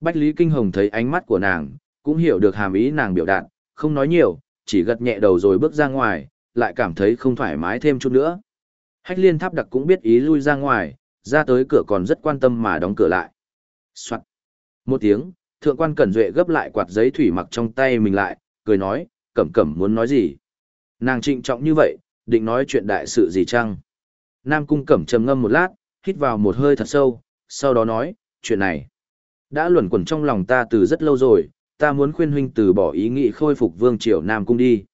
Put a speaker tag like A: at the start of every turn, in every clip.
A: Bách Lý Kinh Hồng thấy ánh mắt của nàng, cũng hiểu được hàm ý nàng biểu đạt, không nói nhiều, chỉ gật nhẹ đầu rồi bước ra ngoài, lại cảm thấy không thoải mái thêm chút nữa. Hách liên tháp đặc cũng biết ý lui ra ngoài, ra tới cửa còn rất quan tâm mà đóng cửa lại. Soạn. Một tiếng, thượng quan cẩn duệ gấp lại quạt giấy thủy mặc trong tay mình lại, cười nói, cẩm cẩm muốn nói gì. Nàng trịnh trọng như vậy, định nói chuyện đại sự gì chăng? Nam cung cẩm trầm ngâm một lát, hít vào một hơi thật sâu, sau đó nói, chuyện này. Đã luẩn quẩn trong lòng ta từ rất lâu rồi, ta muốn khuyên huynh từ bỏ ý nghĩ khôi phục Vương Triều Nam Cung đi.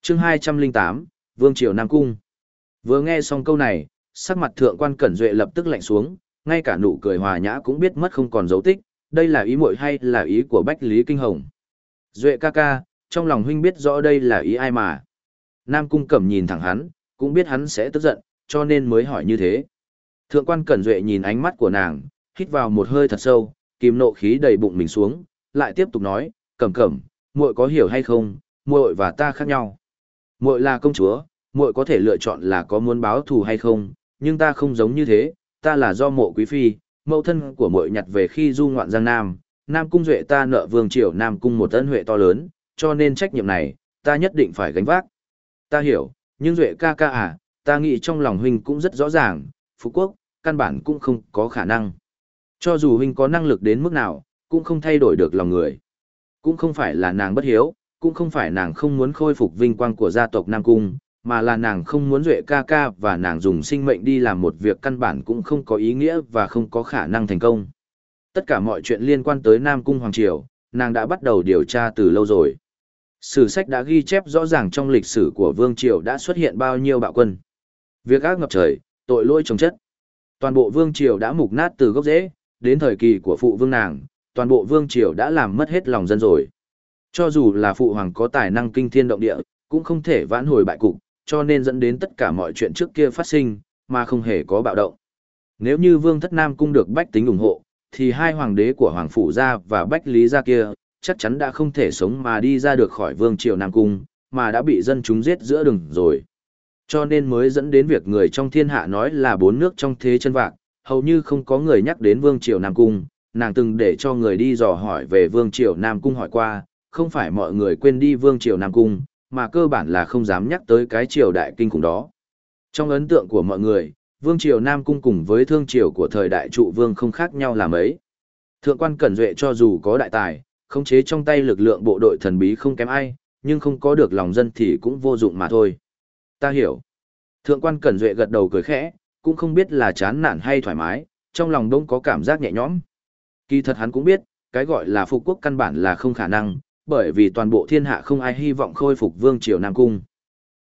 A: chương 208, Vương Triều Nam Cung. Vừa nghe xong câu này, sắc mặt thượng quan Cẩn Duệ lập tức lạnh xuống, ngay cả nụ cười hòa nhã cũng biết mất không còn dấu tích, đây là ý muội hay là ý của Bách Lý Kinh Hồng. Duệ ca ca, trong lòng huynh biết rõ đây là ý ai mà. Nam Cung Cẩm nhìn thẳng hắn, cũng biết hắn sẽ tức giận, cho nên mới hỏi như thế. Thượng quan Cẩn Duệ nhìn ánh mắt của nàng, hít vào một hơi thật sâu, kìm nộ khí đầy bụng mình xuống, lại tiếp tục nói, cẩm cẩm, muội có hiểu hay không, muội và ta khác nhau. Muội là công chúa, muội có thể lựa chọn là có muốn báo thù hay không, nhưng ta không giống như thế, ta là do mộ quý phi, mẫu thân của muội nhặt về khi du ngoạn giang nam, nam cung duệ ta nợ vương triều nam cung một ân huệ to lớn, cho nên trách nhiệm này, ta nhất định phải gánh vác. Ta hiểu, nhưng duệ ca ca à, ta nghĩ trong lòng huynh cũng rất rõ ràng, phú quốc, căn bản cũng không có khả năng. Cho dù huynh có năng lực đến mức nào, cũng không thay đổi được lòng người. Cũng không phải là nàng bất hiếu, cũng không phải nàng không muốn khôi phục vinh quang của gia tộc Nam Cung, mà là nàng không muốn duệ ca ca và nàng dùng sinh mệnh đi làm một việc căn bản cũng không có ý nghĩa và không có khả năng thành công. Tất cả mọi chuyện liên quan tới Nam Cung Hoàng Triều, nàng đã bắt đầu điều tra từ lâu rồi. Sử sách đã ghi chép rõ ràng trong lịch sử của Vương Triều đã xuất hiện bao nhiêu bạo quân. Việc ác ngập trời, tội lỗi trồng chất. Toàn bộ Vương Triều đã mục nát từ gốc rễ, đến thời kỳ của phụ vương nàng, toàn bộ vương triều đã làm mất hết lòng dân rồi. Cho dù là phụ hoàng có tài năng kinh thiên động địa, cũng không thể vãn hồi bại cục, cho nên dẫn đến tất cả mọi chuyện trước kia phát sinh, mà không hề có bạo động. Nếu như vương thất nam cung được bách tính ủng hộ, thì hai hoàng đế của hoàng phủ gia và bách lý gia kia, chắc chắn đã không thể sống mà đi ra được khỏi vương triều nam cung, mà đã bị dân chúng giết giữa đường rồi. Cho nên mới dẫn đến việc người trong thiên hạ nói là bốn nước trong thế chân vạc, hầu như không có người nhắc đến Vương Triều Nam Cung, nàng từng để cho người đi dò hỏi về Vương Triều Nam Cung hỏi qua, không phải mọi người quên đi Vương Triều Nam Cung, mà cơ bản là không dám nhắc tới cái triều đại kinh khủng đó. Trong ấn tượng của mọi người, Vương Triều Nam Cung cùng với Thương Triều của thời đại trụ Vương không khác nhau là mấy. Thượng quan Cẩn Duệ cho dù có đại tài, khống chế trong tay lực lượng bộ đội thần bí không kém ai, nhưng không có được lòng dân thì cũng vô dụng mà thôi. Ta hiểu. Thượng quan Cẩn Duệ gật đầu cười khẽ, cũng không biết là chán nản hay thoải mái, trong lòng đông có cảm giác nhẹ nhõm. Kỳ thật hắn cũng biết, cái gọi là phục quốc căn bản là không khả năng, bởi vì toàn bộ thiên hạ không ai hy vọng khôi phục vương triều Nam Cung.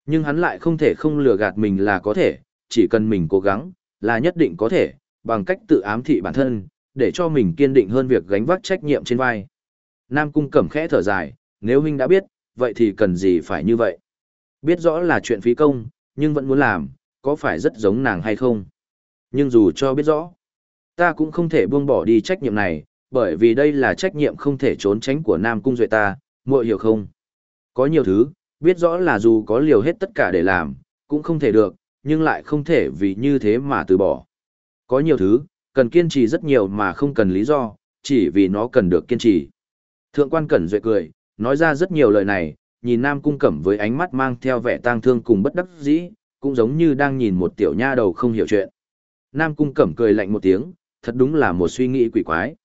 A: Nhưng hắn lại không thể không lừa gạt mình là có thể, chỉ cần mình cố gắng, là nhất định có thể, bằng cách tự ám thị bản thân, để cho mình kiên định hơn việc gánh vác trách nhiệm trên vai. Nam Cung cẩm khẽ thở dài, nếu huynh đã biết, vậy thì cần gì phải như vậy? Biết rõ là chuyện phí công, nhưng vẫn muốn làm, có phải rất giống nàng hay không? Nhưng dù cho biết rõ, ta cũng không thể buông bỏ đi trách nhiệm này, bởi vì đây là trách nhiệm không thể trốn tránh của Nam Cung Duệ ta, muội hiểu không? Có nhiều thứ, biết rõ là dù có liều hết tất cả để làm, cũng không thể được, nhưng lại không thể vì như thế mà từ bỏ. Có nhiều thứ, cần kiên trì rất nhiều mà không cần lý do, chỉ vì nó cần được kiên trì. Thượng quan Cẩn Duệ cười, nói ra rất nhiều lời này, nhìn Nam Cung Cẩm với ánh mắt mang theo vẻ tang thương cùng bất đắc dĩ, cũng giống như đang nhìn một tiểu nha đầu không hiểu chuyện. Nam Cung Cẩm cười lạnh một tiếng, thật đúng là một suy nghĩ quỷ quái.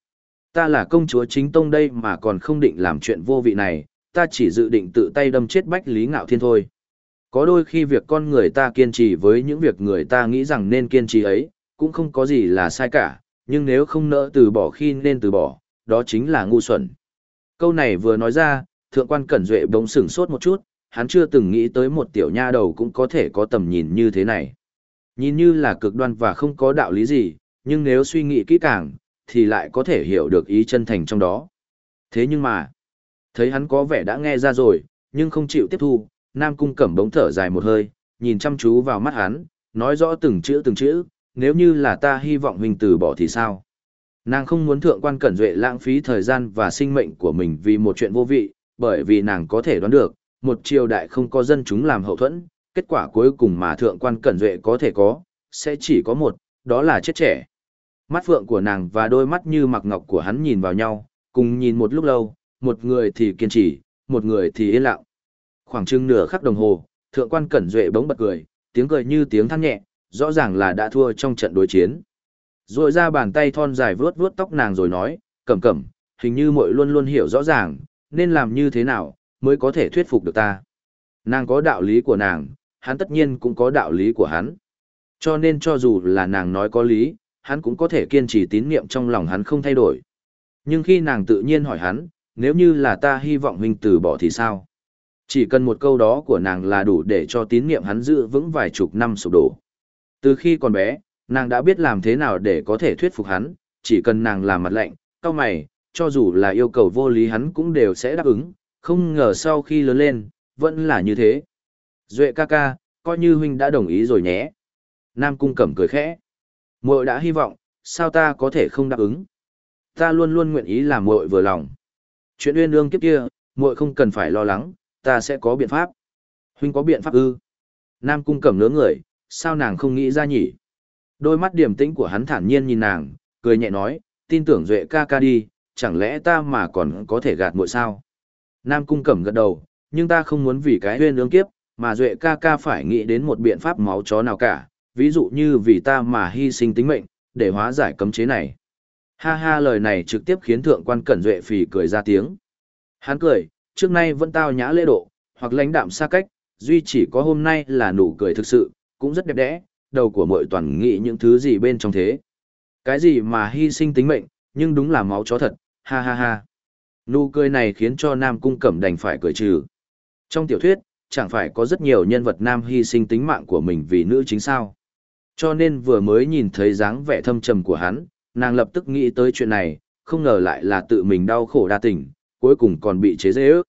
A: Ta là công chúa chính tông đây mà còn không định làm chuyện vô vị này, ta chỉ dự định tự tay đâm chết Bách Lý Ngạo Thiên thôi. Có đôi khi việc con người ta kiên trì với những việc người ta nghĩ rằng nên kiên trì ấy, cũng không có gì là sai cả, nhưng nếu không nỡ từ bỏ khi nên từ bỏ, đó chính là ngu xuẩn. Câu này vừa nói ra, thượng quan Cẩn Duệ bỗng sửng sốt một chút, hắn chưa từng nghĩ tới một tiểu nha đầu cũng có thể có tầm nhìn như thế này. Nhìn như là cực đoan và không có đạo lý gì, nhưng nếu suy nghĩ kỹ càng, thì lại có thể hiểu được ý chân thành trong đó. Thế nhưng mà, thấy hắn có vẻ đã nghe ra rồi, nhưng không chịu tiếp thu, Nam Cung Cẩm bỗng thở dài một hơi, nhìn chăm chú vào mắt hắn, nói rõ từng chữ từng chữ, nếu như là ta hy vọng mình từ bỏ thì sao? Nàng không muốn thượng quan cẩn duệ lãng phí thời gian và sinh mệnh của mình vì một chuyện vô vị, bởi vì nàng có thể đoán được, một triều đại không có dân chúng làm hậu thuẫn, kết quả cuối cùng mà thượng quan cẩn duệ có thể có, sẽ chỉ có một, đó là chết trẻ. Mắt phượng của nàng và đôi mắt như mặc ngọc của hắn nhìn vào nhau, cùng nhìn một lúc lâu, một người thì kiên trì, một người thì yên lặng. Khoảng chừng nửa khắc đồng hồ, thượng quan Cẩn Duệ bỗng bật cười, tiếng cười như tiếng than nhẹ, rõ ràng là đã thua trong trận đối chiến. Rồi ra bàn tay thon dài vuốt vuốt tóc nàng rồi nói, cẩm cẩm, hình như muội luôn luôn hiểu rõ ràng, nên làm như thế nào, mới có thể thuyết phục được ta. Nàng có đạo lý của nàng, hắn tất nhiên cũng có đạo lý của hắn. Cho nên cho dù là nàng nói có lý, hắn cũng có thể kiên trì tín niệm trong lòng hắn không thay đổi. Nhưng khi nàng tự nhiên hỏi hắn, nếu như là ta hy vọng huynh từ bỏ thì sao? Chỉ cần một câu đó của nàng là đủ để cho tín niệm hắn giữ vững vài chục năm sụp đổ. Từ khi còn bé, nàng đã biết làm thế nào để có thể thuyết phục hắn, chỉ cần nàng làm mặt lạnh, cao mày, cho dù là yêu cầu vô lý hắn cũng đều sẽ đáp ứng, không ngờ sau khi lớn lên, vẫn là như thế. Duệ ca ca, coi như huynh đã đồng ý rồi nhé. Nam cung cẩm cười khẽ. Muội đã hy vọng, sao ta có thể không đáp ứng? Ta luôn luôn nguyện ý làm muội vừa lòng. Chuyện uyên ương kiếp kia, muội không cần phải lo lắng, ta sẽ có biện pháp. Huynh có biện pháp ư? Nam cung cẩm nướng người, sao nàng không nghĩ ra nhỉ? Đôi mắt điềm tĩnh của hắn thản nhiên nhìn nàng, cười nhẹ nói, tin tưởng Duệ ca ca đi, chẳng lẽ ta mà còn có thể gạt muội sao? Nam cung cẩm gật đầu, nhưng ta không muốn vì cái huyên ương kiếp, mà Duệ ca ca phải nghĩ đến một biện pháp máu chó nào cả, ví dụ như vì ta mà hy sinh tính mệnh, để hóa giải cấm chế này. Ha ha lời này trực tiếp khiến thượng quan cẩn Duệ phì cười ra tiếng. Hắn cười, trước nay vẫn tao nhã lễ độ, hoặc lãnh đạm xa cách, duy chỉ có hôm nay là nụ cười thực sự, cũng rất đẹp đẽ, đầu của mọi toàn nghĩ những thứ gì bên trong thế. Cái gì mà hy sinh tính mệnh, nhưng đúng là máu chó thật, ha ha ha. Nụ cười này khiến cho Nam Cung Cẩm đành phải cười trừ. Trong tiểu thuyết, chẳng phải có rất nhiều nhân vật nam hy sinh tính mạng của mình vì nữ chính sao. Cho nên vừa mới nhìn thấy dáng vẻ thâm trầm của hắn, nàng lập tức nghĩ tới chuyện này, không ngờ lại là tự mình đau khổ đa tình, cuối cùng còn bị chế dễ ước.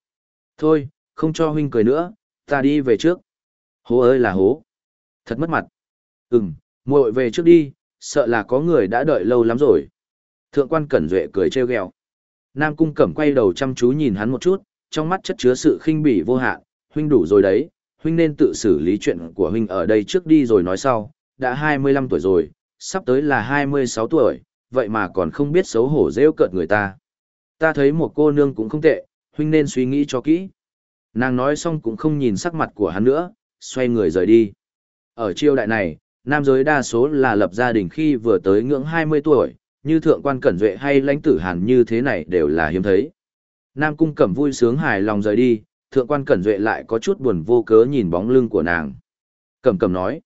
A: Thôi, không cho huynh cười nữa, ta đi về trước. Hố ơi là hố. Thật mất mặt. Ừm, muội về trước đi, sợ là có người đã đợi lâu lắm rồi. Thượng quan Cẩn Duệ cười trêu ghẹo. Nam Cung Cẩm quay đầu chăm chú nhìn hắn một chút, trong mắt chất chứa sự khinh bỉ vô hạn, huynh đủ rồi đấy, huynh nên tự xử lý chuyện của huynh ở đây trước đi rồi nói sau, đã 25 tuổi rồi, sắp tới là 26 tuổi, vậy mà còn không biết xấu hổ rêu cợt người ta. Ta thấy một cô nương cũng không tệ, huynh nên suy nghĩ cho kỹ. Nàng nói xong cũng không nhìn sắc mặt của hắn nữa, xoay người rời đi. Ở triều đại này, nam giới đa số là lập gia đình khi vừa tới ngưỡng 20 tuổi, như thượng quan cẩn duệ hay lãnh tử hàn như thế này đều là hiếm thấy. Nam cung cẩm vui sướng hài lòng rời đi, thượng quan cẩn duệ lại có chút buồn vô cớ nhìn bóng lưng của nàng. Cẩm cẩm nói,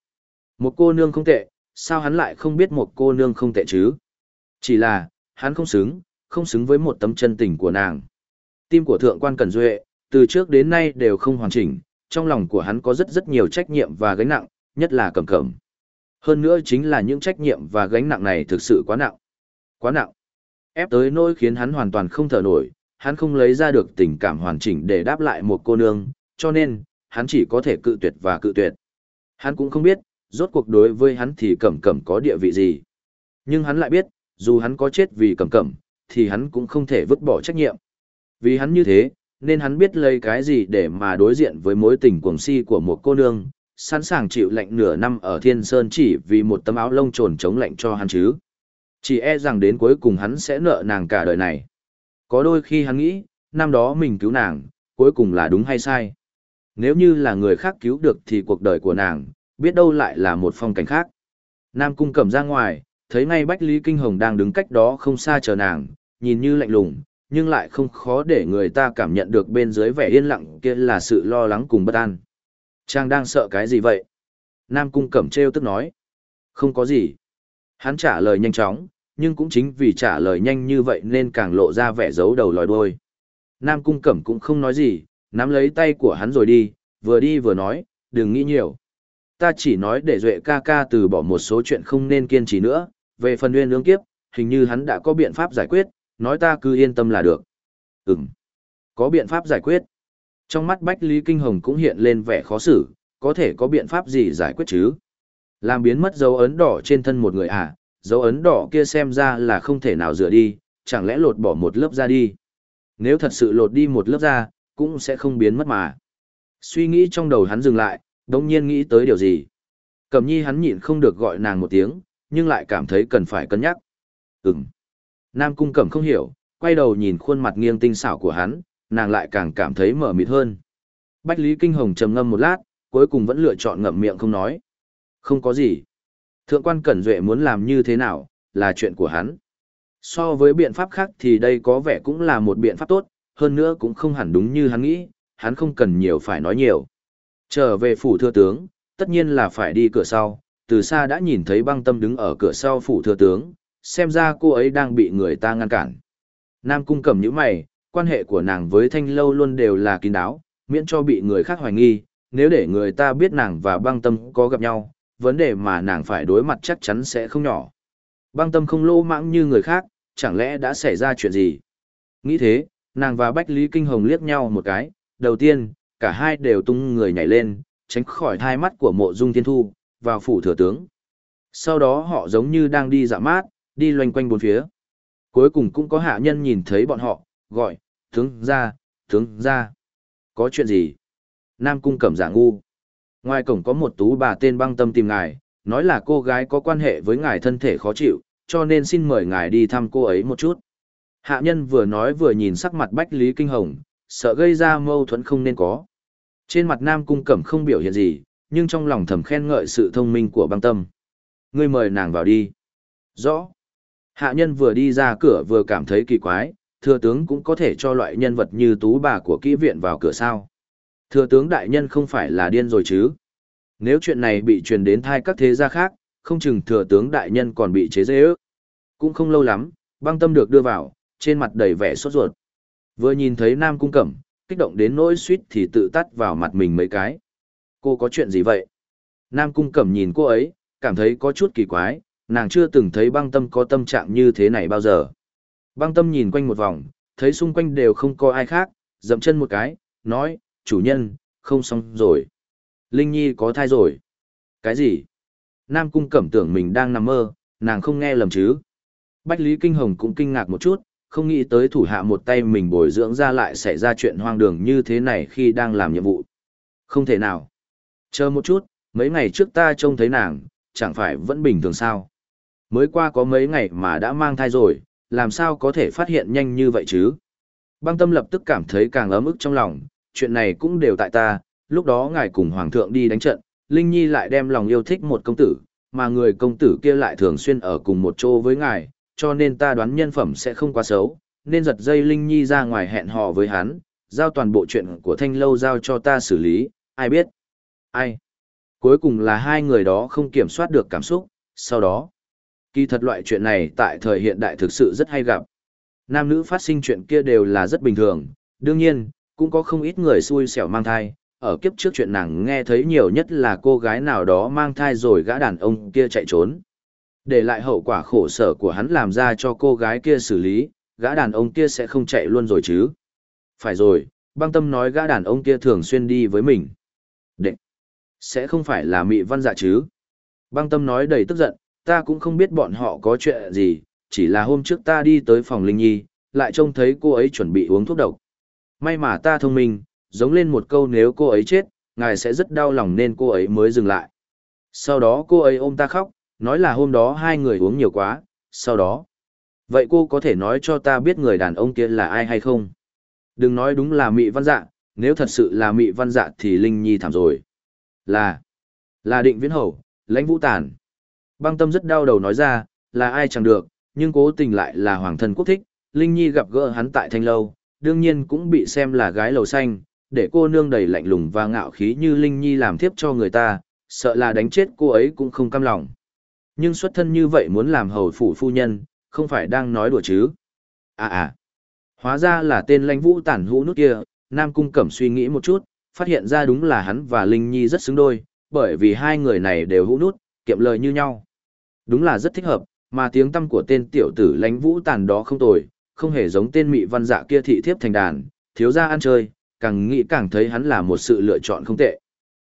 A: một cô nương không tệ, sao hắn lại không biết một cô nương không tệ chứ? Chỉ là, hắn không xứng, không xứng với một tấm chân tình của nàng. Tim của thượng quan cẩn duệ, từ trước đến nay đều không hoàn chỉnh, trong lòng của hắn có rất rất nhiều trách nhiệm và gánh nặng, nhất là cẩm cẩm. Hơn nữa chính là những trách nhiệm và gánh nặng này thực sự quá nặng. Quá nặng. Ép tới nỗi khiến hắn hoàn toàn không thở nổi, hắn không lấy ra được tình cảm hoàn chỉnh để đáp lại một cô nương, cho nên, hắn chỉ có thể cự tuyệt và cự tuyệt. Hắn cũng không biết, rốt cuộc đối với hắn thì cẩm cẩm có địa vị gì. Nhưng hắn lại biết, dù hắn có chết vì cẩm cẩm, thì hắn cũng không thể vứt bỏ trách nhiệm. Vì hắn như thế, nên hắn biết lấy cái gì để mà đối diện với mối tình cuồng si của một cô nương, sẵn sàng chịu lệnh nửa năm ở Thiên Sơn chỉ vì một tấm áo lông trồn chống lạnh cho hắn chứ. Chỉ e rằng đến cuối cùng hắn sẽ nợ nàng cả đời này. Có đôi khi hắn nghĩ, năm đó mình cứu nàng, cuối cùng là đúng hay sai. Nếu như là người khác cứu được thì cuộc đời của nàng, biết đâu lại là một phong cảnh khác. Nam cung cẩm ra ngoài, thấy ngay Bách Lý Kinh Hồng đang đứng cách đó không xa chờ nàng, nhìn như lạnh lùng, nhưng lại không khó để người ta cảm nhận được bên dưới vẻ yên lặng kia là sự lo lắng cùng bất an. chàng đang sợ cái gì vậy? Nam cung cẩm treo tức nói. Không có gì. Hắn trả lời nhanh chóng, nhưng cũng chính vì trả lời nhanh như vậy nên càng lộ ra vẻ giấu đầu lòi đuôi. Nam cung cẩm cũng không nói gì, nắm lấy tay của hắn rồi đi, vừa đi vừa nói, đừng nghĩ nhiều. Ta chỉ nói để Duệ ca ca từ bỏ một số chuyện không nên kiên trì nữa, về phần nguyên lương kiếp, hình như hắn đã có biện pháp giải quyết, nói ta cứ yên tâm là được. Ừm, có biện pháp giải quyết. Trong mắt Bách Lý Kinh Hồng cũng hiện lên vẻ khó xử, có thể có biện pháp gì giải quyết chứ? Làm biến mất dấu ấn đỏ trên thân một người à, dấu ấn đỏ kia xem ra là không thể nào rửa đi, chẳng lẽ lột bỏ một lớp da đi. Nếu thật sự lột đi một lớp da, cũng sẽ không biến mất mà. Suy nghĩ trong đầu hắn dừng lại, đồng nhiên nghĩ tới điều gì. Cẩm nhi hắn nhịn không được gọi nàng một tiếng, nhưng lại cảm thấy cần phải cân nhắc. Ừm. Nam cung cẩm không hiểu, quay đầu nhìn khuôn mặt nghiêng tinh xảo của hắn, nàng lại càng cảm thấy mở mịt hơn. Bách Lý Kinh Hồng trầm ngâm một lát, cuối cùng vẫn lựa chọn ngậm miệng không nói. Không có gì. Thượng quan Cẩn Duệ muốn làm như thế nào, là chuyện của hắn. So với biện pháp khác thì đây có vẻ cũng là một biện pháp tốt, hơn nữa cũng không hẳn đúng như hắn nghĩ, hắn không cần nhiều phải nói nhiều. Trở về phủ thừa tướng, tất nhiên là phải đi cửa sau, từ xa đã nhìn thấy băng tâm đứng ở cửa sau phủ thừa tướng, xem ra cô ấy đang bị người ta ngăn cản. Nam cung cầm những mày, quan hệ của nàng với thanh lâu luôn đều là kín đáo, miễn cho bị người khác hoài nghi, nếu để người ta biết nàng và băng tâm có gặp nhau, vấn đề mà nàng phải đối mặt chắc chắn sẽ không nhỏ. Băng tâm không lô mãng như người khác, chẳng lẽ đã xảy ra chuyện gì? Nghĩ thế, nàng và Bách Lý Kinh Hồng liếc nhau một cái, đầu tiên, cả hai đều tung người nhảy lên, tránh khỏi hai mắt của mộ dung thiên thu, vào phủ thừa tướng. Sau đó họ giống như đang đi dạo mát, đi loanh quanh bốn phía. Cuối cùng cũng có hạ nhân nhìn thấy bọn họ, gọi, tướng ra, tướng ra. Có chuyện gì? Nam cung cẩm giả ngu. Ngoài cổng có một tú bà tên băng tâm tìm ngài, nói là cô gái có quan hệ với ngài thân thể khó chịu, cho nên xin mời ngài đi thăm cô ấy một chút. Hạ nhân vừa nói vừa nhìn sắc mặt Bách Lý Kinh Hồng, sợ gây ra mâu thuẫn không nên có. Trên mặt Nam Cung Cẩm không biểu hiện gì, nhưng trong lòng thầm khen ngợi sự thông minh của băng tâm. Ngươi mời nàng vào đi. Rõ. Hạ nhân vừa đi ra cửa vừa cảm thấy kỳ quái, thừa tướng cũng có thể cho loại nhân vật như tú bà của kỹ viện vào cửa sao. Thừa tướng đại nhân không phải là điên rồi chứ. Nếu chuyện này bị truyền đến thai các thế gia khác, không chừng thừa tướng đại nhân còn bị chế dễ ước. Cũng không lâu lắm, băng tâm được đưa vào, trên mặt đầy vẻ sốt ruột. Vừa nhìn thấy Nam Cung Cẩm, kích động đến nỗi suýt thì tự tắt vào mặt mình mấy cái. Cô có chuyện gì vậy? Nam Cung Cẩm nhìn cô ấy, cảm thấy có chút kỳ quái, nàng chưa từng thấy băng tâm có tâm trạng như thế này bao giờ. Băng tâm nhìn quanh một vòng, thấy xung quanh đều không có ai khác, dậm chân một cái, nói, chủ nhân, không xong rồi. Linh Nhi có thai rồi. Cái gì? Nam Cung Cẩm tưởng mình đang nằm mơ, nàng không nghe lầm chứ. Bách Lý Kinh Hồng cũng kinh ngạc một chút, không nghĩ tới thủ hạ một tay mình bồi dưỡng ra lại xảy ra chuyện hoang đường như thế này khi đang làm nhiệm vụ. Không thể nào. Chờ một chút, mấy ngày trước ta trông thấy nàng, chẳng phải vẫn bình thường sao. Mới qua có mấy ngày mà đã mang thai rồi, làm sao có thể phát hiện nhanh như vậy chứ? Băng tâm lập tức cảm thấy càng ấm ức trong lòng, chuyện này cũng đều tại ta, lúc đó ngài cùng hoàng thượng đi đánh trận, Linh Nhi lại đem lòng yêu thích một công tử, mà người công tử kia lại thường xuyên ở cùng một chỗ với ngài, cho nên ta đoán nhân phẩm sẽ không quá xấu, nên giật dây Linh Nhi ra ngoài hẹn hò với hắn, giao toàn bộ chuyện của Thanh Lâu giao cho ta xử lý, ai biết? Ai? Cuối cùng là hai người đó không kiểm soát được cảm xúc, sau đó. Kỳ thật loại chuyện này tại thời hiện đại thực sự rất hay gặp. Nam nữ phát sinh chuyện kia đều là rất bình thường, đương nhiên, cũng có không ít người xui xẻo mang thai. Ở kiếp trước chuyện nàng nghe thấy nhiều nhất là cô gái nào đó mang thai rồi gã đàn ông kia chạy trốn. Để lại hậu quả khổ sở của hắn làm ra cho cô gái kia xử lý, gã đàn ông kia sẽ không chạy luôn rồi chứ. Phải rồi, băng tâm nói gã đàn ông kia thường xuyên đi với mình. Đệ, sẽ không phải là mị văn dạ chứ. Băng tâm nói đầy tức giận, ta cũng không biết bọn họ có chuyện gì, chỉ là hôm trước ta đi tới phòng Linh Nhi, lại trông thấy cô ấy chuẩn bị uống thuốc độc. May mà ta thông minh, giống lên một câu nếu cô ấy chết, ngài sẽ rất đau lòng nên cô ấy mới dừng lại. Sau đó cô ấy ôm ta khóc, nói là hôm đó hai người uống nhiều quá, sau đó. Vậy cô có thể nói cho ta biết người đàn ông kia là ai hay không? Đừng nói đúng là mị văn dạ, nếu thật sự là mị văn dạ thì Linh Nhi thảm rồi. Là, là định viễn hầu, lãnh vũ tàn. Băng tâm rất đau đầu nói ra, là ai chẳng được, nhưng cố tình lại là hoàng thân quốc thích, Linh Nhi gặp gỡ hắn tại thanh lâu, đương nhiên cũng bị xem là gái lầu xanh, để cô nương đầy lạnh lùng và ngạo khí như Linh Nhi làm thiếp cho người ta, sợ là đánh chết cô ấy cũng không cam lòng. Nhưng xuất thân như vậy muốn làm hầu phủ phu nhân, không phải đang nói đùa chứ. À à, hóa ra là tên lãnh vũ tản hũ nút kia, Nam Cung Cẩm suy nghĩ một chút, phát hiện ra đúng là hắn và Linh Nhi rất xứng đôi, bởi vì hai người này đều hũ nút, kiệm lời như nhau. Đúng là rất thích hợp, mà tiếng tâm của tên tiểu tử lãnh vũ Tản đó không tồi, không hề giống tên mị văn dạ kia thị thiếp thành đàn, thiếu ra ăn chơi, càng nghĩ càng thấy hắn là một sự lựa chọn không tệ.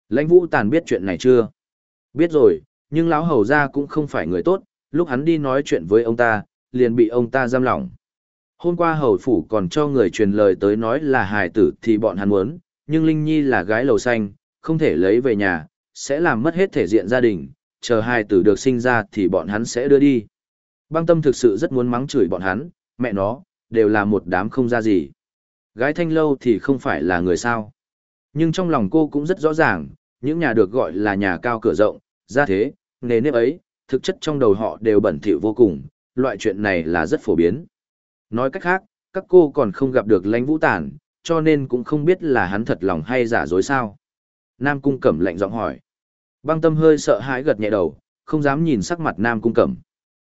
A: Lãnh vũ tàn biết chuyện này chưa? Biết rồi, nhưng lão hầu gia cũng không phải người tốt, lúc hắn đi nói chuyện với ông ta, liền bị ông ta giam lỏng. Hôm qua hầu phủ còn cho người truyền lời tới nói là hài tử thì bọn hắn muốn, nhưng Linh Nhi là gái lầu xanh, không thể lấy về nhà, sẽ làm mất hết thể diện gia đình, chờ hài tử được sinh ra thì bọn hắn sẽ đưa đi. Băng tâm thực sự rất muốn mắng chửi bọn hắn, mẹ nó, đều là một đám không ra gì. Gái thanh lâu thì không phải là người sao. Nhưng trong lòng cô cũng rất rõ ràng, những nhà được gọi là nhà cao cửa rộng, ra thế, nề nếp ấy, thực chất trong đầu họ đều bẩn thỉu vô cùng, loại chuyện này là rất phổ biến. Nói cách khác, các cô còn không gặp được lãnh vũ tản, cho nên cũng không biết là hắn thật lòng hay giả dối sao. Nam Cung Cẩm lạnh giọng hỏi. Băng tâm hơi sợ hãi gật nhẹ đầu, không dám nhìn sắc mặt Nam Cung Cẩm.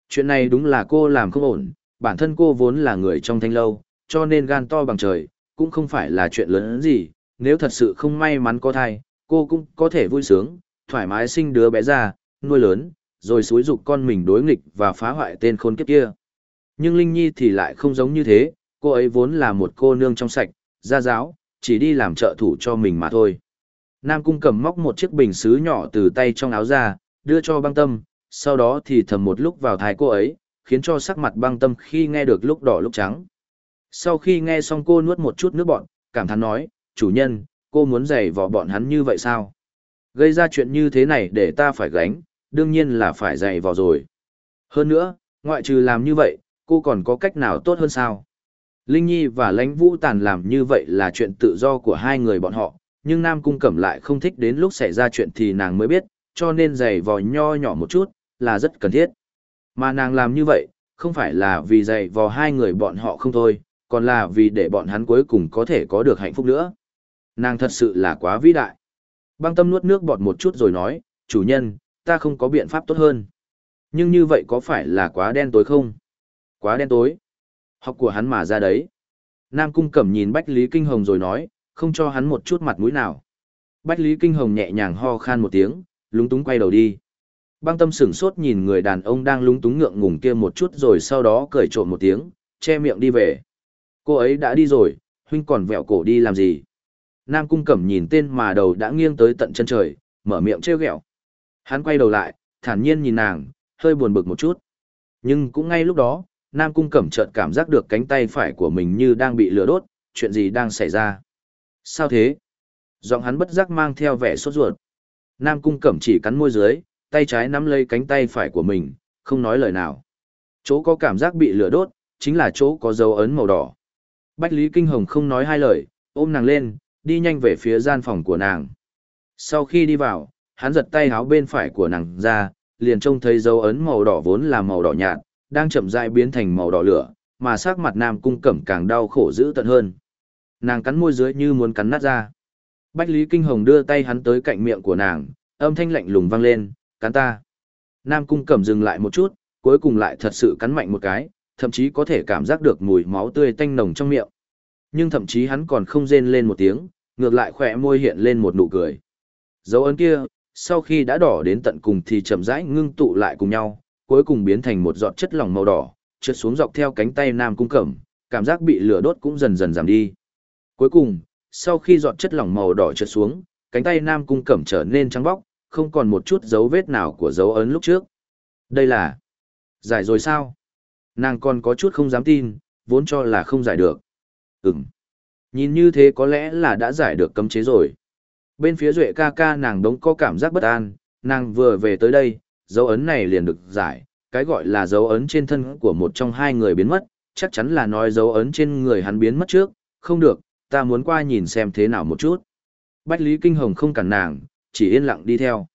A: Chuyện này đúng là cô làm không ổn, bản thân cô vốn là người trong thanh lâu, cho nên gan to bằng trời, cũng không phải là chuyện lớn gì, nếu thật sự không may mắn có thai, cô cũng có thể vui sướng, thoải mái sinh đứa bé ra, nuôi lớn, rồi xúi dục con mình đối nghịch và phá hoại tên khốn kiếp kia. Nhưng Linh Nhi thì lại không giống như thế, cô ấy vốn là một cô nương trong sạch, gia giáo, chỉ đi làm trợ thủ cho mình mà thôi. Nam Cung cầm móc một chiếc bình xứ nhỏ từ tay trong áo ra, đưa cho băng tâm, sau đó thì thầm một lúc vào thái cô ấy, khiến cho sắc mặt băng tâm khi nghe được lúc đỏ lúc trắng. Sau khi nghe xong cô nuốt một chút nước bọn, cảm thán nói, chủ nhân, cô muốn giày vò bọn hắn như vậy sao? Gây ra chuyện như thế này để ta phải gánh, đương nhiên là phải giày vò rồi. Hơn nữa, ngoại trừ làm như vậy, cô còn có cách nào tốt hơn sao? Linh Nhi và Lãnh Vũ Tàn làm như vậy là chuyện tự do của hai người bọn họ, nhưng Nam Cung Cẩm lại không thích đến lúc xảy ra chuyện thì nàng mới biết, cho nên giày vò nho nhỏ một chút, là rất cần thiết. Mà nàng làm như vậy, không phải là vì dạy vò hai người bọn họ không thôi, còn là vì để bọn hắn cuối cùng có thể có được hạnh phúc nữa. Nàng thật sự là quá vĩ đại. Băng tâm nuốt nước bọt một chút rồi nói, chủ nhân, ta không có biện pháp tốt hơn. Nhưng như vậy có phải là quá đen tối không? Quá đen tối. Học của hắn mà ra đấy. Nam Cung Cẩm nhìn Bách Lý Kinh Hồng rồi nói, không cho hắn một chút mặt mũi nào. Bách Lý Kinh Hồng nhẹ nhàng ho khan một tiếng, lúng túng quay đầu đi. Băng tâm sửng sốt nhìn người đàn ông đang lúng túng ngượng ngùng kia một chút rồi sau đó cười trộm một tiếng, che miệng đi về. Cô ấy đã đi rồi, huynh còn vẹo cổ đi làm gì? Nam Cung Cẩm nhìn tên mà đầu đã nghiêng tới tận chân trời, mở miệng trêu ghẹo. Hắn quay đầu lại, thản nhiên nhìn nàng, hơi buồn bực một chút. Nhưng cũng ngay lúc đó, Nam Cung Cẩm chợt cảm giác được cánh tay phải của mình như đang bị lửa đốt, chuyện gì đang xảy ra? Sao thế? Giọng hắn bất giác mang theo vẻ sốt ruột. Nam Cung Cẩm chỉ cắn môi dưới, tay trái nắm lấy cánh tay phải của mình, không nói lời nào. Chỗ có cảm giác bị lửa đốt, chính là chỗ có dấu ấn màu đỏ. Bách Lý Kinh Hồng không nói hai lời, ôm nàng lên, đi nhanh về phía gian phòng của nàng. Sau khi đi vào, hắn giật tay áo bên phải của nàng ra, liền trông thấy dấu ấn màu đỏ vốn là màu đỏ nhạt, đang chậm rãi biến thành màu đỏ lửa, mà sắc mặt Nam Cung Cẩm càng đau khổ dữ tận hơn. Nàng cắn môi dưới như muốn cắn nát ra. Bách Lý Kinh Hồng đưa tay hắn tới cạnh miệng của nàng, âm thanh lạnh lùng vang lên, cắn ta. Nam Cung Cẩm dừng lại một chút, cuối cùng lại thật sự cắn mạnh một cái, thậm chí có thể cảm giác được mùi máu tươi tanh nồng trong miệng. Nhưng thậm chí hắn còn không rên lên một tiếng, ngược lại khỏe môi hiện lên một nụ cười. Dấu ấn kia, sau khi đã đỏ đến tận cùng thì chậm rãi ngưng tụ lại cùng nhau, cuối cùng biến thành một giọt chất lỏng màu đỏ, trượt xuống dọc theo cánh tay Nam Cung Cẩm, cảm giác bị lửa đốt cũng dần dần giảm đi. Cuối cùng, sau khi giọt chất lỏng màu đỏ trượt xuống, cánh tay Nam Cung Cẩm trở nên trắng bóc, không còn một chút dấu vết nào của dấu ấn lúc trước. Đây là... Giải rồi sao? Nàng còn có chút không dám tin, vốn cho là không giải được. Ừm. Nhìn như thế có lẽ là đã giải được cấm chế rồi. Bên phía Duệ ca ca nàng đống có cảm giác bất an, nàng vừa về tới đây, dấu ấn này liền được giải, cái gọi là dấu ấn trên thân của một trong hai người biến mất, chắc chắn là nói dấu ấn trên người hắn biến mất trước, không được, ta muốn qua nhìn xem thế nào một chút. Bách Lý Kinh Hồng không cản nàng, chỉ yên lặng đi theo.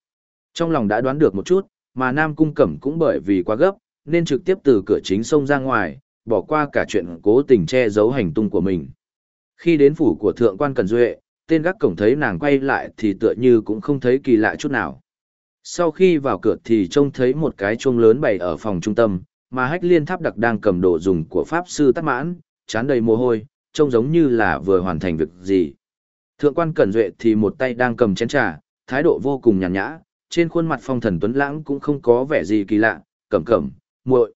A: Trong lòng đã đoán được một chút, mà Nam Cung Cẩm cũng bởi vì quá gấp, nên trực tiếp từ cửa chính xông ra ngoài, bỏ qua cả chuyện cố tình che giấu hành tung của mình. Khi đến phủ của Thượng quan Cần Duệ, tên gác cổng thấy nàng quay lại thì tựa như cũng không thấy kỳ lạ chút nào. Sau khi vào cửa thì trông thấy một cái chuông lớn bày ở phòng trung tâm, mà hách liên tháp đặc đang cầm đồ dùng của Pháp Sư Tắt Mãn, chán đầy mồ hôi, trông giống như là vừa hoàn thành việc gì. Thượng quan Cẩn Duệ thì một tay đang cầm chén trà, thái độ vô cùng nhàn nhã, trên khuôn mặt phong thần tuấn lãng cũng không có vẻ gì kỳ lạ, cẩm cẩm, muội.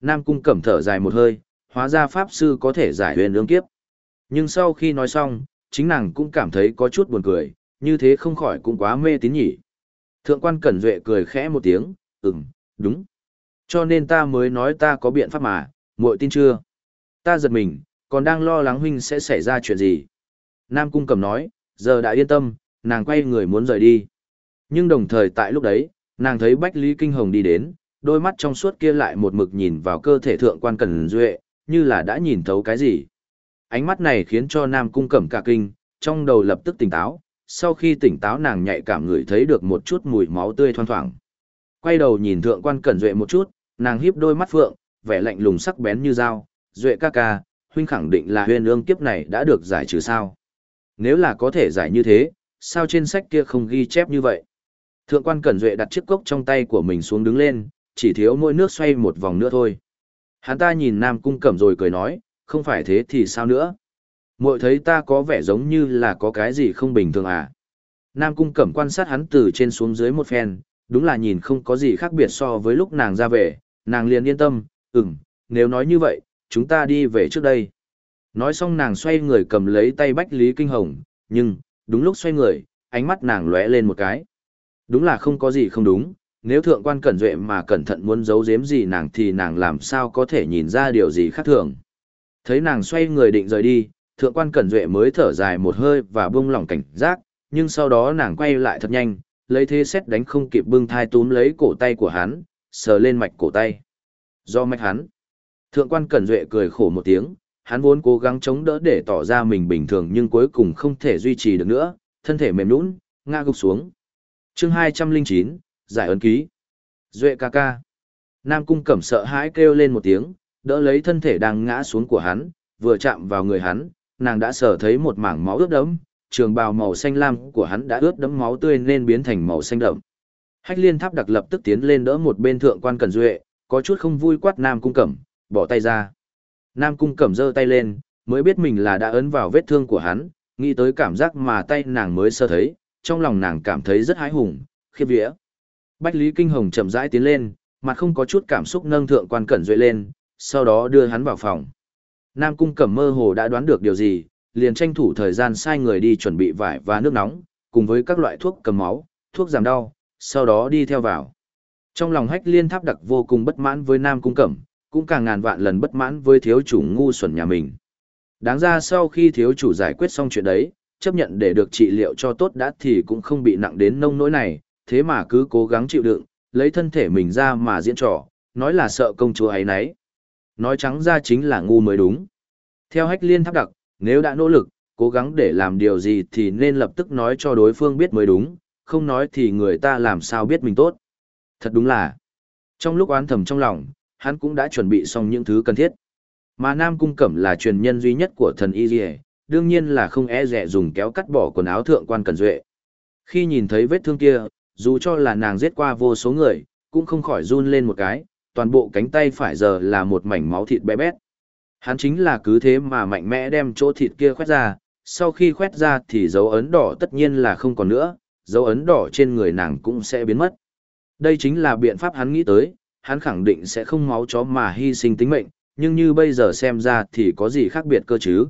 A: Nam cung cẩm thở dài một hơi, hóa ra pháp sư có thể giải huyền ương kiếp. Nhưng sau khi nói xong, chính nàng cũng cảm thấy có chút buồn cười, như thế không khỏi cũng quá mê tín nhỉ. Thượng quan Cẩn Duệ cười khẽ một tiếng, ừm, đúng. Cho nên ta mới nói ta có biện pháp mà, muội tin chưa? Ta giật mình, còn đang lo lắng huynh sẽ xảy ra chuyện gì. Nam Cung Cẩm nói, giờ đã yên tâm, nàng quay người muốn rời đi. Nhưng đồng thời tại lúc đấy, nàng thấy Bách Lý Kinh Hồng đi đến, đôi mắt trong suốt kia lại một mực nhìn vào cơ thể thượng quan Cẩn Duệ, như là đã nhìn thấu cái gì. Ánh mắt này khiến cho Nam Cung Cẩm cả kinh, trong đầu lập tức tỉnh táo, sau khi tỉnh táo nàng nhạy cảm ngửi thấy được một chút mùi máu tươi thoang thoảng. Quay đầu nhìn thượng quan Cẩn Duệ một chút, nàng híp đôi mắt phượng, vẻ lạnh lùng sắc bén như dao, "Duệ ca ca, huynh khẳng định là Huyên ương kiếp này đã được giải trừ sao? Nếu là có thể giải như thế, sao trên sách kia không ghi chép như vậy?" Thượng quan Cẩn Duệ đặt chiếc cốc trong tay của mình xuống đứng lên, chỉ thiếu mỗi nước xoay một vòng nữa thôi. Hắn ta nhìn Nam Cung Cẩm rồi cười nói, không phải thế thì sao nữa? Mội thấy ta có vẻ giống như là có cái gì không bình thường à? Nam Cung Cẩm quan sát hắn từ trên xuống dưới một phen, đúng là nhìn không có gì khác biệt so với lúc nàng ra về, nàng liền yên tâm, ừm, nếu nói như vậy, chúng ta đi về trước đây. Nói xong nàng xoay người cầm lấy tay Bách Lý Kinh Hồng, nhưng, đúng lúc xoay người, ánh mắt nàng lóe lên một cái. Đúng là không có gì không đúng, nếu thượng quan cẩn duệ mà cẩn thận muốn giấu giếm gì nàng thì nàng làm sao có thể nhìn ra điều gì khác thường. Thấy nàng xoay người định rời đi, thượng quan cẩn duệ mới thở dài một hơi và buông lỏng cảnh giác, nhưng sau đó nàng quay lại thật nhanh, lấy thế xét đánh không kịp bưng thai túm lấy cổ tay của hắn, sờ lên mạch cổ tay. Do mạch hắn. Thượng quan cẩn duệ cười khổ một tiếng, hắn vốn cố gắng chống đỡ để tỏ ra mình bình thường nhưng cuối cùng không thể duy trì được nữa, thân thể mềm nhũn, ngã gục xuống. Chương 209, giải ấn ký. Duệ ca ca. Nam cung cẩm sợ hãi kêu lên một tiếng, đỡ lấy thân thể đang ngã xuống của hắn, vừa chạm vào người hắn, nàng đã sở thấy một mảng máu ướt đẫm, trường bào màu xanh lam của hắn đã ướt đẫm máu tươi nên biến thành màu xanh đậm. Hách liên tháp đặc lập tức tiến lên đỡ một bên thượng quan cẩn duệ, có chút không vui quát Nam cung cẩm, bỏ tay ra. Nam cung cẩm giơ tay lên, mới biết mình là đã ấn vào vết thương của hắn, nghĩ tới cảm giác mà tay nàng mới sơ thấy, trong lòng nàng cảm thấy rất hái hùng, khiếp vía. Bách Lý Kinh Hồng chậm rãi tiến lên, mặt không có chút cảm xúc nâng thượng quan cẩn duệ lên, sau đó đưa hắn vào phòng. Nam Cung Cẩm mơ hồ đã đoán được điều gì, liền tranh thủ thời gian sai người đi chuẩn bị vải và nước nóng, cùng với các loại thuốc cầm máu, thuốc giảm đau, sau đó đi theo vào. Trong lòng hách liên tháp đặc vô cùng bất mãn với Nam Cung Cẩm, cũng càng ngàn vạn lần bất mãn với thiếu chủ ngu xuẩn nhà mình. Đáng ra sau khi thiếu chủ giải quyết xong chuyện đấy, chấp nhận để được trị liệu cho tốt đã thì cũng không bị nặng đến nông nỗi này, thế mà cứ cố gắng chịu đựng, lấy thân thể mình ra mà diễn trò, nói là sợ công chúa ấy nấy. Nói trắng ra chính là ngu mới đúng. Theo hách liên tháp đặc, nếu đã nỗ lực, cố gắng để làm điều gì thì nên lập tức nói cho đối phương biết mới đúng, không nói thì người ta làm sao biết mình tốt. Thật đúng là, trong lúc oán thầm trong lòng, hắn cũng đã chuẩn bị xong những thứ cần thiết. Mà Nam Cung Cẩm là truyền nhân duy nhất của thần Y Diệ, đương nhiên là không e rẻ dùng kéo cắt bỏ quần áo thượng quan cần duệ. Khi nhìn thấy vết thương kia, dù cho là nàng giết qua vô số người, cũng không khỏi run lên một cái, toàn bộ cánh tay phải giờ là một mảnh máu thịt bé bét. Hắn chính là cứ thế mà mạnh mẽ đem chỗ thịt kia khoét ra, sau khi khoét ra thì dấu ấn đỏ tất nhiên là không còn nữa, dấu ấn đỏ trên người nàng cũng sẽ biến mất. Đây chính là biện pháp hắn nghĩ tới, hắn khẳng định sẽ không máu chó mà hy sinh tính mệnh, nhưng như bây giờ xem ra thì có gì khác biệt cơ chứ.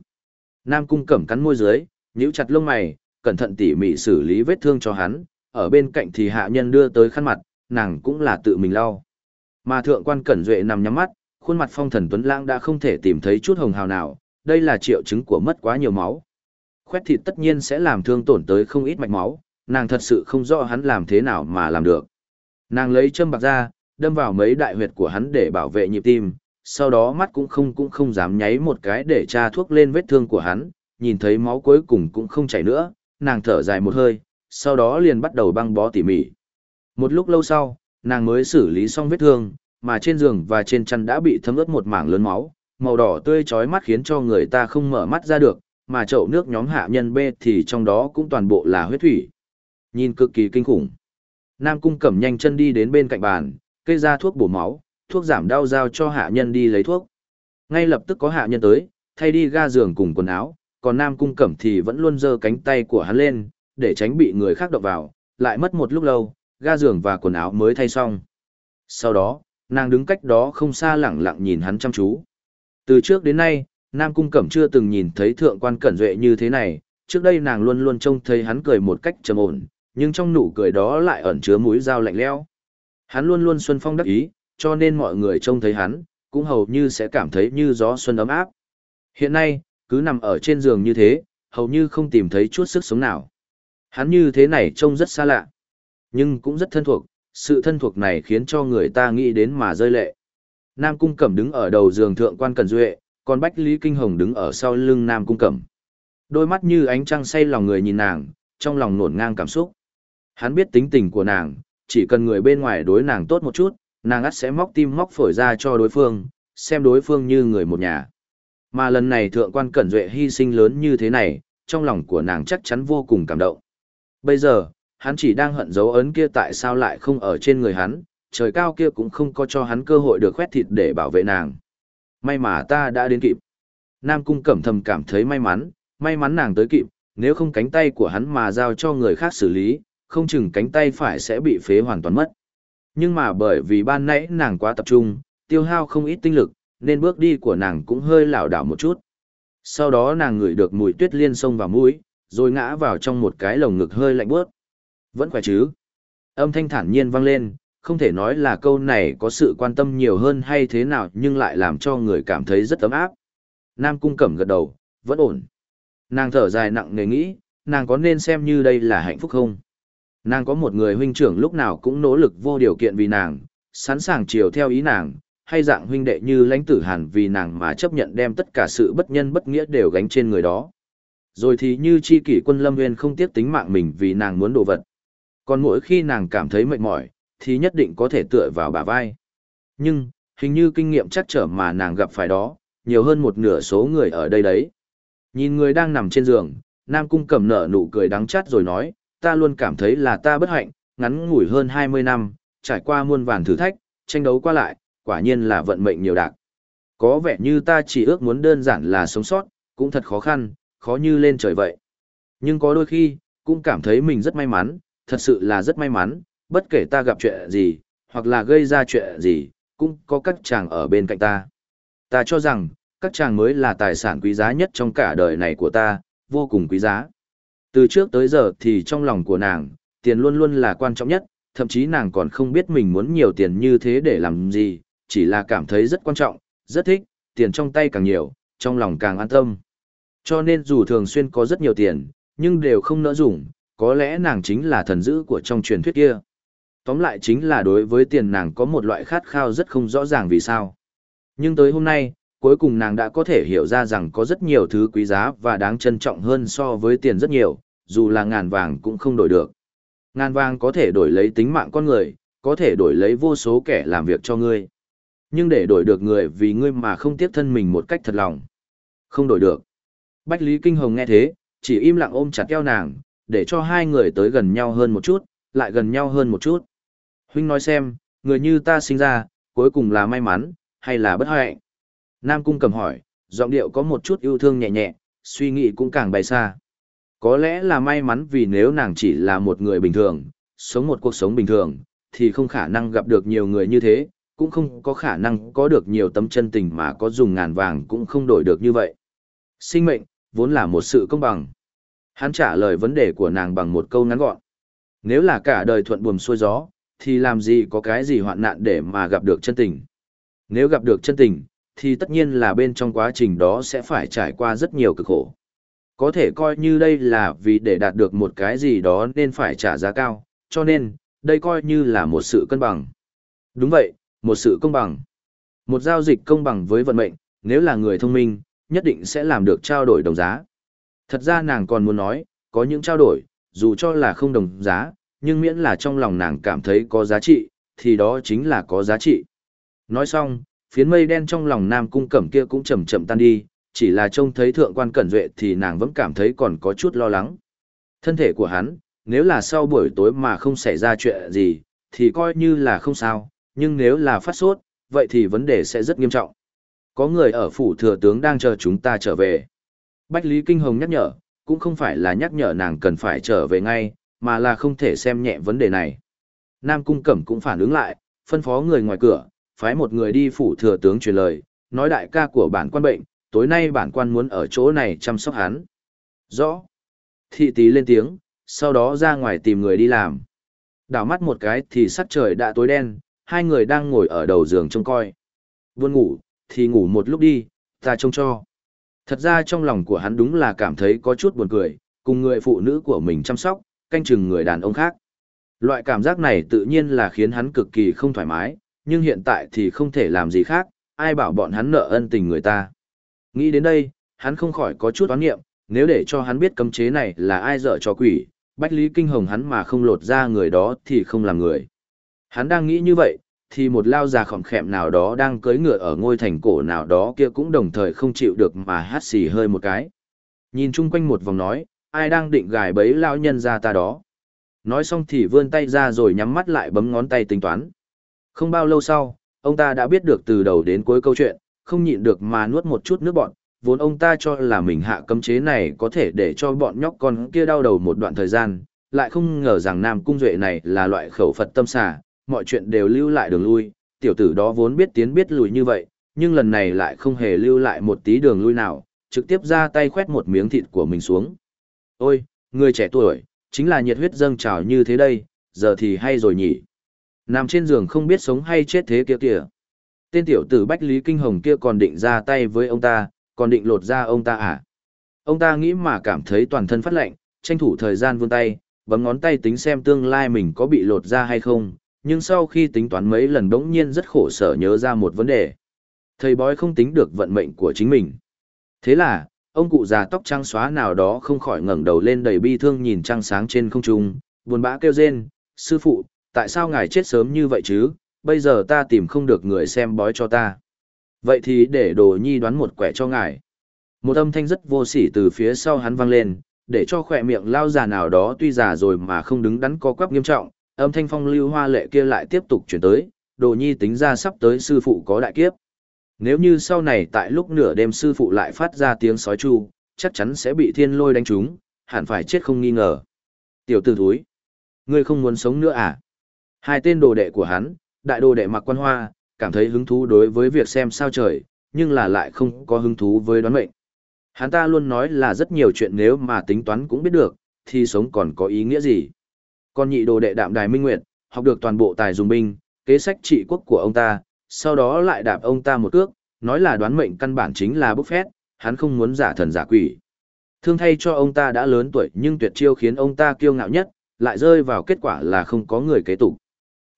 A: Nam cung cẩm cắn môi dưới, nhíu chặt lông mày, cẩn thận tỉ mỉ xử lý vết thương cho hắn, ở bên cạnh thì hạ nhân đưa tới khăn mặt, nàng cũng là tự mình lau. Mà thượng quan cẩn duệ nằm nhắm mắt, khuôn mặt phong thần tuấn lãng đã không thể tìm thấy chút hồng hào nào, đây là triệu chứng của mất quá nhiều máu. Khoét thịt tất nhiên sẽ làm thương tổn tới không ít mạch máu, nàng thật sự không rõ hắn làm thế nào mà làm được. Nàng lấy châm bạc ra, đâm vào mấy đại huyệt của hắn để bảo vệ nhịp tim, sau đó mắt cũng không cũng không dám nháy một cái để tra thuốc lên vết thương của hắn, nhìn thấy máu cuối cùng cũng không chảy nữa, nàng thở dài một hơi, sau đó liền bắt đầu băng bó tỉ mỉ. Một lúc lâu sau, nàng mới xử lý xong vết thương, mà trên giường và trên chăn đã bị thấm ướt một mảng lớn máu, màu đỏ tươi chói mắt khiến cho người ta không mở mắt ra được, mà chậu nước nhóm hạ nhân B thì trong đó cũng toàn bộ là huyết thủy. Nhìn cực kỳ kinh khủng. Nam cung cẩm nhanh chân đi đến bên cạnh bàn, cây ra thuốc bổ máu, thuốc giảm đau giao cho hạ nhân đi lấy thuốc. Ngay lập tức có hạ nhân tới, thay đi ga giường cùng quần áo, còn Nam cung cẩm thì vẫn luôn giơ cánh tay của hắn lên, để tránh bị người khác động vào, lại mất một lúc lâu, ga giường và quần áo mới thay xong. Sau đó, nàng đứng cách đó không xa lẳng lặng nhìn hắn chăm chú. Từ trước đến nay, Nam Cung Cẩm chưa từng nhìn thấy thượng quan cẩn duệ như thế này, trước đây nàng luôn luôn trông thấy hắn cười một cách trầm ổn, nhưng trong nụ cười đó lại ẩn chứa mũi dao lạnh lẽo. Hắn luôn luôn xuân phong đắc ý, cho nên mọi người trông thấy hắn, cũng hầu như sẽ cảm thấy như gió xuân ấm áp. Hiện nay, cứ nằm ở trên giường như thế, hầu như không tìm thấy chút sức sống nào. Hắn như thế này trông rất xa lạ, nhưng cũng rất thân thuộc, sự thân thuộc này khiến cho người ta nghĩ đến mà rơi lệ. Nam Cung Cẩm đứng ở đầu giường thượng quan Cần Duệ, còn Bách Lý Kinh Hồng đứng ở sau lưng Nam Cung Cẩm. Đôi mắt như ánh trăng say lòng người nhìn nàng, trong lòng nổn ngang cảm xúc. Hắn biết tính tình của nàng, chỉ cần người bên ngoài đối nàng tốt một chút, nàng ắt sẽ móc tim móc phổi ra cho đối phương, xem đối phương như người một nhà. Mà lần này thượng quan cẩn duệ hy sinh lớn như thế này, trong lòng của nàng chắc chắn vô cùng cảm động. Bây giờ, hắn chỉ đang hận dấu ấn kia tại sao lại không ở trên người hắn, trời cao kia cũng không có cho hắn cơ hội được khoét thịt để bảo vệ nàng. May mà ta đã đến kịp. Nam cung cẩm thầm cảm thấy may mắn, may mắn nàng tới kịp, nếu không cánh tay của hắn mà giao cho người khác xử lý, không chừng cánh tay phải sẽ bị phế hoàn toàn mất. Nhưng mà bởi vì ban nãy nàng quá tập trung, tiêu hao không ít tinh lực, nên bước đi của nàng cũng hơi lảo đảo một chút. Sau đó nàng ngửi được mùi tuyết liên sông vào mũi, rồi ngã vào trong một cái lồng ngực hơi lạnh bớt. Vẫn khỏe chứ? Âm thanh thản nhiên vang lên, không thể nói là câu này có sự quan tâm nhiều hơn hay thế nào nhưng lại làm cho người cảm thấy rất ấm áp. Nam cung cẩm gật đầu, vẫn ổn. Nàng thở dài nặng nề nghĩ, nàng có nên xem như đây là hạnh phúc không? Nàng có một người huynh trưởng lúc nào cũng nỗ lực vô điều kiện vì nàng, sẵn sàng chiều theo ý nàng, hay dạng huynh đệ như lãnh tử hàn vì nàng mà chấp nhận đem tất cả sự bất nhân bất nghĩa đều gánh trên người đó. Rồi thì như chi kỷ quân lâm nguyên không tiếc tính mạng mình vì nàng muốn đồ vật. Còn mỗi khi nàng cảm thấy mệt mỏi, thì nhất định có thể tựa vào bả vai. Nhưng, hình như kinh nghiệm chắc trở mà nàng gặp phải đó, nhiều hơn một nửa số người ở đây đấy. Nhìn người đang nằm trên giường, Nam Cung cầm nở nụ cười đắng chát rồi nói, ta luôn cảm thấy là ta bất hạnh, ngắn ngủi hơn 20 năm, trải qua muôn vàn thử thách, tranh đấu qua lại, quả nhiên là vận mệnh nhiều đạc. Có vẻ như ta chỉ ước muốn đơn giản là sống sót, cũng thật khó khăn, khó như lên trời vậy. Nhưng có đôi khi, cũng cảm thấy mình rất may mắn, thật sự là rất may mắn, bất kể ta gặp chuyện gì, hoặc là gây ra chuyện gì, cũng có các chàng ở bên cạnh ta. Ta cho rằng, các chàng mới là tài sản quý giá nhất trong cả đời này của ta, vô cùng quý giá. Từ trước tới giờ thì trong lòng của nàng, tiền luôn luôn là quan trọng nhất, thậm chí nàng còn không biết mình muốn nhiều tiền như thế để làm gì, chỉ là cảm thấy rất quan trọng, rất thích, tiền trong tay càng nhiều, trong lòng càng an tâm. Cho nên dù thường xuyên có rất nhiều tiền, nhưng đều không nỡ dùng, có lẽ nàng chính là thần dữ của trong truyền thuyết kia. Tóm lại chính là đối với tiền nàng có một loại khát khao rất không rõ ràng vì sao. Nhưng tới hôm nay, cuối cùng nàng đã có thể hiểu ra rằng có rất nhiều thứ quý giá và đáng trân trọng hơn so với tiền rất nhiều, dù là ngàn vàng cũng không đổi được. Ngàn vàng có thể đổi lấy tính mạng con người, có thể đổi lấy vô số kẻ làm việc cho ngươi. Nhưng để đổi được người vì ngươi mà không tiếc thân mình một cách thật lòng. Không đổi được. Bách Lý Kinh Hồng nghe thế, chỉ im lặng ôm chặt eo nàng, để cho hai người tới gần nhau hơn một chút, lại gần nhau hơn một chút. Huynh nói xem, người như ta sinh ra, cuối cùng là may mắn, hay là bất hạnh? Nam Cung cầm hỏi, giọng điệu có một chút yêu thương nhẹ nhẹ, suy nghĩ cũng càng bày xa. Có lẽ là may mắn vì nếu nàng chỉ là một người bình thường, sống một cuộc sống bình thường, thì không khả năng gặp được nhiều người như thế, cũng không có khả năng có được nhiều tấm chân tình mà có dùng ngàn vàng cũng không đổi được như vậy. Sinh mệnh, vốn là một sự công bằng. Hắn trả lời vấn đề của nàng bằng một câu ngắn gọn. Nếu là cả đời thuận buồm xuôi gió, thì làm gì có cái gì hoạn nạn để mà gặp được chân tình. Nếu gặp được chân tình, thì tất nhiên là bên trong quá trình đó sẽ phải trải qua rất nhiều cực khổ. Có thể coi như đây là vì để đạt được một cái gì đó nên phải trả giá cao, cho nên, đây coi như là một sự cân bằng. Đúng vậy, một sự công bằng. Một giao dịch công bằng với vận mệnh, nếu là người thông minh, nhất định sẽ làm được trao đổi đồng giá. Thật ra nàng còn muốn nói, có những trao đổi, dù cho là không đồng giá, nhưng miễn là trong lòng nàng cảm thấy có giá trị, thì đó chính là có giá trị. Nói xong, phiến mây đen trong lòng nam cung cẩm kia cũng chậm chậm tan đi, chỉ là trông thấy thượng quan cẩn duệ thì nàng vẫn cảm thấy còn có chút lo lắng. Thân thể của hắn, nếu là sau buổi tối mà không xảy ra chuyện gì, thì coi như là không sao, nhưng nếu là phát sốt, vậy thì vấn đề sẽ rất nghiêm trọng. Có người ở phủ thừa tướng đang chờ chúng ta trở về. Bách Lý Kinh Hồng nhắc nhở, cũng không phải là nhắc nhở nàng cần phải trở về ngay, mà là không thể xem nhẹ vấn đề này. Nam Cung Cẩm cũng phản ứng lại, phân phó người ngoài cửa, phái một người đi phủ thừa tướng truyền lời, nói đại ca của bản quan bệnh, tối nay bản quan muốn ở chỗ này chăm sóc hắn. Rõ. Thị tí lên tiếng, sau đó ra ngoài tìm người đi làm. Đảo mắt một cái thì sắc trời đã tối đen, hai người đang ngồi ở đầu giường trông coi. Buồn ngủ, thì ngủ một lúc đi, ta trông cho. Thật ra trong lòng của hắn đúng là cảm thấy có chút buồn cười, cùng người phụ nữ của mình chăm sóc, canh chừng người đàn ông khác. Loại cảm giác này tự nhiên là khiến hắn cực kỳ không thoải mái, nhưng hiện tại thì không thể làm gì khác, ai bảo bọn hắn nợ ân tình người ta. Nghĩ đến đây, hắn không khỏi có chút oán nghiệm, nếu để cho hắn biết cấm chế này là ai dở cho quỷ, Bách Lý Kinh Hồng hắn mà không lột ra người đó thì không làm người. Hắn đang nghĩ như vậy, thì một lao già khỏm khẹm nào đó đang cưỡi ngựa ở ngôi thành cổ nào đó kia cũng đồng thời không chịu được mà hát xì hơi một cái. Nhìn chung quanh một vòng nói, ai đang định gài bấy lao nhân ra ta đó. Nói xong thì vươn tay ra rồi nhắm mắt lại bấm ngón tay tính toán. Không bao lâu sau, ông ta đã biết được từ đầu đến cuối câu chuyện, không nhịn được mà nuốt một chút nước bọn, vốn ông ta cho là mình hạ cấm chế này có thể để cho bọn nhóc con kia đau đầu một đoạn thời gian, lại không ngờ rằng Nam Cung Duệ này là loại khẩu Phật tâm xà, mọi chuyện đều lưu lại đường lui, tiểu tử đó vốn biết tiến biết lùi như vậy, nhưng lần này lại không hề lưu lại một tí đường lui nào, trực tiếp ra tay khoét một miếng thịt của mình xuống. Ôi, người trẻ tuổi, chính là nhiệt huyết dâng trào như thế đây, giờ thì hay rồi nhỉ. Nằm trên giường không biết sống hay chết thế kia kìa. Tên tiểu tử Bách Lý Kinh Hồng kia còn định ra tay với ông ta, còn định lột ra ông ta à? Ông ta nghĩ mà cảm thấy toàn thân phát lạnh, tranh thủ thời gian vươn tay, bấm ngón tay tính xem tương lai mình có bị lột ra hay không, nhưng sau khi tính toán mấy lần đống nhiên rất khổ sở nhớ ra một vấn đề. Thầy bói không tính được vận mệnh của chính mình. Thế là, ông cụ già tóc trắng xóa nào đó không khỏi ngẩng đầu lên đầy bi thương nhìn trăng sáng trên không trung, buồn bã kêu rên, sư phụ, tại sao ngài chết sớm như vậy chứ, bây giờ ta tìm không được người xem bói cho ta. Vậy thì để đồ nhi đoán một quẻ cho ngài. Một âm thanh rất vô sỉ từ phía sau hắn vang lên, để cho khỏe miệng lao già nào đó tuy già rồi mà không đứng đắn có quắp nghiêm trọng, âm thanh phong lưu hoa lệ kia lại tiếp tục chuyển tới, đồ nhi tính ra sắp tới sư phụ có đại kiếp. Nếu như sau này tại lúc nửa đêm sư phụ lại phát ra tiếng sói chu, chắc chắn sẽ bị thiên lôi đánh trúng, hẳn phải chết không nghi ngờ. Tiểu tử thúi, ngươi không muốn sống nữa à? Hai tên đồ đệ của hắn, đại đồ đệ mặc quan hoa, cảm thấy hứng thú đối với việc xem sao trời, nhưng là lại không có hứng thú với đoán mệnh. Hắn ta luôn nói là rất nhiều chuyện nếu mà tính toán cũng biết được, thì sống còn có ý nghĩa gì. Con nhị đồ đệ đạm đài minh nguyệt, học được toàn bộ tài dùng binh, kế sách trị quốc của ông ta, sau đó lại đạp ông ta một cước, nói là đoán mệnh căn bản chính là bốc phét, hắn không muốn giả thần giả quỷ. Thương thay cho ông ta đã lớn tuổi nhưng tuyệt chiêu khiến ông ta kiêu ngạo nhất, lại rơi vào kết quả là không có người kế tục.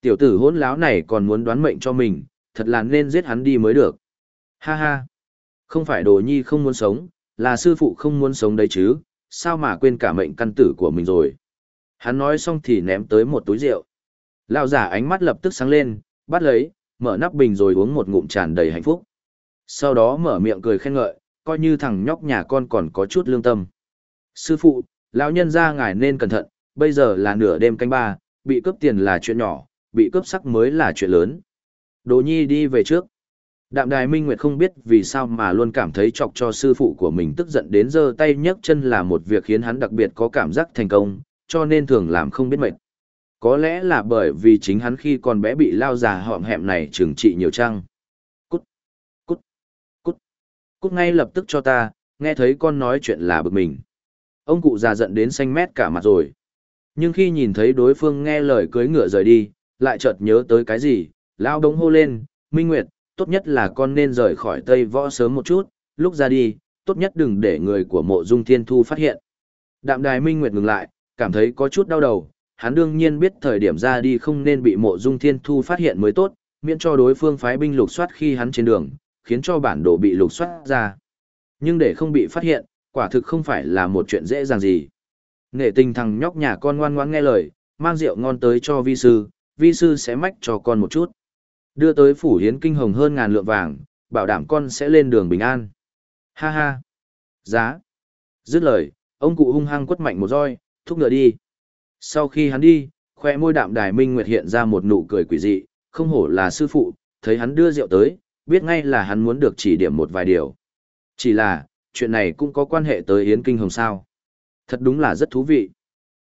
A: Tiểu tử hỗn láo này còn muốn đoán mệnh cho mình, thật là nên giết hắn đi mới được. Ha ha, không phải đồ nhi không muốn sống, là sư phụ không muốn sống đấy chứ, sao mà quên cả mệnh căn tử của mình rồi. Hắn nói xong thì ném tới một túi rượu. Lão giả ánh mắt lập tức sáng lên, bắt lấy, mở nắp bình rồi uống một ngụm tràn đầy hạnh phúc. Sau đó mở miệng cười khen ngợi, coi như thằng nhóc nhà con còn có chút lương tâm. Sư phụ, lão nhân ra ngài nên cẩn thận, bây giờ là nửa đêm canh ba, bị cướp tiền là chuyện nhỏ, bị cướp sắc mới là chuyện lớn. Đồ nhi đi về trước. Đạm đài minh nguyệt không biết vì sao mà luôn cảm thấy chọc cho sư phụ của mình tức giận đến giơ tay nhấc chân là một việc khiến hắn đặc biệt có cảm giác thành công, cho nên thường làm không biết mệt. Có lẽ là bởi vì chính hắn khi còn bé bị lao già họm hẹm này trừng trị nhiều trăng. Cút, cút, cút, cút ngay lập tức cho ta, nghe thấy con nói chuyện là bực mình. Ông cụ già giận đến xanh mét cả mặt rồi. Nhưng khi nhìn thấy đối phương nghe lời cưới ngựa rời đi, lại chợt nhớ tới cái gì, lao đống hô lên, Minh Nguyệt, tốt nhất là con nên rời khỏi Tây Võ sớm một chút, lúc ra đi, tốt nhất đừng để người của mộ dung thiên thu phát hiện. Đạm đài Minh Nguyệt ngừng lại, cảm thấy có chút đau đầu, hắn đương nhiên biết thời điểm ra đi không nên bị mộ dung thiên thu phát hiện mới tốt, miễn cho đối phương phái binh lục soát khi hắn trên đường, khiến cho bản đồ bị lục soát ra. Nhưng để không bị phát hiện, quả thực không phải là một chuyện dễ dàng gì. Nghệ tình thằng nhóc nhà con ngoan ngoãn nghe lời, mang rượu ngon tới cho vi sư, vi sư sẽ mách cho con một chút. Đưa tới phủ hiến kinh hồng hơn ngàn lượng vàng, bảo đảm con sẽ lên đường bình an. Ha ha. Giá. Dứt lời, ông cụ hung hăng quất mạnh một roi, thúc ngựa đi. Sau khi hắn đi, khoe môi đạm đài minh nguyệt hiện ra một nụ cười quỷ dị, không hổ là sư phụ, thấy hắn đưa rượu tới, biết ngay là hắn muốn được chỉ điểm một vài điều. Chỉ là, chuyện này cũng có quan hệ tới Yến Kinh Hồng sao. Thật đúng là rất thú vị.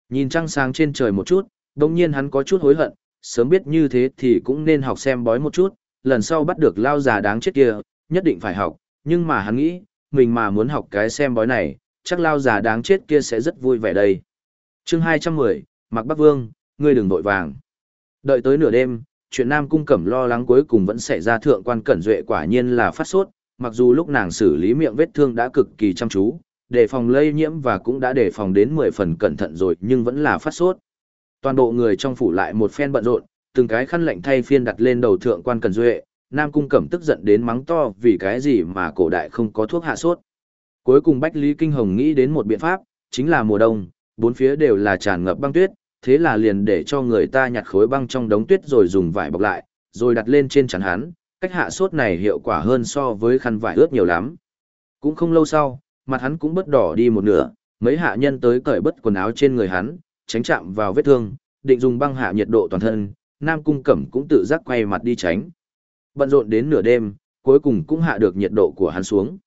A: Nhìn trăng sáng trên trời một chút, đồng nhiên hắn có chút hối hận, sớm biết như thế thì cũng nên học xem bói một chút, lần sau bắt được lao già đáng chết kia, nhất định phải học, nhưng mà hắn nghĩ, mình mà muốn học cái xem bói này, chắc lao già đáng chết kia sẽ rất vui vẻ đây. chương 210, Mạc Bắc Vương, ngươi đừng vội vàng. Đợi tới nửa đêm, chuyện Nam Cung Cẩm lo lắng cuối cùng vẫn xảy ra thượng quan cẩn duệ quả nhiên là phát sốt, mặc dù lúc nàng xử lý miệng vết thương đã cực kỳ chăm chú, đề phòng lây nhiễm và cũng đã đề phòng đến 10 phần cẩn thận rồi nhưng vẫn là phát sốt. Toàn bộ người trong phủ lại một phen bận rộn, từng cái khăn lạnh thay phiên đặt lên đầu thượng quan cần Duệ, Nam Cung Cẩm tức giận đến mắng to vì cái gì mà cổ đại không có thuốc hạ sốt. Cuối cùng Bách Lý Kinh Hồng nghĩ đến một biện pháp, chính là mùa đông, bốn phía đều là tràn ngập băng tuyết, thế là liền để cho người ta nhặt khối băng trong đống tuyết rồi dùng vải bọc lại, rồi đặt lên trên chắn hắn, cách hạ sốt này hiệu quả hơn so với khăn vải ướt nhiều lắm. Cũng không lâu sau, mặt hắn cũng bớt đỏ đi một nửa, mấy hạ nhân tới cởi bất quần áo trên người hắn, tránh chạm vào vết thương, định dùng băng hạ nhiệt độ toàn thân, Nam Cung Cẩm cũng tự giác quay mặt đi tránh. Bận rộn đến nửa đêm, cuối cùng cũng hạ được nhiệt độ của hắn xuống.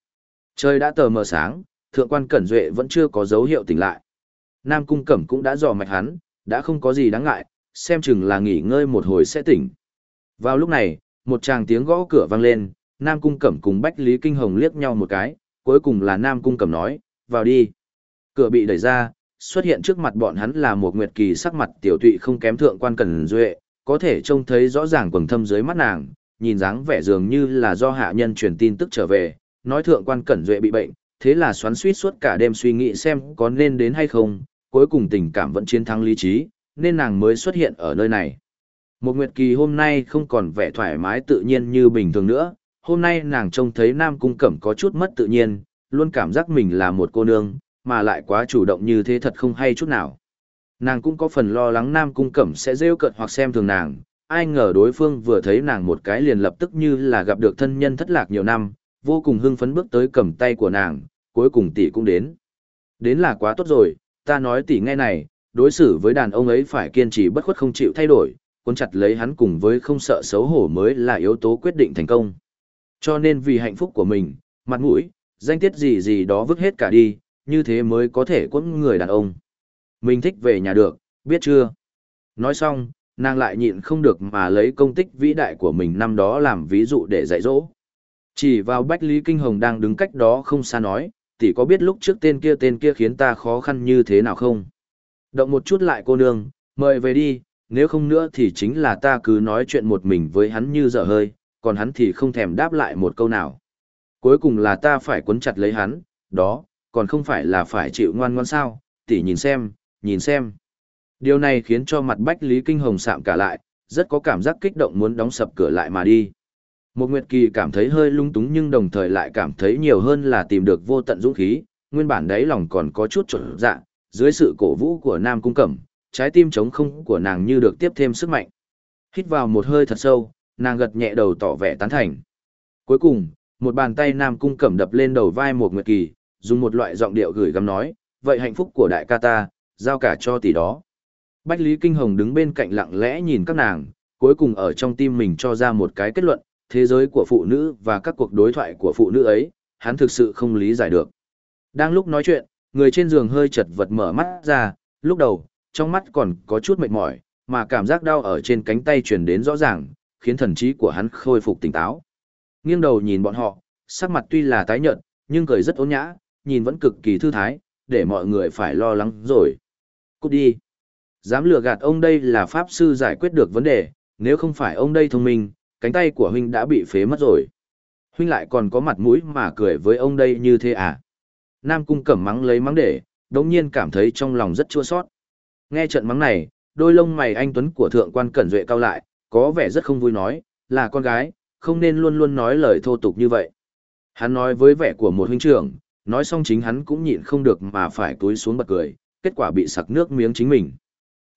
A: Trời đã tờ mờ sáng, thượng quan Cẩn Duệ vẫn chưa có dấu hiệu tỉnh lại. Nam Cung Cẩm cũng đã dò mạch hắn, đã không có gì đáng ngại, xem chừng là nghỉ ngơi một hồi sẽ tỉnh. Vào lúc này, một tràng tiếng gõ cửa vang lên, Nam Cung Cẩm cùng Bách Lý Kinh Hồng liếc nhau một cái, cuối cùng là Nam Cung Cẩm nói, vào đi. Cửa bị đẩy ra, xuất hiện trước mặt bọn hắn là một nguyệt kỳ sắc mặt tiểu tụy không kém thượng quan Cẩn Duệ, có thể trông thấy rõ ràng quầng thâm dưới mắt nàng, nhìn dáng vẻ dường như là do hạ nhân truyền tin tức trở về, nói thượng quan Cẩn Duệ bị bệnh, thế là xoắn suýt suốt cả đêm suy nghĩ xem có nên đến hay không, cuối cùng tình cảm vẫn chiến thắng lý trí, nên nàng mới xuất hiện ở nơi này. Một Nguyệt Kỳ hôm nay không còn vẻ thoải mái tự nhiên như bình thường nữa, hôm nay nàng trông thấy Nam Cung Cẩm có chút mất tự nhiên, luôn cảm giác mình là một cô nương, mà lại quá chủ động như thế thật không hay chút nào. Nàng cũng có phần lo lắng Nam Cung Cẩm sẽ rêu cợt hoặc xem thường nàng, ai ngờ đối phương vừa thấy nàng một cái liền lập tức như là gặp được thân nhân thất lạc nhiều năm, vô cùng hưng phấn bước tới cầm tay của nàng, cuối cùng tỷ cũng đến. Đến là quá tốt rồi, ta nói tỷ nghe này, đối xử với đàn ông ấy phải kiên trì bất khuất không chịu thay đổi, cuốn chặt lấy hắn cùng với không sợ xấu hổ mới là yếu tố quyết định thành công. Cho nên vì hạnh phúc của mình, mặt mũi, danh tiết gì gì đó vứt hết cả đi, như thế mới có thể quẫn người đàn ông. Mình thích về nhà được, biết chưa? Nói xong, nàng lại nhịn không được mà lấy công tích vĩ đại của mình năm đó làm ví dụ để dạy dỗ. Chỉ vào Bách Lý Kinh Hồng đang đứng cách đó không xa nói, tỷ có biết lúc trước tên kia tên kia khiến ta khó khăn như thế nào không? Động một chút lại cô nương, mời về đi, nếu không nữa thì chính là ta cứ nói chuyện một mình với hắn như dở hơi, còn hắn thì không thèm đáp lại một câu nào. Cuối cùng là ta phải cuốn chặt lấy hắn, đó, còn không phải là phải chịu ngoan ngoan sao, tỷ nhìn xem, nhìn xem. Điều này khiến cho mặt Bách Lý Kinh Hồng sạm cả lại, rất có cảm giác kích động muốn đóng sập cửa lại mà đi. Một Nguyệt Kỳ cảm thấy hơi lung túng nhưng đồng thời lại cảm thấy nhiều hơn là tìm được vô tận dũng khí, nguyên bản đấy lòng còn có chút trở dạ, dưới sự cổ vũ của Nam Cung Cẩm, trái tim trống không của nàng như được tiếp thêm sức mạnh. Hít vào một hơi thật sâu, nàng gật nhẹ đầu tỏ vẻ tán thành. Cuối cùng, một bàn tay Nam Cung Cẩm đập lên đầu vai một Nguyệt Kỳ, dùng một loại giọng điệu gửi gắm nói, vậy hạnh phúc của đại ca ta, giao cả cho tỷ đó. Bách Lý Kinh Hồng đứng bên cạnh lặng lẽ nhìn các nàng, cuối cùng ở trong tim mình cho ra một cái kết luận, thế giới của phụ nữ và các cuộc đối thoại của phụ nữ ấy, hắn thực sự không lý giải được. Đang lúc nói chuyện, người trên giường hơi chật vật mở mắt ra, lúc đầu, trong mắt còn có chút mệt mỏi, mà cảm giác đau ở trên cánh tay truyền đến rõ ràng, khiến thần trí của hắn khôi phục tỉnh táo. Nghiêng đầu nhìn bọn họ, sắc mặt tuy là tái nhợt, nhưng cười rất ôn nhã, nhìn vẫn cực kỳ thư thái, để mọi người phải lo lắng rồi. Cút đi. Dám lừa gạt ông đây là pháp sư giải quyết được vấn đề, nếu không phải ông đây thông minh, cánh tay của huynh đã bị phế mất rồi. Huynh lại còn có mặt mũi mà cười với ông đây như thế à? Nam cung cẩm mắng lấy mắng để, đống nhiên cảm thấy trong lòng rất chua sót. Nghe trận mắng này, đôi lông mày anh Tuấn của thượng quan cẩn duệ cao lại, có vẻ rất không vui nói, là con gái, không nên luôn luôn nói lời thô tục như vậy. Hắn nói với vẻ của một huynh trưởng, nói xong chính hắn cũng nhịn không được mà phải túi xuống bật cười, kết quả bị sặc nước miếng chính mình.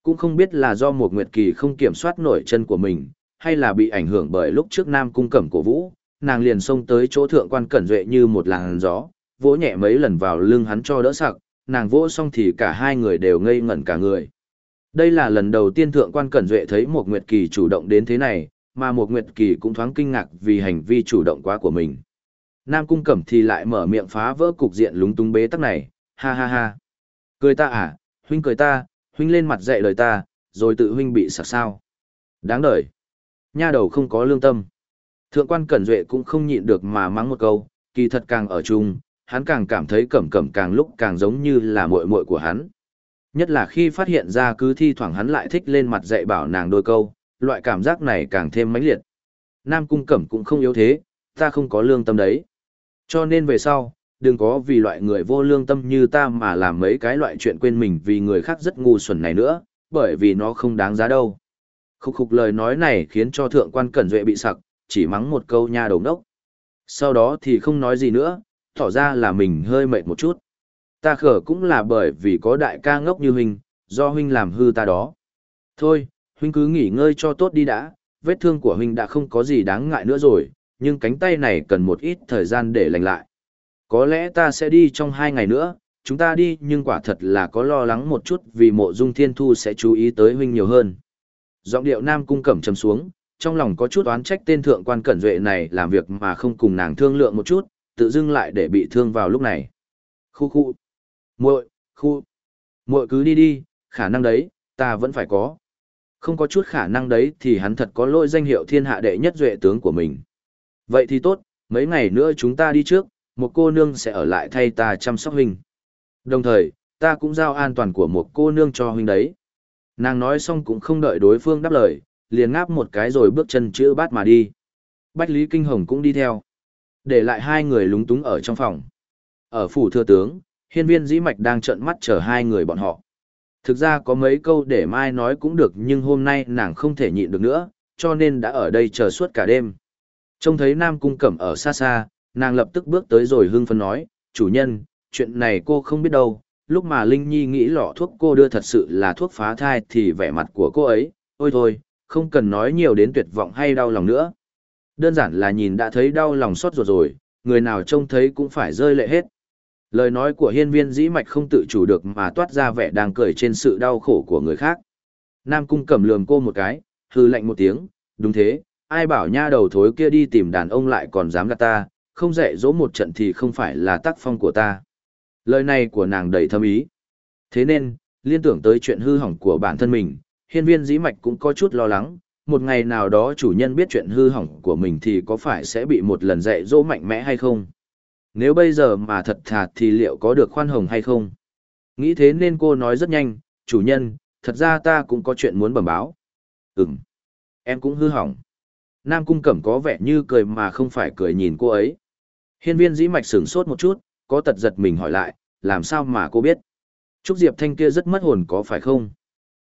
A: Cũng không biết là do một nguyệt kỳ không kiểm soát nổi chân của mình, hay là bị ảnh hưởng bởi lúc trước nam cung cẩm cổ vũ, nàng liền xông tới chỗ thượng quan cẩn duệ như một làn gió, vỗ nhẹ mấy lần vào lưng hắn cho đỡ sặc, nàng vỗ xong thì cả hai người đều ngây ngẩn cả người. Đây là lần đầu tiên thượng quan cẩn duệ thấy một nguyệt kỳ chủ động đến thế này, mà một nguyệt kỳ cũng thoáng kinh ngạc vì hành vi chủ động quá của mình. Nam cung cẩm thì lại mở miệng phá vỡ cục diện lúng túng bế tắc này, ha ha ha. Cười ta à, huynh cười ta, huynh lên mặt dạy lời ta, rồi tự huynh bị sạc sao. Đáng đời. Nha đầu không có lương tâm. Thượng quan Cẩn Duệ cũng không nhịn được mà mắng một câu, kỳ thật càng ở chung, hắn càng cảm thấy cẩm cẩm càng lúc càng giống như là muội muội của hắn. Nhất là khi phát hiện ra cứ thi thoảng hắn lại thích lên mặt dạy bảo nàng đôi câu, loại cảm giác này càng thêm mãnh liệt. Nam cung cẩm cũng không yếu thế, ta không có lương tâm đấy. Cho nên về sau, đừng có vì loại người vô lương tâm như ta mà làm mấy cái loại chuyện quên mình vì người khác rất ngu xuẩn này nữa, bởi vì nó không đáng giá đâu. Khúc khục lời nói này khiến cho thượng quan cẩn duệ bị sặc, chỉ mắng một câu nha đồng đốc. Sau đó thì không nói gì nữa, tỏ ra là mình hơi mệt một chút. Ta khở cũng là bởi vì có đại ca ngốc như huynh, do huynh làm hư ta đó. Thôi, huynh cứ nghỉ ngơi cho tốt đi đã, vết thương của huynh đã không có gì đáng ngại nữa rồi, nhưng cánh tay này cần một ít thời gian để lành lại. Có lẽ ta sẽ đi trong hai ngày nữa, chúng ta đi nhưng quả thật là có lo lắng một chút vì mộ dung thiên thu sẽ chú ý tới huynh nhiều hơn. Giọng điệu nam cung cẩm trầm xuống, trong lòng có chút oán trách tên thượng quan cẩn duệ này làm việc mà không cùng nàng thương lượng một chút, tự dưng lại để bị thương vào lúc này. Khu khu. muội, khu. muội cứ đi đi, khả năng đấy, ta vẫn phải có. Không có chút khả năng đấy thì hắn thật có lỗi danh hiệu thiên hạ đệ nhất duệ tướng của mình. Vậy thì tốt, mấy ngày nữa chúng ta đi trước, một cô nương sẽ ở lại thay ta chăm sóc huynh. Đồng thời, ta cũng giao an toàn của một cô nương cho huynh đấy. Nàng nói xong cũng không đợi đối phương đáp lời, liền ngáp một cái rồi bước chân chữ bát mà đi. Bách Lý Kinh Hồng cũng đi theo. Để lại hai người lúng túng ở trong phòng. Ở phủ thừa tướng, hiên viên dĩ mạch đang trợn mắt chờ hai người bọn họ. Thực ra có mấy câu để mai nói cũng được nhưng hôm nay nàng không thể nhịn được nữa, cho nên đã ở đây chờ suốt cả đêm. Trông thấy Nam Cung Cẩm ở xa xa, nàng lập tức bước tới rồi hưng phấn nói, chủ nhân, chuyện này cô không biết đâu, lúc mà Linh Nhi nghĩ lọ thuốc cô đưa thật sự là thuốc phá thai thì vẻ mặt của cô ấy, ôi thôi, không cần nói nhiều đến tuyệt vọng hay đau lòng nữa. Đơn giản là nhìn đã thấy đau lòng xót ruột rồi, người nào trông thấy cũng phải rơi lệ hết. Lời nói của hiên viên dĩ mạch không tự chủ được mà toát ra vẻ đang cười trên sự đau khổ của người khác. Nam cung cầm lườm cô một cái, hư lạnh một tiếng, đúng thế, ai bảo nha đầu thối kia đi tìm đàn ông lại còn dám gạt ta, không dạy dỗ một trận thì không phải là tác phong của ta. Lời này của nàng đầy thâm ý. Thế nên, liên tưởng tới chuyện hư hỏng của bản thân mình, hiên viên dĩ mạch cũng có chút lo lắng, một ngày nào đó chủ nhân biết chuyện hư hỏng của mình thì có phải sẽ bị một lần dạy dỗ mạnh mẽ hay không? Nếu bây giờ mà thật thà thì liệu có được khoan hồng hay không? Nghĩ thế nên cô nói rất nhanh, chủ nhân, thật ra ta cũng có chuyện muốn bẩm báo. Ừm, em cũng hư hỏng. Nam Cung Cẩm có vẻ như cười mà không phải cười nhìn cô ấy. Hiên viên dĩ mạch sửng sốt một chút, có tật giật mình hỏi lại, làm sao mà cô biết? Trúc Diệp Thanh kia rất mất hồn có phải không?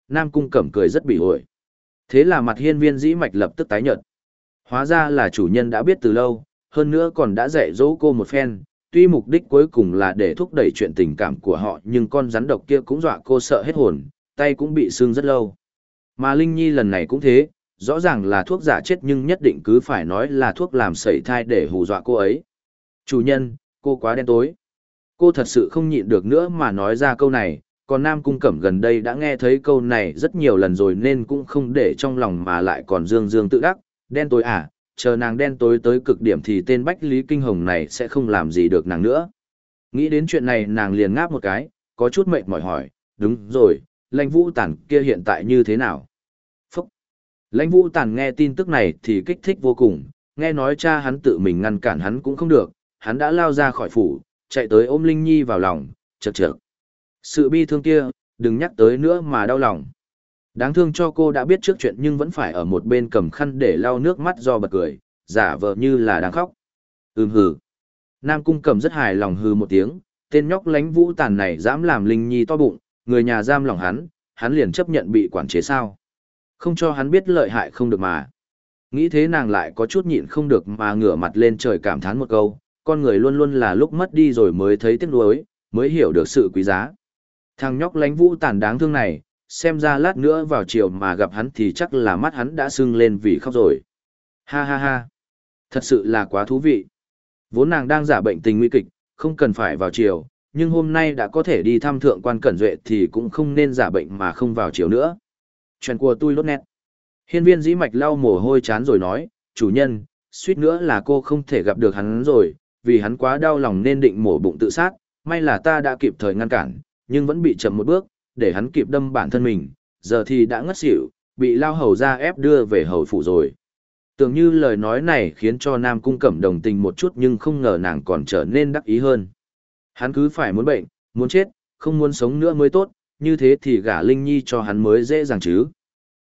A: Nam Cung Cẩm cười rất bị ổi. Thế là mặt hiên viên dĩ mạch lập tức tái nhợt. Hóa ra là chủ nhân đã biết từ lâu, hơn nữa còn đã dạy dỗ cô một phen, tuy mục đích cuối cùng là để thúc đẩy chuyện tình cảm của họ nhưng con rắn độc kia cũng dọa cô sợ hết hồn, tay cũng bị sưng rất lâu. Mà Linh Nhi lần này cũng thế, rõ ràng là thuốc giả chết nhưng nhất định cứ phải nói là thuốc làm sẩy thai để hù dọa cô ấy. Chủ nhân, cô quá đen tối. Cô thật sự không nhịn được nữa mà nói ra câu này, còn Nam Cung Cẩm gần đây đã nghe thấy câu này rất nhiều lần rồi nên cũng không để trong lòng mà lại còn dương dương tự đắc, đen tối à, chờ nàng đen tối tới cực điểm thì tên Bách Lý Kinh Hồng này sẽ không làm gì được nàng nữa. Nghĩ đến chuyện này nàng liền ngáp một cái, có chút mệt mỏi hỏi, đúng rồi, lãnh vũ tản kia hiện tại như thế nào? Lãnh vũ tản nghe tin tức này thì kích thích vô cùng, nghe nói cha hắn tự mình ngăn cản hắn cũng không được, hắn đã lao ra khỏi phủ, chạy tới ôm Linh Nhi vào lòng, chật chật. Sự bi thương kia, đừng nhắc tới nữa mà đau lòng. Đáng thương cho cô đã biết trước chuyện nhưng vẫn phải ở một bên cầm khăn để lau nước mắt do bật cười, giả vờ như là đang khóc. Ừm hừ. Nam cung cầm rất hài lòng hừ một tiếng, tên nhóc lánh vũ tàn này dám làm Linh Nhi to bụng, người nhà giam lòng hắn, hắn liền chấp nhận bị quản chế sao. Không cho hắn biết lợi hại không được mà. Nghĩ thế nàng lại có chút nhịn không được mà ngửa mặt lên trời cảm thán một câu, con người luôn luôn là lúc mất đi rồi mới thấy tiếc nuối, mới hiểu được sự quý giá. Thằng nhóc lánh vũ tàn đáng thương này, xem ra lát nữa vào chiều mà gặp hắn thì chắc là mắt hắn đã sưng lên vì khóc rồi. Ha ha ha. Thật sự là quá thú vị. Vốn nàng đang giả bệnh tình nguy kịch, không cần phải vào chiều, nhưng hôm nay đã có thể đi thăm thượng quan cẩn duệ thì cũng không nên giả bệnh mà không vào chiều nữa. Chuyện của tôi lốt nét. Hiên viên dĩ mạch lau mồ hôi chán rồi nói, chủ nhân, suýt nữa là cô không thể gặp được hắn rồi, vì hắn quá đau lòng nên định mổ bụng tự sát, may là ta đã kịp thời ngăn cản, nhưng vẫn bị chậm một bước, để hắn kịp đâm bản thân mình, giờ thì đã ngất xỉu, bị lao hầu ra ép đưa về hầu phủ rồi. Tưởng như lời nói này khiến cho Nam Cung Cẩm đồng tình một chút nhưng không ngờ nàng còn trở nên đắc ý hơn. Hắn cứ phải muốn bệnh, muốn chết, không muốn sống nữa mới tốt, như thế thì gả Linh Nhi cho hắn mới dễ dàng chứ.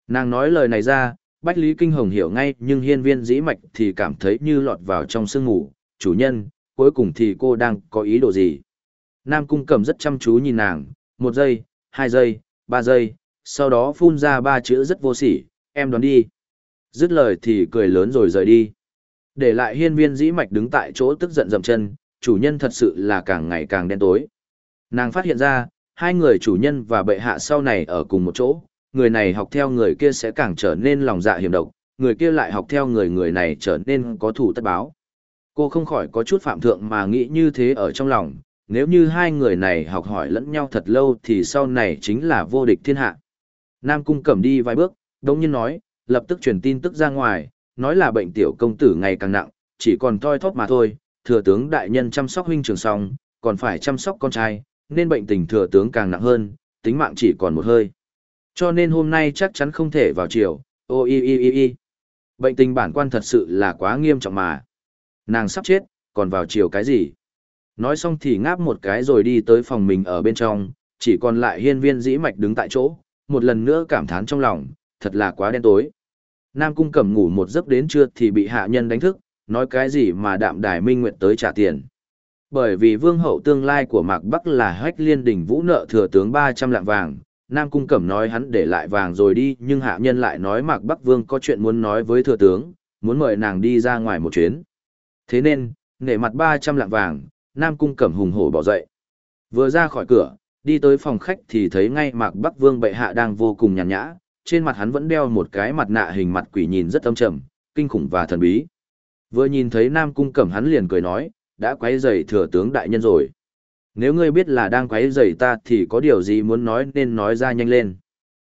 A: Nàng nói lời này ra, Bách Lý Kinh Hồng hiểu ngay nhưng hiên viên dĩ mạch thì cảm thấy như lọt vào trong sương ngủ, chủ nhân, cuối cùng thì cô đang có ý đồ gì. Nam Cung Cẩm rất chăm chú nhìn nàng, một giây, hai giây, ba giây, sau đó phun ra ba chữ rất vô sỉ, em đoán đi. Dứt lời thì cười lớn rồi rời đi. Để lại hiên viên dĩ mạch đứng tại chỗ tức giận dậm chân, chủ nhân thật sự là càng ngày càng đen tối. Nàng phát hiện ra, hai người chủ nhân và bệ hạ sau này ở cùng một chỗ, người này học theo người kia sẽ càng trở nên lòng dạ hiểm độc, người kia lại học theo người người này trở nên có thủ tất báo. Cô không khỏi có chút phạm thượng mà nghĩ như thế ở trong lòng, nếu như hai người này học hỏi lẫn nhau thật lâu thì sau này chính là vô địch thiên hạ. Nam Cung Cẩm đi vài bước, đống nhiên nói, lập tức truyền tin tức ra ngoài, nói là bệnh tiểu công tử ngày càng nặng, chỉ còn toi thóp mà thôi, thừa tướng đại nhân chăm sóc huynh trường xong, còn phải chăm sóc con trai, nên bệnh tình thừa tướng càng nặng hơn, tính mạng chỉ còn một hơi. Cho nên hôm nay chắc chắn không thể vào chiều, ô y y y y. Bệnh tình bản quan thật sự là quá nghiêm trọng mà. Nàng sắp chết, còn vào chiều cái gì? Nói xong thì ngáp một cái rồi đi tới phòng mình ở bên trong, chỉ còn lại hiên viên dĩ mạch đứng tại chỗ, một lần nữa cảm thán trong lòng, thật là quá đen tối. Nam cung cẩm ngủ một giấc đến trưa thì bị hạ nhân đánh thức, nói cái gì mà đạm đài minh nguyện tới trả tiền. Bởi vì vương hậu tương lai của Mạc Bắc là hách liên đỉnh vũ nợ thừa tướng 300 lạng vàng, Nam cung cẩm nói hắn để lại vàng rồi đi nhưng hạ nhân lại nói Mạc Bắc vương có chuyện muốn nói với thừa tướng, muốn mời nàng đi ra ngoài một chuyến. Thế nên, nể mặt 300 lạng vàng, Nam cung cẩm hùng hổ bỏ dậy. Vừa ra khỏi cửa, đi tới phòng khách thì thấy ngay Mạc Bắc vương bệ hạ đang vô cùng nhàn nhã, trên mặt hắn vẫn đeo một cái mặt nạ hình mặt quỷ nhìn rất âm trầm, kinh khủng và thần bí. Vừa nhìn thấy Nam Cung Cẩm hắn liền cười nói, đã quấy rầy thừa tướng đại nhân rồi. Nếu ngươi biết là đang quấy rầy ta thì có điều gì muốn nói nên nói ra nhanh lên.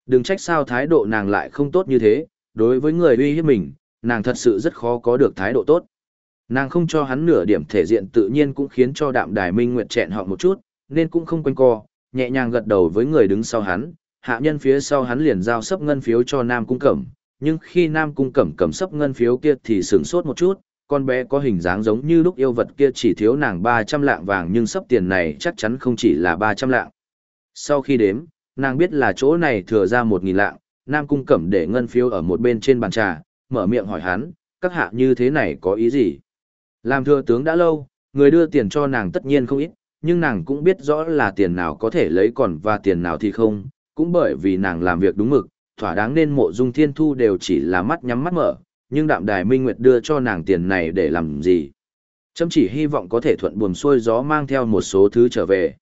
A: Đừng trách sao thái độ nàng lại không tốt như thế, đối với người uy hiếp mình, nàng thật sự rất khó có được thái độ tốt. Nàng không cho hắn nửa điểm thể diện tự nhiên cũng khiến cho đạm đài minh nguyệt chẹn họ một chút, nên cũng không quanh co, nhẹ nhàng gật đầu với người đứng sau hắn, hạ nhân phía sau hắn liền giao sấp ngân phiếu cho Nam Cung Cẩm, nhưng khi Nam Cung Cẩm cầm sấp ngân phiếu kia thì sửng sốt một chút, con bé có hình dáng giống như lúc yêu vật kia chỉ thiếu nàng 300 lạng vàng nhưng sắp tiền này chắc chắn không chỉ là 300 lạng. Sau khi đếm, nàng biết là chỗ này thừa ra 1.000 lạng, Nam Cung Cẩm để ngân phiếu ở một bên trên bàn trà, mở miệng hỏi hắn, các hạ như thế này có ý gì? Làm thừa tướng đã lâu, người đưa tiền cho nàng tất nhiên không ít, nhưng nàng cũng biết rõ là tiền nào có thể lấy còn và tiền nào thì không, cũng bởi vì nàng làm việc đúng mực, thỏa đáng nên mộ dung thiên thu đều chỉ là mắt nhắm mắt mở, nhưng đạm đài minh nguyệt đưa cho nàng tiền này để làm gì. Chấm chỉ hy vọng có thể thuận buồm xuôi gió mang theo một số thứ trở về.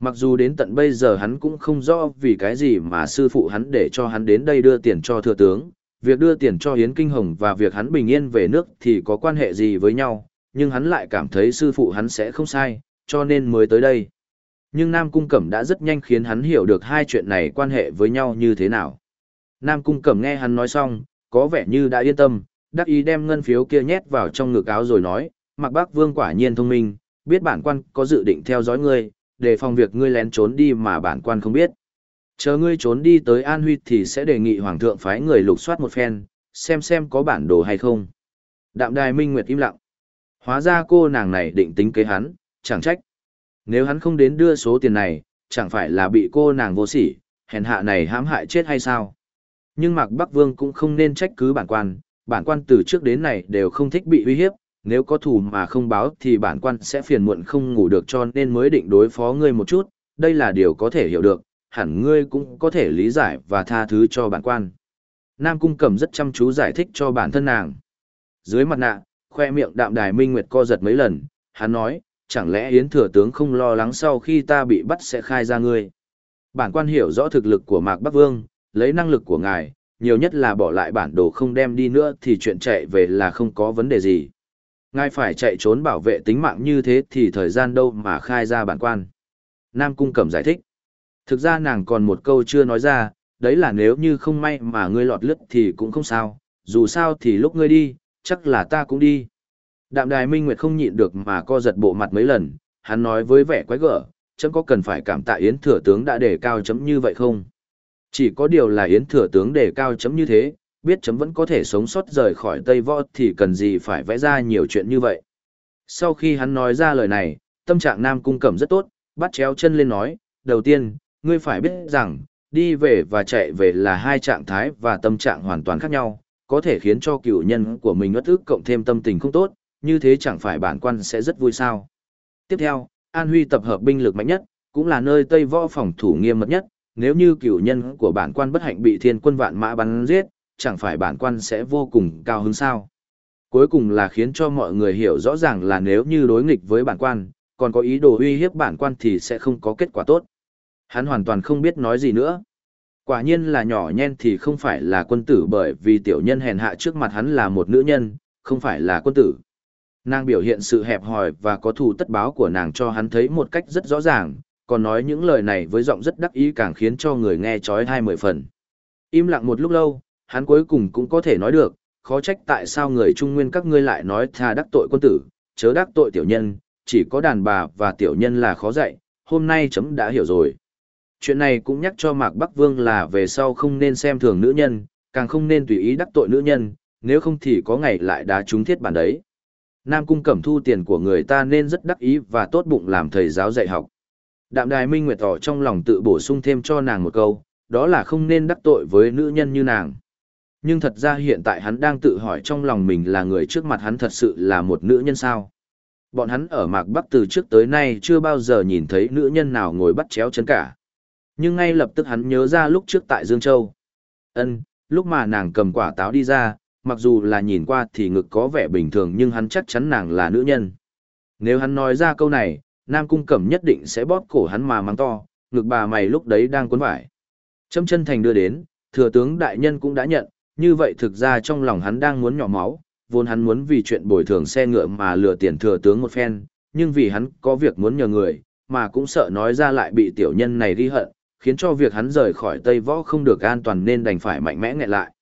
A: Mặc dù đến tận bây giờ hắn cũng không rõ vì cái gì mà sư phụ hắn để cho hắn đến đây đưa tiền cho thừa tướng, việc đưa tiền cho Hiến Kinh Hồng và việc hắn bình yên về nước thì có quan hệ gì với nhau, nhưng hắn lại cảm thấy sư phụ hắn sẽ không sai, cho nên mới tới đây. Nhưng Nam Cung Cẩm đã rất nhanh khiến hắn hiểu được hai chuyện này quan hệ với nhau như thế nào. Nam Cung Cẩm nghe hắn nói xong, có vẻ như đã yên tâm, đắc ý đem ngân phiếu kia nhét vào trong ngực áo rồi nói, Mạc Bác Vương quả nhiên thông minh, biết bản quan có dự định theo dõi ngươi, để phòng việc ngươi lén trốn đi mà bản quan không biết. Chờ ngươi trốn đi tới An Huy thì sẽ đề nghị Hoàng thượng phái người lục soát một phen, xem xem có bản đồ hay không. Đạm đài minh nguyệt im lặng. Hóa ra cô nàng này định tính kế hắn, chẳng trách. Nếu hắn không đến đưa số tiền này, chẳng phải là bị cô nàng vô sỉ, hèn hạ này hãm hại chết hay sao? Nhưng Mạc Bắc Vương cũng không nên trách cứ bản quan, bản quan từ trước đến này đều không thích bị uy hiếp, nếu có thù mà không báo thì bản quan sẽ phiền muộn không ngủ được cho nên mới định đối phó ngươi một chút, đây là điều có thể hiểu được, hẳn ngươi cũng có thể lý giải và tha thứ cho bản quan. Nam Cung Cẩm rất chăm chú giải thích cho bản thân nàng. Dưới mặt nạ, khoe miệng đạm đài minh nguyệt co giật mấy lần, hắn nói, chẳng lẽ Yến Thừa Tướng không lo lắng sau khi ta bị bắt sẽ khai ra ngươi. Bản quan hiểu rõ thực lực của Mạc Bắc Vương, lấy năng lực của ngài, nhiều nhất là bỏ lại bản đồ không đem đi nữa thì chuyện chạy về là không có vấn đề gì. Ngài phải chạy trốn bảo vệ tính mạng như thế thì thời gian đâu mà khai ra bản quan. Nam Cung Cẩm giải thích. Thực ra nàng còn một câu chưa nói ra, đấy là nếu như không may mà ngươi lọt lướt thì cũng không sao, dù sao thì lúc ngươi đi, chắc là ta cũng đi. Đạm đài minh nguyệt không nhịn được mà co giật bộ mặt mấy lần, hắn nói với vẻ quái gở, chấm có cần phải cảm tạ Yến Thừa Tướng đã đề cao chấm như vậy không? Chỉ có điều là Yến Thừa Tướng đề cao chấm như thế, biết chấm vẫn có thể sống sót rời khỏi Tây Võ thì cần gì phải vẽ ra nhiều chuyện như vậy. Sau khi hắn nói ra lời này, tâm trạng Nam Cung Cẩm rất tốt, bắt chéo chân lên nói, đầu tiên, ngươi phải biết rằng, đi về và chạy về là hai trạng thái và tâm trạng hoàn toàn khác nhau, có thể khiến cho cựu nhân của mình ất ức cộng thêm tâm tình không tốt, như thế chẳng phải bản quan sẽ rất vui sao. Tiếp theo, An Huy tập hợp binh lực mạnh nhất, cũng là nơi Tây Võ phòng thủ nghiêm mật nhất, nếu như cửu nhân của bản quan bất hạnh bị thiên quân vạn mã bắn giết, chẳng phải bản quan sẽ vô cùng cao hứng sao. Cuối cùng là khiến cho mọi người hiểu rõ ràng là nếu như đối nghịch với bản quan, còn có ý đồ uy hiếp bản quan thì sẽ không có kết quả tốt. Hắn hoàn toàn không biết nói gì nữa. Quả nhiên là nhỏ nhen thì không phải là quân tử bởi vì tiểu nhân hèn hạ trước mặt hắn là một nữ nhân, không phải là quân tử. Nàng biểu hiện sự hẹp hòi và có thù tất báo của nàng cho hắn thấy một cách rất rõ ràng, còn nói những lời này với giọng rất đắc ý càng khiến cho người nghe chói hai mười phần. Im lặng một lúc lâu, hắn cuối cùng cũng có thể nói được, khó trách tại sao người Trung Nguyên các ngươi lại nói tha đắc tội quân tử, chớ đắc tội tiểu nhân, chỉ có đàn bà và tiểu nhân là khó dạy, hôm nay chấm đã hiểu rồi. Chuyện này cũng nhắc cho Mạc Bắc Vương là về sau không nên xem thường nữ nhân, càng không nên tùy ý đắc tội nữ nhân, nếu không thì có ngày lại đá trúng thiết bản đấy. Nam Cung Cẩm thu tiền của người ta nên rất đắc ý và tốt bụng làm thầy giáo dạy học. Đạm Đài Minh Nguyệt tỏ trong lòng tự bổ sung thêm cho nàng một câu, đó là không nên đắc tội với nữ nhân như nàng. Nhưng thật ra hiện tại hắn đang tự hỏi trong lòng mình là người trước mặt hắn thật sự là một nữ nhân sao. Bọn hắn ở Mạc Bắc từ trước tới nay chưa bao giờ nhìn thấy nữ nhân nào ngồi bắt chéo chân cả. Nhưng ngay lập tức hắn nhớ ra lúc trước tại Dương Châu. Ân, lúc mà nàng cầm quả táo đi ra, mặc dù là nhìn qua thì ngực có vẻ bình thường nhưng hắn chắc chắn nàng là nữ nhân. Nếu hắn nói ra câu này, Nam Cung Cẩm nhất định sẽ bóp cổ hắn mà mắng to, ngực bà mày lúc đấy đang cuốn vải. Châm chân thành đưa đến, thừa tướng đại nhân cũng đã nhận, như vậy thực ra trong lòng hắn đang muốn nhỏ máu, vốn hắn muốn vì chuyện bồi thường xe ngựa mà lừa tiền thừa tướng một phen, nhưng vì hắn có việc muốn nhờ người, mà cũng sợ nói ra lại bị tiểu nhân này ghi hận, khiến cho việc hắn rời khỏi Tây Võ không được an toàn nên đành phải mạnh mẽ nghẹn lại.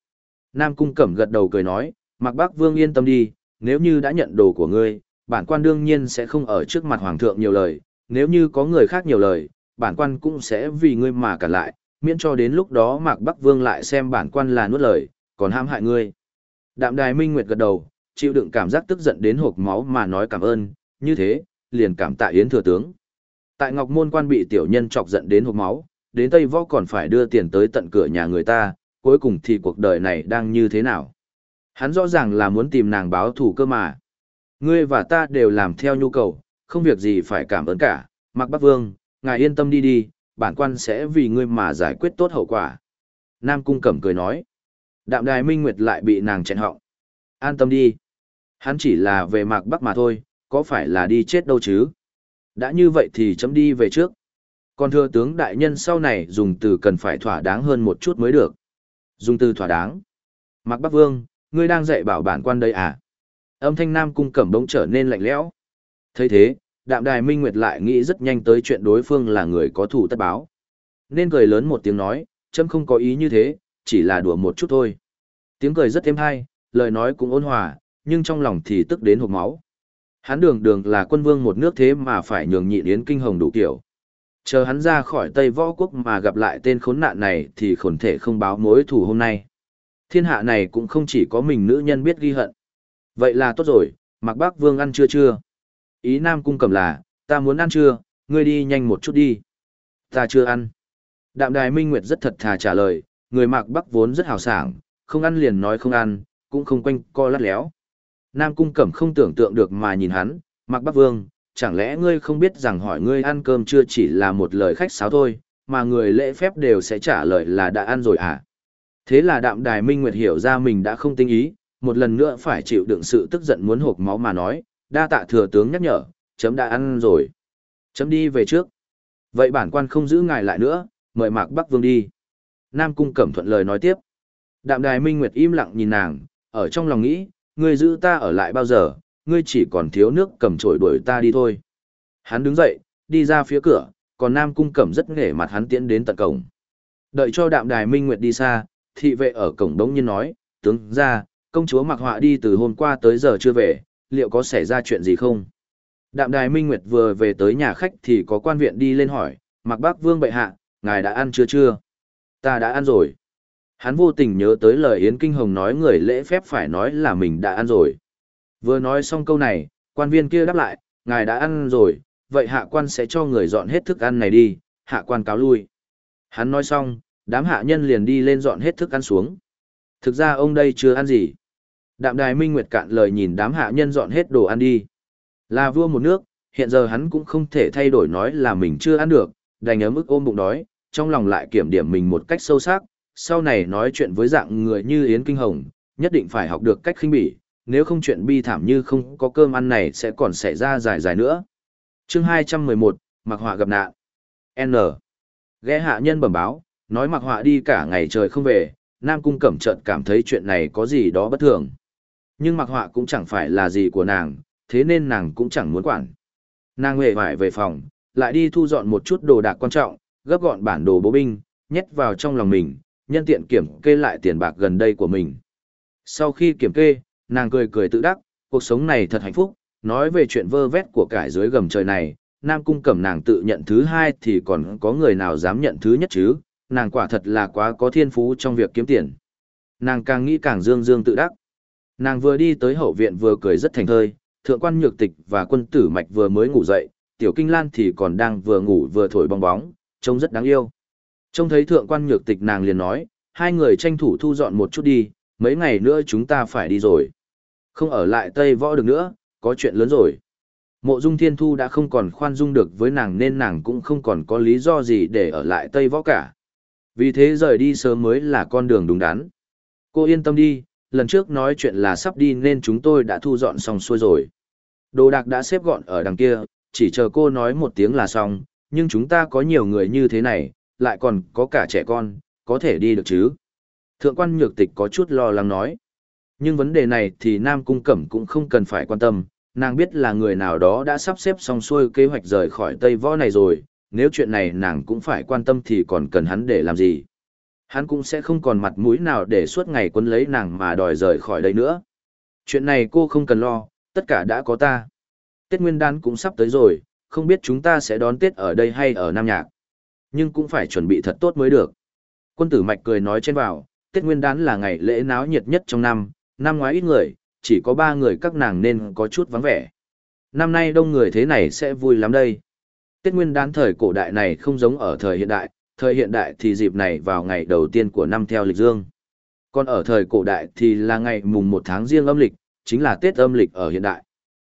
A: Nam Cung Cẩm gật đầu cười nói, Mạc Bắc Vương yên tâm đi, nếu như đã nhận đồ của ngươi, bản quan đương nhiên sẽ không ở trước mặt Hoàng thượng nhiều lời, nếu như có người khác nhiều lời, bản quan cũng sẽ vì ngươi mà cả lại, miễn cho đến lúc đó Mạc Bắc Vương lại xem bản quan là nuốt lời, còn hãm hại ngươi. Đạm Đài Minh Nguyệt gật đầu, chịu đựng cảm giác tức giận đến hộp máu mà nói cảm ơn, như thế, liền cảm tạ Yến thừa tướng. Tại Ngọc Môn quan bị tiểu nhân chọc giận đến hộp máu, đến Tây Võ còn phải đưa tiền tới tận cửa nhà người ta, cuối cùng thì cuộc đời này đang như thế nào. Hắn rõ ràng là muốn tìm nàng báo thù cơ mà. Ngươi và ta đều làm theo nhu cầu, không việc gì phải cảm ơn cả, Mạc Bắc Vương, ngài yên tâm đi đi, bản quan sẽ vì ngươi mà giải quyết tốt hậu quả. Nam Cung Cẩm cười nói. Đạm Đài Minh Nguyệt lại bị nàng chẹn họng. An tâm đi. Hắn chỉ là về Mạc Bắc mà thôi, có phải là đi chết đâu chứ? Đã như vậy thì chấm đi về trước. Còn thưa tướng đại nhân sau này dùng từ cần phải thỏa đáng hơn một chút mới được. Dùng từ thỏa đáng. Mạc Bắc Vương, ngươi đang dạy bảo bản quan đây à? Âm thanh Nam Cung Cẩm bỗng trở nên lạnh lẽo. thấy thế, Đạm Đài Minh Nguyệt lại nghĩ rất nhanh tới chuyện đối phương là người có thủ tất báo. Nên cười lớn một tiếng nói, chấm không có ý như thế, chỉ là đùa một chút thôi. Tiếng cười rất êm hay, lời nói cũng ôn hòa, nhưng trong lòng thì tức đến hộp máu. Hắn đường đường là quân vương một nước thế mà phải nhường nhịn yến kinh hồng đủ kiểu. Chờ hắn ra khỏi Tây Võ Quốc mà gặp lại tên khốn nạn này thì khổn thể không báo mối thù hôm nay. Thiên hạ này cũng không chỉ có mình nữ nhân biết ghi hận. Vậy là tốt rồi, Mạc Bác Vương ăn chưa chưa? Ý Nam Cung cầm là, ta muốn ăn chưa, ngươi đi nhanh một chút đi. Ta chưa ăn. Đạm Đài Minh Nguyệt rất thật thà trả lời, người Mạc Bắc vốn rất hào sảng, không ăn liền nói không ăn, cũng không quanh co lắt léo. Nam Cung Cẩm không tưởng tượng được mà nhìn hắn, Mạc Bắc Vương, chẳng lẽ ngươi không biết rằng hỏi ngươi ăn cơm chưa chỉ là một lời khách sáo thôi, mà người lễ phép đều sẽ trả lời là đã ăn rồi à? Thế là đạm đài Minh Nguyệt hiểu ra mình đã không tinh ý, một lần nữa phải chịu đựng sự tức giận muốn hộp máu mà nói, đa tạ thừa tướng nhắc nhở, chấm đã ăn rồi. Chấm đi về trước. Vậy bản quan không giữ ngài lại nữa, mời Mạc Bắc Vương đi. Nam Cung Cẩm thuận lời nói tiếp. Đạm đài Minh Nguyệt im lặng nhìn nàng, ở trong lòng nghĩ, ngươi giữ ta ở lại bao giờ, ngươi chỉ còn thiếu nước cầm chổi đuổi ta đi thôi. Hắn đứng dậy, đi ra phía cửa, còn Nam Cung Cẩm rất nghề mặt hắn tiến đến tận cổng. Đợi cho đạm đài Minh Nguyệt đi xa, thị vệ ở cổng đống nhiên nói, tướng ra, công chúa mặc họa đi từ hôm qua tới giờ chưa về, liệu có xảy ra chuyện gì không? Đạm đài Minh Nguyệt vừa về tới nhà khách thì có quan viện đi lên hỏi, mặc bác vương bệ hạ, ngài đã ăn chưa chưa? Ta đã ăn rồi. Hắn vô tình nhớ tới lời Yến Kinh Hồng nói người lễ phép phải nói là mình đã ăn rồi. Vừa nói xong câu này, quan viên kia đáp lại, ngài đã ăn rồi, vậy hạ quan sẽ cho người dọn hết thức ăn này đi, hạ quan cáo lui. Hắn nói xong, đám hạ nhân liền đi lên dọn hết thức ăn xuống. Thực ra ông đây chưa ăn gì. Đạm đài minh nguyệt cạn lời nhìn đám hạ nhân dọn hết đồ ăn đi. Là vua một nước, hiện giờ hắn cũng không thể thay đổi nói là mình chưa ăn được, đành ấm ức ôm bụng đói, trong lòng lại kiểm điểm mình một cách sâu sắc, sau này nói chuyện với dạng người như Yến Kinh Hồng, nhất định phải học được cách khinh bỉ, nếu không chuyện bi thảm như không có cơm ăn này sẽ còn xảy ra dài dài nữa. chương 211, Mạc Họa gặp nạn. N. Ghé hạ nhân bẩm báo, nói Mạc Họa đi cả ngày trời không về, Nam Cung Cẩm chợt cảm thấy chuyện này có gì đó bất thường. Nhưng mặc Họa cũng chẳng phải là gì của nàng, thế nên nàng cũng chẳng muốn quản. Nàng huệ vải về phòng, lại đi thu dọn một chút đồ đạc quan trọng, gấp gọn bản đồ bố binh, nhét vào trong lòng mình, nhân tiện kiểm kê lại tiền bạc gần đây của mình. Sau khi kiểm kê, nàng cười cười tự đắc, cuộc sống này thật hạnh phúc, nói về chuyện vơ vét của cải dưới gầm trời này, Nam Cung Cẩm nàng tự nhận thứ hai thì còn có người nào dám nhận thứ nhất chứ, nàng quả thật là quá có thiên phú trong việc kiếm tiền. Nàng càng nghĩ càng dương dương tự đắc. Nàng vừa đi tới hậu viện vừa cười rất thành thơi, thượng quan nhược tịch và quân tử mạch vừa mới ngủ dậy, tiểu kinh lan thì còn đang vừa ngủ vừa thổi bong bóng, trông rất đáng yêu. Trông thấy thượng quan nhược tịch nàng liền nói, hai người tranh thủ thu dọn một chút đi, mấy ngày nữa chúng ta phải đi rồi. Không ở lại Tây Võ được nữa, có chuyện lớn rồi. Mộ Dung Thiên Thu đã không còn khoan dung được với nàng nên nàng cũng không còn có lý do gì để ở lại Tây Võ cả. Vì thế rời đi sớm mới là con đường đúng đắn. Cô yên tâm đi, lần trước nói chuyện là sắp đi nên chúng tôi đã thu dọn xong xuôi rồi. Đồ đạc đã xếp gọn ở đằng kia, chỉ chờ cô nói một tiếng là xong, nhưng chúng ta có nhiều người như thế này, lại còn có cả trẻ con, có thể đi được chứ. Thượng quan nhược tịch có chút lo lắng nói. Nhưng vấn đề này thì Nam Cung Cẩm cũng không cần phải quan tâm, nàng biết là người nào đó đã sắp xếp xong xuôi kế hoạch rời khỏi Tây Võ này rồi, nếu chuyện này nàng cũng phải quan tâm thì còn cần hắn để làm gì. Hắn cũng sẽ không còn mặt mũi nào để suốt ngày quấn lấy nàng mà đòi rời khỏi đây nữa. Chuyện này cô không cần lo, tất cả đã có ta. Tết Nguyên Đán cũng sắp tới rồi, không biết chúng ta sẽ đón Tết ở đây hay ở Nam Nhạc. Nhưng cũng phải chuẩn bị thật tốt mới được. Quân tử Mạch cười nói trên vào, Tết Nguyên Đán là ngày lễ náo nhiệt nhất trong năm, năm ngoái ít người, chỉ có ba người các nàng nên có chút vắng vẻ. Năm nay đông người thế này sẽ vui lắm đây. Tết Nguyên Đán thời cổ đại này không giống ở thời hiện đại, thời hiện đại thì dịp này vào ngày đầu tiên của năm theo lịch dương. Còn ở thời cổ đại thì là ngày mùng 1 tháng riêng âm lịch, chính là Tết âm lịch ở hiện đại.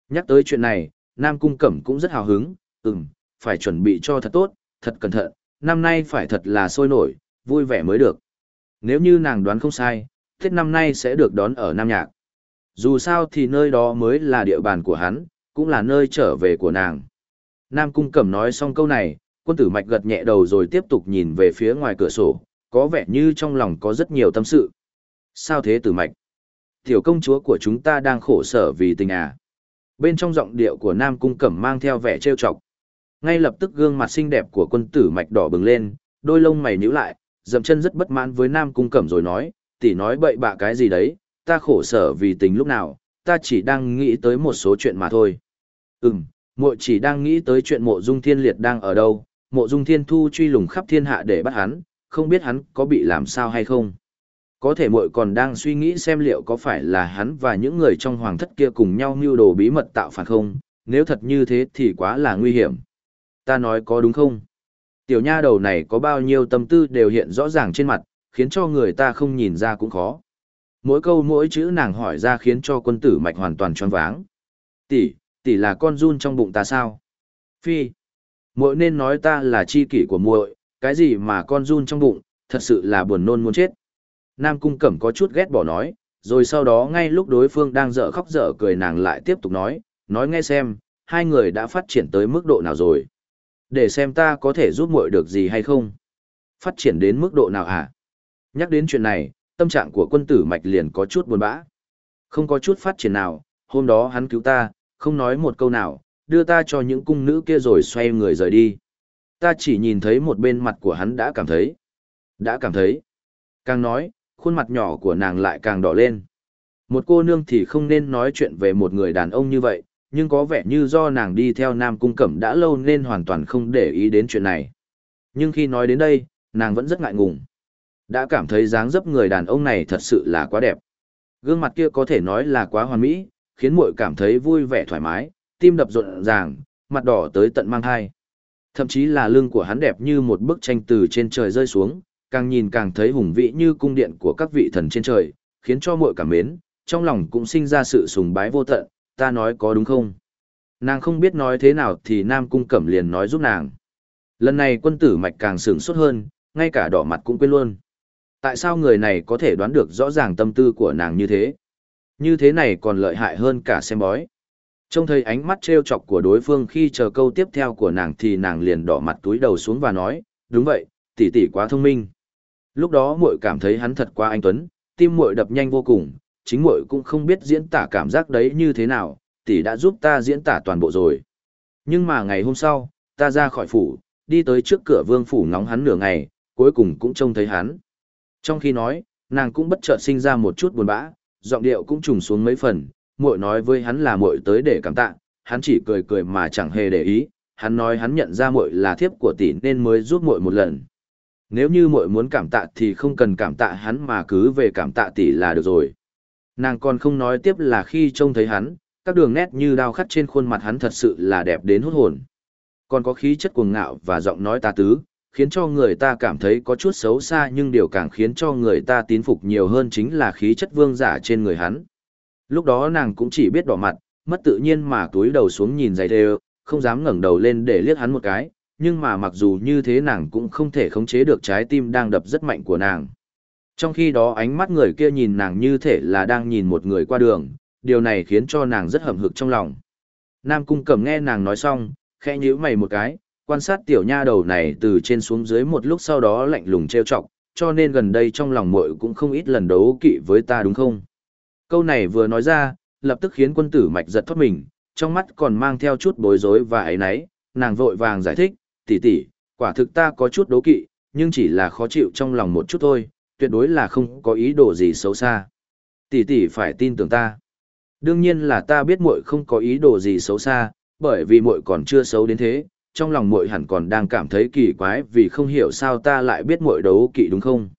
A: Nhắc tới chuyện này, Nam Cung Cẩm cũng rất hào hứng, ừm, phải chuẩn bị cho thật tốt, thật cẩn thận, năm nay phải thật là sôi nổi, vui vẻ mới được. Nếu như nàng đoán không sai, Tết năm nay sẽ được đón ở Nam Nhạc. Dù sao thì nơi đó mới là địa bàn của hắn, cũng là nơi trở về của nàng. Nam Cung Cẩm nói xong câu này, quân tử mạch gật nhẹ đầu rồi tiếp tục nhìn về phía ngoài cửa sổ, có vẻ như trong lòng có rất nhiều tâm sự. Sao thế tử mạch? Tiểu công chúa của chúng ta đang khổ sở vì tình à? Bên trong giọng điệu của Nam Cung Cẩm mang theo vẻ trêu chọc. Ngay lập tức gương mặt xinh đẹp của quân tử mạch đỏ bừng lên, đôi lông mày nhíu lại, dậm chân rất bất mãn với Nam Cung Cẩm rồi nói, tỷ nói bậy bạ cái gì đấy, ta khổ sở vì tình lúc nào, ta chỉ đang nghĩ tới một số chuyện mà thôi. Ừm, muội chỉ đang nghĩ tới chuyện mộ dung thiên liệt đang ở đâu, mộ dung thiên thu truy lùng khắp thiên hạ để bắt hắn, không biết hắn có bị làm sao hay không. Có thể muội còn đang suy nghĩ xem liệu có phải là hắn và những người trong hoàng thất kia cùng nhau mưu đồ bí mật tạo phản không, nếu thật như thế thì quá là nguy hiểm. Ta nói có đúng không? Tiểu nha đầu này có bao nhiêu tâm tư đều hiện rõ ràng trên mặt, khiến cho người ta không nhìn ra cũng khó. Mỗi câu mỗi chữ nàng hỏi ra khiến cho quân tử mạch hoàn toàn choáng váng. Tỷ, tỷ là con run trong bụng ta sao? Phi, muội nên nói ta là chi kỷ của muội, cái gì mà con run trong bụng, thật sự là buồn nôn muốn chết. Nam Cung Cẩm có chút ghét bỏ nói, rồi sau đó ngay lúc đối phương đang dở khóc dở cười nàng lại tiếp tục nói, nói nghe xem, hai người đã phát triển tới mức độ nào rồi. Để xem ta có thể giúp muội được gì hay không. Phát triển đến mức độ nào hả? Nhắc đến chuyện này, tâm trạng của quân tử mạch liền có chút buồn bã. Không có chút phát triển nào, hôm đó hắn cứu ta, không nói một câu nào, đưa ta cho những cung nữ kia rồi xoay người rời đi. Ta chỉ nhìn thấy một bên mặt của hắn đã cảm thấy. Đã cảm thấy. Càng nói, khuôn mặt nhỏ của nàng lại càng đỏ lên. Một cô nương thì không nên nói chuyện về một người đàn ông như vậy, nhưng có vẻ như do nàng đi theo Nam Cung Cẩm đã lâu nên hoàn toàn không để ý đến chuyện này. Nhưng khi nói đến đây, nàng vẫn rất ngại ngùng. Đã cảm thấy dáng dấp người đàn ông này thật sự là quá đẹp. Gương mặt kia có thể nói là quá hoàn mỹ, khiến muội cảm thấy vui vẻ thoải mái, tim đập rộn ràng, mặt đỏ tới tận mang hai. Thậm chí là lưng của hắn đẹp như một bức tranh từ trên trời rơi xuống, càng nhìn càng thấy hùng vĩ như cung điện của các vị thần trên trời, khiến cho muội cảm mến, trong lòng cũng sinh ra sự sùng bái vô tận, ta nói có đúng không? Nàng không biết nói thế nào thì Nam Cung Cẩm liền nói giúp nàng. Lần này quân tử mạch càng sửng sốt hơn, ngay cả đỏ mặt cũng quên luôn. Tại sao người này có thể đoán được rõ ràng tâm tư của nàng như thế? Như thế này còn lợi hại hơn cả xem bói. Trông thấy ánh mắt trêu chọc của đối phương khi chờ câu tiếp theo của nàng thì nàng liền đỏ mặt túi đầu xuống và nói, đúng vậy, tỷ tỷ quá thông minh. Lúc đó muội cảm thấy hắn thật quá anh tuấn, tim muội đập nhanh vô cùng, chính muội cũng không biết diễn tả cảm giác đấy như thế nào, tỷ đã giúp ta diễn tả toàn bộ rồi. Nhưng mà ngày hôm sau, ta ra khỏi phủ, đi tới trước cửa vương phủ ngóng hắn nửa ngày, cuối cùng cũng trông thấy hắn. Trong khi nói, nàng cũng bất chợt sinh ra một chút buồn bã, giọng điệu cũng trùng xuống mấy phần, muội nói với hắn là muội tới để cảm tạ, hắn chỉ cười cười mà chẳng hề để ý, hắn nói hắn nhận ra muội là thiếp của tỷ nên mới giúp muội một lần. Nếu như muội muốn cảm tạ thì không cần cảm tạ hắn mà cứ về cảm tạ tỷ là được rồi. Nàng còn không nói tiếp là khi trông thấy hắn, các đường nét như đao khắc trên khuôn mặt hắn thật sự là đẹp đến hút hồn. Còn có khí chất cuồng ngạo và giọng nói ta tứ, khiến cho người ta cảm thấy có chút xấu xa nhưng điều càng khiến cho người ta tín phục nhiều hơn chính là khí chất vương giả trên người hắn. Lúc đó nàng cũng chỉ biết đỏ mặt, mất tự nhiên mà túi đầu xuống nhìn giày đều, không dám ngẩng đầu lên để liếc hắn một cái, nhưng mà mặc dù như thế nàng cũng không thể khống chế được trái tim đang đập rất mạnh của nàng. Trong khi đó ánh mắt người kia nhìn nàng như thể là đang nhìn một người qua đường, điều này khiến cho nàng rất hầm hực trong lòng. Nam cung cẩm nghe nàng nói xong, khẽ nhíu mày một cái, quan sát tiểu nha đầu này từ trên xuống dưới một lúc sau đó lạnh lùng trêu chọc, cho nên gần đây trong lòng muội cũng không ít lần đấu kỵ với ta đúng không? Câu này vừa nói ra, lập tức khiến quân tử mạch giật thoát mình, trong mắt còn mang theo chút bối rối và ấy náy, nàng vội vàng giải thích, tỷ tỷ, quả thực ta có chút đố kỵ, nhưng chỉ là khó chịu trong lòng một chút thôi, tuyệt đối là không có ý đồ gì xấu xa. Tỷ tỷ phải tin tưởng ta. Đương nhiên là ta biết muội không có ý đồ gì xấu xa, bởi vì muội còn chưa xấu đến thế, trong lòng muội hẳn còn đang cảm thấy kỳ quái vì không hiểu sao ta lại biết muội đấu kỵ đúng không?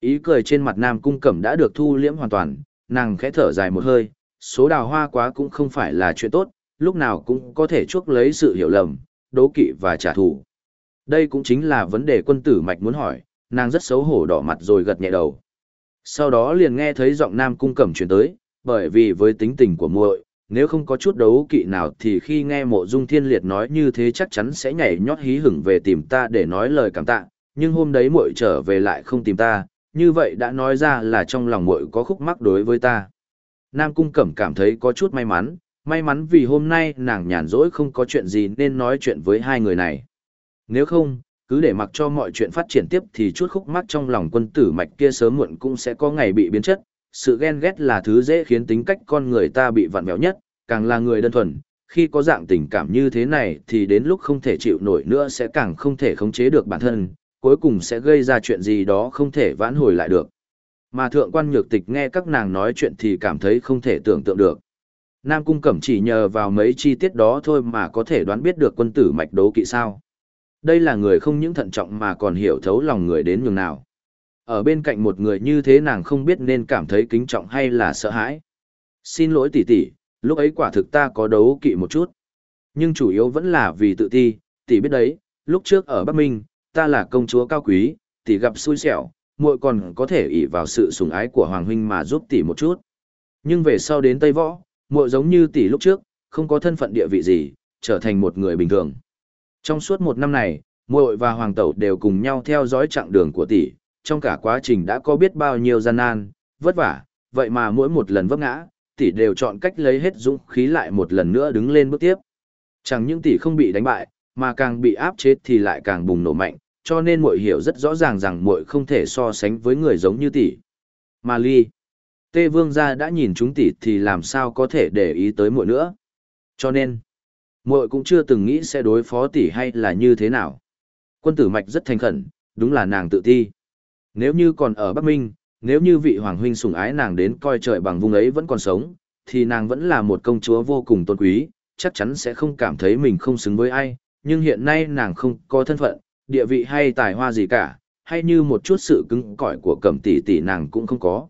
A: Ý cười trên mặt Nam Cung Cẩm đã được thu liễm hoàn toàn, nàng khẽ thở dài một hơi, số đào hoa quá cũng không phải là chuyện tốt, lúc nào cũng có thể chuốc lấy sự hiểu lầm, đố kỵ và trả thù. Đây cũng chính là vấn đề quân tử mạch muốn hỏi, nàng rất xấu hổ đỏ mặt rồi gật nhẹ đầu. Sau đó liền nghe thấy giọng Nam Cung Cẩm truyền tới, bởi vì với tính tình của muội, nếu không có chút đấu kỵ nào thì khi nghe mộ dung thiên liệt nói như thế chắc chắn sẽ nhảy nhót hí hửng về tìm ta để nói lời cảm tạ, nhưng hôm đấy muội trở về lại không tìm ta, như vậy đã nói ra là trong lòng muội có khúc mắc đối với ta. Nam Cung Cẩm cảm thấy có chút may mắn, may mắn vì hôm nay nàng nhàn rỗi không có chuyện gì nên nói chuyện với hai người này. Nếu không, cứ để mặc cho mọi chuyện phát triển tiếp thì chút khúc mắc trong lòng quân tử mạch kia sớm muộn cũng sẽ có ngày bị biến chất. Sự ghen ghét là thứ dễ khiến tính cách con người ta bị vặn vẹo nhất, càng là người đơn thuần. Khi có dạng tình cảm như thế này thì đến lúc không thể chịu nổi nữa sẽ càng không thể khống chế được bản thân, cuối cùng sẽ gây ra chuyện gì đó không thể vãn hồi lại được. Mà thượng quan nhược tịch nghe các nàng nói chuyện thì cảm thấy không thể tưởng tượng được. Nam Cung Cẩm chỉ nhờ vào mấy chi tiết đó thôi mà có thể đoán biết được quân tử mạch đấu kỵ sao. Đây là người không những thận trọng mà còn hiểu thấu lòng người đến nhường nào. Ở bên cạnh một người như thế nàng không biết nên cảm thấy kính trọng hay là sợ hãi. Xin lỗi tỷ tỷ, lúc ấy quả thực ta có đấu kỵ một chút. Nhưng chủ yếu vẫn là vì tự ti, tỷ biết đấy, lúc trước ở Bắc Minh, ta là công chúa cao quý, tỷ gặp xui xẻo, muội còn có thể ỷ vào sự sủng ái của hoàng huynh mà giúp tỷ một chút. Nhưng về sau đến Tây Võ, muội giống như tỷ lúc trước, không có thân phận địa vị gì, trở thành một người bình thường. Trong suốt một năm này, muội và hoàng tẩu đều cùng nhau theo dõi chặng đường của tỷ, trong cả quá trình đã có biết bao nhiêu gian nan, vất vả, vậy mà mỗi một lần vấp ngã, tỷ đều chọn cách lấy hết dũng khí lại một lần nữa đứng lên bước tiếp. Chẳng những tỷ không bị đánh bại, mà càng bị áp chế thì lại càng bùng nổ mạnh, cho nên muội hiểu rất rõ ràng rằng muội không thể so sánh với người giống như tỷ. Mà ly, Tê Vương gia đã nhìn chúng tỷ thì làm sao có thể để ý tới muội nữa. Cho nên, muội cũng chưa từng nghĩ sẽ đối phó tỷ hay là như thế nào. Quân tử mạch rất thành khẩn, đúng là nàng tự ti. Nếu như còn ở Bắc Minh, nếu như vị hoàng huynh sủng ái nàng đến coi trời bằng vung ấy vẫn còn sống, thì nàng vẫn là một công chúa vô cùng tôn quý, chắc chắn sẽ không cảm thấy mình không xứng với ai, nhưng hiện nay nàng không có thân phận, địa vị hay tài hoa gì cả, hay như một chút sự cứng cỏi của cẩm tỷ tỷ nàng cũng không có.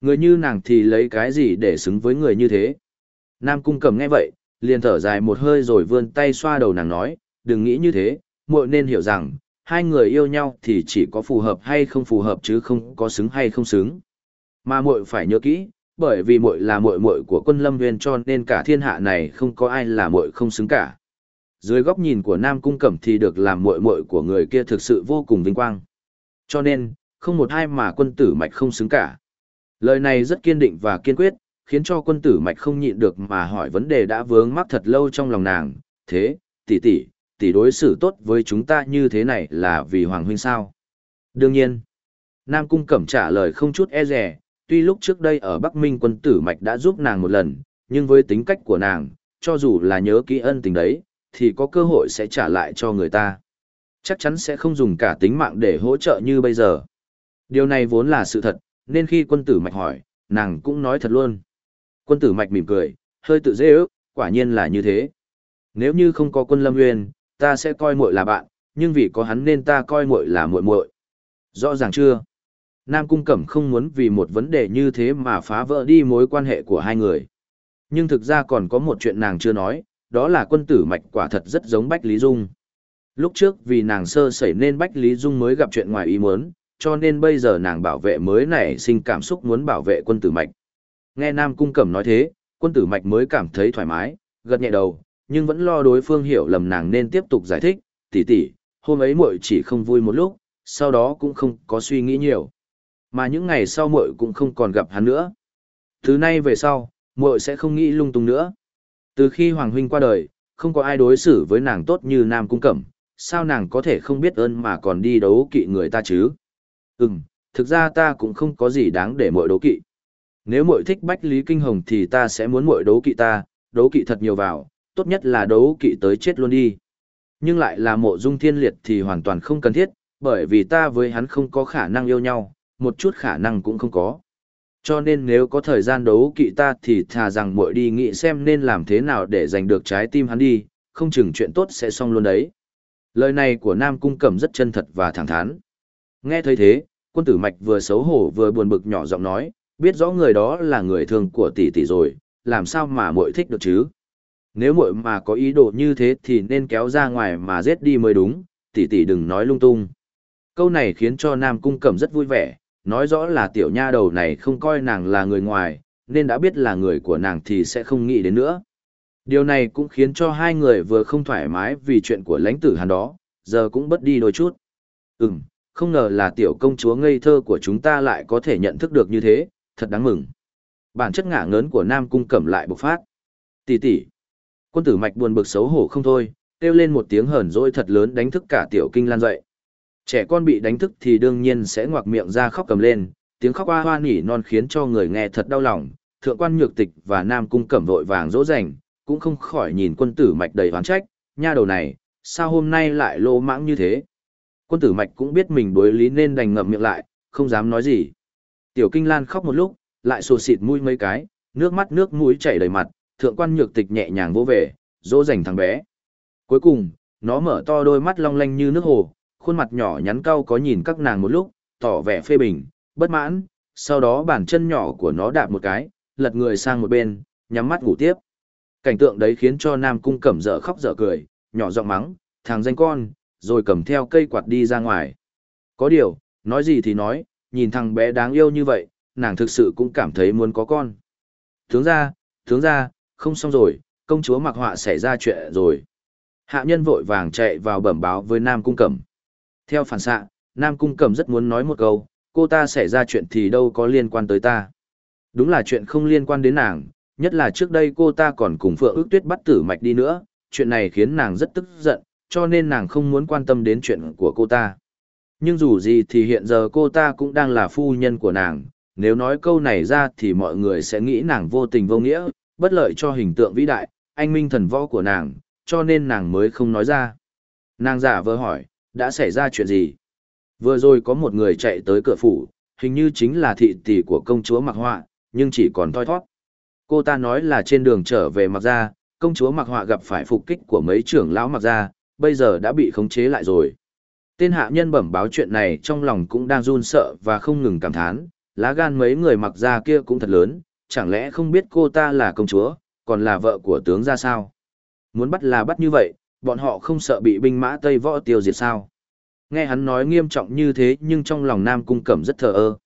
A: Người như nàng thì lấy cái gì để xứng với người như thế? Nam cung cẩm nghe vậy, liền thở dài một hơi rồi vươn tay xoa đầu nàng nói, đừng nghĩ như thế, muội nên hiểu rằng, hai người yêu nhau thì chỉ có phù hợp hay không phù hợp chứ không có xứng hay không xứng. Mà muội phải nhớ kỹ, bởi vì muội là muội muội của quân lâm viên cho nên cả thiên hạ này không có ai là muội không xứng cả dưới góc nhìn của Nam Cung Cẩm thì được làm muội muội của người kia thực sự vô cùng vinh quang. Cho nên, không một ai mà quân tử mạch không xứng cả. Lời này rất kiên định và kiên quyết, khiến cho quân tử mạch không nhịn được mà hỏi vấn đề đã vướng mắc thật lâu trong lòng nàng, thế, tỷ tỷ, tỷ đối xử tốt với chúng ta như thế này là vì Hoàng huynh sao? Đương nhiên, Nam Cung Cẩm trả lời không chút e rè, tuy lúc trước đây ở Bắc Minh quân tử mạch đã giúp nàng một lần, nhưng với tính cách của nàng, cho dù là nhớ kỹ ân tình đấy, thì có cơ hội sẽ trả lại cho người ta. Chắc chắn sẽ không dùng cả tính mạng để hỗ trợ như bây giờ. Điều này vốn là sự thật, nên khi quân tử mạch hỏi, nàng cũng nói thật luôn. Quân tử mạch mỉm cười, hơi tự dễ ước, quả nhiên là như thế. Nếu như không có quân lâm nguyên, ta sẽ coi muội là bạn, nhưng vì có hắn nên ta coi muội là muội muội. Rõ ràng chưa? Nam Cung Cẩm không muốn vì một vấn đề như thế mà phá vỡ đi mối quan hệ của hai người. Nhưng thực ra còn có một chuyện nàng chưa nói, đó là quân tử mạch quả thật rất giống Bách Lý Dung. Lúc trước vì nàng sơ sẩy nên Bách Lý Dung mới gặp chuyện ngoài ý muốn, cho nên bây giờ nàng bảo vệ mới nảy sinh cảm xúc muốn bảo vệ quân tử mạch. Nghe Nam Cung Cẩm nói thế, quân tử mạch mới cảm thấy thoải mái, gật nhẹ đầu, nhưng vẫn lo đối phương hiểu lầm nàng nên tiếp tục giải thích, tỷ tỷ, hôm ấy muội chỉ không vui một lúc, sau đó cũng không có suy nghĩ nhiều. Mà những ngày sau muội cũng không còn gặp hắn nữa. Thứ nay về sau, muội sẽ không nghĩ lung tung nữa. Từ khi Hoàng Huynh qua đời, không có ai đối xử với nàng tốt như Nam Cung Cẩm, sao nàng có thể không biết ơn mà còn đi đấu kỵ người ta chứ? Ừm, thực ra ta cũng không có gì đáng để muội đấu kỵ. Nếu muội thích Bách Lý Kinh Hồng thì ta sẽ muốn muội đấu kỵ ta, đấu kỵ thật nhiều vào, tốt nhất là đấu kỵ tới chết luôn đi. Nhưng lại là mộ dung thiên liệt thì hoàn toàn không cần thiết, bởi vì ta với hắn không có khả năng yêu nhau, một chút khả năng cũng không có. Cho nên nếu có thời gian đấu kỵ ta thì thà rằng muội đi nghĩ xem nên làm thế nào để giành được trái tim hắn đi, không chừng chuyện tốt sẽ xong luôn đấy. Lời này của Nam Cung Cẩm rất chân thật và thẳng thắn. Nghe thấy thế, quân tử mạch vừa xấu hổ vừa buồn bực nhỏ giọng nói, biết rõ người đó là người thương của tỷ tỷ rồi, làm sao mà muội thích được chứ? Nếu muội mà có ý đồ như thế thì nên kéo ra ngoài mà giết đi mới đúng, tỷ tỷ đừng nói lung tung. Câu này khiến cho Nam Cung Cẩm rất vui vẻ, nói rõ là tiểu nha đầu này không coi nàng là người ngoài, nên đã biết là người của nàng thì sẽ không nghĩ đến nữa. Điều này cũng khiến cho hai người vừa không thoải mái vì chuyện của lãnh tử hàn đó, giờ cũng bất đi đôi chút. Ừm, không ngờ là tiểu công chúa ngây thơ của chúng ta lại có thể nhận thức được như thế, thật đáng mừng. Bản chất ngả ngớn của Nam Cung Cẩm lại bộc phát. Tỷ tỷ. Quân tử mạch buồn bực xấu hổ không thôi, kêu lên một tiếng hờn dỗi thật lớn đánh thức cả tiểu kinh lan dậy. Trẻ con bị đánh thức thì đương nhiên sẽ ngoạc miệng ra khóc cầm lên, tiếng khóc hoa hoa nỉ non khiến cho người nghe thật đau lòng. Thượng quan nhược tịch và Nam Cung Cẩm vội vàng dỗ dành, cũng không khỏi nhìn quân tử mạch đầy oán trách, nha đầu này, sao hôm nay lại lô mãng như thế. Quân tử mạch cũng biết mình đối lý nên đành ngậm miệng lại, không dám nói gì. Tiểu kinh lan khóc một lúc, lại sổ xịt mũi mấy cái, nước mắt nước mũi chảy đầy mặt, thượng quan nhược tịch nhẹ nhàng vỗ về, dỗ dành thằng bé. Cuối cùng, nó mở to đôi mắt long lanh như nước hồ, khuôn mặt nhỏ nhắn cau có nhìn các nàng một lúc, tỏ vẻ phê bình, bất mãn, sau đó bàn chân nhỏ của nó đạp một cái, lật người sang một bên, nhắm mắt ngủ tiếp. Cảnh tượng đấy khiến cho Nam Cung Cẩm dở khóc dở cười, nhỏ giọng mắng, thằng danh con, rồi cầm theo cây quạt đi ra ngoài. Có điều, nói gì thì nói, nhìn thằng bé đáng yêu như vậy, nàng thực sự cũng cảm thấy muốn có con. Tướng ra, tướng ra, không xong rồi, công chúa mặc họa xảy ra chuyện rồi. Hạ nhân vội vàng chạy vào bẩm báo với Nam Cung Cẩm. Theo phản xạ, Nam Cung Cẩm rất muốn nói một câu, cô ta xảy ra chuyện thì đâu có liên quan tới ta. Đúng là chuyện không liên quan đến nàng, nhất là trước đây cô ta còn cùng Phượng ước tuyết bắt tử mạch đi nữa, chuyện này khiến nàng rất tức giận, cho nên nàng không muốn quan tâm đến chuyện của cô ta. Nhưng dù gì thì hiện giờ cô ta cũng đang là phu nhân của nàng, nếu nói câu này ra thì mọi người sẽ nghĩ nàng vô tình vô nghĩa, bất lợi cho hình tượng vĩ đại, anh minh thần võ của nàng, cho nên nàng mới không nói ra. Nàng giả vờ hỏi, đã xảy ra chuyện gì? Vừa rồi có một người chạy tới cửa phủ, hình như chính là thị tỷ của công chúa Mặc Họa, nhưng chỉ còn thoi thoát. Cô ta nói là trên đường trở về Mặc Gia, công chúa Mặc Họa gặp phải phục kích của mấy trưởng lão Mặc Gia, bây giờ đã bị khống chế lại rồi. Tên hạ nhân bẩm báo chuyện này trong lòng cũng đang run sợ và không ngừng cảm thán, lá gan mấy người Mặc Gia kia cũng thật lớn, chẳng lẽ không biết cô ta là công chúa, còn là vợ của tướng ra sao? Muốn bắt là bắt như vậy, bọn họ không sợ bị binh mã Tây Võ tiêu diệt sao? Nghe hắn nói nghiêm trọng như thế nhưng trong lòng Nam Cung Cẩm rất thờ ơ.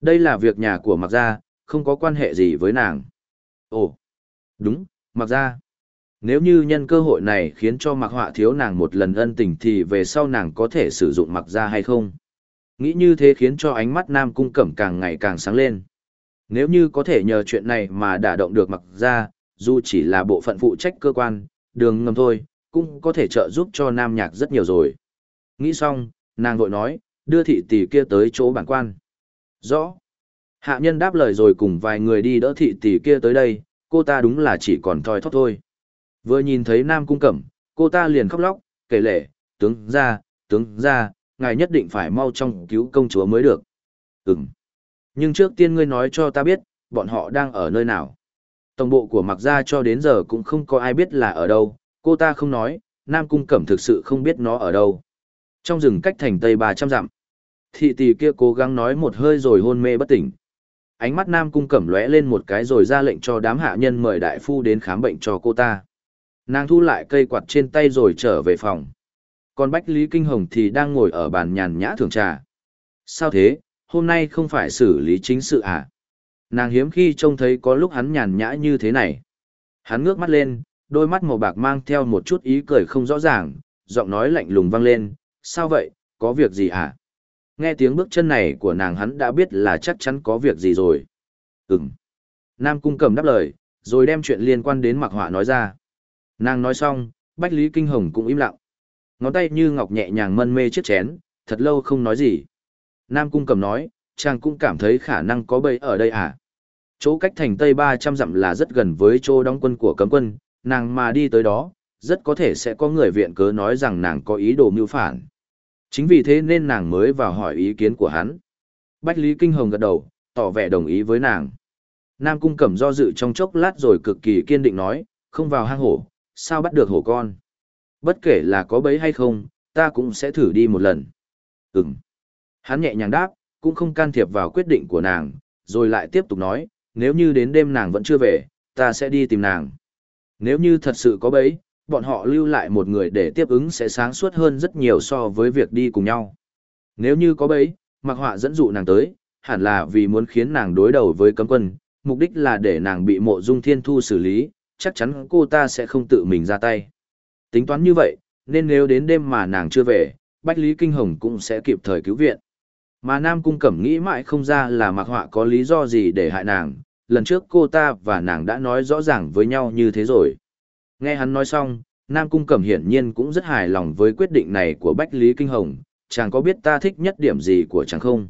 A: Đây là việc nhà của Mặc Gia, không có quan hệ gì với nàng. Ồ, đúng, Mặc Gia. Nếu như nhân cơ hội này khiến cho Mặc Họa thiếu nàng một lần ân tình thì về sau nàng có thể sử dụng Mặc Gia hay không? Nghĩ như thế khiến cho ánh mắt Nam Cung Cẩm càng ngày càng sáng lên. Nếu như có thể nhờ chuyện này mà đả động được mặc gia, dù chỉ là bộ phận phụ trách cơ quan, đường ngầm thôi, cũng có thể trợ giúp cho nam nhạc rất nhiều rồi. Nghĩ xong, nàng vội nói, đưa thị tỷ kia tới chỗ bản quan. Rõ. Hạ nhân đáp lời rồi cùng vài người đi đỡ thị tỷ kia tới đây, cô ta đúng là chỉ còn thoi thóp thôi. Vừa nhìn thấy nam cung cẩm, cô ta liền khóc lóc, kể lệ, tướng ra, tướng ra, ngài nhất định phải mau trong cứu công chúa mới được. Ừm. Nhưng trước tiên ngươi nói cho ta biết, bọn họ đang ở nơi nào. Tổng bộ của mặc gia cho đến giờ cũng không có ai biết là ở đâu, cô ta không nói, Nam Cung Cẩm thực sự không biết nó ở đâu. Trong rừng cách thành Tây 300 dặm, thị tỷ kia cố gắng nói một hơi rồi hôn mê bất tỉnh. Ánh mắt Nam Cung Cẩm lóe lên một cái rồi ra lệnh cho đám hạ nhân mời đại phu đến khám bệnh cho cô ta. Nàng thu lại cây quạt trên tay rồi trở về phòng. Còn Bách Lý Kinh Hồng thì đang ngồi ở bàn nhàn nhã thưởng trà. Sao thế, hôm nay không phải xử lý chính sự à? Nàng hiếm khi trông thấy có lúc hắn nhàn nhã như thế này. Hắn ngước mắt lên, đôi mắt màu bạc mang theo một chút ý cười không rõ ràng, giọng nói lạnh lùng vang lên, sao vậy, có việc gì hả? Nghe tiếng bước chân này của nàng hắn đã biết là chắc chắn có việc gì rồi. Ừm. Nam cung cầm đáp lời, rồi đem chuyện liên quan đến mặc họa nói ra. Nàng nói xong, Bách Lý Kinh Hồng cũng im lặng. Ngón tay như ngọc nhẹ nhàng mân mê chiếc chén, thật lâu không nói gì. Nam cung cầm nói, chàng cũng cảm thấy khả năng có bầy ở đây à? Chỗ cách thành Tây 300 dặm là rất gần với chỗ đóng quân của cấm quân, nàng mà đi tới đó, rất có thể sẽ có người viện cớ nói rằng nàng có ý đồ mưu phản. Chính vì thế nên nàng mới vào hỏi ý kiến của hắn. Bách Lý Kinh Hồng gật đầu, tỏ vẻ đồng ý với nàng. Nam Cung Cẩm do dự trong chốc lát rồi cực kỳ kiên định nói, không vào hang hổ, sao bắt được hổ con. Bất kể là có bấy hay không, ta cũng sẽ thử đi một lần. Ừm. Hắn nhẹ nhàng đáp, cũng không can thiệp vào quyết định của nàng, rồi lại tiếp tục nói, nếu như đến đêm nàng vẫn chưa về, ta sẽ đi tìm nàng. Nếu như thật sự có bấy, bọn họ lưu lại một người để tiếp ứng sẽ sáng suốt hơn rất nhiều so với việc đi cùng nhau. Nếu như có bấy, mặc họa dẫn dụ nàng tới, hẳn là vì muốn khiến nàng đối đầu với cấm quân, mục đích là để nàng bị mộ dung thiên thu xử lý, chắc chắn cô ta sẽ không tự mình ra tay. Tính toán như vậy, nên nếu đến đêm mà nàng chưa về, Bách Lý Kinh Hồng cũng sẽ kịp thời cứu viện. Mà Nam Cung Cẩm nghĩ mãi không ra là mặc họa có lý do gì để hại nàng, lần trước cô ta và nàng đã nói rõ ràng với nhau như thế rồi. Nghe hắn nói xong, Nam Cung Cẩm hiển nhiên cũng rất hài lòng với quyết định này của Bách Lý Kinh Hồng, chàng có biết ta thích nhất điểm gì của chàng không?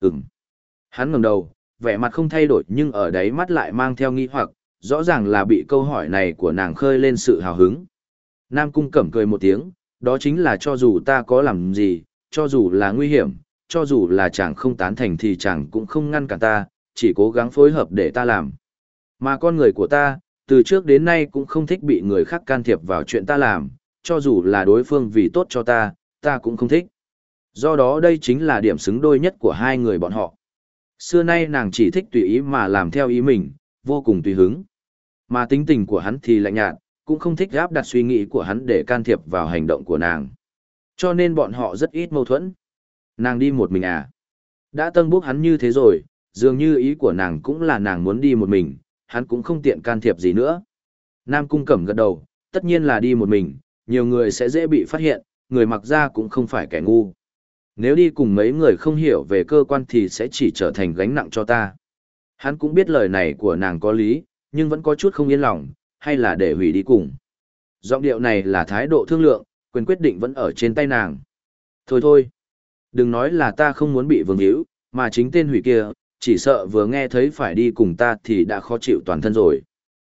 A: Ừm. Hắn ngẩng đầu, vẻ mặt không thay đổi nhưng ở đấy mắt lại mang theo nghi hoặc, rõ ràng là bị câu hỏi này của nàng khơi lên sự hào hứng. Nam Cung Cẩm cười một tiếng, đó chính là cho dù ta có làm gì, cho dù là nguy hiểm, cho dù là chàng không tán thành thì chàng cũng không ngăn cản ta, chỉ cố gắng phối hợp để ta làm. Mà con người của ta, từ trước đến nay cũng không thích bị người khác can thiệp vào chuyện ta làm, cho dù là đối phương vì tốt cho ta, ta cũng không thích. Do đó đây chính là điểm xứng đôi nhất của hai người bọn họ. Xưa nay nàng chỉ thích tùy ý mà làm theo ý mình, vô cùng tùy hứng. Mà tính tình của hắn thì lạnh nhạt, cũng không thích áp đặt suy nghĩ của hắn để can thiệp vào hành động của nàng. Cho nên bọn họ rất ít mâu thuẫn. Nàng đi một mình à? Đã tân bốc hắn như thế rồi, dường như ý của nàng cũng là nàng muốn đi một mình, hắn cũng không tiện can thiệp gì nữa. Nam cung cẩm gật đầu, tất nhiên là đi một mình, nhiều người sẽ dễ bị phát hiện, người mặc ra cũng không phải kẻ ngu. Nếu đi cùng mấy người không hiểu về cơ quan thì sẽ chỉ trở thành gánh nặng cho ta. Hắn cũng biết lời này của nàng có lý, nhưng vẫn có chút không yên lòng, hay là để hủy đi cùng. Giọng điệu này là thái độ thương lượng, quyền quyết định vẫn ở trên tay nàng. Thôi thôi, đừng nói là ta không muốn bị vương hữu, mà chính tên hủy kia, chỉ sợ vừa nghe thấy phải đi cùng ta thì đã khó chịu toàn thân rồi.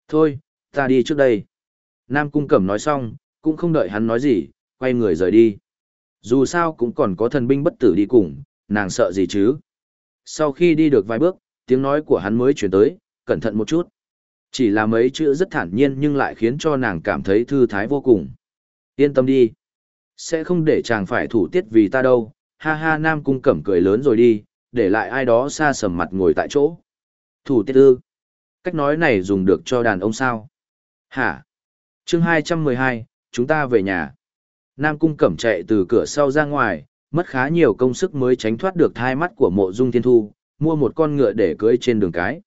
A: Thôi, ta đi trước đây. Nam Cung Cẩm nói xong, cũng không đợi hắn nói gì, quay người rời đi. Dù sao cũng còn có thần binh bất tử đi cùng, nàng sợ gì chứ. Sau khi đi được vài bước, tiếng nói của hắn mới chuyển tới, cẩn thận một chút. Chỉ là mấy chữ rất thản nhiên nhưng lại khiến cho nàng cảm thấy thư thái vô cùng. Yên tâm đi. Sẽ không để chàng phải thủ tiết vì ta đâu. Ha ha Nam Cung Cẩm cười lớn rồi đi, để lại ai đó xa sầm mặt ngồi tại chỗ. Thủ tiết ư. Cách nói này dùng được cho đàn ông sao? Hả? chương 212, chúng ta về nhà. Nam Cung Cẩm chạy từ cửa sau ra ngoài, mất khá nhiều công sức mới tránh thoát được thai mắt của mộ dung thiên thu, mua một con ngựa để cưỡi trên đường cái.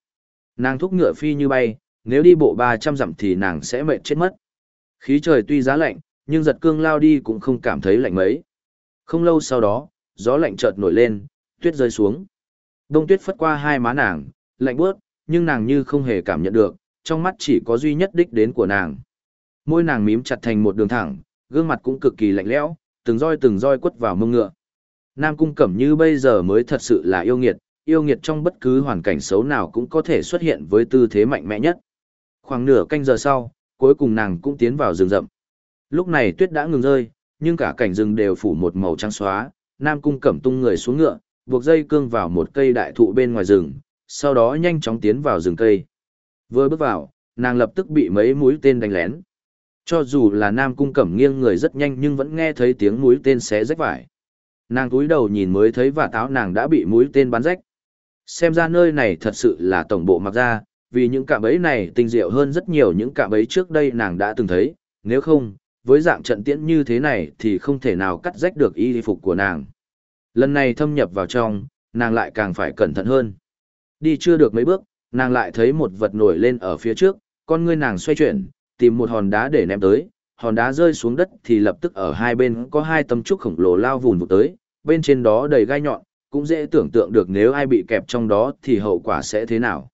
A: Nàng thúc ngựa phi như bay, nếu đi bộ 300 dặm thì nàng sẽ mệt chết mất. Khí trời tuy giá lạnh, nhưng giật cương lao đi cũng không cảm thấy lạnh mấy. Không lâu sau đó, gió lạnh chợt nổi lên, tuyết rơi xuống. Đông tuyết phất qua hai má nàng, lạnh bước, nhưng nàng như không hề cảm nhận được, trong mắt chỉ có duy nhất đích đến của nàng. Môi nàng mím chặt thành một đường thẳng, gương mặt cũng cực kỳ lạnh lẽo, từng roi từng roi quất vào mông ngựa. Nam cung cẩm như bây giờ mới thật sự là yêu nghiệt, yêu nghiệt trong bất cứ hoàn cảnh xấu nào cũng có thể xuất hiện với tư thế mạnh mẽ nhất. Khoảng nửa canh giờ sau, cuối cùng nàng cũng tiến vào rừng rậm. Lúc này tuyết đã ngừng rơi, nhưng cả cảnh rừng đều phủ một màu trắng xóa, Nam cung cẩm tung người xuống ngựa, buộc dây cương vào một cây đại thụ bên ngoài rừng, sau đó nhanh chóng tiến vào rừng cây. Vừa bước vào, nàng lập tức bị mấy mũi tên đánh lén. Cho dù là Nam cung cẩm nghiêng người rất nhanh nhưng vẫn nghe thấy tiếng mũi tên xé rách vải. Nàng cúi đầu nhìn mới thấy và táo nàng đã bị mũi tên bắn rách. Xem ra nơi này thật sự là tổng bộ mặc ra, vì những cạm bẫy này tinh diệu hơn rất nhiều những cạm bẫy trước đây nàng đã từng thấy, nếu không, với dạng trận tiễn như thế này thì không thể nào cắt rách được y phục của nàng. Lần này thâm nhập vào trong, nàng lại càng phải cẩn thận hơn. Đi chưa được mấy bước, nàng lại thấy một vật nổi lên ở phía trước, con ngươi nàng xoay chuyển, tìm một hòn đá để ném tới, hòn đá rơi xuống đất thì lập tức ở hai bên có hai tấm trúc khổng lồ lao vùn vụt tới, bên trên đó đầy gai nhọn, cũng dễ tưởng tượng được nếu ai bị kẹp trong đó thì hậu quả sẽ thế nào.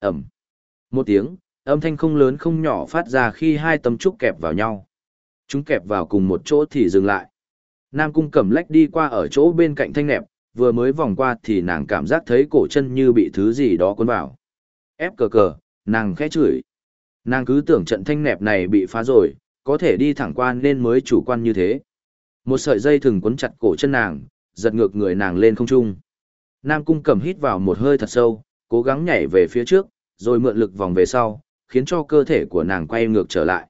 A: Ẩm. Một tiếng, âm thanh không lớn không nhỏ phát ra khi hai tấm trúc kẹp vào nhau. Chúng kẹp vào cùng một chỗ thì dừng lại. Nam cung cẩm lách đi qua ở chỗ bên cạnh thanh nẹp, vừa mới vòng qua thì nàng cảm giác thấy cổ chân như bị thứ gì đó cuốn vào. Ép cờ cờ, nàng khẽ chửi. Nàng cứ tưởng trận thanh nẹp này bị phá rồi, có thể đi thẳng qua nên mới chủ quan như thế. Một sợi dây thừng cuốn chặt cổ chân nàng, giật ngược người nàng lên không trung. Nam cung cẩm hít vào một hơi thật sâu, cố gắng nhảy về phía trước, rồi mượn lực vòng về sau, khiến cho cơ thể của nàng quay ngược trở lại.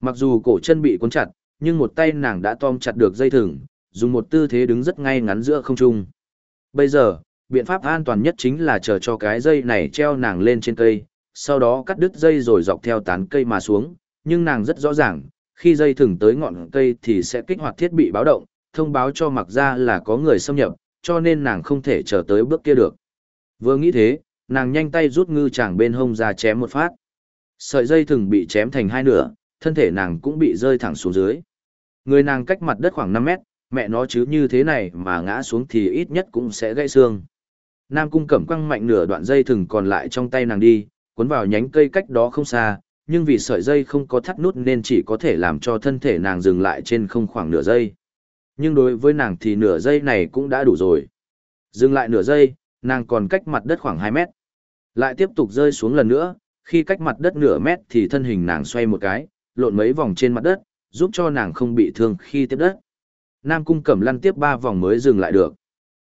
A: Mặc dù cổ chân bị cuốn chặt, nhưng một tay nàng đã tom chặt được dây thừng, dùng một tư thế đứng rất ngay ngắn giữa không trung. Bây giờ, biện pháp an toàn nhất chính là chờ cho cái dây này treo nàng lên trên cây, sau đó cắt đứt dây rồi dọc theo tán cây mà xuống, nhưng nàng rất rõ ràng, khi dây thừng tới ngọn cây thì sẽ kích hoạt thiết bị báo động, thông báo cho mặc ra là có người xâm nhập, cho nên nàng không thể chờ tới bước kia được. Vừa nghĩ thế, nàng nhanh tay rút ngư chàng bên hông ra chém một phát. Sợi dây thừng bị chém thành hai nửa, thân thể nàng cũng bị rơi thẳng xuống dưới. Người nàng cách mặt đất khoảng 5 mét, mẹ nó chứ như thế này mà ngã xuống thì ít nhất cũng sẽ gãy xương. Nam cung cẩm quăng mạnh nửa đoạn dây thừng còn lại trong tay nàng đi, cuốn vào nhánh cây cách đó không xa, nhưng vì sợi dây không có thắt nút nên chỉ có thể làm cho thân thể nàng dừng lại trên không khoảng nửa giây. Nhưng đối với nàng thì nửa giây này cũng đã đủ rồi. Dừng lại nửa giây, nàng còn cách mặt đất khoảng 2 mét. Lại tiếp tục rơi xuống lần nữa, khi cách mặt đất nửa mét thì thân hình nàng xoay một cái, lộn mấy vòng trên mặt đất, giúp cho nàng không bị thương khi tiếp đất. Nam cung cẩm lăn tiếp ba vòng mới dừng lại được.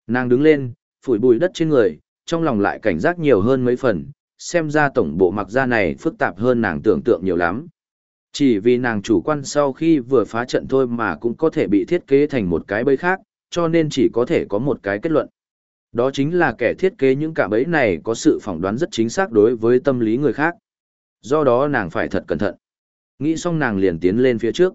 A: Nàng đứng lên, phủi bụi đất trên người, trong lòng lại cảnh giác nhiều hơn mấy phần, xem ra tổng bộ mặc ra này phức tạp hơn nàng tưởng tượng nhiều lắm. Chỉ vì nàng chủ quan sau khi vừa phá trận thôi mà cũng có thể bị thiết kế thành một cái bẫy khác, cho nên chỉ có thể có một cái kết luận. Đó chính là kẻ thiết kế những cả bẫy này có sự phỏng đoán rất chính xác đối với tâm lý người khác. Do đó nàng phải thật cẩn thận. Nghĩ xong nàng liền tiến lên phía trước.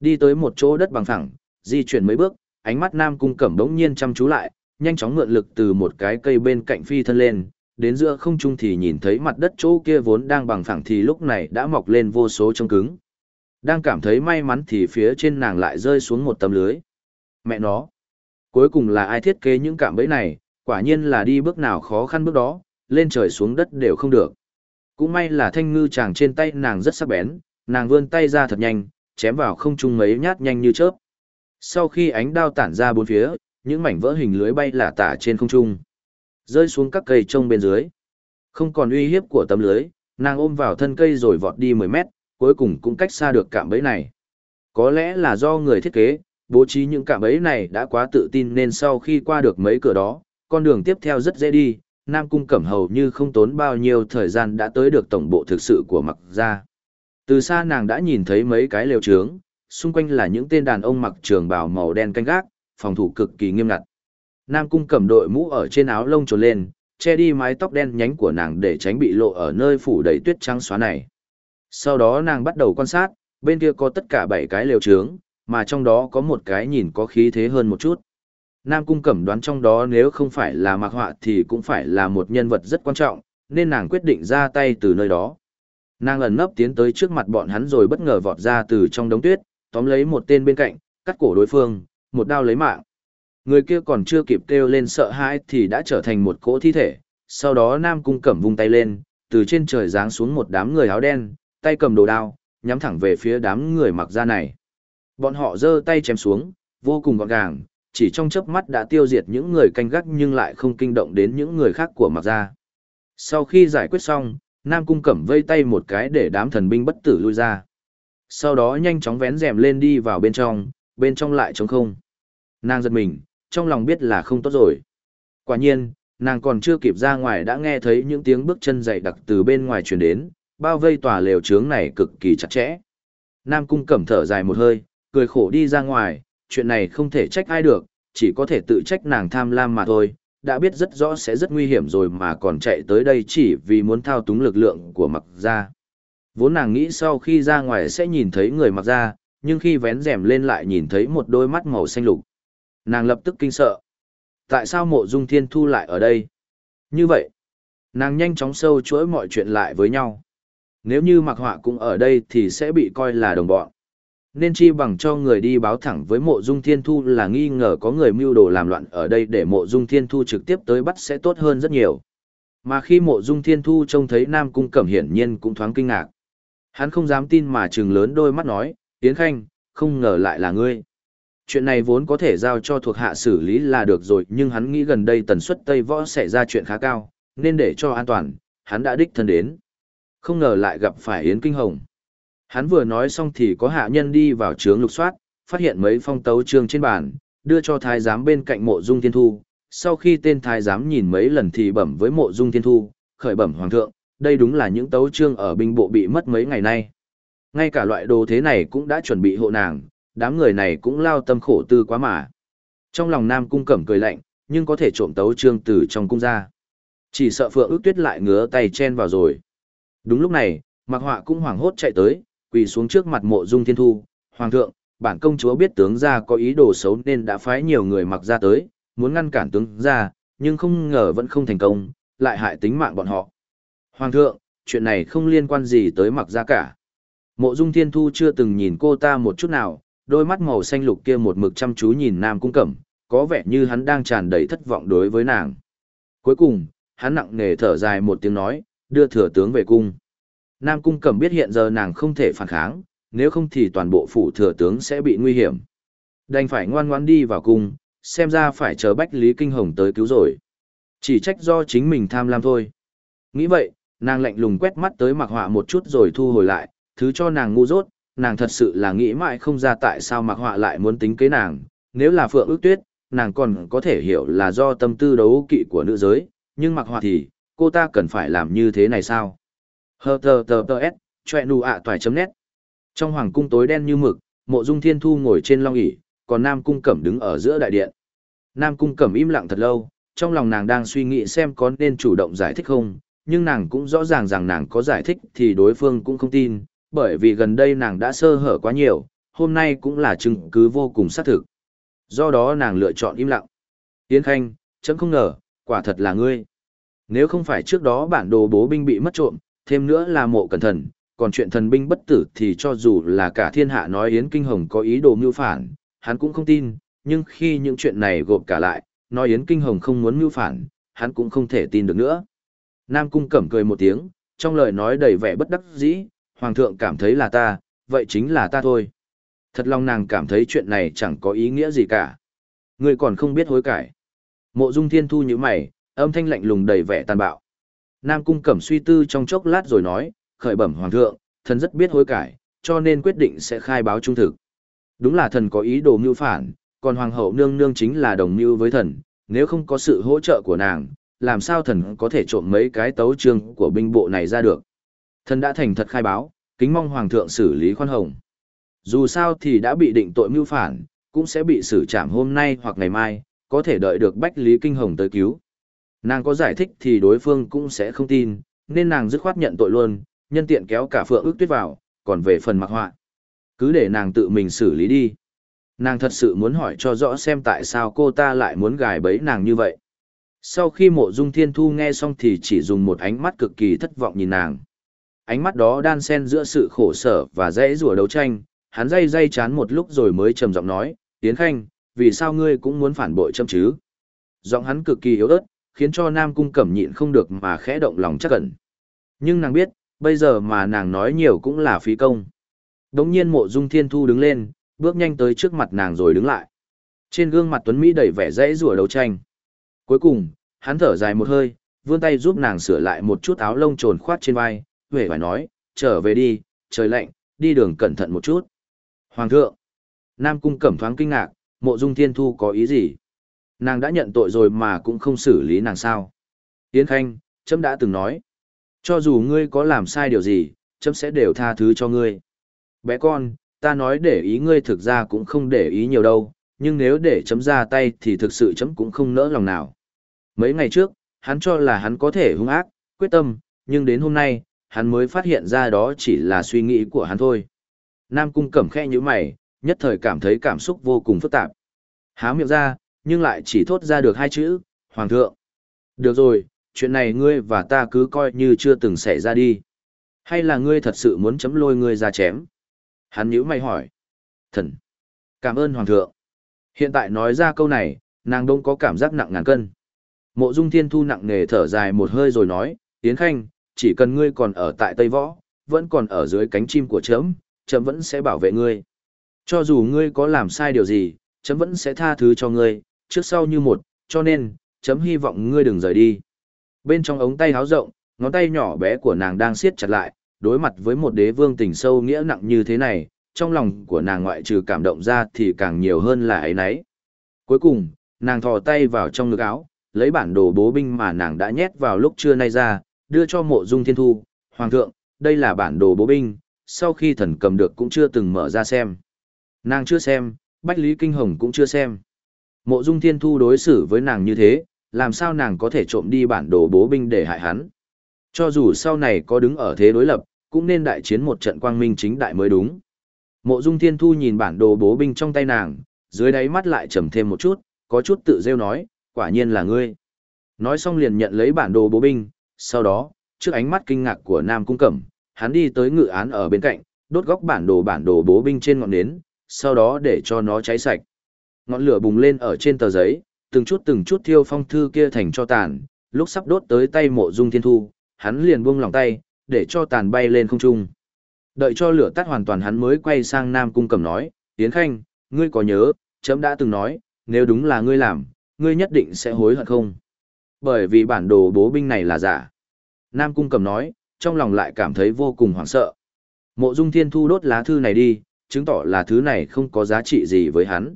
A: Đi tới một chỗ đất bằng phẳng, di chuyển mấy bước, ánh mắt nam cung cẩm đống nhiên chăm chú lại, nhanh chóng mượn lực từ một cái cây bên cạnh phi thân lên, đến giữa không trung thì nhìn thấy mặt đất chỗ kia vốn đang bằng phẳng thì lúc này đã mọc lên vô số trông cứng. Đang cảm thấy may mắn thì phía trên nàng lại rơi xuống một tấm lưới. Mẹ nó! Cuối cùng là ai thiết kế những cạm bẫy này, quả nhiên là đi bước nào khó khăn bước đó, lên trời xuống đất đều không được. Cũng may là thanh ngư chàng trên tay nàng rất sắc bén, nàng vươn tay ra thật nhanh, chém vào không trung mấy nhát nhanh như chớp. Sau khi ánh đao tản ra bốn phía, những mảnh vỡ hình lưới bay lả tả trên không trung rơi xuống các cây trông bên dưới. Không còn uy hiếp của tấm lưới, nàng ôm vào thân cây rồi vọt đi 10 mét, cuối cùng cũng cách xa được cạm bẫy này. Có lẽ là do người thiết kế, bố trí những cạm bẫy này đã quá tự tin nên sau khi qua được mấy cửa đó, con đường tiếp theo rất dễ đi, Nam Cung Cẩm hầu như không tốn bao nhiêu thời gian đã tới được tổng bộ thực sự của mặc gia. Từ xa nàng đã nhìn thấy mấy cái lều trướng, xung quanh là những tên đàn ông mặc trường bào màu đen canh gác, phòng thủ cực kỳ nghiêm ngặt. Nam cung cầm đội mũ ở trên áo lông trồn lên, che đi mái tóc đen nhánh của nàng để tránh bị lộ ở nơi phủ đầy tuyết trắng xóa này. Sau đó nàng bắt đầu quan sát, bên kia có tất cả bảy cái lều trướng, mà trong đó có một cái nhìn có khí thế hơn một chút. Nam cung cẩm đoán trong đó nếu không phải là mạc họa thì cũng phải là một nhân vật rất quan trọng, nên nàng quyết định ra tay từ nơi đó. Nàng ẩn nấp tiến tới trước mặt bọn hắn rồi bất ngờ vọt ra từ trong đống tuyết, tóm lấy một tên bên cạnh, cắt cổ đối phương, một đao lấy mạng. Người kia còn chưa kịp kêu lên sợ hãi thì đã trở thành một cỗ thi thể, sau đó Nam Cung Cẩm vung tay lên, từ trên trời giáng xuống một đám người áo đen, tay cầm đồ đao, nhắm thẳng về phía đám người mặc da này. Bọn họ giơ tay chém xuống, vô cùng gọn gàng, chỉ trong chớp mắt đã tiêu diệt những người canh gác nhưng lại không kinh động đến những người khác của mặc da. Sau khi giải quyết xong, Nam Cung Cẩm vây tay một cái để đám thần binh bất tử lui ra. Sau đó nhanh chóng vén rèm lên đi vào bên trong, bên trong lại trống không. Nàng giật mình, trong lòng biết là không tốt rồi. Quả nhiên, nàng còn chưa kịp ra ngoài đã nghe thấy những tiếng bước chân dày đặc từ bên ngoài truyền đến, bao vây tòa lều trướng này cực kỳ chặt chẽ. Nam Cung Cẩm thở dài một hơi, cười khổ đi ra ngoài, chuyện này không thể trách ai được, chỉ có thể tự trách nàng tham lam mà thôi, đã biết rất rõ sẽ rất nguy hiểm rồi mà còn chạy tới đây chỉ vì muốn thao túng lực lượng của mặc gia. Vốn nàng nghĩ sau khi ra ngoài sẽ nhìn thấy người mặc gia, nhưng khi vén rèm lên lại nhìn thấy một đôi mắt màu xanh lục. Nàng lập tức kinh sợ. Tại sao mộ dung thiên thu lại ở đây? Như vậy, nàng nhanh chóng sâu chuỗi mọi chuyện lại với nhau. Nếu như mặc họa cũng ở đây thì sẽ bị coi là đồng bọn. Nên chi bằng cho người đi báo thẳng với mộ dung thiên thu là nghi ngờ có người mưu đồ làm loạn ở đây để mộ dung thiên thu trực tiếp tới bắt sẽ tốt hơn rất nhiều. Mà khi mộ dung thiên thu trông thấy Nam Cung Cẩm hiển nhiên cũng thoáng kinh ngạc. Hắn không dám tin mà chừng lớn đôi mắt nói, Yến Khanh, không ngờ lại là ngươi. Chuyện này vốn có thể giao cho thuộc hạ xử lý là được rồi nhưng hắn nghĩ gần đây tần suất Tây Võ xảy ra chuyện khá cao, nên để cho an toàn, hắn đã đích thân đến. Không ngờ lại gặp phải Yến Kinh Hồng. Hắn vừa nói xong thì có hạ nhân đi vào trướng lục soát, phát hiện mấy phong tấu trương trên bàn, đưa cho thái giám bên cạnh mộ dung thiên thu. Sau khi tên thái giám nhìn mấy lần thì bẩm với mộ dung thiên thu, khởi bẩm hoàng thượng, đây đúng là những tấu trương ở binh bộ bị mất mấy ngày nay. Ngay cả loại đồ thế này cũng đã chuẩn bị hộ nàng, đám người này cũng lao tâm khổ tư quá mà. Trong lòng nam cung cẩm cười lạnh, nhưng có thể trộm tấu trương từ trong cung ra. Chỉ sợ phượng ước tuyết lại ngứa tay chen vào rồi. Đúng lúc này, mặc họa cũng hoảng hốt chạy tới, quỳ xuống trước mặt mộ dung thiên thu, hoàng thượng, bản công chúa biết tướng gia có ý đồ xấu nên đã phái nhiều người mặc ra tới, muốn ngăn cản tướng gia, nhưng không ngờ vẫn không thành công, lại hại tính mạng bọn họ. Hoàng thượng, chuyện này không liên quan gì tới mặc ra cả. Mộ dung thiên thu chưa từng nhìn cô ta một chút nào, đôi mắt màu xanh lục kia một mực chăm chú nhìn nam cung cẩm, có vẻ như hắn đang tràn đầy thất vọng đối với nàng. Cuối cùng, hắn nặng nề thở dài một tiếng nói, đưa thừa tướng về cung. Nam Cung Cẩm biết hiện giờ nàng không thể phản kháng, nếu không thì toàn bộ phủ thừa tướng sẽ bị nguy hiểm. Đành phải ngoan ngoãn đi vào cung, xem ra phải chờ Bách Lý Kinh Hồng tới cứu rồi. Chỉ trách do chính mình tham lam thôi. Nghĩ vậy, nàng lạnh lùng quét mắt tới mặc họa một chút rồi thu hồi lại, thứ cho nàng ngu dốt, nàng thật sự là nghĩ mãi không ra tại sao mặc họa lại muốn tính kế nàng. Nếu là Phượng ước tuyết, nàng còn có thể hiểu là do tâm tư đấu kỵ của nữ giới, nhưng mặc họa thì, cô ta cần phải làm như thế này sao? Hờ tờ tờ tờ s, choẹ nụ ạ toài chấm nét. Trong hoàng cung tối đen như mực, mộ dung thiên thu ngồi trên long ỉ còn nam cung cẩm đứng ở giữa đại điện. Nam cung cẩm im lặng thật lâu, trong lòng nàng đang suy nghĩ xem có nên chủ động giải thích không, nhưng nàng cũng rõ ràng rằng nàng có giải thích thì đối phương cũng không tin, bởi vì gần đây nàng đã sơ hở quá nhiều, hôm nay cũng là chứng cứ vô cùng xác thực. Do đó nàng lựa chọn im lặng. Tiến Khanh, chấm không ngờ, quả thật là ngươi. Nếu không phải trước đó bản đồ bố binh bị mất trộm, thêm nữa là mộ cẩn thận, còn chuyện thần binh bất tử thì cho dù là cả thiên hạ nói Yến Kinh Hồng có ý đồ mưu phản, hắn cũng không tin, nhưng khi những chuyện này gộp cả lại, nói Yến Kinh Hồng không muốn mưu phản, hắn cũng không thể tin được nữa. Nam Cung cẩm cười một tiếng, trong lời nói đầy vẻ bất đắc dĩ, Hoàng thượng cảm thấy là ta, vậy chính là ta thôi. Thật lòng nàng cảm thấy chuyện này chẳng có ý nghĩa gì cả. Người còn không biết hối cải. Mộ Dung Thiên Thu như mày, âm thanh lạnh lùng đầy vẻ tàn bạo. Nam Cung Cẩm suy tư trong chốc lát rồi nói, khởi bẩm hoàng thượng, thần rất biết hối cải, cho nên quyết định sẽ khai báo trung thực. Đúng là thần có ý đồ mưu phản, còn hoàng hậu nương nương chính là đồng mưu với thần, nếu không có sự hỗ trợ của nàng, làm sao thần có thể trộm mấy cái tấu chương của binh bộ này ra được. Thần đã thành thật khai báo, kính mong hoàng thượng xử lý khoan hồng. Dù sao thì đã bị định tội mưu phản, cũng sẽ bị xử trảm hôm nay hoặc ngày mai, có thể đợi được Bách Lý Kinh Hồng tới cứu. Nàng có giải thích thì đối phương cũng sẽ không tin, nên nàng dứt khoát nhận tội luôn, nhân tiện kéo cả phượng ước tuyết vào, còn về phần mặc họa. Cứ để nàng tự mình xử lý đi. Nàng thật sự muốn hỏi cho rõ xem tại sao cô ta lại muốn gài bẫy nàng như vậy. Sau khi mộ dung thiên thu nghe xong thì chỉ dùng một ánh mắt cực kỳ thất vọng nhìn nàng. Ánh mắt đó đan xen giữa sự khổ sở và dễ rùa đấu tranh, hắn dây dây chán một lúc rồi mới trầm giọng nói, Tiến Khanh, vì sao ngươi cũng muốn phản bội châm chứ? Giọng hắn cực kỳ yếu ớt, khiến cho Nam Cung Cẩm nhịn không được mà khẽ động lòng chắc cẩn. Nhưng nàng biết, bây giờ mà nàng nói nhiều cũng là phí công. Đống nhiên mộ dung thiên thu đứng lên, bước nhanh tới trước mặt nàng rồi đứng lại. Trên gương mặt Tuấn Mỹ đầy vẻ dãy rùa đấu tranh. Cuối cùng, hắn thở dài một hơi, vươn tay giúp nàng sửa lại một chút áo lông trồn khoát trên vai, huệ phải nói, trở về đi, trời lạnh, đi đường cẩn thận một chút. Hoàng thượng, Nam Cung cẩm thoáng kinh ngạc, mộ dung thiên thu có ý gì? Nàng đã nhận tội rồi mà cũng không xử lý nàng sao? Yến Khanh, chấm đã từng nói, cho dù ngươi có làm sai điều gì, chấm sẽ đều tha thứ cho ngươi. Bé con, ta nói để ý ngươi thực ra cũng không để ý nhiều đâu, nhưng nếu để chấm ra tay thì thực sự chấm cũng không nỡ lòng nào. Mấy ngày trước, hắn cho là hắn có thể hung ác, quyết tâm, nhưng đến hôm nay, hắn mới phát hiện ra đó chỉ là suy nghĩ của hắn thôi. Nam cung cẩm khe như mày, nhất thời cảm thấy cảm xúc vô cùng phức tạp. Há miệng ra, nhưng lại chỉ thốt ra được hai chữ, Hoàng thượng. Được rồi, chuyện này ngươi và ta cứ coi như chưa từng xảy ra đi. Hay là ngươi thật sự muốn chấm lôi ngươi ra chém? Hắn nhíu mày hỏi. Thần. Cảm ơn Hoàng thượng. Hiện tại nói ra câu này, nàng đông có cảm giác nặng ngàn cân. Mộ dung thiên thu nặng nề thở dài một hơi rồi nói, Yến Khanh, chỉ cần ngươi còn ở tại Tây Võ, vẫn còn ở dưới cánh chim của chấm, chấm vẫn sẽ bảo vệ ngươi. Cho dù ngươi có làm sai điều gì, chấm vẫn sẽ tha thứ cho ngươi, trước sau như một, cho nên, chấm hy vọng ngươi đừng rời đi. Bên trong ống tay háo rộng, ngón tay nhỏ bé của nàng đang siết chặt lại, đối mặt với một đế vương tình sâu nghĩa nặng như thế này, trong lòng của nàng ngoại trừ cảm động ra thì càng nhiều hơn là ấy nấy. Cuối cùng, nàng thò tay vào trong ngực áo, lấy bản đồ bố binh mà nàng đã nhét vào lúc trưa nay ra, đưa cho mộ dung thiên thu. Hoàng thượng, đây là bản đồ bố binh, sau khi thần cầm được cũng chưa từng mở ra xem. Nàng chưa xem, Bách Lý Kinh Hồng cũng chưa xem. Mộ dung thiên thu đối xử với nàng như thế, làm sao nàng có thể trộm đi bản đồ bố binh để hại hắn. Cho dù sau này có đứng ở thế đối lập, cũng nên đại chiến một trận quang minh chính đại mới đúng. Mộ Dung Thiên Thu nhìn bản đồ bố binh trong tay nàng, dưới đáy mắt lại trầm thêm một chút, có chút tự rêu nói, quả nhiên là ngươi. Nói xong liền nhận lấy bản đồ bố binh, sau đó, trước ánh mắt kinh ngạc của Nam Cung Cẩm, hắn đi tới ngự án ở bên cạnh, đốt góc bản đồ bản đồ bố binh trên ngọn nến, sau đó để cho nó cháy sạch. Ngọn lửa bùng lên ở trên tờ giấy, từng chút từng chút thiêu phong thư kia thành cho tàn, lúc sắp đốt tới tay mộ dung thiên thu, hắn liền buông lòng tay, để cho tàn bay lên không trung. Đợi cho lửa tắt hoàn toàn hắn mới quay sang Nam Cung Cẩm nói, Tiến Khanh, ngươi có nhớ, chấm đã từng nói, nếu đúng là ngươi làm, ngươi nhất định sẽ hối hận không? Bởi vì bản đồ bố binh này là giả. Nam Cung Cẩm nói, trong lòng lại cảm thấy vô cùng hoảng sợ. Mộ Dung Thiên Thu đốt lá thư này đi, chứng tỏ là thứ này không có giá trị gì với hắn.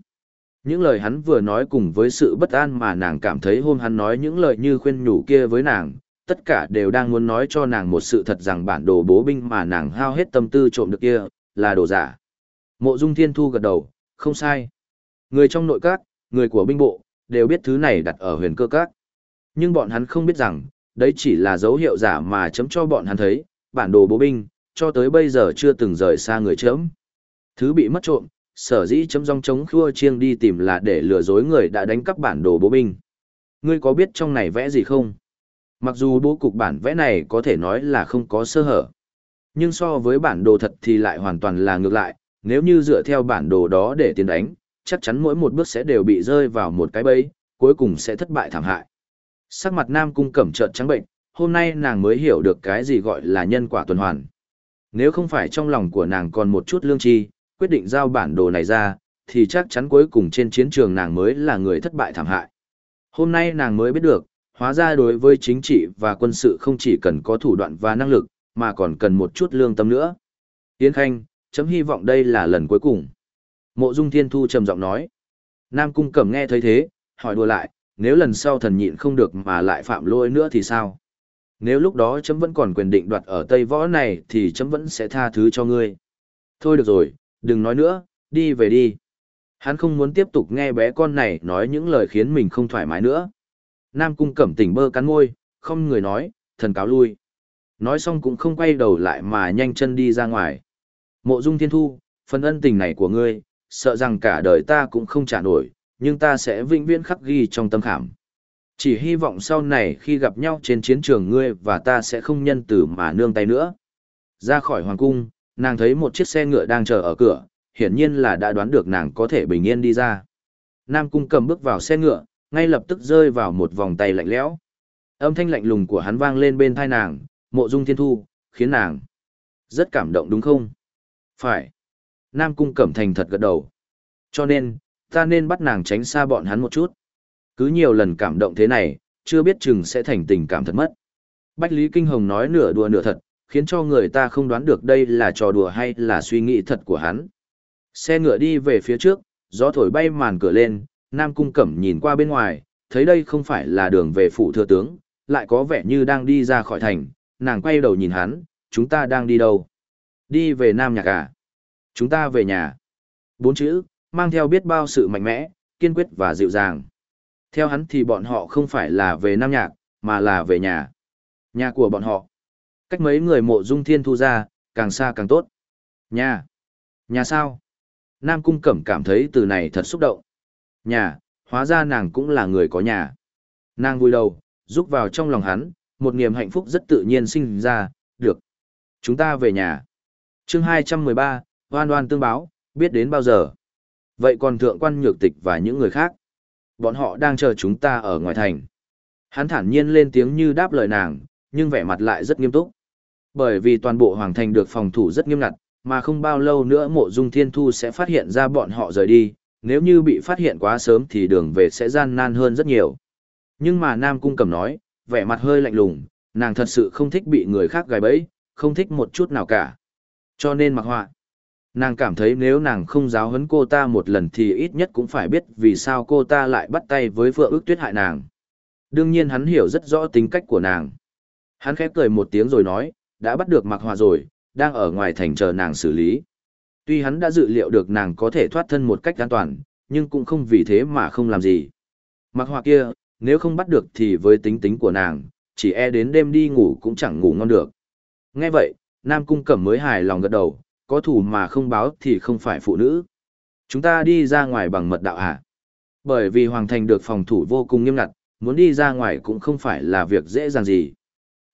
A: Những lời hắn vừa nói cùng với sự bất an mà nàng cảm thấy hôm hắn nói những lời như khuyên nhủ kia với nàng, tất cả đều đang muốn nói cho nàng một sự thật rằng bản đồ bố binh mà nàng hao hết tâm tư trộm được kia, là đồ giả. Mộ Dung Thiên Thu gật đầu, không sai. Người trong nội các, người của binh bộ, đều biết thứ này đặt ở huyền cơ các. Nhưng bọn hắn không biết rằng, đấy chỉ là dấu hiệu giả mà chấm cho bọn hắn thấy, bản đồ bố binh, cho tới bây giờ chưa từng rời xa người chấm. Thứ bị mất trộm, sở dĩ chấm rong chống khua chiêng đi tìm là để lừa dối người đã đánh cắp bản đồ bố binh. Ngươi có biết trong này vẽ gì không? Mặc dù bố cục bản vẽ này có thể nói là không có sơ hở, nhưng so với bản đồ thật thì lại hoàn toàn là ngược lại, nếu như dựa theo bản đồ đó để tiến đánh, chắc chắn mỗi một bước sẽ đều bị rơi vào một cái bẫy, cuối cùng sẽ thất bại thảm hại. Sắc mặt Nam Cung Cẩm trợn trắng bệnh, hôm nay nàng mới hiểu được cái gì gọi là nhân quả tuần hoàn. Nếu không phải trong lòng của nàng còn một chút lương tri, quyết định giao bản đồ này ra, thì chắc chắn cuối cùng trên chiến trường nàng mới là người thất bại thảm hại. Hôm nay nàng mới biết được, hóa ra đối với chính trị và quân sự không chỉ cần có thủ đoạn và năng lực, mà còn cần một chút lương tâm nữa. Yến Khanh, chấm hy vọng đây là lần cuối cùng. Mộ Dung Thiên Thu trầm giọng nói. Nam Cung Cẩm nghe thấy thế, hỏi đùa lại, nếu lần sau thần nhịn không được mà lại phạm lỗi nữa thì sao? Nếu lúc đó chấm vẫn còn quyền định đoạt ở Tây Võ này thì chấm vẫn sẽ tha thứ cho ngươi. Thôi được rồi, đừng nói nữa, đi về đi. Hắn không muốn tiếp tục nghe bé con này nói những lời khiến mình không thoải mái nữa. Nam cung cẩm tỉnh bơ cắn môi, không người nói, thần cáo lui. Nói xong cũng không quay đầu lại mà nhanh chân đi ra ngoài. Mộ dung thiên thu, phần ân tình này của ngươi, sợ rằng cả đời ta cũng không trả nổi, nhưng ta sẽ vĩnh viễn khắc ghi trong tâm khảm. Chỉ hy vọng sau này khi gặp nhau trên chiến trường ngươi và ta sẽ không nhân từ mà nương tay nữa. Ra khỏi hoàng cung, nàng thấy một chiếc xe ngựa đang chờ ở cửa, hiển nhiên là đã đoán được nàng có thể bình yên đi ra. Nam cung cầm bước vào xe ngựa, ngay lập tức rơi vào một vòng tay lạnh lẽo. Âm thanh lạnh lùng của hắn vang lên bên tai nàng, mộ dung thiên thu, khiến nàng rất cảm động đúng không? Phải. Nam cung cẩm thành thật gật đầu. Cho nên, ta nên bắt nàng tránh xa bọn hắn một chút. Cứ nhiều lần cảm động thế này, chưa biết chừng sẽ thành tình cảm thật mất. Bách Lý Kinh Hồng nói nửa đùa nửa thật, khiến cho người ta không đoán được đây là trò đùa hay là suy nghĩ thật của hắn. Xe ngựa đi về phía trước, gió thổi bay màn cửa lên, Nam Cung Cẩm nhìn qua bên ngoài, thấy đây không phải là đường về phủ thừa tướng, lại có vẻ như đang đi ra khỏi thành, nàng quay đầu nhìn hắn, chúng ta đang đi đâu? Đi về Nam Nhạc à? Chúng ta về nhà. Bốn chữ, mang theo biết bao sự mạnh mẽ, kiên quyết và dịu dàng. Theo hắn thì bọn họ không phải là về Nam Nhạc, mà là về nhà. Nhà của bọn họ. Cách mấy người mộ dung thiên thu ra, càng xa càng tốt. Nhà. Nhà sao? Nam Cung Cẩm cảm thấy từ này thật xúc động. Nhà, hóa ra nàng cũng là người có nhà. Nàng vui đầu, rúc vào trong lòng hắn, một niềm hạnh phúc rất tự nhiên sinh ra, được. Chúng ta về nhà. chương 213, hoan hoan tương báo, biết đến bao giờ. Vậy còn thượng quan nhược tịch và những người khác? Bọn họ đang chờ chúng ta ở ngoài thành. Hắn thản nhiên lên tiếng như đáp lời nàng, nhưng vẻ mặt lại rất nghiêm túc. Bởi vì toàn bộ hoàng thành được phòng thủ rất nghiêm ngặt, mà không bao lâu nữa mộ dung thiên thu sẽ phát hiện ra bọn họ rời đi, nếu như bị phát hiện quá sớm thì đường về sẽ gian nan hơn rất nhiều. Nhưng mà Nam Cung cầm nói, vẻ mặt hơi lạnh lùng, nàng thật sự không thích bị người khác gài bẫy, không thích một chút nào cả. Cho nên mặc họa. Nàng cảm thấy nếu nàng không giáo huấn cô ta một lần thì ít nhất cũng phải biết vì sao cô ta lại bắt tay với Phượng ước tuyết hại nàng. Đương nhiên hắn hiểu rất rõ tính cách của nàng. Hắn khép cười một tiếng rồi nói, đã bắt được mặc hòa rồi, đang ở ngoài thành chờ nàng xử lý. Tuy hắn đã dự liệu được nàng có thể thoát thân một cách an toàn, nhưng cũng không vì thế mà không làm gì. Mặc hòa kia, nếu không bắt được thì với tính tính của nàng, chỉ e đến đêm đi ngủ cũng chẳng ngủ ngon được. Nghe vậy, Nam Cung Cẩm mới hài lòng gật đầu, có thủ mà không báo thì không phải phụ nữ. Chúng ta đi ra ngoài bằng mật đạo hả? Bởi vì Hoàng Thành được phòng thủ vô cùng nghiêm ngặt, muốn đi ra ngoài cũng không phải là việc dễ dàng gì.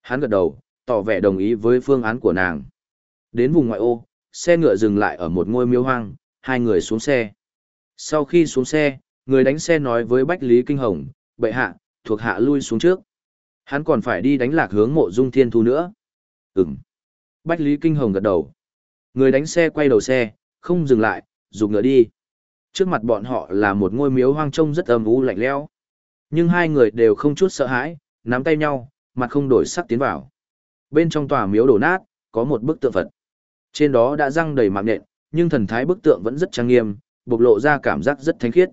A: Hắn gật đầu, tỏ vẻ đồng ý với phương án của nàng. Đến vùng ngoại ô, xe ngựa dừng lại ở một ngôi miếu hoang, hai người xuống xe. Sau khi xuống xe, người đánh xe nói với Bách Lý Kinh Hồng, bệ hạ, thuộc hạ lui xuống trước. Hắn còn phải đi đánh lạc hướng mộ dung thiên thu nữa. Ừm. Bách Lý Kinh Hồng gật đầu. Người đánh xe quay đầu xe, không dừng lại, dục ngựa đi. Trước mặt bọn họ là một ngôi miếu hoang trông rất âm u lạnh lẽo. Nhưng hai người đều không chút sợ hãi, nắm tay nhau, mặt không đổi sắc tiến vào. Bên trong tòa miếu đổ nát, có một bức tượng Phật. Trên đó đã răng đầy mạng nện, nhưng thần thái bức tượng vẫn rất trang nghiêm, bộc lộ ra cảm giác rất thánh khiết.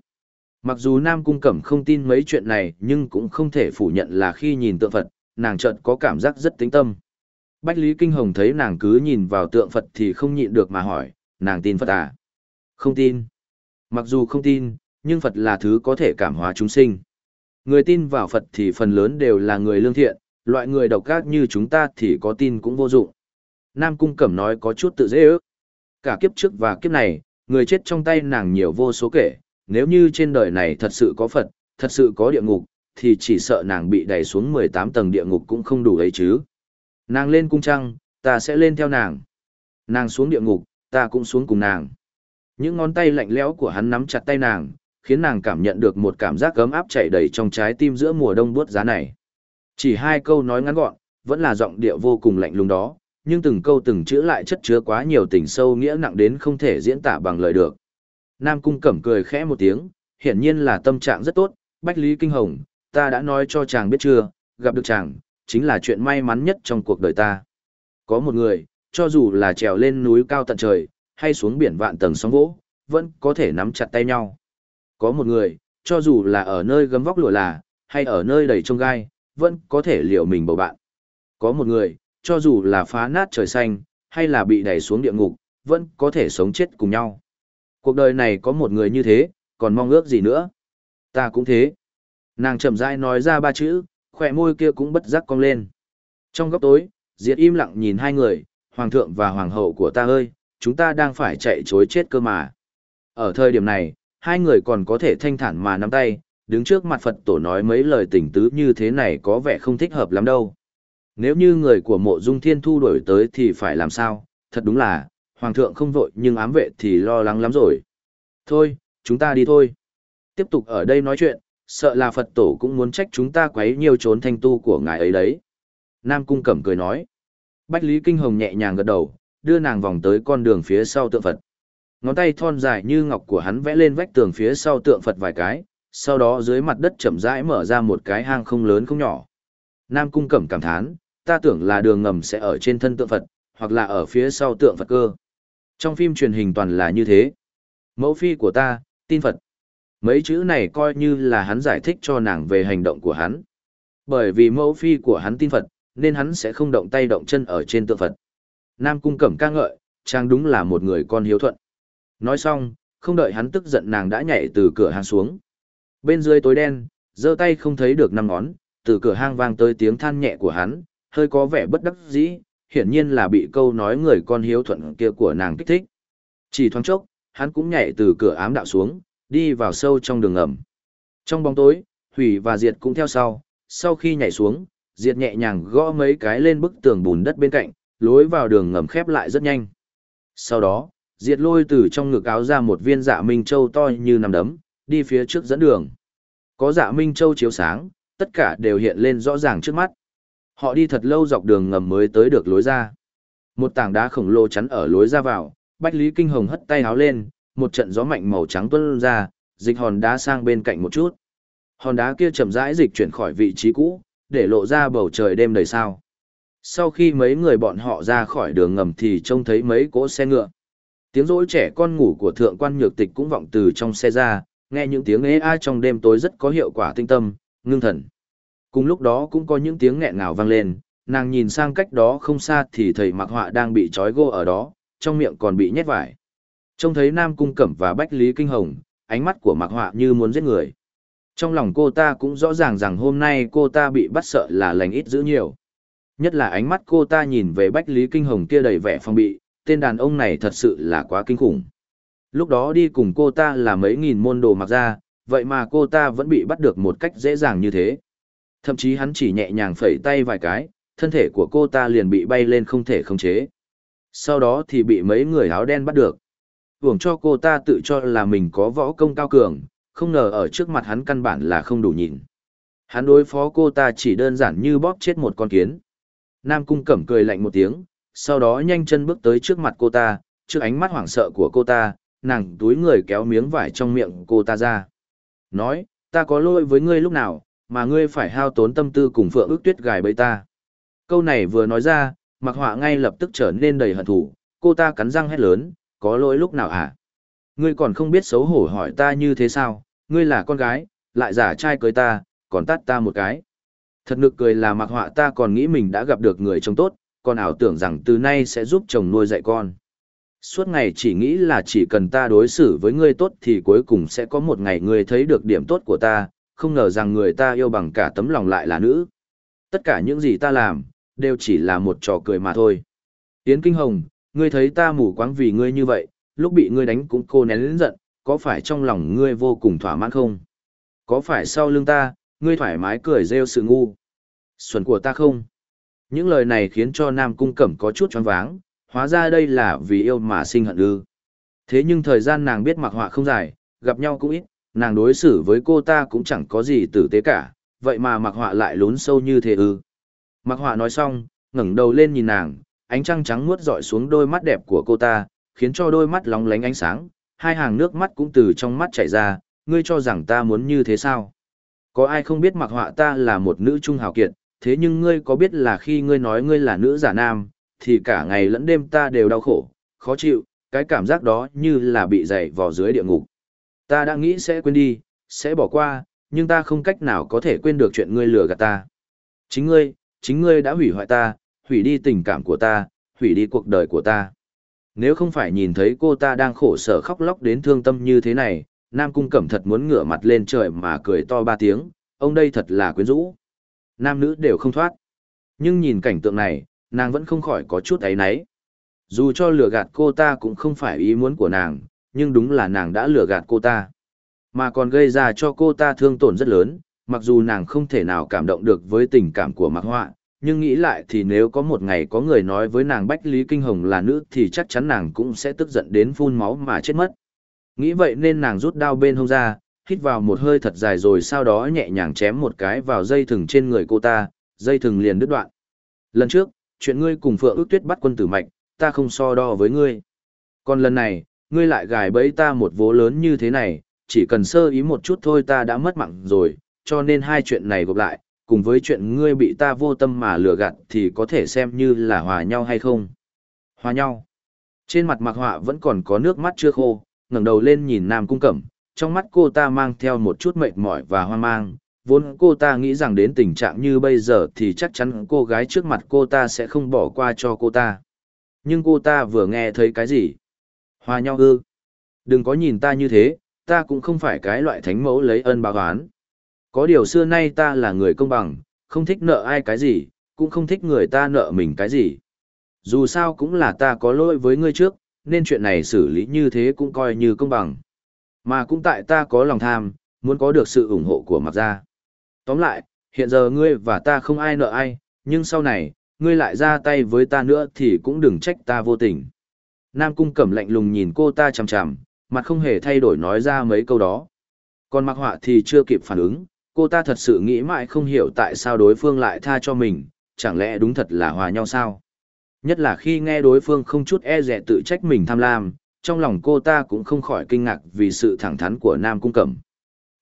A: Mặc dù Nam Cung Cẩm không tin mấy chuyện này nhưng cũng không thể phủ nhận là khi nhìn tượng Phật, nàng chợt có cảm giác rất tính tâm. Bách Lý Kinh Hồng thấy nàng cứ nhìn vào tượng Phật thì không nhịn được mà hỏi, nàng tin Phật à? Không tin. Mặc dù không tin, nhưng Phật là thứ có thể cảm hóa chúng sinh. Người tin vào Phật thì phần lớn đều là người lương thiện, loại người độc ác như chúng ta thì có tin cũng vô dụng. Nam Cung Cẩm nói có chút tự dễ ước. Cả kiếp trước và kiếp này, người chết trong tay nàng nhiều vô số kể, nếu như trên đời này thật sự có Phật, thật sự có địa ngục, thì chỉ sợ nàng bị đẩy xuống 18 tầng địa ngục cũng không đủ ấy chứ. Nàng lên cung trăng, ta sẽ lên theo nàng. Nàng xuống địa ngục, ta cũng xuống cùng nàng. Những ngón tay lạnh lẽo của hắn nắm chặt tay nàng, khiến nàng cảm nhận được một cảm giác ấm áp chảy đầy trong trái tim giữa mùa đông buốt giá này. Chỉ hai câu nói ngắn gọn, vẫn là giọng điệu vô cùng lạnh lùng đó, nhưng từng câu từng chữ lại chất chứa quá nhiều tình sâu nghĩa nặng đến không thể diễn tả bằng lời được. Nam Cung Cẩm cười khẽ một tiếng, hiển nhiên là tâm trạng rất tốt, Bách Lý Kinh Hồng, ta đã nói cho chàng biết chưa, gặp được chàng, chính là chuyện may mắn nhất trong cuộc đời ta. Có một người, cho dù là trèo lên núi cao tận trời, hay xuống biển vạn tầng sóng vỗ, vẫn có thể nắm chặt tay nhau. Có một người, cho dù là ở nơi gấm vóc lụa là, hay ở nơi đầy trông gai, vẫn có thể liệu mình bầu bạn. Có một người, cho dù là phá nát trời xanh, hay là bị đẩy xuống địa ngục, vẫn có thể sống chết cùng nhau. Cuộc đời này có một người như thế, còn mong ước gì nữa? Ta cũng thế. Nàng chậm rãi nói ra ba chữ, khỏe môi kia cũng bất giác cong lên. Trong góc tối, Diệt im lặng nhìn hai người, hoàng thượng và hoàng hậu của ta ơi, chúng ta đang phải chạy chối chết cơ mà. Ở thời điểm này, hai người còn có thể thanh thản mà nắm tay, đứng trước mặt Phật tổ nói mấy lời tình tứ như thế này có vẻ không thích hợp lắm đâu. Nếu như người của mộ dung thiên thu đổi tới thì phải làm sao, thật đúng là, hoàng thượng không vội nhưng ám vệ thì lo lắng lắm rồi. Thôi, chúng ta đi thôi. Tiếp tục ở đây nói chuyện, sợ là Phật tổ cũng muốn trách chúng ta quấy nhiều trốn thanh tu của ngài ấy đấy. Nam Cung Cẩm cười nói. Bách Lý Kinh Hồng nhẹ nhàng gật đầu, đưa nàng vòng tới con đường phía sau tượng Phật. Ngón tay thon dài như ngọc của hắn vẽ lên vách tường phía sau tượng Phật vài cái, sau đó dưới mặt đất chậm rãi mở ra một cái hang không lớn không nhỏ. Nam Cung Cẩm cảm thán, ta tưởng là đường ngầm sẽ ở trên thân tượng Phật, hoặc là ở phía sau tượng Phật cơ. Trong phim truyền hình toàn là như thế. Mẫu phi của ta, tin Phật. Mấy chữ này coi như là hắn giải thích cho nàng về hành động của hắn. Bởi vì mẫu phi của hắn tin Phật, nên hắn sẽ không động tay động chân ở trên tượng Phật. Nam Cung Cẩm ca ngợi, chàng đúng là một người con hiếu thuận. Nói xong, không đợi hắn tức giận nàng đã nhảy từ cửa hàng xuống. Bên dưới tối đen, giơ tay không thấy được năm ngón, từ cửa hang vang tới tiếng than nhẹ của hắn, hơi có vẻ bất đắc dĩ, hiển nhiên là bị câu nói người con hiếu thuận kia của nàng kích thích. Chỉ thoáng chốc, hắn cũng nhảy từ cửa ám đạo xuống, đi vào sâu trong đường ngầm. Trong bóng tối, Hủy và Diệt cũng theo sau, sau khi nhảy xuống, Diệt nhẹ nhàng gõ mấy cái lên bức tường bùn đất bên cạnh, lối vào đường ngầm khép lại rất nhanh. Sau đó, Diệt lôi từ trong ngực áo ra một viên dạ minh châu to như nằm đấm, đi phía trước dẫn đường. Có dạ minh châu chiếu sáng, tất cả đều hiện lên rõ ràng trước mắt. Họ đi thật lâu dọc đường ngầm mới tới được lối ra. Một tảng đá khổng lồ chắn ở lối ra vào, Bách Lý Kinh Hồng hất tay háo lên, một trận gió mạnh màu trắng tuôn ra, dịch hòn đá sang bên cạnh một chút. Hòn đá kia chậm rãi dịch chuyển khỏi vị trí cũ, để lộ ra bầu trời đêm đầy sao. Sau khi mấy người bọn họ ra khỏi đường ngầm thì trông thấy mấy cỗ xe ngựa. Tiếng rỗi trẻ con ngủ của thượng quan nhược tịch cũng vọng từ trong xe ra, nghe những tiếng ế ai trong đêm tối rất có hiệu quả tinh tâm, ngưng thần. Cùng lúc đó cũng có những tiếng nghẹn ngào vang lên, nàng nhìn sang cách đó không xa thì thầy mặc họa đang bị trói gô ở đó, trong miệng còn bị nhét vải. Trông thấy Nam Cung Cẩm và Bách Lý Kinh Hồng, ánh mắt của mặc họa như muốn giết người. Trong lòng cô ta cũng rõ ràng rằng hôm nay cô ta bị bắt sợ là lành ít giữ nhiều. Nhất là ánh mắt cô ta nhìn về Bách Lý Kinh Hồng kia đầy vẻ phong bị, tên đàn ông này thật sự là quá kinh khủng. Lúc đó đi cùng cô ta là mấy nghìn môn đồ mặc ra, vậy mà cô ta vẫn bị bắt được một cách dễ dàng như thế. Thậm chí hắn chỉ nhẹ nhàng phẩy tay vài cái, thân thể của cô ta liền bị bay lên không thể khống chế. Sau đó thì bị mấy người áo đen bắt được. Vưởng cho cô ta tự cho là mình có võ công cao cường, không ngờ ở trước mặt hắn căn bản là không đủ nhìn. Hắn đối phó cô ta chỉ đơn giản như bóp chết một con kiến. Nam Cung Cẩm cười lạnh một tiếng, sau đó nhanh chân bước tới trước mặt cô ta, trước ánh mắt hoảng sợ của cô ta, nàng túi người kéo miếng vải trong miệng cô ta ra. Nói, ta có lỗi với ngươi lúc nào, mà ngươi phải hao tốn tâm tư cùng phượng ước tuyết gài bẫy ta. Câu này vừa nói ra, mặc họa ngay lập tức trở nên đầy hận thù, cô ta cắn răng hét lớn, có lỗi lúc nào hả? Ngươi còn không biết xấu hổ hỏi ta như thế sao, ngươi là con gái, lại giả trai cưới ta, còn tắt ta một cái. Thật nực cười là mặc họa ta còn nghĩ mình đã gặp được người chồng tốt, còn ảo tưởng rằng từ nay sẽ giúp chồng nuôi dạy con. Suốt ngày chỉ nghĩ là chỉ cần ta đối xử với ngươi tốt thì cuối cùng sẽ có một ngày ngươi thấy được điểm tốt của ta, không ngờ rằng người ta yêu bằng cả tấm lòng lại là nữ. Tất cả những gì ta làm, đều chỉ là một trò cười mà thôi. Yến Kinh Hồng, ngươi thấy ta mù quáng vì ngươi như vậy, lúc bị ngươi đánh cũng cô nén lĩnh giận, có phải trong lòng ngươi vô cùng thỏa mãn không? Có phải sau lưng ta, ngươi thoải mái cười rêu sự ngu? Xuân của ta không? Những lời này khiến cho Nam Cung Cẩm có chút choáng váng, hóa ra đây là vì yêu mà sinh hận ư. Thế nhưng thời gian nàng biết mặc họa không dài, gặp nhau cũng ít, nàng đối xử với cô ta cũng chẳng có gì tử tế cả, vậy mà mặc họa lại lún sâu như thế ư. Mặc họa nói xong, ngẩng đầu lên nhìn nàng, ánh trăng trắng muốt dọi xuống đôi mắt đẹp của cô ta, khiến cho đôi mắt lóng lánh ánh sáng, hai hàng nước mắt cũng từ trong mắt chảy ra, ngươi cho rằng ta muốn như thế sao? Có ai không biết mặc họa ta là một nữ trung hào kiệt, thế nhưng ngươi có biết là khi ngươi nói ngươi là nữ giả nam, thì cả ngày lẫn đêm ta đều đau khổ, khó chịu, cái cảm giác đó như là bị dày vò dưới địa ngục. Ta đã nghĩ sẽ quên đi, sẽ bỏ qua, nhưng ta không cách nào có thể quên được chuyện ngươi lừa gạt ta. Chính ngươi, chính ngươi đã hủy hoại ta, hủy đi tình cảm của ta, hủy đi cuộc đời của ta. Nếu không phải nhìn thấy cô ta đang khổ sở khóc lóc đến thương tâm như thế này, Nam Cung Cẩm thật muốn ngửa mặt lên trời mà cười to ba tiếng, ông đây thật là quyến rũ. Nam nữ đều không thoát. Nhưng nhìn cảnh tượng này, nàng vẫn không khỏi có chút ấy náy. Dù cho lừa gạt cô ta cũng không phải ý muốn của nàng, nhưng đúng là nàng đã lừa gạt cô ta. Mà còn gây ra cho cô ta thương tổn rất lớn, mặc dù nàng không thể nào cảm động được với tình cảm của Mạc Họa, nhưng nghĩ lại thì nếu có một ngày có người nói với nàng Bách Lý Kinh Hồng là nữ thì chắc chắn nàng cũng sẽ tức giận đến phun máu mà chết mất. Nghĩ vậy nên nàng rút đao bên hông ra, hít vào một hơi thật dài rồi sau đó nhẹ nhàng chém một cái vào dây thừng trên người cô ta, dây thừng liền đứt đoạn. Lần trước, chuyện ngươi cùng Phượng ước tuyết bắt quân tử mạch, ta không so đo với ngươi. Còn lần này, ngươi lại gài bẫy ta một vố lớn như thế này, chỉ cần sơ ý một chút thôi ta đã mất mạng rồi, cho nên hai chuyện này gộp lại, cùng với chuyện ngươi bị ta vô tâm mà lừa gạt thì có thể xem như là hòa nhau hay không. Hòa nhau. Trên mặt Mạc Họa vẫn còn có nước mắt chưa khô, ngẩng đầu lên nhìn Nam Cung Cẩm, trong mắt cô ta mang theo một chút mệt mỏi và hoang mang. Vốn cô ta nghĩ rằng đến tình trạng như bây giờ thì chắc chắn cô gái trước mặt cô ta sẽ không bỏ qua cho cô ta. Nhưng cô ta vừa nghe thấy cái gì? Hòa nhau ư? Đừng có nhìn ta như thế, ta cũng không phải cái loại thánh mẫu lấy ân báo oán. Có điều xưa nay ta là người công bằng, không thích nợ ai cái gì, cũng không thích người ta nợ mình cái gì. Dù sao cũng là ta có lỗi với ngươi trước, nên chuyện này xử lý như thế cũng coi như công bằng. Mà cũng tại ta có lòng tham, muốn có được sự ủng hộ của mặt gia. Tóm lại, hiện giờ ngươi và ta không ai nợ ai, nhưng sau này, ngươi lại ra tay với ta nữa thì cũng đừng trách ta vô tình. Nam cung cẩm lạnh lùng nhìn cô ta chằm chằm, mặt không hề thay đổi nói ra mấy câu đó. Còn mặc họa thì chưa kịp phản ứng, cô ta thật sự nghĩ mãi không hiểu tại sao đối phương lại tha cho mình, chẳng lẽ đúng thật là hòa nhau sao? Nhất là khi nghe đối phương không chút e dè tự trách mình tham lam, trong lòng cô ta cũng không khỏi kinh ngạc vì sự thẳng thắn của Nam Cung Cẩm.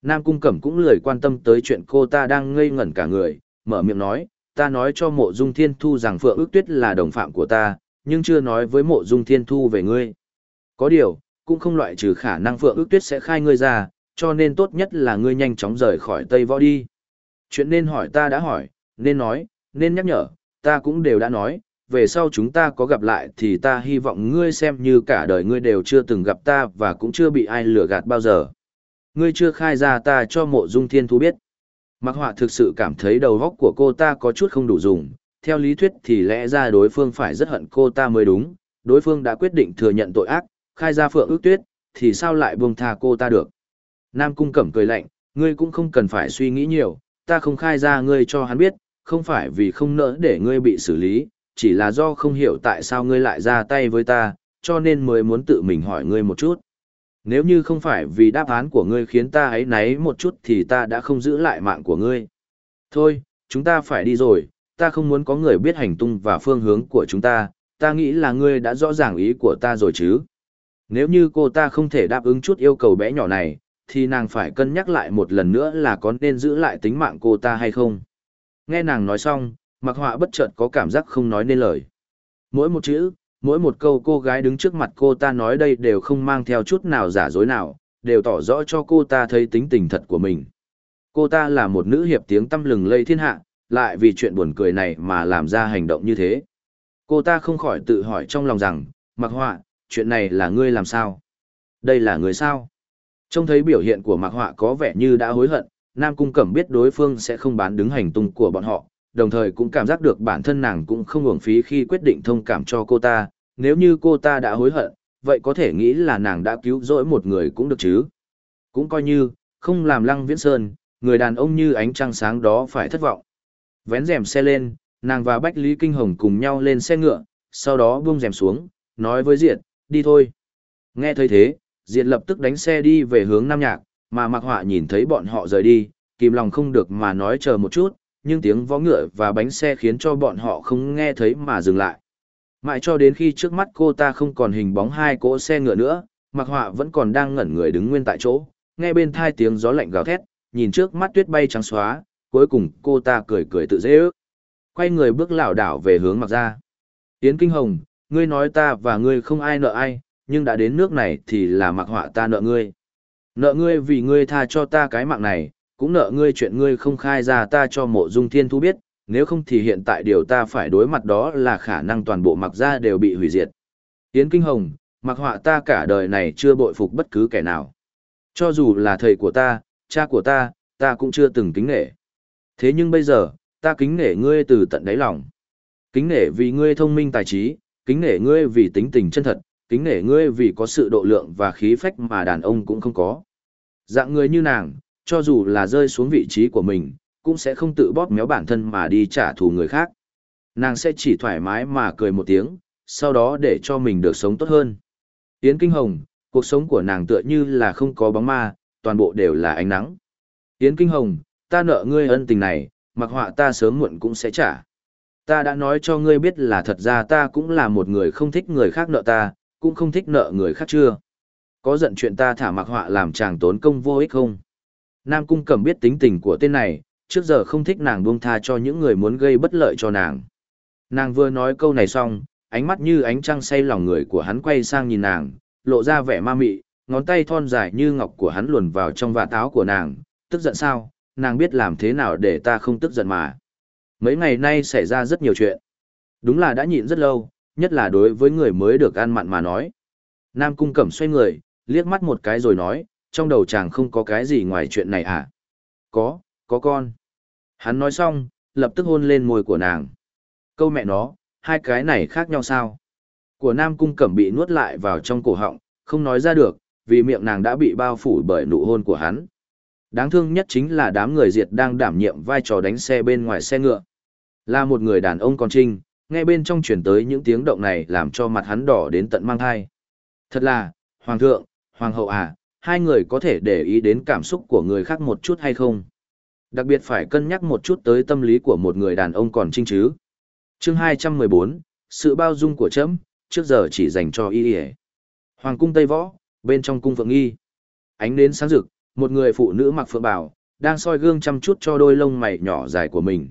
A: Nam Cung Cẩm cũng lười quan tâm tới chuyện cô ta đang ngây ngẩn cả người, mở miệng nói, ta nói cho mộ dung thiên thu rằng Phượng ước tuyết là đồng phạm của ta, nhưng chưa nói với mộ dung thiên thu về ngươi. Có điều, cũng không loại trừ khả năng Phượng ước tuyết sẽ khai ngươi ra, cho nên tốt nhất là ngươi nhanh chóng rời khỏi Tây Võ đi. Chuyện nên hỏi ta đã hỏi, nên nói, nên nhắc nhở, ta cũng đều đã nói, về sau chúng ta có gặp lại thì ta hy vọng ngươi xem như cả đời ngươi đều chưa từng gặp ta và cũng chưa bị ai lừa gạt bao giờ. Ngươi chưa khai ra ta cho mộ dung thiên thú biết. Mặc Họa thực sự cảm thấy đầu óc của cô ta có chút không đủ dùng, theo lý thuyết thì lẽ ra đối phương phải rất hận cô ta mới đúng, đối phương đã quyết định thừa nhận tội ác, khai ra phượng ước tuyết, thì sao lại buông tha cô ta được. Nam Cung Cẩm cười lạnh, ngươi cũng không cần phải suy nghĩ nhiều, ta không khai ra ngươi cho hắn biết, không phải vì không nỡ để ngươi bị xử lý, chỉ là do không hiểu tại sao ngươi lại ra tay với ta, cho nên mới muốn tự mình hỏi ngươi một chút. Nếu như không phải vì đáp án của ngươi khiến ta ấy náy một chút thì ta đã không giữ lại mạng của ngươi. Thôi, chúng ta phải đi rồi, ta không muốn có người biết hành tung và phương hướng của chúng ta, ta nghĩ là ngươi đã rõ ràng ý của ta rồi chứ. Nếu như cô ta không thể đáp ứng chút yêu cầu bé nhỏ này, thì nàng phải cân nhắc lại một lần nữa là có nên giữ lại tính mạng cô ta hay không. Nghe nàng nói xong, mặc họa bất chợt có cảm giác không nói nên lời. Mỗi một chữ, mỗi một câu cô gái đứng trước mặt cô ta nói đây đều không mang theo chút nào giả dối nào, đều tỏ rõ cho cô ta thấy tính tình thật của mình. Cô ta là một nữ hiệp tiếng tâm lừng lây thiên hạ, lại vì chuyện buồn cười này mà làm ra hành động như thế. Cô ta không khỏi tự hỏi trong lòng rằng, mặc họa, chuyện này là ngươi làm sao? Đây là người sao? Trông thấy biểu hiện của mặc họa có vẻ như đã hối hận, Nam Cung Cẩm biết đối phương sẽ không bán đứng hành tung của bọn họ, đồng thời cũng cảm giác được bản thân nàng cũng không uổng phí khi quyết định thông cảm cho cô ta, nếu như cô ta đã hối hận, vậy có thể nghĩ là nàng đã cứu rỗi một người cũng được chứ. Cũng coi như, không làm lăng viễn sơn, người đàn ông như ánh trăng sáng đó phải thất vọng. Vén rèm xe lên, nàng và Bách Lý Kinh Hồng cùng nhau lên xe ngựa, sau đó buông rèm xuống, nói với Diệt, đi thôi. Nghe thấy thế, Diệt lập tức đánh xe đi về hướng Nam Nhạc, mà Mạc Họa nhìn thấy bọn họ rời đi, kìm lòng không được mà nói chờ một chút, nhưng tiếng vó ngựa và bánh xe khiến cho bọn họ không nghe thấy mà dừng lại. Mãi cho đến khi trước mắt cô ta không còn hình bóng hai cỗ xe ngựa nữa, Mạc Họa vẫn còn đang ngẩn người đứng nguyên tại chỗ, nghe bên thai tiếng gió lạnh gào thét, nhìn trước mắt tuyết bay trắng xóa, cuối cùng cô ta cười cười tự dễ ước. Quay người bước lảo đảo về hướng Mạc ra. Yến Kinh Hồng, ngươi nói ta và ngươi không ai nợ ai, nhưng đã đến nước này thì là Mạc Họa ta nợ ngươi. Nợ ngươi vì ngươi tha cho ta cái mạng này, cũng nợ ngươi chuyện ngươi không khai ra ta cho mộ dung thiên thu biết, nếu không thì hiện tại điều ta phải đối mặt đó là khả năng toàn bộ mặc ra đều bị hủy diệt. Yến Kinh Hồng, mặc họa ta cả đời này chưa bội phục bất cứ kẻ nào. Cho dù là thầy của ta, cha của ta, ta cũng chưa từng kính nể. Thế nhưng bây giờ, ta kính nể ngươi từ tận đáy lòng. Kính nể vì ngươi thông minh tài trí, kính nể ngươi vì tính tình chân thật, kính nể ngươi vì có sự độ lượng và khí phách mà đàn ông cũng không có. Dạng người như nàng, cho dù là rơi xuống vị trí của mình, cũng sẽ không tự bóp méo bản thân mà đi trả thù người khác. Nàng sẽ chỉ thoải mái mà cười một tiếng, sau đó để cho mình được sống tốt hơn. Yến Kinh Hồng, cuộc sống của nàng tựa như là không có bóng ma, toàn bộ đều là ánh nắng. Yến Kinh Hồng, ta nợ ngươi ân tình này, mặc họa ta sớm muộn cũng sẽ trả. Ta đã nói cho ngươi biết là thật ra ta cũng là một người không thích người khác nợ ta, cũng không thích nợ người khác chưa. Có giận chuyện ta thả mặc họa làm chàng tốn công vô ích không? Nam Cung Cẩm biết tính tình của tên này, trước giờ không thích nàng buông tha cho những người muốn gây bất lợi cho nàng. Nàng vừa nói câu này xong, ánh mắt như ánh trăng say lòng người của hắn quay sang nhìn nàng, lộ ra vẻ ma mị, ngón tay thon dài như ngọc của hắn luồn vào trong vạt áo của nàng, tức giận sao, nàng biết làm thế nào để ta không tức giận mà. Mấy ngày nay xảy ra rất nhiều chuyện. Đúng là đã nhịn rất lâu, nhất là đối với người mới được ăn mặn mà nói. Nam Cung Cẩm xoay người, liếc mắt một cái rồi nói, trong đầu chàng không có cái gì ngoài chuyện này à? Có, có con. Hắn nói xong, lập tức hôn lên môi của nàng. Câu mẹ nó, hai cái này khác nhau sao? Của Nam Cung Cẩm bị nuốt lại vào trong cổ họng, không nói ra được, vì miệng nàng đã bị bao phủ bởi nụ hôn của hắn. Đáng thương nhất chính là đám người diệt đang đảm nhiệm vai trò đánh xe bên ngoài xe ngựa. Là một người đàn ông con trinh, nghe bên trong chuyển tới những tiếng động này làm cho mặt hắn đỏ đến tận mang thai. Thật là, Hoàng thượng, Hoàng hậu à, hai người có thể để ý đến cảm xúc của người khác một chút hay không? Đặc biệt phải cân nhắc một chút tới tâm lý của một người đàn ông còn trinh chứ. Chương 214, sự bao dung của trẫm trước giờ chỉ dành cho y y Hoàng cung Tây Võ, bên trong cung phượng nghi. Ánh nến sáng rực, một người phụ nữ mặc phượng bào, đang soi gương chăm chút cho đôi lông mày nhỏ dài của mình.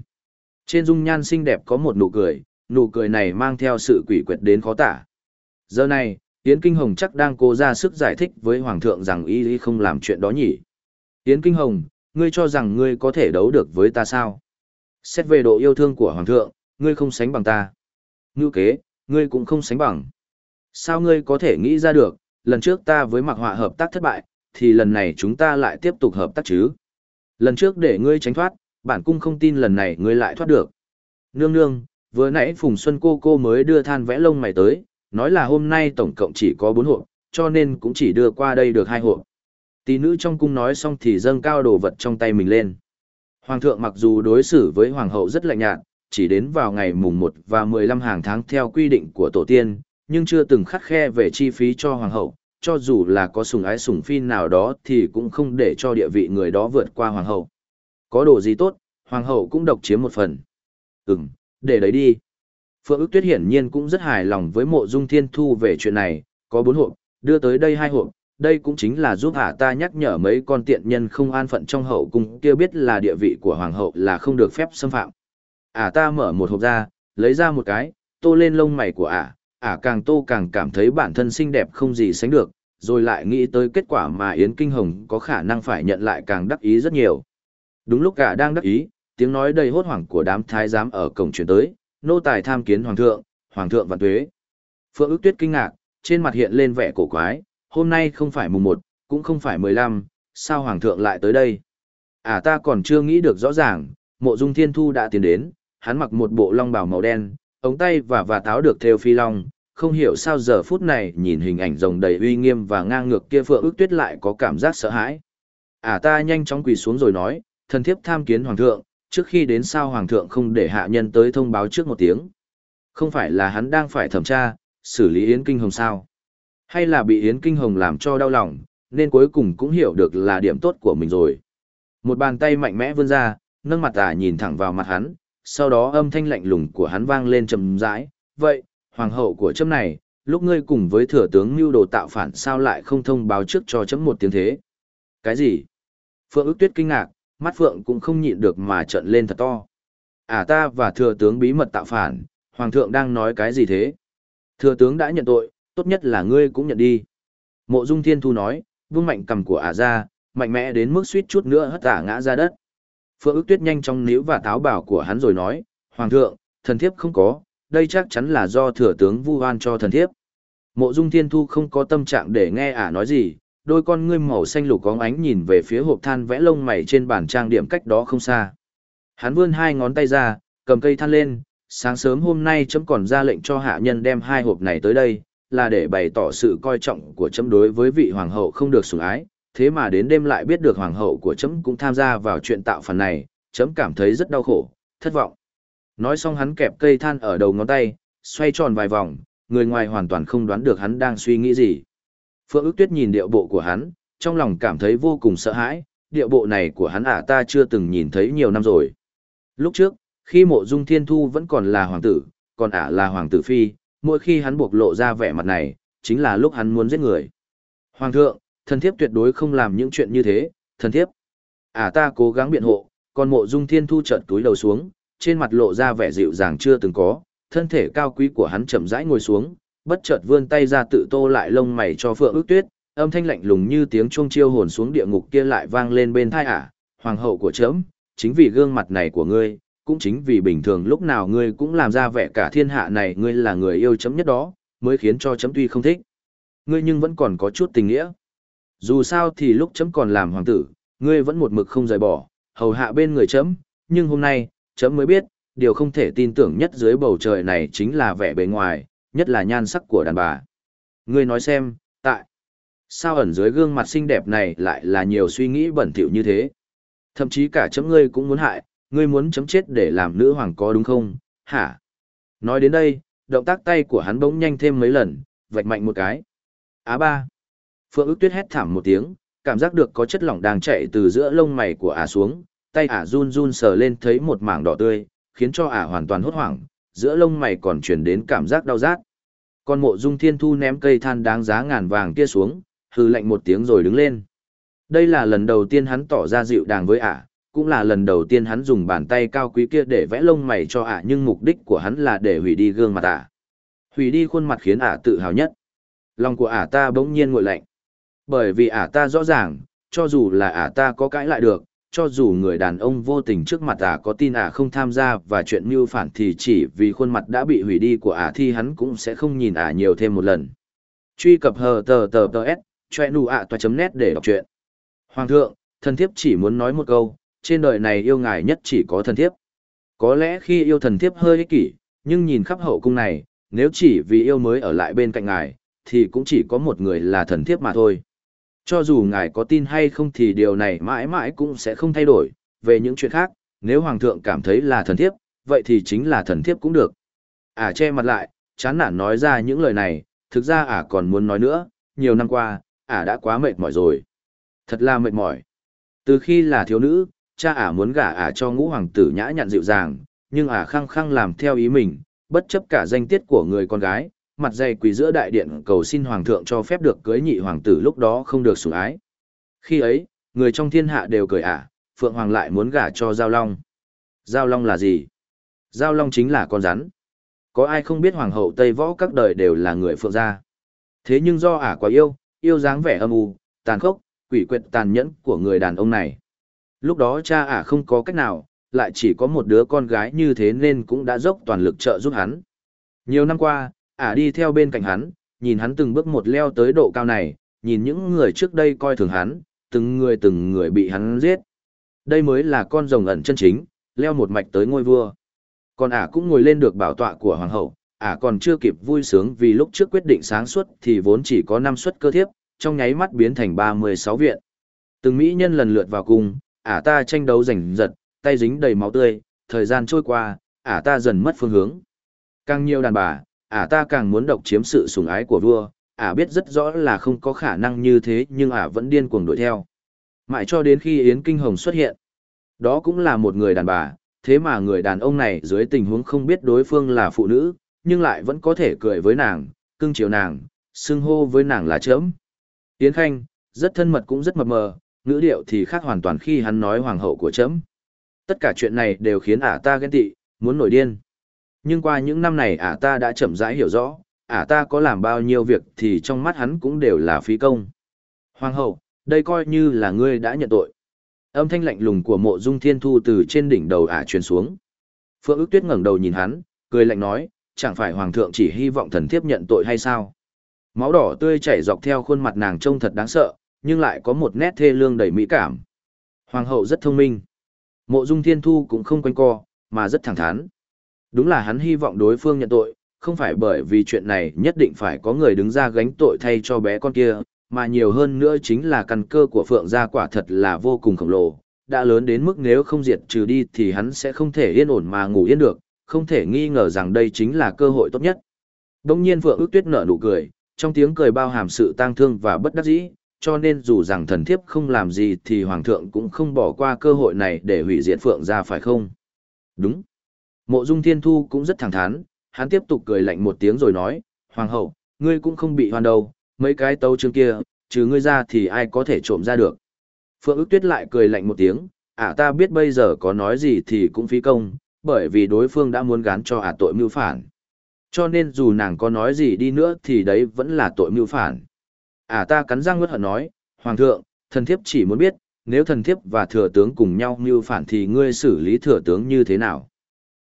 A: Trên dung nhan xinh đẹp có một nụ cười, nụ cười này mang theo sự quỷ quyệt đến khó tả. Giờ này, Yến Kinh Hồng chắc đang cố ra sức giải thích với Hoàng thượng rằng y y không làm chuyện đó nhỉ. Yến Kinh Hồng, ngươi cho rằng ngươi có thể đấu được với ta sao? Xét về độ yêu thương của Hoàng thượng, ngươi không sánh bằng ta. Ngưu kế, ngươi cũng không sánh bằng. Sao ngươi có thể nghĩ ra được, lần trước ta với mặc họa hợp tác thất bại, thì lần này chúng ta lại tiếp tục hợp tác chứ? Lần trước để ngươi tránh thoát, bản cung không tin lần này ngươi lại thoát được. Nương nương, vừa nãy Phùng Xuân cô cô mới đưa than vẽ lông mày tới, nói là hôm nay tổng cộng chỉ có bốn hộp, cho nên cũng chỉ đưa qua đây được hai hộp. Tỷ nữ trong cung nói xong thì dâng cao đồ vật trong tay mình lên. Hoàng thượng mặc dù đối xử với hoàng hậu rất lạnh nhạt, chỉ đến vào ngày mùng 1 và 15 hàng tháng theo quy định của tổ tiên, nhưng chưa từng khắt khe về chi phí cho hoàng hậu, cho dù là có sùng ái sùng phi nào đó thì cũng không để cho địa vị người đó vượt qua hoàng hậu. Có đồ gì tốt, hoàng hậu cũng độc chiếm một phần. Ừm, để đấy đi. Phượng ước tuyết hiển nhiên cũng rất hài lòng với mộ dung thiên thu về chuyện này, có bốn hộp, đưa tới đây hai hộp, đây cũng chính là giúp hạ ta nhắc nhở mấy con tiện nhân không an phận trong hậu cung kia biết là địa vị của hoàng hậu là không được phép xâm phạm. Ả ta mở một hộp ra, lấy ra một cái, tô lên lông mày của ả, ả càng tô càng cảm thấy bản thân xinh đẹp không gì sánh được, rồi lại nghĩ tới kết quả mà Yến Kinh Hồng có khả năng phải nhận lại càng đắc ý rất nhiều. Đúng lúc cả đang đắc ý, tiếng nói đầy hốt hoảng của đám thái giám ở cổng truyền tới, nô tài tham kiến hoàng thượng, hoàng thượng vạn tuế. Phượng ước tuyết kinh ngạc, trên mặt hiện lên vẻ cổ quái, hôm nay không phải mùng 1, cũng không phải 15, sao hoàng thượng lại tới đây? À ta còn chưa nghĩ được rõ ràng, mộ dung thiên thu đã tiến đến, hắn mặc một bộ long bào màu đen, ống tay và và táo được theo phi long, không hiểu sao giờ phút này nhìn hình ảnh rồng đầy uy nghiêm và ngang ngược kia phượng ước tuyết lại có cảm giác sợ hãi. À ta nhanh chóng quỳ xuống rồi nói, thần thiếp tham kiến hoàng thượng, trước khi đến sao hoàng thượng không để hạ nhân tới thông báo trước một tiếng. Không phải là hắn đang phải thẩm tra, xử lý Yến Kinh Hồng sao? Hay là bị Yến Kinh Hồng làm cho đau lòng, nên cuối cùng cũng hiểu được là điểm tốt của mình rồi. Một bàn tay mạnh mẽ vươn ra, nâng mặt ả nhìn thẳng vào mặt hắn, sau đó âm thanh lạnh lùng của hắn vang lên trầm rãi, vậy, hoàng hậu của chấm này, lúc ngươi cùng với thừa tướng mưu đồ tạo phản sao lại không thông báo trước cho chấm một tiếng thế? Cái gì? Phượng ước tuyết kinh ngạc, mắt Phượng cũng không nhịn được mà trợn lên thật to. À ta và thừa tướng bí mật tạo phản, hoàng thượng đang nói cái gì thế? Thừa tướng đã nhận tội, tốt nhất là ngươi cũng nhận đi. Mộ Dung Thiên Thu nói, vương mạnh cầm của ả ra, mạnh mẽ đến mức suýt chút nữa hất ả ngã ra đất. Phượng ước tuyết nhanh trong níu và táo bảo của hắn rồi nói, Hoàng thượng, thần thiếp không có, đây chắc chắn là do thừa tướng vu oan cho thần thiếp. Mộ dung thiên thu không có tâm trạng để nghe ả nói gì, đôi con ngươi màu xanh lục có ánh nhìn về phía hộp than vẽ lông mày trên bàn trang điểm cách đó không xa. Hắn vươn hai ngón tay ra, cầm cây than lên, sáng sớm hôm nay chấm còn ra lệnh cho hạ nhân đem hai hộp này tới đây, là để bày tỏ sự coi trọng của chấm đối với vị hoàng hậu không được sủng ái, thế mà đến đêm lại biết được hoàng hậu của chấm cũng tham gia vào chuyện tạo phản này, chấm cảm thấy rất đau khổ, thất vọng. Nói xong hắn kẹp cây than ở đầu ngón tay, xoay tròn vài vòng, người ngoài hoàn toàn không đoán được hắn đang suy nghĩ gì. Phượng ước tuyết nhìn điệu bộ của hắn, trong lòng cảm thấy vô cùng sợ hãi, Điệu bộ này của hắn ả ta chưa từng nhìn thấy nhiều năm rồi. Lúc trước, khi mộ dung thiên thu vẫn còn là hoàng tử, còn ả là hoàng tử phi, mỗi khi hắn buộc lộ ra vẻ mặt này, chính là lúc hắn muốn giết người. Hoàng thượng, thần thiếp tuyệt đối không làm những chuyện như thế, thần thiếp. Ả ta cố gắng biện hộ, còn mộ dung thiên thu trợn túi đầu xuống, trên mặt lộ ra vẻ dịu dàng chưa từng có, thân thể cao quý của hắn chậm rãi ngồi xuống, bất chợt vươn tay ra tự tô lại lông mày cho Phượng Ước Tuyết, âm thanh lạnh lùng như tiếng chuông chiêu hồn xuống địa ngục kia lại vang lên bên tai ả, hoàng hậu của trẫm, chính vì gương mặt này của ngươi, cũng chính vì bình thường lúc nào ngươi cũng làm ra vẻ cả thiên hạ này ngươi là người yêu chấm nhất đó, mới khiến cho chấm tuy không thích. Ngươi nhưng vẫn còn có chút tình nghĩa. Dù sao thì lúc chấm còn làm hoàng tử, ngươi vẫn một mực không rời bỏ, hầu hạ bên người chấm, nhưng hôm nay, chấm mới biết, điều không thể tin tưởng nhất dưới bầu trời này chính là vẻ bề ngoài, nhất là nhan sắc của đàn bà. Ngươi nói xem, tại sao ẩn dưới gương mặt xinh đẹp này lại là nhiều suy nghĩ bẩn thỉu như thế? Thậm chí cả chấm ngươi cũng muốn hại, ngươi muốn chấm chết để làm nữ hoàng có đúng không? Hả? Nói đến đây, động tác tay của hắn bỗng nhanh thêm mấy lần, vạch mạnh một cái. Á ba. Phượng ước tuyết hét thảm một tiếng, cảm giác được có chất lỏng đang chạy từ giữa lông mày của ả xuống, tay ả run run sờ lên thấy một mảng đỏ tươi, khiến cho ả hoàn toàn hốt hoảng, giữa lông mày còn truyền đến cảm giác đau rát. Con mộ dung thiên thu ném cây than đáng giá ngàn vàng kia xuống, hư lạnh một tiếng rồi đứng lên. Đây là lần đầu tiên hắn tỏ ra dịu dàng với ả, cũng là lần đầu tiên hắn dùng bàn tay cao quý kia để vẽ lông mày cho ả nhưng mục đích của hắn là để hủy đi gương mặt ả. Hủy đi khuôn mặt khiến ả tự hào nhất. Lòng của ả ta bỗng nhiên nguội lạnh. Bởi vì ả ta rõ ràng, cho dù là ả ta có cãi lại được, cho dù người đàn ông vô tình trước mặt ả có tin ả không tham gia và chuyện mưu phản thì chỉ vì khuôn mặt đã bị hủy đi của ả thì hắn cũng sẽ không nhìn ả nhiều thêm một lần. Truy cập hờ tờ tờ tờ s, choe nụ ạ toa chấm nét để đọc truyện. Hoàng thượng, thần thiếp chỉ muốn nói một câu, trên đời này yêu ngài nhất chỉ có thần thiếp. Có lẽ khi yêu thần thiếp hơi ích kỷ, nhưng nhìn khắp hậu cung này, nếu chỉ vì yêu mới ở lại bên cạnh ngài, thì cũng chỉ có một người là thần thiếp mà thôi. Cho dù ngài có tin hay không thì điều này mãi mãi cũng sẽ không thay đổi, về những chuyện khác, nếu hoàng thượng cảm thấy là thần thiếp, vậy thì chính là thần thiếp cũng được. Ả à, che mặt lại, chán nản nói ra những lời này, thực ra Ả à còn muốn nói nữa, nhiều năm qua, Ả à đã quá mệt mỏi rồi. Thật là mệt mỏi. Từ khi là thiếu nữ, cha Ả muốn gả Ả cho ngũ hoàng tử nhã nhặn dịu dàng, nhưng Ả khăng khăng làm theo ý mình, bất chấp cả danh tiết của người con gái, mặt dày quỳ giữa đại điện cầu xin hoàng thượng cho phép được cưới nhị hoàng tử lúc đó không được sủng ái. Khi ấy, người trong thiên hạ đều cười ả, Phượng Hoàng lại muốn gả cho Giao Long. Giao Long là gì? Giao Long chính là con rắn. Có ai không biết hoàng hậu Tây Võ các đời đều là người Phượng gia. Thế nhưng do ả quá yêu, yêu dáng vẻ âm u, tàn khốc, quỷ quyệt tàn nhẫn của người đàn ông này. Lúc đó cha ả không có cách nào, lại chỉ có một đứa con gái như thế nên cũng đã dốc toàn lực trợ giúp hắn. Nhiều năm qua, ả đi theo bên cạnh hắn, nhìn hắn từng bước một leo tới độ cao này, nhìn những người trước đây coi thường hắn, từng người từng người bị hắn giết. Đây mới là con rồng ẩn chân chính, leo một mạch tới ngôi vua. Còn ả cũng ngồi lên được bảo tọa của hoàng hậu, ả còn chưa kịp vui sướng vì lúc trước quyết định sáng suốt thì vốn chỉ có 5 suất cơ thiếp, trong nháy mắt biến thành 36 viện. Từng mỹ nhân lần lượt vào cung, ả ta tranh đấu giành giật, tay dính đầy máu tươi, thời gian trôi qua, ả ta dần mất phương hướng. Càng nhiều đàn bà, ả ta càng muốn độc chiếm sự sủng ái của vua, ả biết rất rõ là không có khả năng như thế nhưng ả vẫn điên cuồng đuổi theo. Mãi cho đến khi Yến Kinh Hồng xuất hiện. Đó cũng là một người đàn bà, thế mà người đàn ông này dưới tình huống không biết đối phương là phụ nữ, nhưng lại vẫn có thể cười với nàng, cưng chiều nàng, xưng hô với nàng là chớm. Yến Khanh, rất thân mật cũng rất mập mờ, ngữ điệu thì khác hoàn toàn khi hắn nói hoàng hậu của chấm. Tất cả chuyện này đều khiến ả ta ghen tị, muốn nổi điên. Nhưng qua những năm này ả ta đã chậm rãi hiểu rõ, ả ta có làm bao nhiêu việc thì trong mắt hắn cũng đều là phí công. Hoàng hậu, đây coi như là ngươi đã nhận tội. Âm thanh lạnh lùng của mộ dung thiên thu từ trên đỉnh đầu ả truyền xuống. Phượng ước tuyết ngẩng đầu nhìn hắn, cười lạnh nói, chẳng phải hoàng thượng chỉ hy vọng thần thiếp nhận tội hay sao? Máu đỏ tươi chảy dọc theo khuôn mặt nàng trông thật đáng sợ, nhưng lại có một nét thê lương đầy mỹ cảm. Hoàng hậu rất thông minh. Mộ dung thiên thu cũng không quanh co, mà rất thẳng thắn. Đúng là hắn hy vọng đối phương nhận tội, không phải bởi vì chuyện này nhất định phải có người đứng ra gánh tội thay cho bé con kia, mà nhiều hơn nữa chính là căn cơ của Phượng gia quả thật là vô cùng khổng lồ, đã lớn đến mức nếu không diệt trừ đi thì hắn sẽ không thể yên ổn mà ngủ yên được, không thể nghi ngờ rằng đây chính là cơ hội tốt nhất. Đông nhiên Phượng ước tuyết nở nụ cười, trong tiếng cười bao hàm sự tang thương và bất đắc dĩ, cho nên dù rằng thần thiếp không làm gì thì hoàng thượng cũng không bỏ qua cơ hội này để hủy diệt phượng gia phải không? Đúng. Mộ dung thiên thu cũng rất thẳng thắn, hắn tiếp tục cười lạnh một tiếng rồi nói, Hoàng hậu, ngươi cũng không bị hoàn đâu, mấy cái tấu chương kia, trừ ngươi ra thì ai có thể trộm ra được. Phượng ước tuyết lại cười lạnh một tiếng, ả ta biết bây giờ có nói gì thì cũng phí công, bởi vì đối phương đã muốn gán cho ả tội mưu phản. Cho nên dù nàng có nói gì đi nữa thì đấy vẫn là tội mưu phản. Ả ta cắn răng ngất hận nói, Hoàng thượng, thần thiếp chỉ muốn biết, nếu thần thiếp và thừa tướng cùng nhau mưu phản thì ngươi xử lý thừa tướng như thế nào?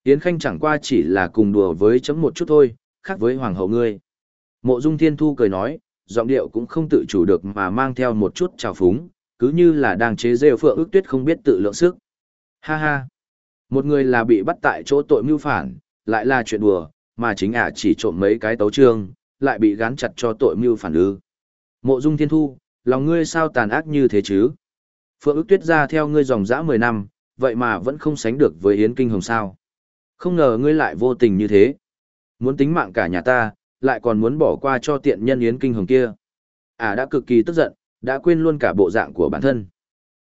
A: Yến Khanh chẳng qua chỉ là cùng đùa với chấm một chút thôi, khác với hoàng hậu ngươi. Mộ Dung Thiên Thu cười nói, giọng điệu cũng không tự chủ được mà mang theo một chút trào phúng, cứ như là đang chế rêu phượng ước tuyết không biết tự lượng sức. Ha ha! Một người là bị bắt tại chỗ tội mưu phản, lại là chuyện đùa, mà chính ả chỉ trộm mấy cái tấu trương, lại bị gán chặt cho tội mưu phản ư. Mộ Dung Thiên Thu, lòng ngươi sao tàn ác như thế chứ? Phượng ước tuyết ra theo ngươi dòng dã 10 năm, vậy mà vẫn không sánh được với Yến Kinh Hồng sao. Không ngờ ngươi lại vô tình như thế. Muốn tính mạng cả nhà ta, lại còn muốn bỏ qua cho tiện nhân Yến Kinh Hồng kia. À đã cực kỳ tức giận, đã quên luôn cả bộ dạng của bản thân.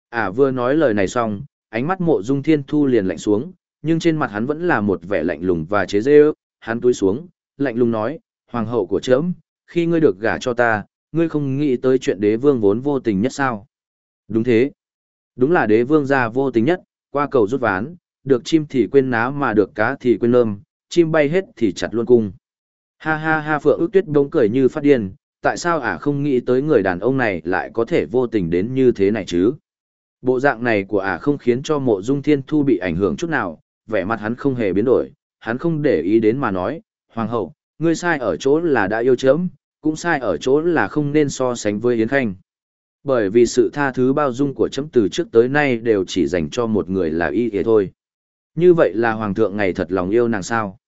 A: À vừa nói lời này xong, ánh mắt mộ dung thiên thu liền lạnh xuống, nhưng trên mặt hắn vẫn là một vẻ lạnh lùng và chế dê hắn túi xuống, lạnh lùng nói, hoàng hậu của trẫm, khi ngươi được gả cho ta, ngươi không nghĩ tới chuyện đế vương vốn vô tình nhất sao? Đúng thế. Đúng là đế vương gia vô tình nhất, qua cầu rút ván, được chim thì quên ná mà được cá thì quên lơm, chim bay hết thì chặt luôn cung. Ha ha ha Phượng ước tuyết bỗng cười như phát điên, tại sao ả không nghĩ tới người đàn ông này lại có thể vô tình đến như thế này chứ? Bộ dạng này của ả không khiến cho mộ dung thiên thu bị ảnh hưởng chút nào, vẻ mặt hắn không hề biến đổi, hắn không để ý đến mà nói, Hoàng hậu, ngươi sai ở chỗ là đã yêu chớm, cũng sai ở chỗ là không nên so sánh với Yến Khanh. Bởi vì sự tha thứ bao dung của chấm từ trước tới nay đều chỉ dành cho một người là y thế thôi. Như vậy là Hoàng thượng ngày thật lòng yêu nàng sao?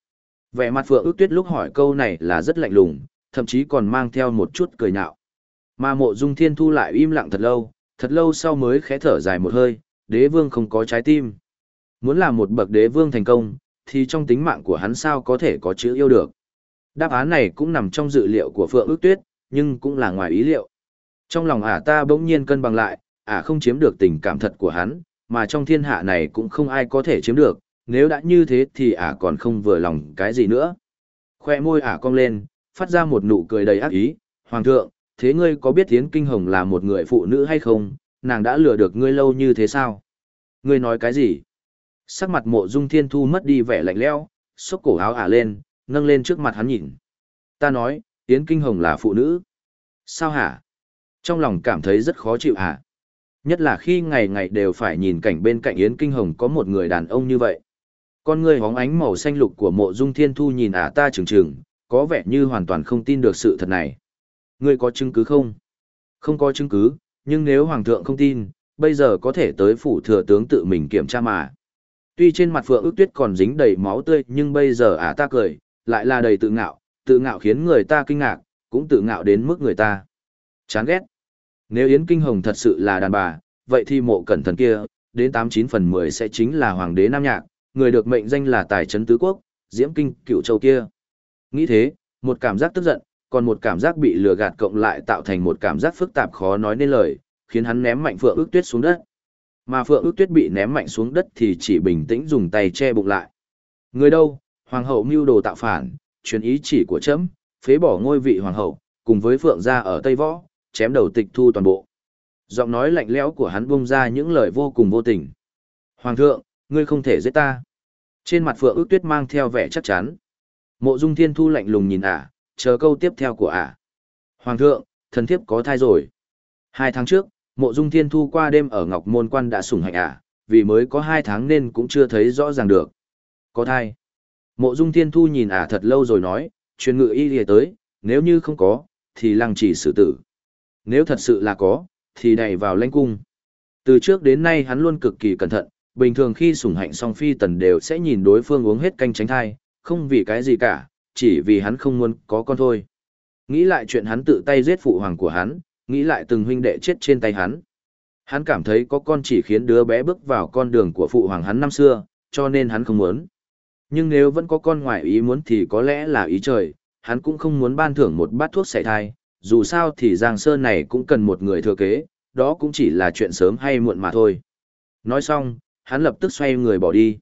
A: Vẻ mặt Phượng ước tuyết lúc hỏi câu này là rất lạnh lùng, thậm chí còn mang theo một chút cười nhạo. Mà mộ dung thiên thu lại im lặng thật lâu, thật lâu sau mới khẽ thở dài một hơi, đế vương không có trái tim. Muốn làm một bậc đế vương thành công, thì trong tính mạng của hắn sao có thể có chữ yêu được. Đáp án này cũng nằm trong dự liệu của Phượng ước tuyết, nhưng cũng là ngoài ý liệu. Trong lòng ả ta bỗng nhiên cân bằng lại, ả không chiếm được tình cảm thật của hắn, mà trong thiên hạ này cũng không ai có thể chiếm được, nếu đã như thế thì ả còn không vừa lòng cái gì nữa. Khoe môi ả cong lên, phát ra một nụ cười đầy ác ý, Hoàng thượng, thế ngươi có biết Yến Kinh Hồng là một người phụ nữ hay không, nàng đã lừa được ngươi lâu như thế sao? Ngươi nói cái gì? Sắc mặt mộ dung thiên thu mất đi vẻ lạnh lẽo, xốc cổ áo ả lên, nâng lên trước mặt hắn nhìn. Ta nói, Yến Kinh Hồng là phụ nữ. Sao hả? Trong lòng cảm thấy rất khó chịu hả? Nhất là khi ngày ngày đều phải nhìn cảnh bên cạnh Yến Kinh Hồng có một người đàn ông như vậy. Con người hóng ánh màu xanh lục của mộ dung thiên thu nhìn ả ta trừng trừng, có vẻ như hoàn toàn không tin được sự thật này. Ngươi có chứng cứ không? Không có chứng cứ, nhưng nếu Hoàng thượng không tin, bây giờ có thể tới phủ thừa tướng tự mình kiểm tra mà. Tuy trên mặt Phượng ước tuyết còn dính đầy máu tươi nhưng bây giờ ả ta cười, lại là đầy tự ngạo, tự ngạo khiến người ta kinh ngạc, cũng tự ngạo đến mức người ta chán ghét. Nếu Yến Kinh Hồng thật sự là đàn bà, vậy thì mộ cẩn thận kia, đến 89 phần 10 sẽ chính là hoàng đế Nam Nhạc, người được mệnh danh là tài trấn tứ quốc, diễm kinh cựu châu kia. Nghĩ thế, một cảm giác tức giận, còn một cảm giác bị lừa gạt cộng lại tạo thành một cảm giác phức tạp khó nói nên lời, khiến hắn ném mạnh Phượng ước tuyết xuống đất. Mà Phượng ước tuyết bị ném mạnh xuống đất thì chỉ bình tĩnh dùng tay che bụng lại. Người đâu, hoàng hậu mưu đồ tạo phản, truyền ý chỉ của chấm, phế bỏ ngôi vị hoàng hậu, cùng với Phượng gia ở Tây Võ, chém đầu tịch thu toàn bộ. Giọng nói lạnh lẽo của hắn bung ra những lời vô cùng vô tình. Hoàng thượng, ngươi không thể giết ta. Trên mặt Phượng ước tuyết mang theo vẻ chắc chắn. Mộ dung thiên thu lạnh lùng nhìn ả, chờ câu tiếp theo của ả. Hoàng thượng, thần thiếp có thai rồi. Hai tháng trước, mộ dung thiên thu qua đêm ở Ngọc Môn Quan đã sủng hạnh ả, vì mới có hai tháng nên cũng chưa thấy rõ ràng được. Có thai. Mộ dung thiên thu nhìn ả thật lâu rồi nói, truyền ngự y lìa tới, nếu như không có, thì lăng chỉ xử tử. Nếu thật sự là có, thì đẩy vào lãnh cung. Từ trước đến nay hắn luôn cực kỳ cẩn thận, bình thường khi sủng hạnh song phi tần đều sẽ nhìn đối phương uống hết canh tránh thai, không vì cái gì cả, chỉ vì hắn không muốn có con thôi. Nghĩ lại chuyện hắn tự tay giết phụ hoàng của hắn, nghĩ lại từng huynh đệ chết trên tay hắn. Hắn cảm thấy có con chỉ khiến đứa bé bước vào con đường của phụ hoàng hắn năm xưa, cho nên hắn không muốn. Nhưng nếu vẫn có con ngoài ý muốn thì có lẽ là ý trời, hắn cũng không muốn ban thưởng một bát thuốc sảy thai, dù sao thì Giang Sơn này cũng cần một người thừa kế, đó cũng chỉ là chuyện sớm hay muộn mà thôi. Nói xong, hắn lập tức xoay người bỏ đi.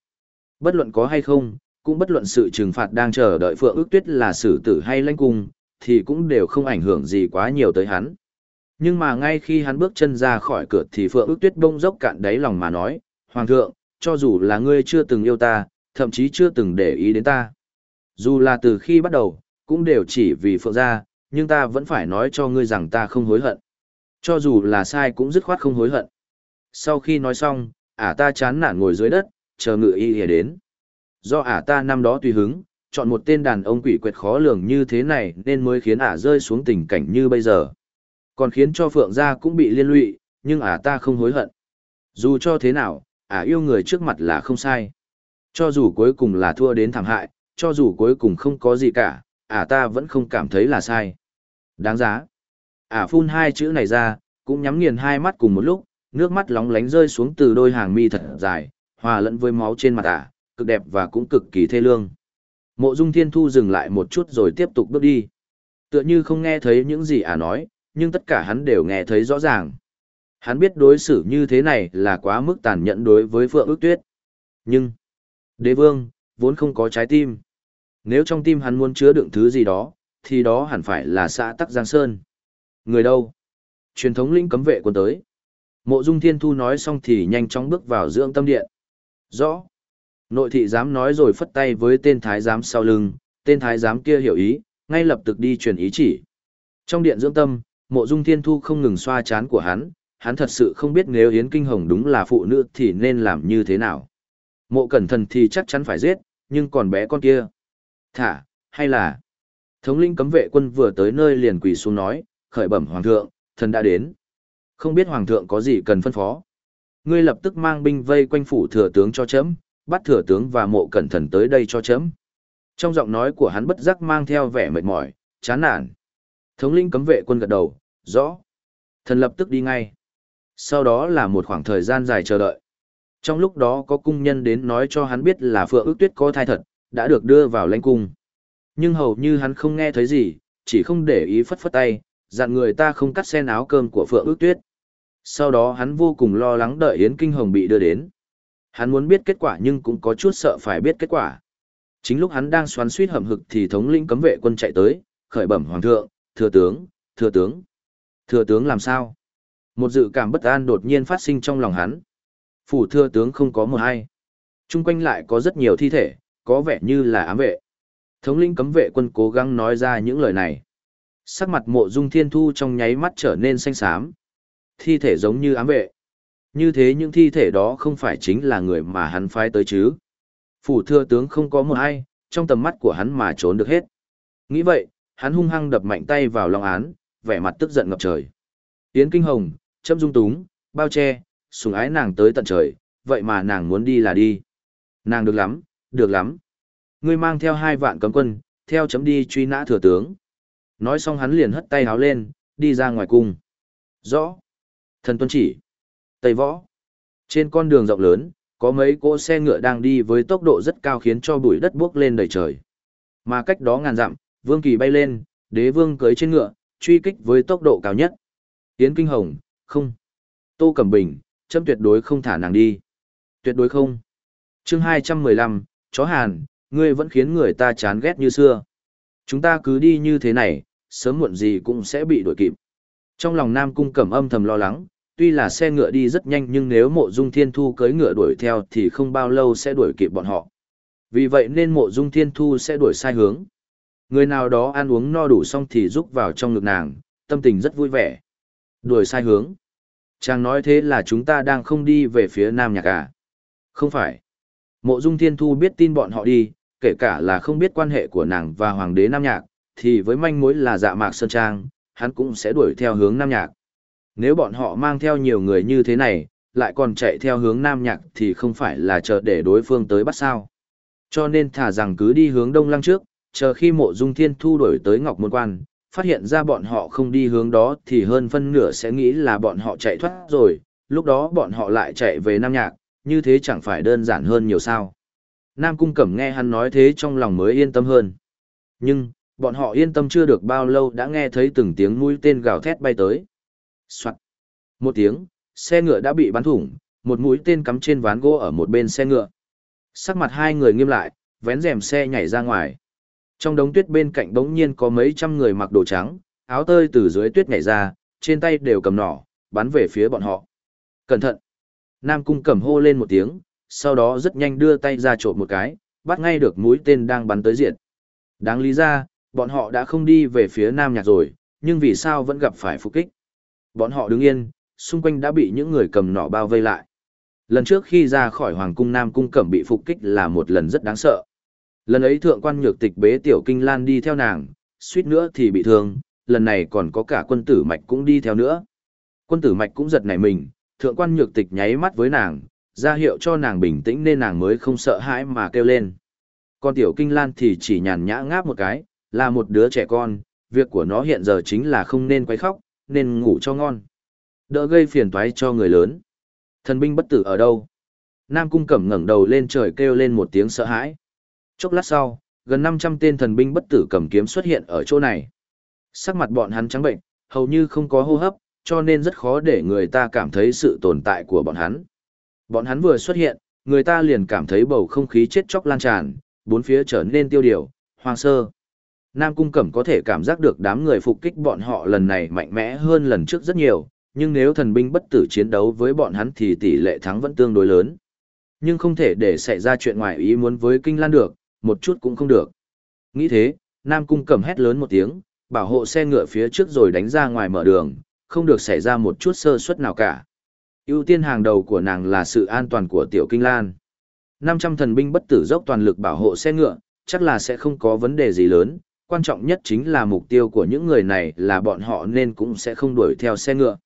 A: Bất luận có hay không, cũng bất luận sự trừng phạt đang chờ đợi Phượng ước tuyết là xử tử hay lãnh cung, thì cũng đều không ảnh hưởng gì quá nhiều tới hắn. Nhưng mà ngay khi hắn bước chân ra khỏi cửa thì Phượng ước tuyết bông dốc cạn đáy lòng mà nói, Hoàng thượng, cho dù là ngươi chưa từng yêu ta, thậm chí chưa từng để ý đến ta. Dù là từ khi bắt đầu, cũng đều chỉ vì Phượng gia, nhưng ta vẫn phải nói cho ngươi rằng ta không hối hận. Cho dù là sai cũng dứt khoát không hối hận. Sau khi nói xong, ả ta chán nản ngồi dưới đất, chờ ngự y hề đến. Do ả ta năm đó tùy hứng, chọn một tên đàn ông quỷ quyệt khó lường như thế này nên mới khiến ả rơi xuống tình cảnh như bây giờ. Còn khiến cho Phượng gia cũng bị liên lụy, nhưng ả ta không hối hận. Dù cho thế nào, ả yêu người trước mặt là không sai. Cho dù cuối cùng là thua đến thảm hại, cho dù cuối cùng không có gì cả, ả ta vẫn không cảm thấy là sai. Đáng giá. Ả phun hai chữ này ra, cũng nhắm nghiền hai mắt cùng một lúc, nước mắt lóng lánh rơi xuống từ đôi hàng mi thật dài, hòa lẫn với máu trên mặt ả, cực đẹp và cũng cực kỳ thê lương. Mộ Dung Thiên Thu dừng lại một chút rồi tiếp tục bước đi. Tựa như không nghe thấy những gì ả nói, nhưng tất cả hắn đều nghe thấy rõ ràng. Hắn biết đối xử như thế này là quá mức tàn nhẫn đối với Phượng ước tuyết. Nhưng, đế vương, vốn không có trái tim. Nếu trong tim hắn muốn chứa đựng thứ gì đó, thì đó hẳn phải là xã Tắc Giang Sơn. Người đâu? Truyền thống lĩnh cấm vệ quân tới. Mộ Dung Thiên Thu nói xong thì nhanh chóng bước vào dưỡng tâm điện. Rõ. Nội thị giám nói rồi phất tay với tên thái giám sau lưng, tên thái giám kia hiểu ý, ngay lập tức đi truyền ý chỉ. Trong điện dưỡng tâm, Mộ Dung Thiên Thu không ngừng xoa chán của hắn, hắn thật sự không biết nếu Yến Kinh Hồng đúng là phụ nữ thì nên làm như thế nào. Mộ Cẩn Thần thì chắc chắn phải giết, nhưng còn bé con kia. Thả, hay là... Thống lĩnh cấm vệ quân vừa tới nơi liền quỳ xuống nói, khởi bẩm hoàng thượng, thần đã đến. Không biết hoàng thượng có gì cần phân phó. Ngươi lập tức mang binh vây quanh phủ thừa tướng cho chấm, bắt thừa tướng và mộ cẩn thần tới đây cho chấm. Trong giọng nói của hắn bất giác mang theo vẻ mệt mỏi, chán nản. Thống lĩnh cấm vệ quân gật đầu, rõ. Thần lập tức đi ngay. Sau đó là một khoảng thời gian dài chờ đợi. Trong lúc đó có cung nhân đến nói cho hắn biết là Phượng ước tuyết có thai thật, đã được đưa vào lãnh cung. Nhưng hầu như hắn không nghe thấy gì, chỉ không để ý phất phất tay, dặn người ta không cắt sen áo cơm của Phượng ước tuyết. Sau đó hắn vô cùng lo lắng đợi Yến Kinh Hồng bị đưa đến. Hắn muốn biết kết quả nhưng cũng có chút sợ phải biết kết quả. Chính lúc hắn đang xoắn suýt hầm hực thì thống lĩnh cấm vệ quân chạy tới, khởi bẩm hoàng thượng, thừa tướng, thừa tướng. Thừa tướng làm sao? Một dự cảm bất an đột nhiên phát sinh trong lòng hắn. Phủ thừa tướng không có một ai. Trung quanh lại có rất nhiều thi thể, có vẻ như là ám vệ. Thống lĩnh cấm vệ quân cố gắng nói ra những lời này. Sắc mặt mộ dung thiên thu trong nháy mắt trở nên xanh xám. Thi thể giống như ám vệ. Như thế những thi thể đó không phải chính là người mà hắn phái tới chứ. Phủ thừa tướng không có một ai, trong tầm mắt của hắn mà trốn được hết. Nghĩ vậy, hắn hung hăng đập mạnh tay vào long án, vẻ mặt tức giận ngập trời. Yến Kinh Hồng, châm dung túng, bao che, sùng ái nàng tới tận trời, vậy mà nàng muốn đi là đi. Nàng được lắm, được lắm. Ngươi mang theo hai vạn cấm quân, theo chấm đi truy nã thừa tướng. Nói xong hắn liền hất tay háo lên, đi ra ngoài cung. Rõ. Thần tuân chỉ. Tây võ. Trên con đường rộng lớn, có mấy cỗ xe ngựa đang đi với tốc độ rất cao khiến cho bụi đất buốc lên đầy trời. Mà cách đó ngàn dặm, vương kỳ bay lên, đế vương cưới trên ngựa, truy kích với tốc độ cao nhất. Yến Kinh Hồng, không. Tô Cẩm Bình, châm tuyệt đối không thả nàng đi. Tuyệt đối không. chương 215, chó hàn, ngươi vẫn khiến người ta chán ghét như xưa. Chúng ta cứ đi như thế này, sớm muộn gì cũng sẽ bị đuổi kịp. Trong lòng Nam Cung Cẩm âm thầm lo lắng, tuy là xe ngựa đi rất nhanh nhưng nếu mộ dung thiên thu cưới ngựa đuổi theo thì không bao lâu sẽ đuổi kịp bọn họ. Vì vậy nên mộ dung thiên thu sẽ đuổi sai hướng. Người nào đó ăn uống no đủ xong thì rúc vào trong ngực nàng, tâm tình rất vui vẻ. Đuổi sai hướng. Chàng nói thế là chúng ta đang không đi về phía Nam Nhạc à? Không phải. Mộ Dung Thiên Thu biết tin bọn họ đi, kể cả là không biết quan hệ của nàng và Hoàng đế Nam Nhạc, thì với manh mối là dạ mạc Sơn Trang, hắn cũng sẽ đuổi theo hướng Nam Nhạc. Nếu bọn họ mang theo nhiều người như thế này, lại còn chạy theo hướng Nam Nhạc thì không phải là chờ để đối phương tới bắt sao. Cho nên thả rằng cứ đi hướng Đông Lăng trước, chờ khi mộ dung thiên thu đuổi tới Ngọc Môn Quan, phát hiện ra bọn họ không đi hướng đó thì hơn phân nửa sẽ nghĩ là bọn họ chạy thoát rồi, lúc đó bọn họ lại chạy về Nam Nhạc, như thế chẳng phải đơn giản hơn nhiều sao. Nam Cung Cẩm nghe hắn nói thế trong lòng mới yên tâm hơn. Nhưng, Bọn họ yên tâm chưa được bao lâu đã nghe thấy từng tiếng mũi tên gào thét bay tới. Soạn. Một tiếng, xe ngựa đã bị bắn thủng, một mũi tên cắm trên ván gỗ ở một bên xe ngựa. Sắc mặt hai người nghiêm lại, vén rèm xe nhảy ra ngoài. Trong đống tuyết bên cạnh bỗng nhiên có mấy trăm người mặc đồ trắng, áo tơi từ dưới tuyết nhảy ra, trên tay đều cầm nỏ, bắn về phía bọn họ. Cẩn thận! Nam cung cẩm hô lên một tiếng, sau đó rất nhanh đưa tay ra trộm một cái, bắt ngay được mũi tên đang bắn tới diện. Đáng lý ra, bọn họ đã không đi về phía Nam Nhạc rồi, nhưng vì sao vẫn gặp phải phục kích? Bọn họ đứng yên, xung quanh đã bị những người cầm nỏ bao vây lại. Lần trước khi ra khỏi Hoàng cung Nam cung cẩm bị phục kích là một lần rất đáng sợ. Lần ấy thượng quan nhược tịch bế tiểu kinh lan đi theo nàng, suýt nữa thì bị thương, lần này còn có cả quân tử mạch cũng đi theo nữa. Quân tử mạch cũng giật nảy mình, thượng quan nhược tịch nháy mắt với nàng, ra hiệu cho nàng bình tĩnh nên nàng mới không sợ hãi mà kêu lên. Còn tiểu kinh lan thì chỉ nhàn nhã ngáp một cái, là một đứa trẻ con, việc của nó hiện giờ chính là không nên quấy khóc, nên ngủ cho ngon. Đỡ gây phiền toái cho người lớn. Thần binh bất tử ở đâu? Nam cung cẩm ngẩng đầu lên trời kêu lên một tiếng sợ hãi. Chốc lát sau, gần 500 tên thần binh bất tử cầm kiếm xuất hiện ở chỗ này. Sắc mặt bọn hắn trắng bệnh, hầu như không có hô hấp, cho nên rất khó để người ta cảm thấy sự tồn tại của bọn hắn. Bọn hắn vừa xuất hiện, người ta liền cảm thấy bầu không khí chết chóc lan tràn, bốn phía trở nên tiêu điều, hoang sơ. Nam Cung Cẩm có thể cảm giác được đám người phục kích bọn họ lần này mạnh mẽ hơn lần trước rất nhiều, nhưng nếu thần binh bất tử chiến đấu với bọn hắn thì tỷ lệ thắng vẫn tương đối lớn. Nhưng không thể để xảy ra chuyện ngoài ý muốn với Kinh Lan được, một chút cũng không được. Nghĩ thế, Nam Cung Cẩm hét lớn một tiếng, bảo hộ xe ngựa phía trước rồi đánh ra ngoài mở đường, không được xảy ra một chút sơ suất nào cả ưu tiên hàng đầu của nàng là sự an toàn của Tiểu Kinh Lan. 500 thần binh bất tử dốc toàn lực bảo hộ xe ngựa, chắc là sẽ không có vấn đề gì lớn, quan trọng nhất chính là mục tiêu của những người này là bọn họ nên cũng sẽ không đuổi theo xe ngựa.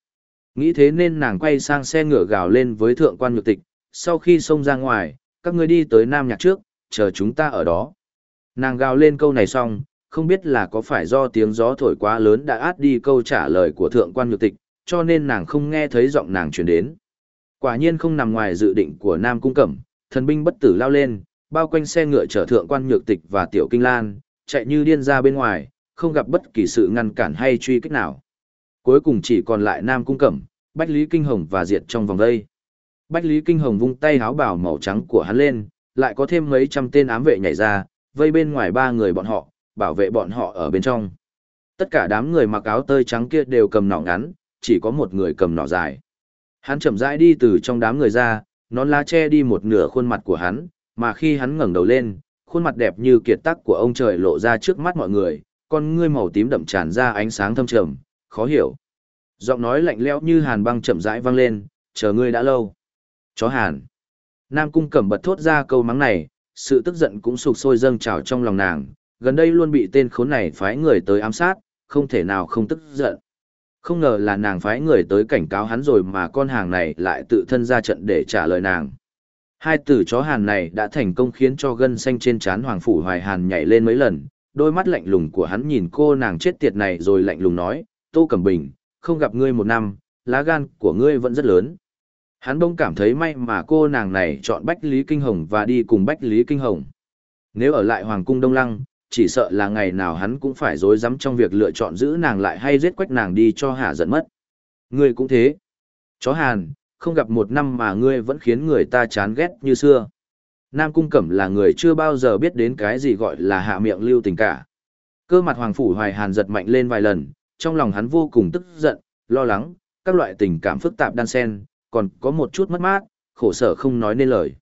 A: Nghĩ thế nên nàng quay sang xe ngựa gào lên với thượng quan nhược tịch, sau khi xông ra ngoài, các ngươi đi tới Nam Nhạc trước, chờ chúng ta ở đó. Nàng gào lên câu này xong, không biết là có phải do tiếng gió thổi quá lớn đã át đi câu trả lời của thượng quan nhược tịch, cho nên nàng không nghe thấy giọng nàng truyền đến. Quả nhiên không nằm ngoài dự định của Nam Cung Cẩm, thần binh bất tử lao lên, bao quanh xe ngựa chở thượng quan nhược tịch và tiểu kinh lan, chạy như điên ra bên ngoài, không gặp bất kỳ sự ngăn cản hay truy kích nào. Cuối cùng chỉ còn lại Nam Cung Cẩm, Bách Lý Kinh Hồng và Diệt trong vòng đây. Bách Lý Kinh Hồng vung tay háo bảo màu trắng của hắn lên, lại có thêm mấy trăm tên ám vệ nhảy ra, vây bên ngoài ba người bọn họ, bảo vệ bọn họ ở bên trong. Tất cả đám người mặc áo tơi trắng kia đều cầm nỏ ngắn, chỉ có một người cầm nỏ dài. Hắn chậm rãi đi từ trong đám người ra, nón lá che đi một nửa khuôn mặt của hắn, mà khi hắn ngẩng đầu lên, khuôn mặt đẹp như kiệt tác của ông trời lộ ra trước mắt mọi người, con ngươi màu tím đậm tràn ra ánh sáng thâm trầm, khó hiểu. Giọng nói lạnh lẽo như hàn băng chậm rãi vang lên, chờ ngươi đã lâu. Chó hàn. Nam cung cẩm bật thốt ra câu mắng này, sự tức giận cũng sụp sôi dâng trào trong lòng nàng, gần đây luôn bị tên khốn này phái người tới ám sát, không thể nào không tức giận. Không ngờ là nàng phái người tới cảnh cáo hắn rồi mà con hàng này lại tự thân ra trận để trả lời nàng. Hai tử chó hàn này đã thành công khiến cho gân xanh trên trán Hoàng Phủ Hoài Hàn nhảy lên mấy lần, đôi mắt lạnh lùng của hắn nhìn cô nàng chết tiệt này rồi lạnh lùng nói, Tô Cẩm Bình, không gặp ngươi một năm, lá gan của ngươi vẫn rất lớn. Hắn bỗng cảm thấy may mà cô nàng này chọn Bách Lý Kinh Hồng và đi cùng Bách Lý Kinh Hồng. Nếu ở lại Hoàng Cung Đông Lăng, chỉ sợ là ngày nào hắn cũng phải dối rắm trong việc lựa chọn giữ nàng lại hay giết quách nàng đi cho hạ giận mất. Ngươi cũng thế. Chó Hàn, không gặp một năm mà ngươi vẫn khiến người ta chán ghét như xưa. Nam Cung Cẩm là người chưa bao giờ biết đến cái gì gọi là hạ miệng lưu tình cả. Cơ mặt Hoàng Phủ Hoài Hàn giật mạnh lên vài lần, trong lòng hắn vô cùng tức giận, lo lắng, các loại tình cảm phức tạp đan xen, còn có một chút mất mát, khổ sở không nói nên lời.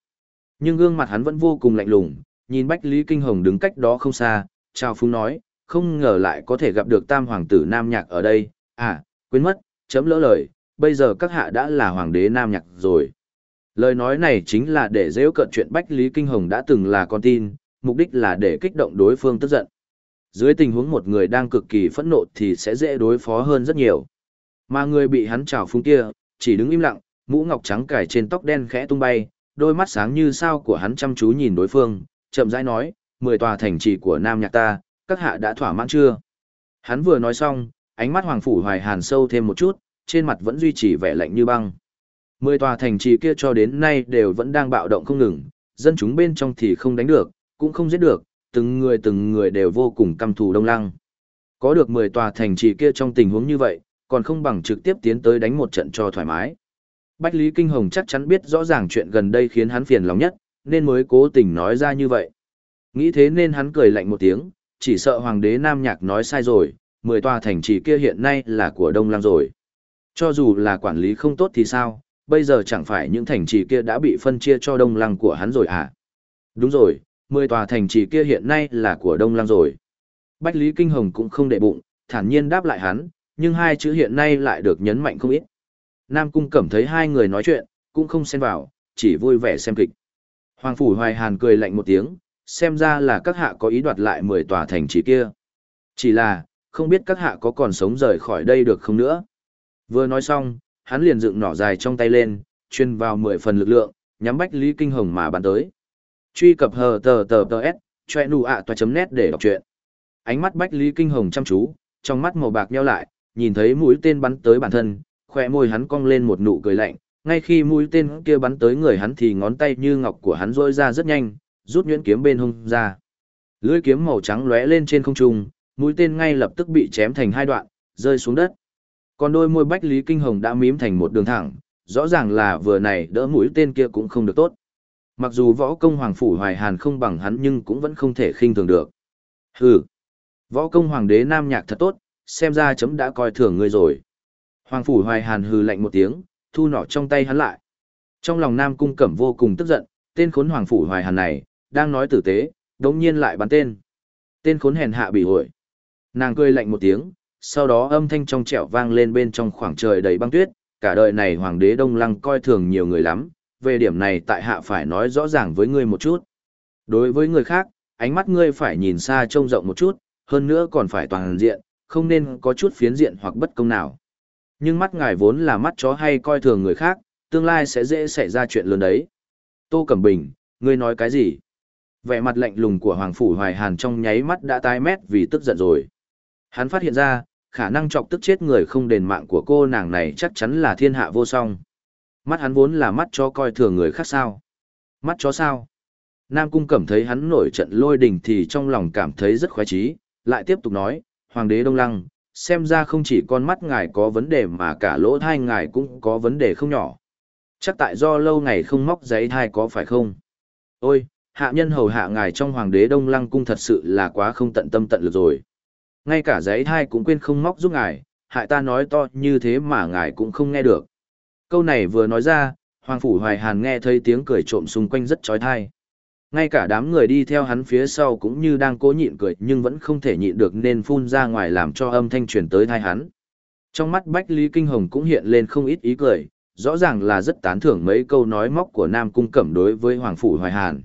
A: Nhưng gương mặt hắn vẫn vô cùng lạnh lùng, nhìn Bách Lý Kinh Hồng đứng cách đó không xa, chào phúng nói, không ngờ lại có thể gặp được tam hoàng tử Nam Nhạc ở đây, à, quên mất, chấm lỡ lời, bây giờ các hạ đã là hoàng đế Nam Nhạc rồi. Lời nói này chính là để dễ cận chuyện Bách Lý Kinh Hồng đã từng là con tin, mục đích là để kích động đối phương tức giận. Dưới tình huống một người đang cực kỳ phẫn nộ thì sẽ dễ đối phó hơn rất nhiều. Mà người bị hắn trào phúng kia, chỉ đứng im lặng, mũ ngọc trắng cài trên tóc đen khẽ tung bay, đôi mắt sáng như sao của hắn chăm chú nhìn đối phương, chậm rãi nói, mười tòa thành trì của Nam Nhạc ta, các hạ đã thỏa mãn chưa? Hắn vừa nói xong, ánh mắt Hoàng Phủ Hoài Hàn sâu thêm một chút, trên mặt vẫn duy trì vẻ lạnh như băng. Mười tòa thành trì kia cho đến nay đều vẫn đang bạo động không ngừng, dân chúng bên trong thì không đánh được, cũng không giết được, từng người từng người đều vô cùng căm thù Đông Lăng. Có được 10 tòa thành trì kia trong tình huống như vậy, còn không bằng trực tiếp tiến tới đánh một trận cho thoải mái. Bách Lý Kinh Hồng chắc chắn biết rõ ràng chuyện gần đây khiến hắn phiền lòng nhất, nên mới cố tình nói ra như vậy. Nghĩ thế nên hắn cười lạnh một tiếng, chỉ sợ hoàng đế Nam Nhạc nói sai rồi, 10 tòa thành trì kia hiện nay là của Đông Lăng rồi. Cho dù là quản lý không tốt thì sao, bây giờ chẳng phải những thành trì kia đã bị phân chia cho Đông Lăng của hắn rồi à? Đúng rồi, 10 tòa thành trì kia hiện nay là của Đông Lăng rồi. Bách Lý Kinh Hồng cũng không để bụng, thản nhiên đáp lại hắn, nhưng hai chữ hiện nay lại được nhấn mạnh không ít. Nam Cung cảm thấy hai người nói chuyện, cũng không xen vào, chỉ vui vẻ xem kịch. Hoàng Phủ Hoài Hàn cười lạnh một tiếng, xem ra là các hạ có ý đoạt lại 10 tòa thành trì kia. Chỉ là, không biết các hạ có còn sống rời khỏi đây được không nữa. Vừa nói xong, hắn liền dựng nỏ dài trong tay lên, chuyên vào 10 phần lực lượng, nhắm Bách Lý Kinh Hồng mà bắn tới. Truy cập hờ tờ tờ tờ s, choe nụ ạ toa chấm nét để đọc truyện. Ánh mắt Bách Lý Kinh Hồng chăm chú, trong mắt màu bạc nheo lại, nhìn thấy mũi tên bắn tới bản thân, khỏe môi hắn cong lên một nụ cười lạnh, ngay khi mũi tên kia bắn tới người hắn thì ngón tay như ngọc của hắn rôi ra rất nhanh, rút nhuyễn kiếm bên hông ra. Lưỡi kiếm màu trắng lóe lên trên không trung, mũi tên ngay lập tức bị chém thành hai đoạn, rơi xuống đất. Còn đôi môi Bách Lý Kinh Hồng đã mím thành một đường thẳng, rõ ràng là vừa này đỡ mũi tên kia cũng không được tốt. Mặc dù võ công Hoàng Phủ Hoài Hàn không bằng hắn nhưng cũng vẫn không thể khinh thường được. Hừ, võ công Hoàng đế Nam Nhạc thật tốt, xem ra chấm đã coi thường ngươi rồi. Hoàng Phủ Hoài Hàn hừ lạnh một tiếng, thu nỏ trong tay hắn lại. Trong lòng Nam Cung Cẩm vô cùng tức giận, tên khốn Hoàng Phủ Hoài Hàn này, đang nói tử tế, đống nhiên lại bắn tên. Tên khốn hèn hạ bị hội. Nàng cười lạnh một tiếng, sau đó âm thanh trong trẻo vang lên bên trong khoảng trời đầy băng tuyết, cả đời này Hoàng đế Đông Lăng coi thường nhiều người lắm, về điểm này tại hạ phải nói rõ ràng với ngươi một chút. Đối với người khác, ánh mắt ngươi phải nhìn xa trông rộng một chút, hơn nữa còn phải toàn diện, không nên có chút phiến diện hoặc bất công nào. Nhưng mắt ngài vốn là mắt chó hay coi thường người khác, tương lai sẽ dễ xảy ra chuyện lớn đấy. Tô Cẩm Bình, ngươi nói cái gì? Vẻ mặt lạnh lùng của Hoàng Phủ Hoài Hàn trong nháy mắt đã tái mét vì tức giận rồi. Hắn phát hiện ra, khả năng chọc tức chết người không đền mạng của cô nàng này chắc chắn là thiên hạ vô song. Mắt hắn vốn là mắt chó coi thường người khác sao. Mắt chó sao? Nam Cung Cẩm thấy hắn nổi trận lôi đình thì trong lòng cảm thấy rất khoái trí, lại tiếp tục nói, Hoàng đế Đông Lăng, xem ra không chỉ con mắt ngài có vấn đề mà cả lỗ thai ngài cũng có vấn đề không nhỏ. Chắc tại do lâu ngày không móc giấy thai có phải không? Ôi, hạ nhân hầu hạ ngài trong Hoàng đế Đông Lăng cung thật sự là quá không tận tâm tận lực rồi. Ngay cả giấy thai cũng quên không móc giúp ngài, hại ta nói to như thế mà ngài cũng không nghe được. Câu này vừa nói ra, Hoàng Phủ Hoài Hàn nghe thấy tiếng cười trộm xung quanh rất trói thai. Ngay cả đám người đi theo hắn phía sau cũng như đang cố nhịn cười nhưng vẫn không thể nhịn được nên phun ra ngoài làm cho âm thanh truyền tới thai hắn. Trong mắt Bách Lý Kinh Hồng cũng hiện lên không ít ý cười, rõ ràng là rất tán thưởng mấy câu nói móc của Nam Cung Cẩm đối với Hoàng Phủ Hoài Hàn.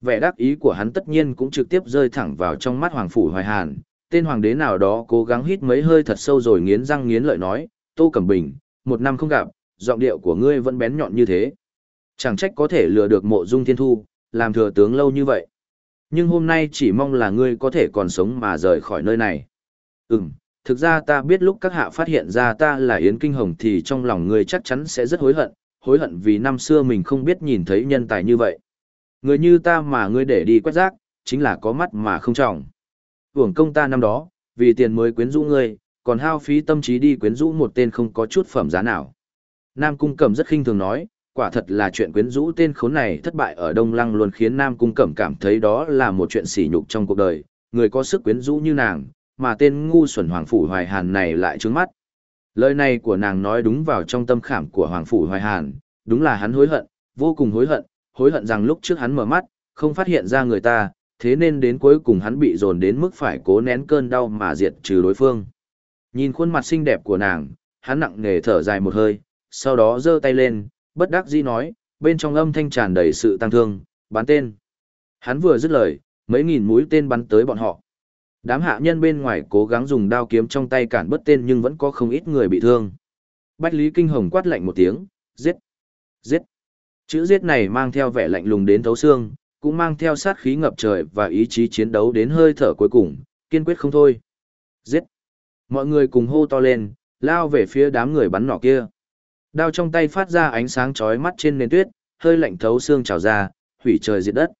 A: Vẻ đắc ý của hắn tất nhiên cũng trực tiếp rơi thẳng vào trong mắt Hoàng Phủ Hoài Hàn, tên hoàng đế nào đó cố gắng hít mấy hơi thật sâu rồi nghiến răng nghiến lợi nói, Tô Cẩm Bình, một năm không gặp, giọng điệu của ngươi vẫn bén nhọn như thế. Chẳng trách có thể lừa được mộ dung thiên thu, làm thừa tướng lâu như vậy. Nhưng hôm nay chỉ mong là ngươi có thể còn sống mà rời khỏi nơi này. Ừm, thực ra ta biết lúc các hạ phát hiện ra ta là Yến Kinh Hồng thì trong lòng ngươi chắc chắn sẽ rất hối hận, hối hận vì năm xưa mình không biết nhìn thấy nhân tài như vậy. Người như ta mà ngươi để đi quét rác, chính là có mắt mà không trọng. Hưởng công ta năm đó, vì tiền mới quyến rũ ngươi, còn hao phí tâm trí đi quyến rũ một tên không có chút phẩm giá nào. Nam Cung Cẩm rất khinh thường nói, quả thật là chuyện quyến rũ tên khốn này thất bại ở Đông Lăng luôn khiến Nam Cung Cẩm cảm thấy đó là một chuyện sỉ nhục trong cuộc đời, người có sức quyến rũ như nàng, mà tên ngu xuẩn Hoàng Phủ Hoài Hàn này lại trướng mắt. Lời này của nàng nói đúng vào trong tâm khảm của Hoàng Phủ Hoài Hàn, đúng là hắn hối hận, vô cùng hối hận, hối hận rằng lúc trước hắn mở mắt, không phát hiện ra người ta, thế nên đến cuối cùng hắn bị dồn đến mức phải cố nén cơn đau mà diệt trừ đối phương. Nhìn khuôn mặt xinh đẹp của nàng, hắn nặng nề thở dài một hơi, sau đó giơ tay lên, bất đắc dĩ nói, bên trong âm thanh tràn đầy sự tăng thương, bắn tên. Hắn vừa dứt lời, mấy nghìn mũi tên bắn tới bọn họ. Đám hạ nhân bên ngoài cố gắng dùng đao kiếm trong tay cản bất tên nhưng vẫn có không ít người bị thương. Bách Lý Kinh Hồng quát lạnh một tiếng, giết, giết. Chữ giết này mang theo vẻ lạnh lùng đến thấu xương, cũng mang theo sát khí ngập trời và ý chí chiến đấu đến hơi thở cuối cùng, kiên quyết không thôi. Giết. Mọi người cùng hô to lên, lao về phía đám người bắn nỏ kia. Đao trong tay phát ra ánh sáng chói mắt trên nền tuyết, hơi lạnh thấu xương trào ra, hủy trời diệt đất.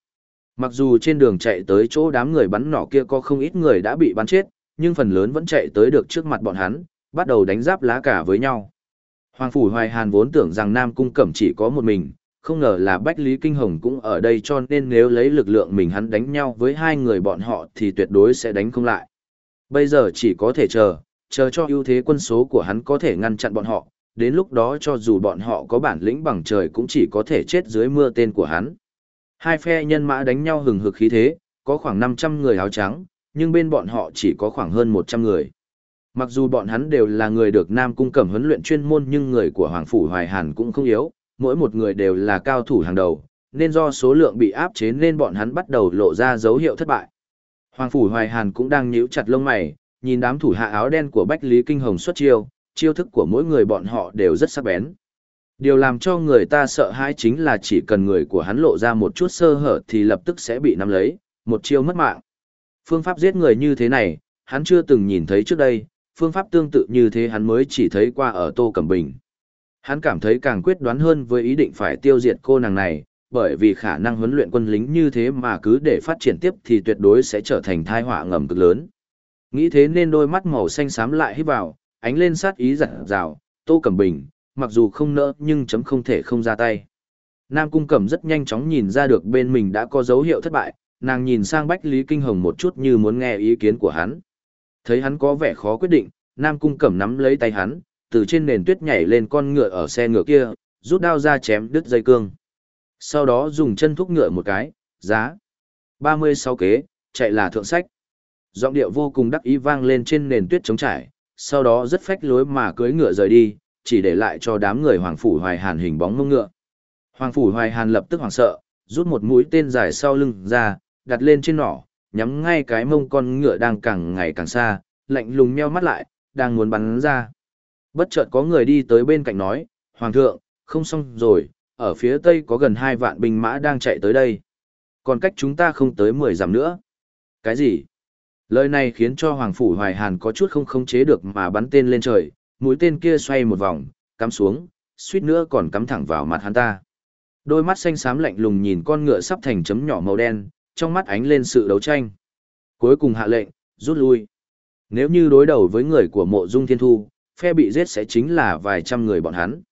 A: Mặc dù trên đường chạy tới chỗ đám người bắn nỏ kia có không ít người đã bị bắn chết, nhưng phần lớn vẫn chạy tới được trước mặt bọn hắn, bắt đầu đánh giáp lá cả với nhau. Hoàng Phủ Hoài Hàn vốn tưởng rằng Nam Cung Cẩm chỉ có một mình, không ngờ là Bách Lý Kinh Hồng cũng ở đây cho nên nếu lấy lực lượng mình hắn đánh nhau với hai người bọn họ thì tuyệt đối sẽ đánh không lại. Bây giờ chỉ có thể chờ, chờ cho ưu thế quân số của hắn có thể ngăn chặn bọn họ, đến lúc đó cho dù bọn họ có bản lĩnh bằng trời cũng chỉ có thể chết dưới mưa tên của hắn. Hai phe nhân mã đánh nhau hừng hực khí thế, có khoảng 500 người áo trắng, nhưng bên bọn họ chỉ có khoảng hơn 100 người. Mặc dù bọn hắn đều là người được Nam Cung Cẩm huấn luyện chuyên môn nhưng người của Hoàng Phủ Hoài Hàn cũng không yếu, mỗi một người đều là cao thủ hàng đầu, nên do số lượng bị áp chế nên bọn hắn bắt đầu lộ ra dấu hiệu thất bại. Hoàng Phủ Hoài Hàn cũng đang nhíu chặt lông mày, nhìn đám thủ hạ áo đen của Bách Lý Kinh Hồng xuất chiêu, chiêu thức của mỗi người bọn họ đều rất sắc bén. Điều làm cho người ta sợ hãi chính là chỉ cần người của hắn lộ ra một chút sơ hở thì lập tức sẽ bị nắm lấy, một chiêu mất mạng. Phương pháp giết người như thế này, hắn chưa từng nhìn thấy trước đây, phương pháp tương tự như thế hắn mới chỉ thấy qua ở Tô Cẩm Bình. Hắn cảm thấy càng quyết đoán hơn với ý định phải tiêu diệt cô nàng này, bởi vì khả năng huấn luyện quân lính như thế mà cứ để phát triển tiếp thì tuyệt đối sẽ trở thành thai họa ngầm cực lớn. Nghĩ thế nên đôi mắt màu xanh xám lại hít vào, ánh lên sát ý giật rào, Tô Cẩm Bình, mặc dù không nỡ nhưng chấm không thể không ra tay. Nam Cung Cẩm rất nhanh chóng nhìn ra được bên mình đã có dấu hiệu thất bại, nàng nhìn sang Bách Lý Kinh Hồng một chút như muốn nghe ý kiến của hắn. Thấy hắn có vẻ khó quyết định, Nam Cung Cẩm nắm lấy tay hắn, từ trên nền tuyết nhảy lên con ngựa ở xe ngựa kia, rút đao ra chém đứt dây cương. Sau đó dùng chân thúc ngựa một cái, giá. 36 kế, chạy là thượng sách. Giọng điệu vô cùng đắc ý vang lên trên nền tuyết trống trải, sau đó rất phách lối mà cưỡi ngựa rời đi, chỉ để lại cho đám người Hoàng Phủ Hoài Hàn hình bóng mông ngựa. Hoàng Phủ Hoài Hàn lập tức hoảng sợ, rút một mũi tên dài sau lưng ra, đặt lên trên nỏ, nhắm ngay cái mông con ngựa đang càng ngày càng xa, lạnh lùng meo mắt lại, đang muốn bắn ra. Bất chợt có người đi tới bên cạnh nói, Hoàng thượng, không xong rồi, ở phía tây có gần hai vạn binh mã đang chạy tới đây. Còn cách chúng ta không tới 10 dặm nữa. Cái gì? Lời này khiến cho Hoàng Phủ Hoài Hàn có chút không khống chế được mà bắn tên lên trời, mũi tên kia xoay một vòng, cắm xuống, suýt nữa còn cắm thẳng vào mặt hắn ta. Đôi mắt xanh xám lạnh lùng nhìn con ngựa sắp thành chấm nhỏ màu đen, trong mắt ánh lên sự đấu tranh. Cuối cùng hạ lệnh, rút lui. Nếu như đối đầu với người của mộ dung thiên thu, phe bị giết sẽ chính là vài trăm người bọn hắn.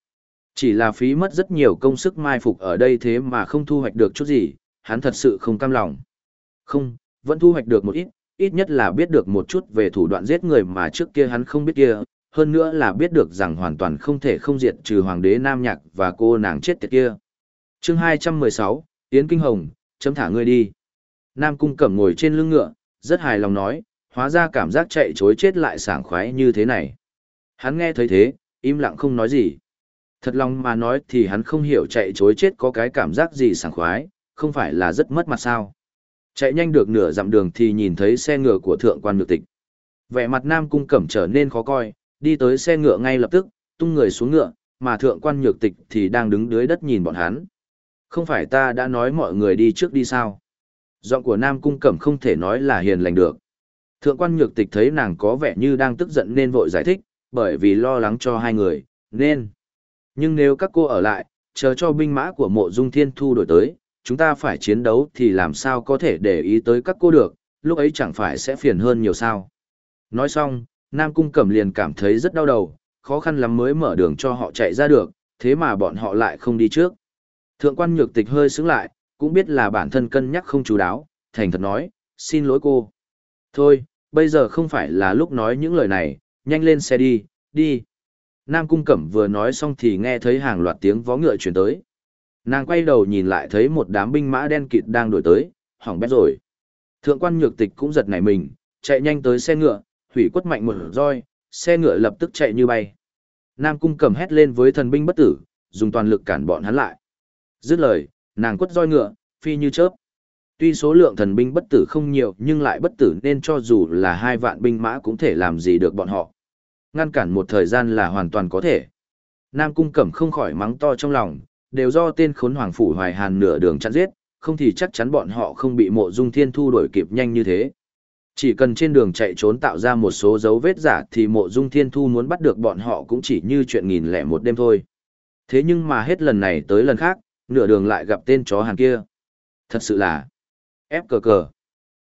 A: Chỉ là phí mất rất nhiều công sức mai phục ở đây thế mà không thu hoạch được chút gì, hắn thật sự không cam lòng. Không, vẫn thu hoạch được một ít, ít nhất là biết được một chút về thủ đoạn giết người mà trước kia hắn không biết kia, hơn nữa là biết được rằng hoàn toàn không thể không diệt trừ hoàng đế Nam Nhạc và cô nàng chết tiệt kia. chương 216, Yến Kinh Hồng, chấm thả ngươi đi. Nam Cung Cẩm ngồi trên lưng ngựa, rất hài lòng nói, hóa ra cảm giác chạy chối chết lại sảng khoái như thế này. Hắn nghe thấy thế, im lặng không nói gì. Thật lòng mà nói thì hắn không hiểu chạy chối chết có cái cảm giác gì sảng khoái, không phải là rất mất mặt sao. Chạy nhanh được nửa dặm đường thì nhìn thấy xe ngựa của thượng quan nhược tịch. Vẻ mặt Nam Cung Cẩm trở nên khó coi, đi tới xe ngựa ngay lập tức, tung người xuống ngựa, mà thượng quan nhược tịch thì đang đứng dưới đất nhìn bọn hắn. Không phải ta đã nói mọi người đi trước đi sao? Giọng của Nam Cung Cẩm không thể nói là hiền lành được. Thượng quan nhược tịch thấy nàng có vẻ như đang tức giận nên vội giải thích, bởi vì lo lắng cho hai người, nên. Nhưng nếu các cô ở lại, chờ cho binh mã của mộ dung thiên thu đổi tới, chúng ta phải chiến đấu thì làm sao có thể để ý tới các cô được, lúc ấy chẳng phải sẽ phiền hơn nhiều sao. Nói xong, Nam Cung Cẩm liền cảm thấy rất đau đầu, khó khăn lắm mới mở đường cho họ chạy ra được, thế mà bọn họ lại không đi trước. Thượng quan nhược tịch hơi sững lại, cũng biết là bản thân cân nhắc không chú đáo, thành thật nói, xin lỗi cô. Thôi, bây giờ không phải là lúc nói những lời này, nhanh lên xe đi, đi. Nam Cung Cẩm vừa nói xong thì nghe thấy hàng loạt tiếng vó ngựa chuyển tới. Nàng quay đầu nhìn lại thấy một đám binh mã đen kịt đang đuổi tới, hỏng bét rồi. Thượng quan nhược tịch cũng giật nảy mình, chạy nhanh tới xe ngựa, hủy quất mạnh một roi, xe ngựa lập tức chạy như bay. Nam cung cầm hét lên với thần binh bất tử, dùng toàn lực cản bọn hắn lại. Dứt lời, nàng quất roi ngựa, phi như chớp. Tuy số lượng thần binh bất tử không nhiều nhưng lại bất tử nên cho dù là hai vạn binh mã cũng thể làm gì được bọn họ. Ngăn cản một thời gian là hoàn toàn có thể. Nam cung cẩm không khỏi mắng to trong lòng, đều do tên khốn hoàng phủ hoài hàn nửa đường chặn giết, không thì chắc chắn bọn họ không bị mộ dung thiên thu đuổi kịp nhanh như thế. Chỉ cần trên đường chạy trốn tạo ra một số dấu vết giả thì mộ dung thiên thu muốn bắt được bọn họ cũng chỉ như chuyện nghìn lẻ một đêm thôi. Thế nhưng mà hết lần này tới lần khác, nửa đường lại gặp tên chó hàng kia. Thật sự là, Ép cờ cờ.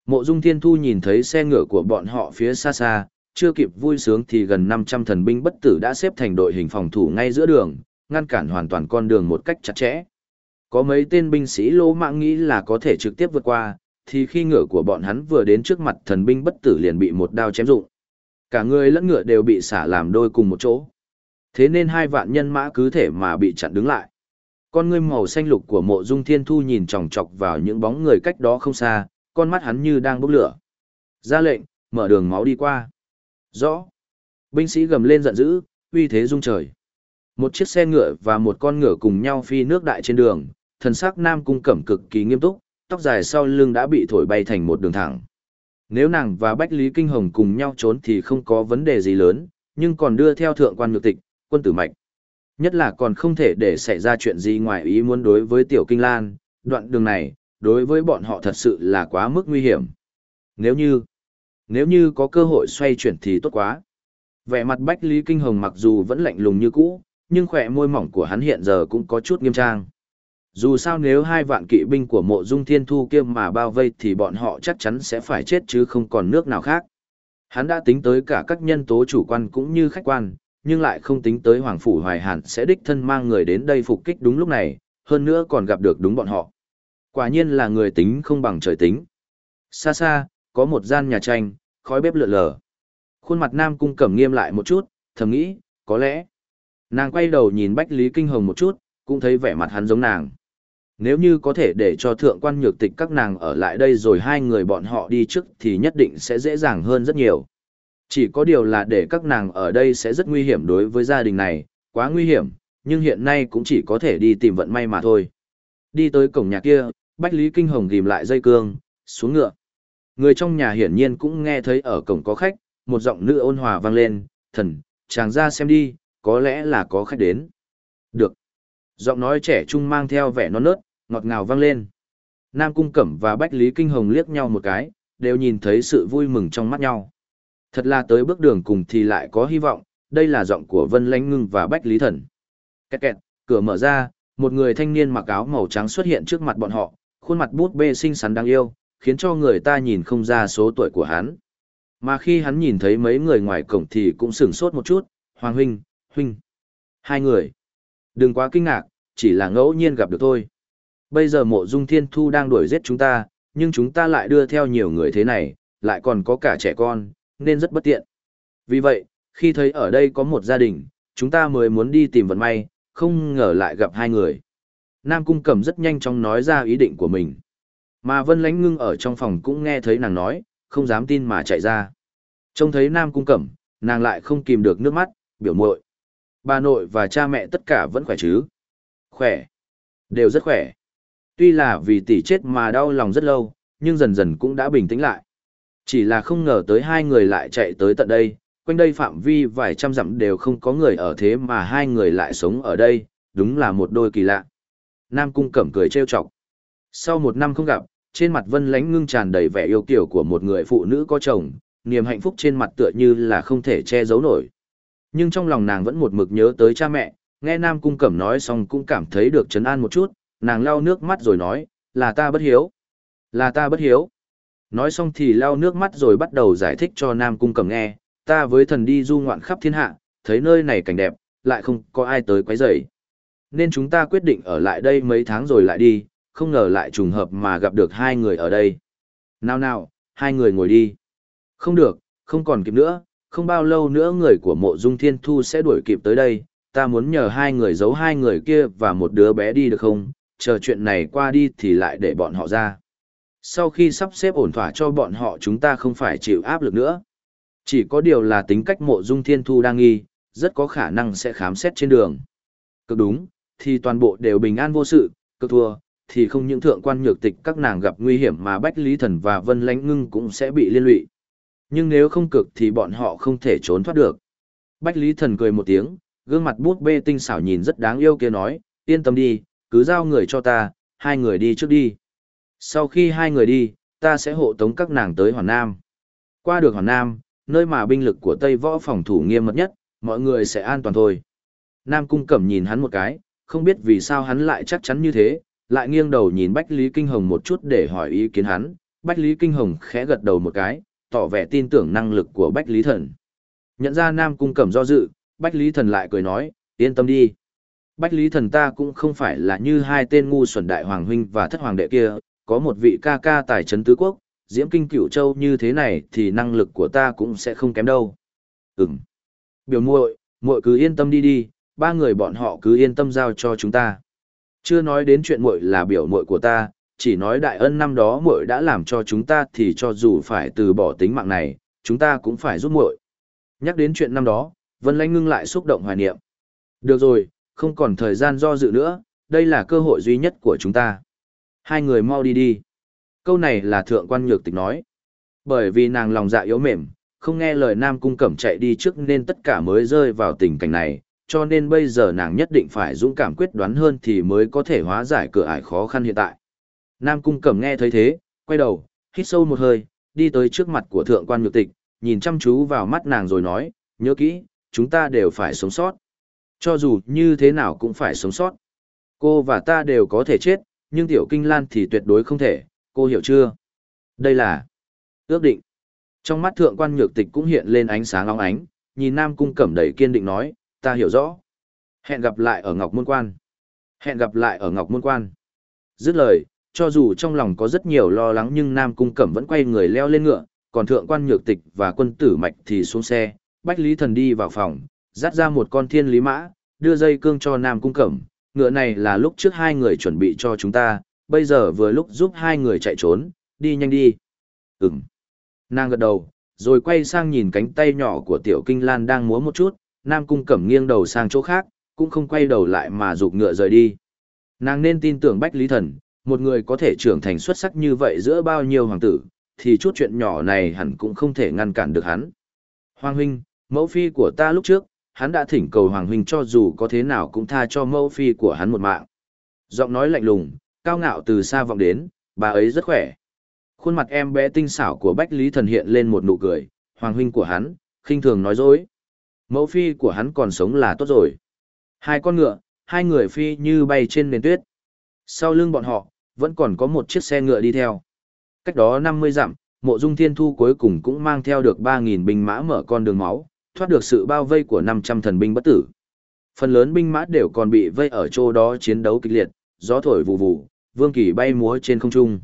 A: Mộ Dung Thiên Thu nhìn thấy xe ngựa của bọn họ phía xa xa, chưa kịp vui sướng thì gần 500 thần binh bất tử đã xếp thành đội hình phòng thủ ngay giữa đường, ngăn cản hoàn toàn con đường một cách chặt chẽ. Có mấy tên binh sĩ lỗ mạng nghĩ là có thể trực tiếp vượt qua, thì khi ngựa của bọn hắn vừa đến trước mặt thần binh bất tử liền bị một đao chém rụng. Cả người lẫn ngựa đều bị xả làm đôi cùng một chỗ. Thế nên hai vạn nhân mã cứ thể mà bị chặn đứng lại. Con ngươi màu xanh lục của mộ dung thiên thu nhìn chòng chọc vào những bóng người cách đó không xa, con mắt hắn như đang bốc lửa. Ra lệnh, mở đường máu đi qua. Rõ. Binh sĩ gầm lên giận dữ, uy thế rung trời. Một chiếc xe ngựa và một con ngựa cùng nhau phi nước đại trên đường, thần sắc nam cung cẩm cực kỳ nghiêm túc, tóc dài sau lưng đã bị thổi bay thành một đường thẳng. Nếu nàng và Bách Lý Kinh Hồng cùng nhau trốn thì không có vấn đề gì lớn, nhưng còn đưa theo thượng quan nhược tịch, quân tử mạch. Nhất là còn không thể để xảy ra chuyện gì ngoài ý muốn đối với Tiểu Kinh Lan, đoạn đường này, đối với bọn họ thật sự là quá mức nguy hiểm. Nếu như, nếu như có cơ hội xoay chuyển thì tốt quá. Vẻ mặt Bách Lý Kinh Hồng mặc dù vẫn lạnh lùng như cũ, nhưng khỏe môi mỏng của hắn hiện giờ cũng có chút nghiêm trang. Dù sao nếu hai vạn kỵ binh của mộ dung thiên thu kia mà bao vây thì bọn họ chắc chắn sẽ phải chết chứ không còn nước nào khác. Hắn đã tính tới cả các nhân tố chủ quan cũng như khách quan, nhưng lại không tính tới Hoàng Phủ Hoài Hàn sẽ đích thân mang người đến đây phục kích đúng lúc này, hơn nữa còn gặp được đúng bọn họ. Quả nhiên là người tính không bằng trời tính. Xa xa, có một gian nhà tranh, khói bếp lượn lờ. Khuôn mặt Nam Cung Cẩm nghiêm lại một chút, thầm nghĩ, có lẽ. Nàng quay đầu nhìn Bách Lý Kinh Hồng một chút, cũng thấy vẻ mặt hắn giống nàng. Nếu như có thể để cho thượng quan nhược tịch các nàng ở lại đây rồi hai người bọn họ đi trước thì nhất định sẽ dễ dàng hơn rất nhiều. Chỉ có điều là để các nàng ở đây sẽ rất nguy hiểm đối với gia đình này, quá nguy hiểm, nhưng hiện nay cũng chỉ có thể đi tìm vận may mà thôi. Đi tới cổng nhà kia, Bách Lý Kinh Hồng ghim lại dây cương, xuống ngựa. Người trong nhà hiển nhiên cũng nghe thấy ở cổng có khách, một giọng nữ ôn hòa vang lên, thần, chàng ra xem đi, có lẽ là có khách đến. Được. Giọng nói trẻ trung mang theo vẻ non nớt, ngọt ngào vang lên. Nam Cung Cẩm và Bách Lý Kinh Hồng liếc nhau một cái, đều nhìn thấy sự vui mừng trong mắt nhau. Thật là tới bước đường cùng thì lại có hy vọng, đây là giọng của Vân Lánh Ngưng và Bách Lý Thần. Kẹt kẹt, cửa mở ra, một người thanh niên mặc áo màu trắng xuất hiện trước mặt bọn họ, khuôn mặt bút bê xinh xắn đáng yêu, khiến cho người ta nhìn không ra số tuổi của hắn. Mà khi hắn nhìn thấy mấy người ngoài cổng thì cũng sửng sốt một chút, Hoàng Huynh, Huynh. Hai người. Đừng quá kinh ngạc, chỉ là ngẫu nhiên gặp được thôi. Bây giờ mộ dung thiên thu đang đuổi giết chúng ta, nhưng chúng ta lại đưa theo nhiều người thế này, lại còn có cả trẻ con, nên rất bất tiện. Vì vậy, khi thấy ở đây có một gia đình, chúng ta mới muốn đi tìm vận may, không ngờ lại gặp hai người. Nam Cung Cẩm rất nhanh chóng nói ra ý định của mình. Mà Vân Lánh Ngưng ở trong phòng cũng nghe thấy nàng nói, không dám tin mà chạy ra. Trông thấy Nam Cung Cẩm, nàng lại không kìm được nước mắt, biểu muội. Bà nội và cha mẹ tất cả vẫn khỏe chứ? Khỏe. Đều rất khỏe. Tuy là vì tỷ chết mà đau lòng rất lâu, nhưng dần dần cũng đã bình tĩnh lại. Chỉ là không ngờ tới hai người lại chạy tới tận đây, quanh đây phạm vi vài trăm dặm đều không có người ở thế mà hai người lại sống ở đây, đúng là một đôi kỳ lạ. Nam Cung Cẩm cười trêu chọc. Sau một năm không gặp, trên mặt Vân Lánh ngưng tràn đầy vẻ yêu kiều của một người phụ nữ có chồng, niềm hạnh phúc trên mặt tựa như là không thể che giấu nổi. Nhưng trong lòng nàng vẫn một mực nhớ tới cha mẹ, nghe Nam Cung Cẩm nói xong cũng cảm thấy được trấn an một chút, nàng lau nước mắt rồi nói, là ta bất hiếu. Là ta bất hiếu. Nói xong thì lau nước mắt rồi bắt đầu giải thích cho Nam Cung Cẩm nghe, ta với thần đi du ngoạn khắp thiên hạ, thấy nơi này cảnh đẹp, lại không có ai tới quấy rầy. Nên chúng ta quyết định ở lại đây mấy tháng rồi lại đi, không ngờ lại trùng hợp mà gặp được hai người ở đây. Nào nào, hai người ngồi đi. Không được, không còn kịp nữa, không bao lâu nữa người của mộ dung thiên thu sẽ đuổi kịp tới đây, ta muốn nhờ hai người giấu hai người kia và một đứa bé đi được không, chờ chuyện này qua đi thì lại để bọn họ ra. Sau khi sắp xếp ổn thỏa cho bọn họ chúng ta không phải chịu áp lực nữa. Chỉ có điều là tính cách mộ dung thiên thu đang nghi, rất có khả năng sẽ khám xét trên đường. Cực đúng, thì toàn bộ đều bình an vô sự, cực thua, thì không những thượng quan nhược tịch các nàng gặp nguy hiểm mà Bách Lý Thần và Vân Lánh Ngưng cũng sẽ bị liên lụy. Nhưng nếu không cực thì bọn họ không thể trốn thoát được. Bách Lý Thần cười một tiếng, gương mặt bút bê tinh xảo nhìn rất đáng yêu kia nói, yên tâm đi, cứ giao người cho ta, hai người đi trước đi. Sau khi hai người đi, ta sẽ hộ tống các nàng tới Hoàn Nam. Qua được Hoàn Nam, nơi mà binh lực của Tây Võ phòng thủ nghiêm mật nhất, mọi người sẽ an toàn thôi. Nam Cung Cẩm nhìn hắn một cái, không biết vì sao hắn lại chắc chắn như thế, lại nghiêng đầu nhìn Bách Lý Kinh Hồng một chút để hỏi ý kiến hắn, Bách Lý Kinh Hồng khẽ gật đầu một cái, tỏ vẻ tin tưởng năng lực của Bách Lý Thần. Nhận ra Nam Cung Cẩm do dự, Bách Lý Thần lại cười nói, yên tâm đi. Bách Lý Thần ta cũng không phải là như hai tên ngu xuẩn đại hoàng huynh và thất hoàng đệ kia, có một vị ca ca tài trấn tứ quốc, diễm kinh cửu châu như thế này thì năng lực của ta cũng sẽ không kém đâu. Ừm. Biểu muội, muội cứ yên tâm đi đi, ba người bọn họ cứ yên tâm giao cho chúng ta. Chưa nói đến chuyện muội là biểu muội của ta, chỉ nói đại ân năm đó muội đã làm cho chúng ta thì cho dù phải từ bỏ tính mạng này, chúng ta cũng phải giúp muội. Nhắc đến chuyện năm đó, Vân lanh ngưng lại xúc động hoài niệm. Được rồi, không còn thời gian do dự nữa, đây là cơ hội duy nhất của chúng ta. Hai người mau đi đi. Câu này là thượng quan nhược tịch nói. Bởi vì nàng lòng dạ yếu mềm, không nghe lời Nam Cung Cẩm chạy đi trước nên tất cả mới rơi vào tình cảnh này, cho nên bây giờ nàng nhất định phải dũng cảm quyết đoán hơn thì mới có thể hóa giải cửa ải khó khăn hiện tại. Nam Cung Cẩm nghe thấy thế, quay đầu, hít sâu một hơi, đi tới trước mặt của thượng quan nhược tịch, nhìn chăm chú vào mắt nàng rồi nói, nhớ kỹ, chúng ta đều phải sống sót. Cho dù như thế nào cũng phải sống sót. Cô và ta đều có thể chết, nhưng Tiểu Kinh Lan thì tuyệt đối không thể, cô hiểu chưa? Đây là ước định. Trong mắt thượng quan nhược tịch cũng hiện lên ánh sáng óng ánh, nhìn Nam Cung Cẩm đầy kiên định nói, ta hiểu rõ. Hẹn gặp lại ở Ngọc Môn Quan. Hẹn gặp lại ở Ngọc Môn Quan. Dứt lời, cho dù trong lòng có rất nhiều lo lắng nhưng Nam Cung Cẩm vẫn quay người leo lên ngựa, còn thượng quan nhược tịch và quân tử mạch thì xuống xe, Bách Lý Thần đi vào phòng, dắt ra một con thiên lý mã, đưa dây cương cho Nam Cung Cẩm, ngựa này là lúc trước hai người chuẩn bị cho chúng ta, bây giờ vừa lúc giúp hai người chạy trốn, đi nhanh đi. Ừm. Nàng gật đầu, rồi quay sang nhìn cánh tay nhỏ của Tiểu Kinh Lan đang múa một chút, Nam Cung Cẩm nghiêng đầu sang chỗ khác, cũng không quay đầu lại mà rụt ngựa rời đi. Nàng nên tin tưởng Bách Lý Thần, một người có thể trưởng thành xuất sắc như vậy giữa bao nhiêu hoàng tử, thì chút chuyện nhỏ này hẳn cũng không thể ngăn cản được hắn. Hoàng huynh, mẫu phi của ta lúc trước, hắn đã thỉnh cầu Hoàng huynh cho dù có thế nào cũng tha cho mẫu phi của hắn một mạng. Giọng nói lạnh lùng, cao ngạo từ xa vọng đến, bà ấy rất khỏe. Khuôn mặt em bé tinh xảo của Bách Lý Thần hiện lên một nụ cười, Hoàng huynh của hắn, khinh thường nói dối. Mẫu phi của hắn còn sống là tốt rồi. Hai con ngựa, hai người phi như bay trên nền tuyết. Sau lưng bọn họ, vẫn còn có một chiếc xe ngựa đi theo. Cách đó 50 dặm, mộ dung thiên thu cuối cùng cũng mang theo được 3.000 binh mã mở con đường máu, thoát được sự bao vây của 500 thần binh bất tử. Phần lớn binh mã đều còn bị vây ở chỗ đó chiến đấu kịch liệt, gió thổi vù vù, vương kỳ bay múa trên không trung.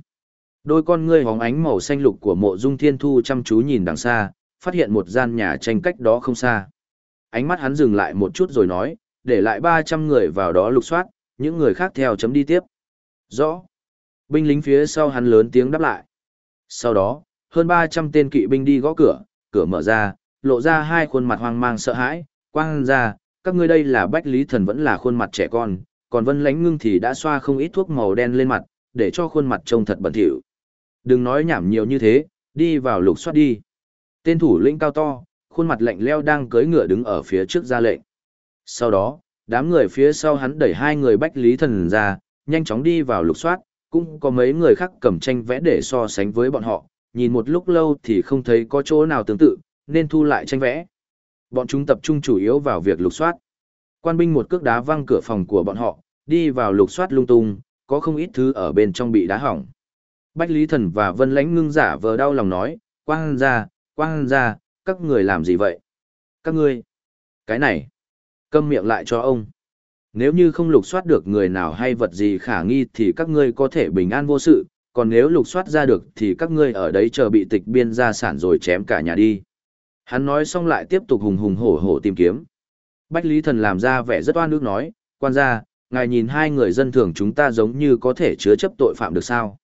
A: Đôi con ngươi hóng ánh màu xanh lục của mộ dung thiên thu chăm chú nhìn đằng xa, phát hiện một gian nhà tranh cách đó không xa. Ánh mắt hắn dừng lại một chút rồi nói, để lại 300 người vào đó lục soát, những người khác theo chấm đi tiếp. Rõ. Binh lính phía sau hắn lớn tiếng đáp lại. Sau đó, hơn 300 tên kỵ binh đi gõ cửa, cửa mở ra, lộ ra hai khuôn mặt hoang mang sợ hãi, quang ra, các ngươi đây là Bách Lý Thần vẫn là khuôn mặt trẻ con, còn Vân Lánh Ngưng thì đã xoa không ít thuốc màu đen lên mặt, để cho khuôn mặt trông thật bẩn thỉu. Đừng nói nhảm nhiều như thế, đi vào lục soát đi. Tên thủ lĩnh cao to, khuôn mặt lạnh leo đang cưỡi ngựa đứng ở phía trước ra lệnh. Sau đó, đám người phía sau hắn đẩy hai người Bách Lý Thần ra, nhanh chóng đi vào lục soát, cũng có mấy người khác cầm tranh vẽ để so sánh với bọn họ, nhìn một lúc lâu thì không thấy có chỗ nào tương tự, nên thu lại tranh vẽ. Bọn chúng tập trung chủ yếu vào việc lục soát. Quan binh một cước đá văng cửa phòng của bọn họ, đi vào lục soát lung tung, có không ít thứ ở bên trong bị đá hỏng. Bách Lý Thần và Vân Lãnh ngưng giả vờ đau lòng nói, quang ra, quang ra, các người làm gì vậy? Các ngươi, cái này, câm miệng lại cho ông. Nếu như không lục soát được người nào hay vật gì khả nghi thì các ngươi có thể bình an vô sự, còn nếu lục soát ra được thì các ngươi ở đấy chờ bị tịch biên gia sản rồi chém cả nhà đi. Hắn nói xong lại tiếp tục hùng hùng hổ hổ tìm kiếm. Bách Lý Thần làm ra vẻ rất oan ức nói, quan gia, ngài nhìn hai người dân thường chúng ta giống như có thể chứa chấp tội phạm được sao.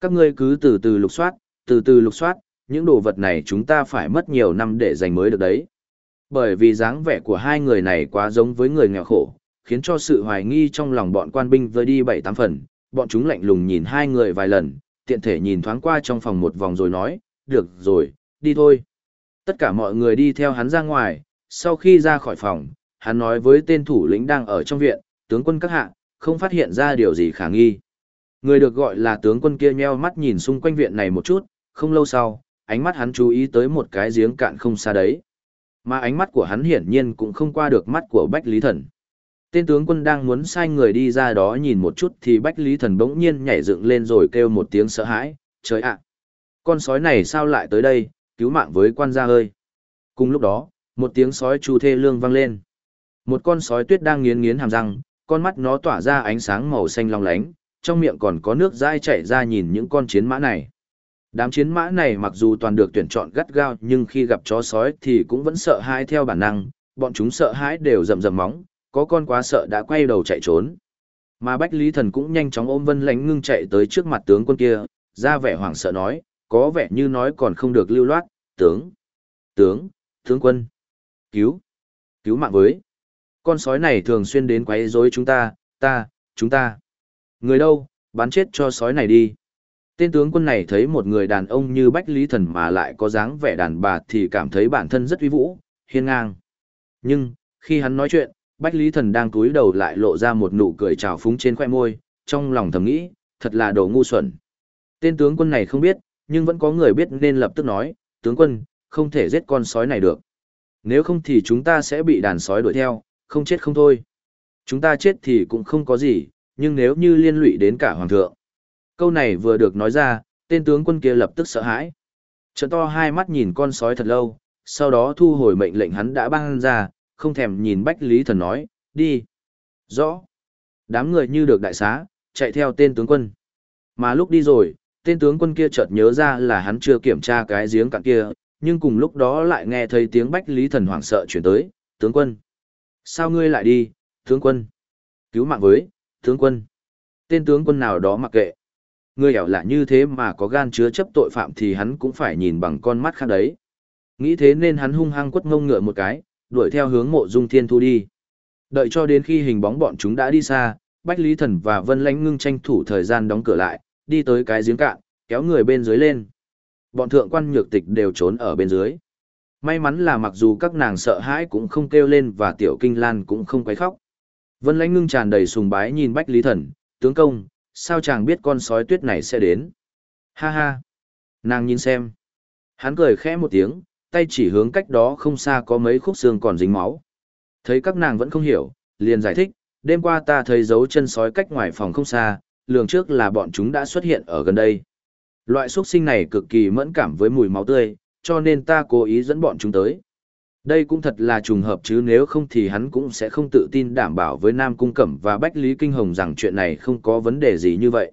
A: Các ngươi cứ từ từ lục soát, từ từ lục soát, những đồ vật này chúng ta phải mất nhiều năm để giành mới được đấy. Bởi vì dáng vẻ của hai người này quá giống với người nghèo khổ, khiến cho sự hoài nghi trong lòng bọn quan binh vơi đi bảy tám phần, bọn chúng lạnh lùng nhìn hai người vài lần, tiện thể nhìn thoáng qua trong phòng một vòng rồi nói, được rồi, đi thôi. Tất cả mọi người đi theo hắn ra ngoài, sau khi ra khỏi phòng, hắn nói với tên thủ lĩnh đang ở trong viện, tướng quân các hạ, không phát hiện ra điều gì khả nghi. Người được gọi là tướng quân kia nheo mắt nhìn xung quanh viện này một chút, không lâu sau, ánh mắt hắn chú ý tới một cái giếng cạn không xa đấy. Mà ánh mắt của hắn hiển nhiên cũng không qua được mắt của Bách Lý Thần. Tên tướng quân đang muốn sai người đi ra đó nhìn một chút thì Bách Lý Thần bỗng nhiên nhảy dựng lên rồi kêu một tiếng sợ hãi, trời ạ! con sói này sao lại tới đây, cứu mạng với quan gia ơi! Cùng lúc đó, một tiếng sói chu thê lương vang lên. Một con sói tuyết đang nghiến nghiến hàm răng, con mắt nó tỏa ra ánh sáng màu xanh long lánh, trong miệng còn có nước dai chảy ra nhìn những con chiến mã này. Đám chiến mã này mặc dù toàn được tuyển chọn gắt gao nhưng khi gặp chó sói thì cũng vẫn sợ hãi theo bản năng, bọn chúng sợ hãi đều rầm rầm móng, có con quá sợ đã quay đầu chạy trốn. Mà Bách Lý Thần cũng nhanh chóng ôm Vân Lánh ngưng chạy tới trước mặt tướng quân kia, ra vẻ hoảng sợ nói, có vẻ như nói còn không được lưu loát, tướng, tướng, tướng quân, cứu, cứu mạng với. Con sói này thường xuyên đến quấy rối chúng ta, ta, chúng ta. Người đâu, bắn chết cho sói này đi. Tên tướng quân này thấy một người đàn ông như Bách Lý Thần mà lại có dáng vẻ đàn bà thì cảm thấy bản thân rất uy vũ, hiên ngang. Nhưng, khi hắn nói chuyện, Bách Lý Thần đang cúi đầu lại lộ ra một nụ cười trào phúng trên khoe môi, trong lòng thầm nghĩ, thật là đồ ngu xuẩn. Tên tướng quân này không biết, nhưng vẫn có người biết nên lập tức nói, tướng quân, không thể giết con sói này được. Nếu không thì chúng ta sẽ bị đàn sói đuổi theo, không chết không thôi. Chúng ta chết thì cũng không có gì, nhưng nếu như liên lụy đến cả hoàng thượng. Câu này vừa được nói ra, tên tướng quân kia lập tức sợ hãi. Trận to hai mắt nhìn con sói thật lâu, sau đó thu hồi mệnh lệnh hắn đã ban ra, không thèm nhìn Bách Lý Thần nói, đi. Rõ. Đám người như được đại xá, chạy theo tên tướng quân. Mà lúc đi rồi, tên tướng quân kia chợt nhớ ra là hắn chưa kiểm tra cái giếng cạn kia, nhưng cùng lúc đó lại nghe thấy tiếng Bách Lý Thần hoảng sợ chuyển tới, tướng quân. Sao ngươi lại đi, tướng quân? Cứu mạng với, tướng quân. Tên tướng quân nào đó mặc kệ. Ngươi ẻo là như thế mà có gan chứa chấp tội phạm thì hắn cũng phải nhìn bằng con mắt khác đấy. Nghĩ thế nên hắn hung hăng quất ngông ngựa một cái, đuổi theo hướng mộ dung thiên thu đi. Đợi cho đến khi hình bóng bọn chúng đã đi xa, Bách Lý Thần và Vân Lãnh ngưng tranh thủ thời gian đóng cửa lại, đi tới cái giếng cạn, kéo người bên dưới lên. Bọn thượng quan nhược tịch đều trốn ở bên dưới. May mắn là mặc dù các nàng sợ hãi cũng không kêu lên và tiểu kinh lan cũng không quấy khóc. Vân Lãnh ngưng tràn đầy sùng bái nhìn Bách Lý Thần, tướng công, sao chàng biết con sói tuyết này sẽ đến? Ha ha! Nàng nhìn xem. Hắn cười khẽ một tiếng, tay chỉ hướng cách đó không xa có mấy khúc xương còn dính máu. Thấy các nàng vẫn không hiểu, liền giải thích, đêm qua ta thấy dấu chân sói cách ngoài phòng không xa, lường trước là bọn chúng đã xuất hiện ở gần đây. Loại xuất sinh này cực kỳ mẫn cảm với mùi máu tươi, cho nên ta cố ý dẫn bọn chúng tới. Đây cũng thật là trùng hợp chứ nếu không thì hắn cũng sẽ không tự tin đảm bảo với Nam Cung Cẩm và Bách Lý Kinh Hồng rằng chuyện này không có vấn đề gì như vậy.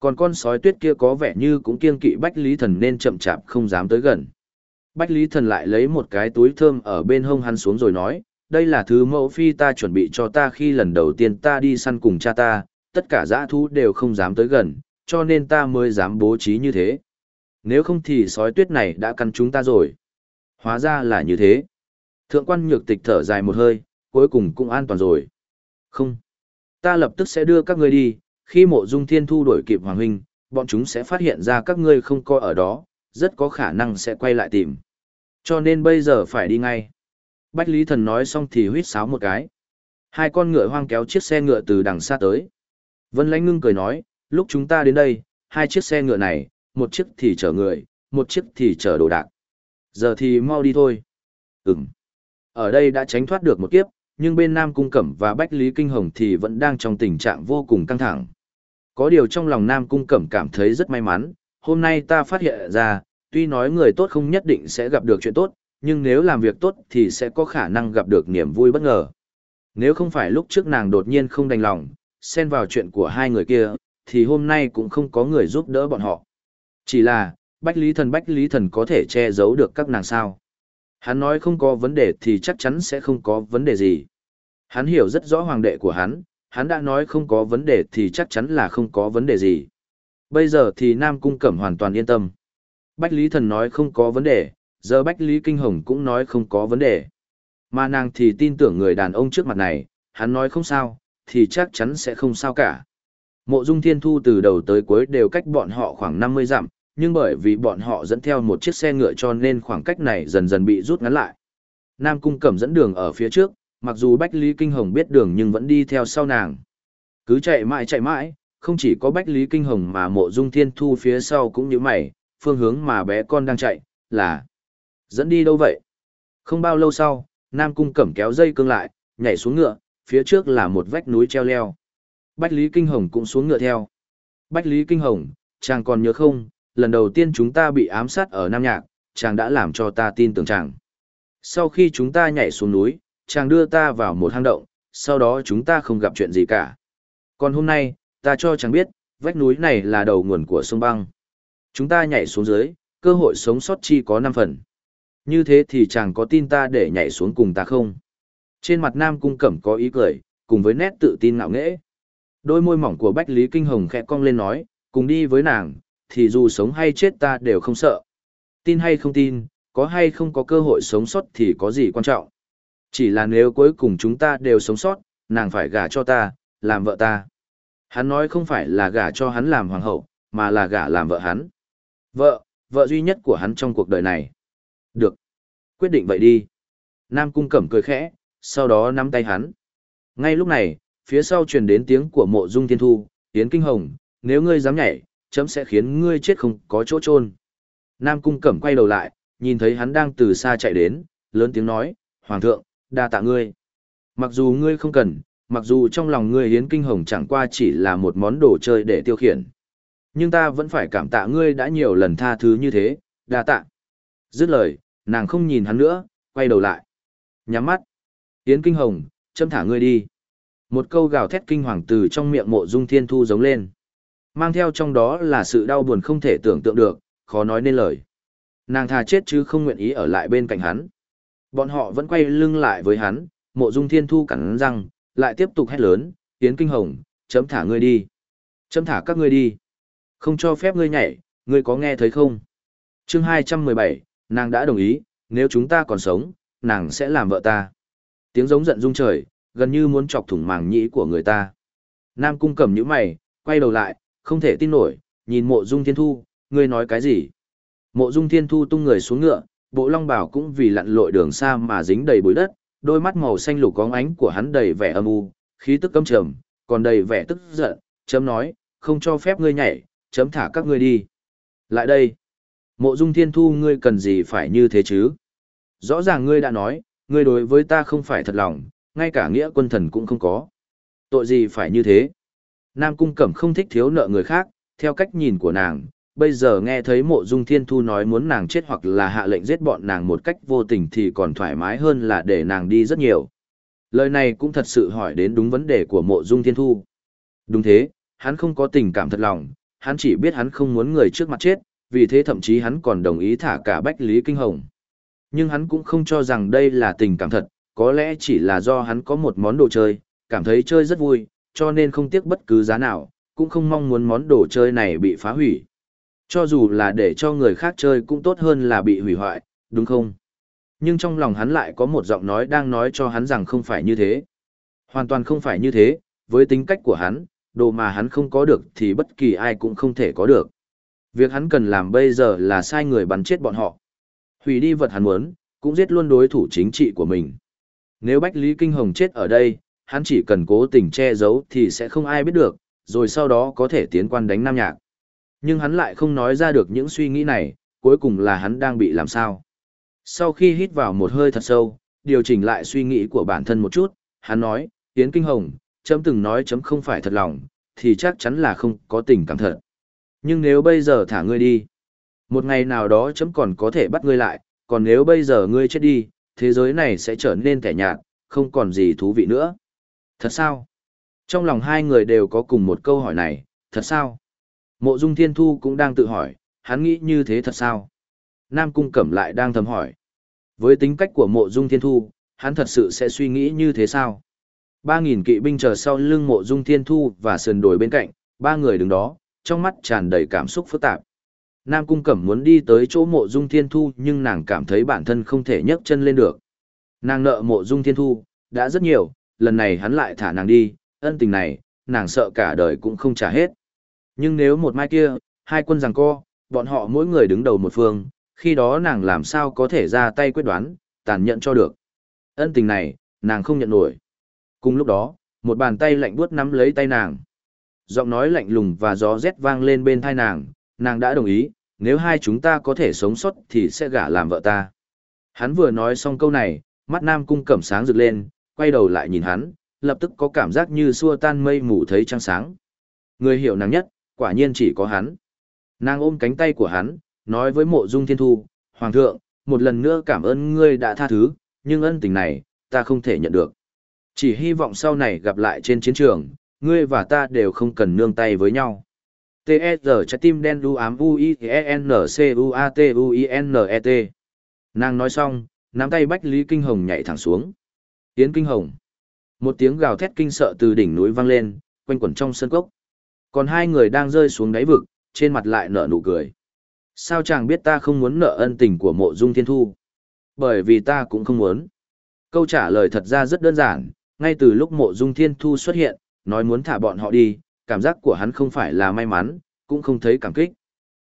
A: Còn con sói tuyết kia có vẻ như cũng kiêng kỵ Bách Lý Thần nên chậm chạp không dám tới gần. Bách Lý Thần lại lấy một cái túi thơm ở bên hông hắn xuống rồi nói, đây là thứ mẫu phi ta chuẩn bị cho ta khi lần đầu tiên ta đi săn cùng cha ta, tất cả dã thú đều không dám tới gần, cho nên ta mới dám bố trí như thế. Nếu không thì sói tuyết này đã cắn chúng ta rồi. Hóa ra là như thế. Thượng quan nhược tịch thở dài một hơi, cuối cùng cũng an toàn rồi. Không. Ta lập tức sẽ đưa các ngươi đi, khi mộ dung thiên thu đổi kịp hoàng huynh, bọn chúng sẽ phát hiện ra các ngươi không coi ở đó, rất có khả năng sẽ quay lại tìm. Cho nên bây giờ phải đi ngay. Bách Lý Thần nói xong thì huýt sáo một cái. Hai con ngựa hoang kéo chiếc xe ngựa từ đằng xa tới. Vân Lãnh ngưng cười nói, lúc chúng ta đến đây, hai chiếc xe ngựa này, một chiếc thì chở người, một chiếc thì chở đồ đạc. Giờ thì mau đi thôi. Ừm. Ở đây đã tránh thoát được một kiếp, nhưng bên Nam Cung Cẩm và Bách Lý Kinh Hồng thì vẫn đang trong tình trạng vô cùng căng thẳng. Có điều trong lòng Nam Cung Cẩm cảm thấy rất may mắn, hôm nay ta phát hiện ra, tuy nói người tốt không nhất định sẽ gặp được chuyện tốt, nhưng nếu làm việc tốt thì sẽ có khả năng gặp được niềm vui bất ngờ. Nếu không phải lúc trước nàng đột nhiên không đành lòng, xen vào chuyện của hai người kia, thì hôm nay cũng không có người giúp đỡ bọn họ. Chỉ là, Bách Lý Thần Bách Lý Thần có thể che giấu được các nàng sao. Hắn nói không có vấn đề thì chắc chắn sẽ không có vấn đề gì. Hắn hiểu rất rõ hoàng đệ của hắn, hắn đã nói không có vấn đề thì chắc chắn là không có vấn đề gì. Bây giờ thì Nam Cung Cẩm hoàn toàn yên tâm. Bách Lý Thần nói không có vấn đề, giờ Bách Lý Kinh Hồng cũng nói không có vấn đề. Mà nàng thì tin tưởng người đàn ông trước mặt này, hắn nói không sao, thì chắc chắn sẽ không sao cả. Mộ Dung Thiên Thu từ đầu tới cuối đều cách bọn họ khoảng 50 dặm, nhưng bởi vì bọn họ dẫn theo một chiếc xe ngựa cho nên khoảng cách này dần dần bị rút ngắn lại. Nam Cung Cẩm dẫn đường ở phía trước, mặc dù Bách Lý Kinh Hồng biết đường nhưng vẫn đi theo sau nàng. Cứ chạy mãi chạy mãi, không chỉ có Bách Lý Kinh Hồng mà mộ dung thiên thu phía sau cũng như mày, phương hướng mà bé con đang chạy, là dẫn đi đâu vậy? Không bao lâu sau, Nam Cung Cẩm kéo dây cương lại, nhảy xuống ngựa, phía trước là một vách núi treo leo. Bách Lý Kinh Hồng cũng xuống ngựa theo. Bách Lý Kinh Hồng, chàng còn nhớ không, lần đầu tiên chúng ta bị ám sát ở Nam Nhạc, chàng đã làm cho ta tin tưởng chàng. Sau khi chúng ta nhảy xuống núi, chàng đưa ta vào một hang động, sau đó chúng ta không gặp chuyện gì cả. Còn hôm nay, ta cho chàng biết, vách núi này là đầu nguồn của sông băng. Chúng ta nhảy xuống dưới, cơ hội sống sót chi có 5 phần. Như thế thì chàng có tin ta để nhảy xuống cùng ta không? Trên mặt Nam Cung Cẩm có ý cười, cùng với nét tự tin ngạo nghễ. Đôi môi mỏng của Bách Lý Kinh Hồng khẽ cong lên nói, cùng đi với nàng, thì dù sống hay chết ta đều không sợ. Tin hay không tin, có hay không có cơ hội sống sót thì có gì quan trọng. Chỉ là nếu cuối cùng chúng ta đều sống sót, nàng phải gả cho ta, làm vợ ta. Hắn nói không phải là gả cho hắn làm hoàng hậu, mà là gả làm vợ hắn. Vợ, vợ duy nhất của hắn trong cuộc đời này. Được. Quyết định vậy đi. Nam Cung Cẩm cười khẽ, sau đó nắm tay hắn. Ngay lúc này, phía sau truyền đến tiếng của mộ dung thiên thu, Yến Kinh Hồng, nếu ngươi dám nhảy, chấm sẽ khiến ngươi chết không có chỗ chôn. Nam Cung Cẩm quay đầu lại, nhìn thấy hắn đang từ xa chạy đến, lớn tiếng nói, Hoàng thượng, đa tạ ngươi. Mặc dù ngươi không cần, mặc dù trong lòng ngươi Hiến Kinh Hồng chẳng qua chỉ là một món đồ chơi để tiêu khiển. Nhưng ta vẫn phải cảm tạ ngươi đã nhiều lần tha thứ như thế, đa tạ. Dứt lời, nàng không nhìn hắn nữa, quay đầu lại. Nhắm mắt. Hiến Kinh Hồng, châm thả ngươi đi. Một câu gào thét kinh hoàng từ trong miệng mộ dung thiên thu giống lên. Mang theo trong đó là sự đau buồn không thể tưởng tượng được, khó nói nên lời. Nàng thà chết chứ không nguyện ý ở lại bên cạnh hắn. Bọn họ vẫn quay lưng lại với hắn, mộ dung thiên thu cắn răng, lại tiếp tục hét lớn, Yến Kinh Hồng, chấm thả ngươi đi. Chấm thả các ngươi đi. Không cho phép ngươi nhảy, ngươi có nghe thấy không? chương 217, nàng đã đồng ý, nếu chúng ta còn sống, nàng sẽ làm vợ ta. Tiếng giống giận rung trời, gần như muốn chọc thủng màng nhĩ của người ta. Nam cung cầm những mày, quay đầu lại, không thể tin nổi, nhìn mộ dung thiên thu, ngươi nói cái gì? Mộ dung thiên thu tung người xuống ngựa, bộ long bảo cũng vì lặn lội đường xa mà dính đầy bụi đất, đôi mắt màu xanh lục có ánh của hắn đầy vẻ âm u, khí tức căm trầm, còn đầy vẻ tức giận, chấm nói, không cho phép ngươi nhảy, chấm thả các ngươi đi. Lại đây. Mộ dung thiên thu ngươi cần gì phải như thế chứ? Rõ ràng ngươi đã nói, ngươi đối với ta không phải thật lòng, ngay cả nghĩa quân thần cũng không có. Tội gì phải như thế? Nam Cung Cẩm không thích thiếu nợ người khác, theo cách nhìn của nàng, bây giờ nghe thấy mộ dung thiên thu nói muốn nàng chết hoặc là hạ lệnh giết bọn nàng một cách vô tình thì còn thoải mái hơn là để nàng đi rất nhiều. Lời này cũng thật sự hỏi đến đúng vấn đề của mộ dung thiên thu. Đúng thế, hắn không có tình cảm thật lòng, hắn chỉ biết hắn không muốn người trước mặt chết, vì thế thậm chí hắn còn đồng ý thả cả Bách Lý Kinh Hồng. Nhưng hắn cũng không cho rằng đây là tình cảm thật, có lẽ chỉ là do hắn có một món đồ chơi, cảm thấy chơi rất vui, cho nên không tiếc bất cứ giá nào, cũng không mong muốn món đồ chơi này bị phá hủy. Cho dù là để cho người khác chơi cũng tốt hơn là bị hủy hoại, đúng không? Nhưng trong lòng hắn lại có một giọng nói đang nói cho hắn rằng không phải như thế. Hoàn toàn không phải như thế, với tính cách của hắn, đồ mà hắn không có được thì bất kỳ ai cũng không thể có được. Việc hắn cần làm bây giờ là sai người bắn chết bọn họ. Hủy đi vật hắn muốn, cũng giết luôn đối thủ chính trị của mình. Nếu Bách Lý Kinh Hồng chết ở đây, hắn chỉ cần cố tình che giấu thì sẽ không ai biết được, rồi sau đó có thể tiến quan đánh Nam Nhạc. Nhưng hắn lại không nói ra được những suy nghĩ này, cuối cùng là hắn đang bị làm sao. Sau khi hít vào một hơi thật sâu, điều chỉnh lại suy nghĩ của bản thân một chút, hắn nói, Yến Kinh Hồng, chấm từng nói chấm không phải thật lòng, thì chắc chắn là không có tình cảm thật. Nhưng nếu bây giờ thả ngươi đi, một ngày nào đó chấm còn có thể bắt ngươi lại, còn nếu bây giờ ngươi chết đi, thế giới này sẽ trở nên kẻ nhạt, không còn gì thú vị nữa. Thật sao? Trong lòng hai người đều có cùng một câu hỏi này, thật sao? Mộ Dung Thiên Thu cũng đang tự hỏi, hắn nghĩ như thế thật sao? Nam Cung Cẩm lại đang thầm hỏi. Với tính cách của Mộ Dung Thiên Thu, hắn thật sự sẽ suy nghĩ như thế sao? Ba nghìn kỵ binh chờ sau lưng Mộ Dung Thiên Thu và sườn đồi bên cạnh, ba người đứng đó, trong mắt tràn đầy cảm xúc phức tạp. Nam Cung Cẩm muốn đi tới chỗ Mộ Dung Thiên Thu nhưng nàng cảm thấy bản thân không thể nhấc chân lên được. Nàng nợ Mộ Dung Thiên Thu, đã rất nhiều, lần này hắn lại thả nàng đi, ân tình này, nàng sợ cả đời cũng không trả hết. Nhưng nếu một mai kia, hai quân giằng co, bọn họ mỗi người đứng đầu một phương, khi đó nàng làm sao có thể ra tay quyết đoán, tàn nhẫn cho được. Ân tình này, nàng không nhận nổi. Cùng lúc đó, một bàn tay lạnh buốt nắm lấy tay nàng. Giọng nói lạnh lùng và gió rét vang lên bên tai nàng, nàng đã đồng ý, nếu hai chúng ta có thể sống sót thì sẽ gả làm vợ ta. Hắn vừa nói xong câu này, mắt nam cung cẩm sáng rực lên, quay đầu lại nhìn hắn, lập tức có cảm giác như xua tan mây mù thấy trăng sáng. Người hiểu nàng nhất, quả nhiên chỉ có hắn. Nàng ôm cánh tay của hắn, nói với mộ dung thiên thu, Hoàng thượng, một lần nữa cảm ơn ngươi đã tha thứ, nhưng ân tình này, ta không thể nhận được. Chỉ hy vọng sau này gặp lại trên chiến trường, ngươi và ta đều không cần nương tay với nhau. T.E.G. trái tim đen đu ám u i e n c u a t u i n e t Nàng nói xong, nắm tay Bách Lý Kinh Hồng nhảy thẳng xuống. Tiến Kinh Hồng. Một tiếng gào thét kinh sợ từ đỉnh núi vang lên, quanh quẩn trong sân cốc. Còn hai người đang rơi xuống đáy vực, trên mặt lại nở nụ cười. Sao chàng biết ta không muốn nợ ân tình của mộ dung thiên thu? Bởi vì ta cũng không muốn. Câu trả lời thật ra rất đơn giản, ngay từ lúc mộ dung thiên thu xuất hiện, nói muốn thả bọn họ đi, cảm giác của hắn không phải là may mắn, cũng không thấy cảm kích,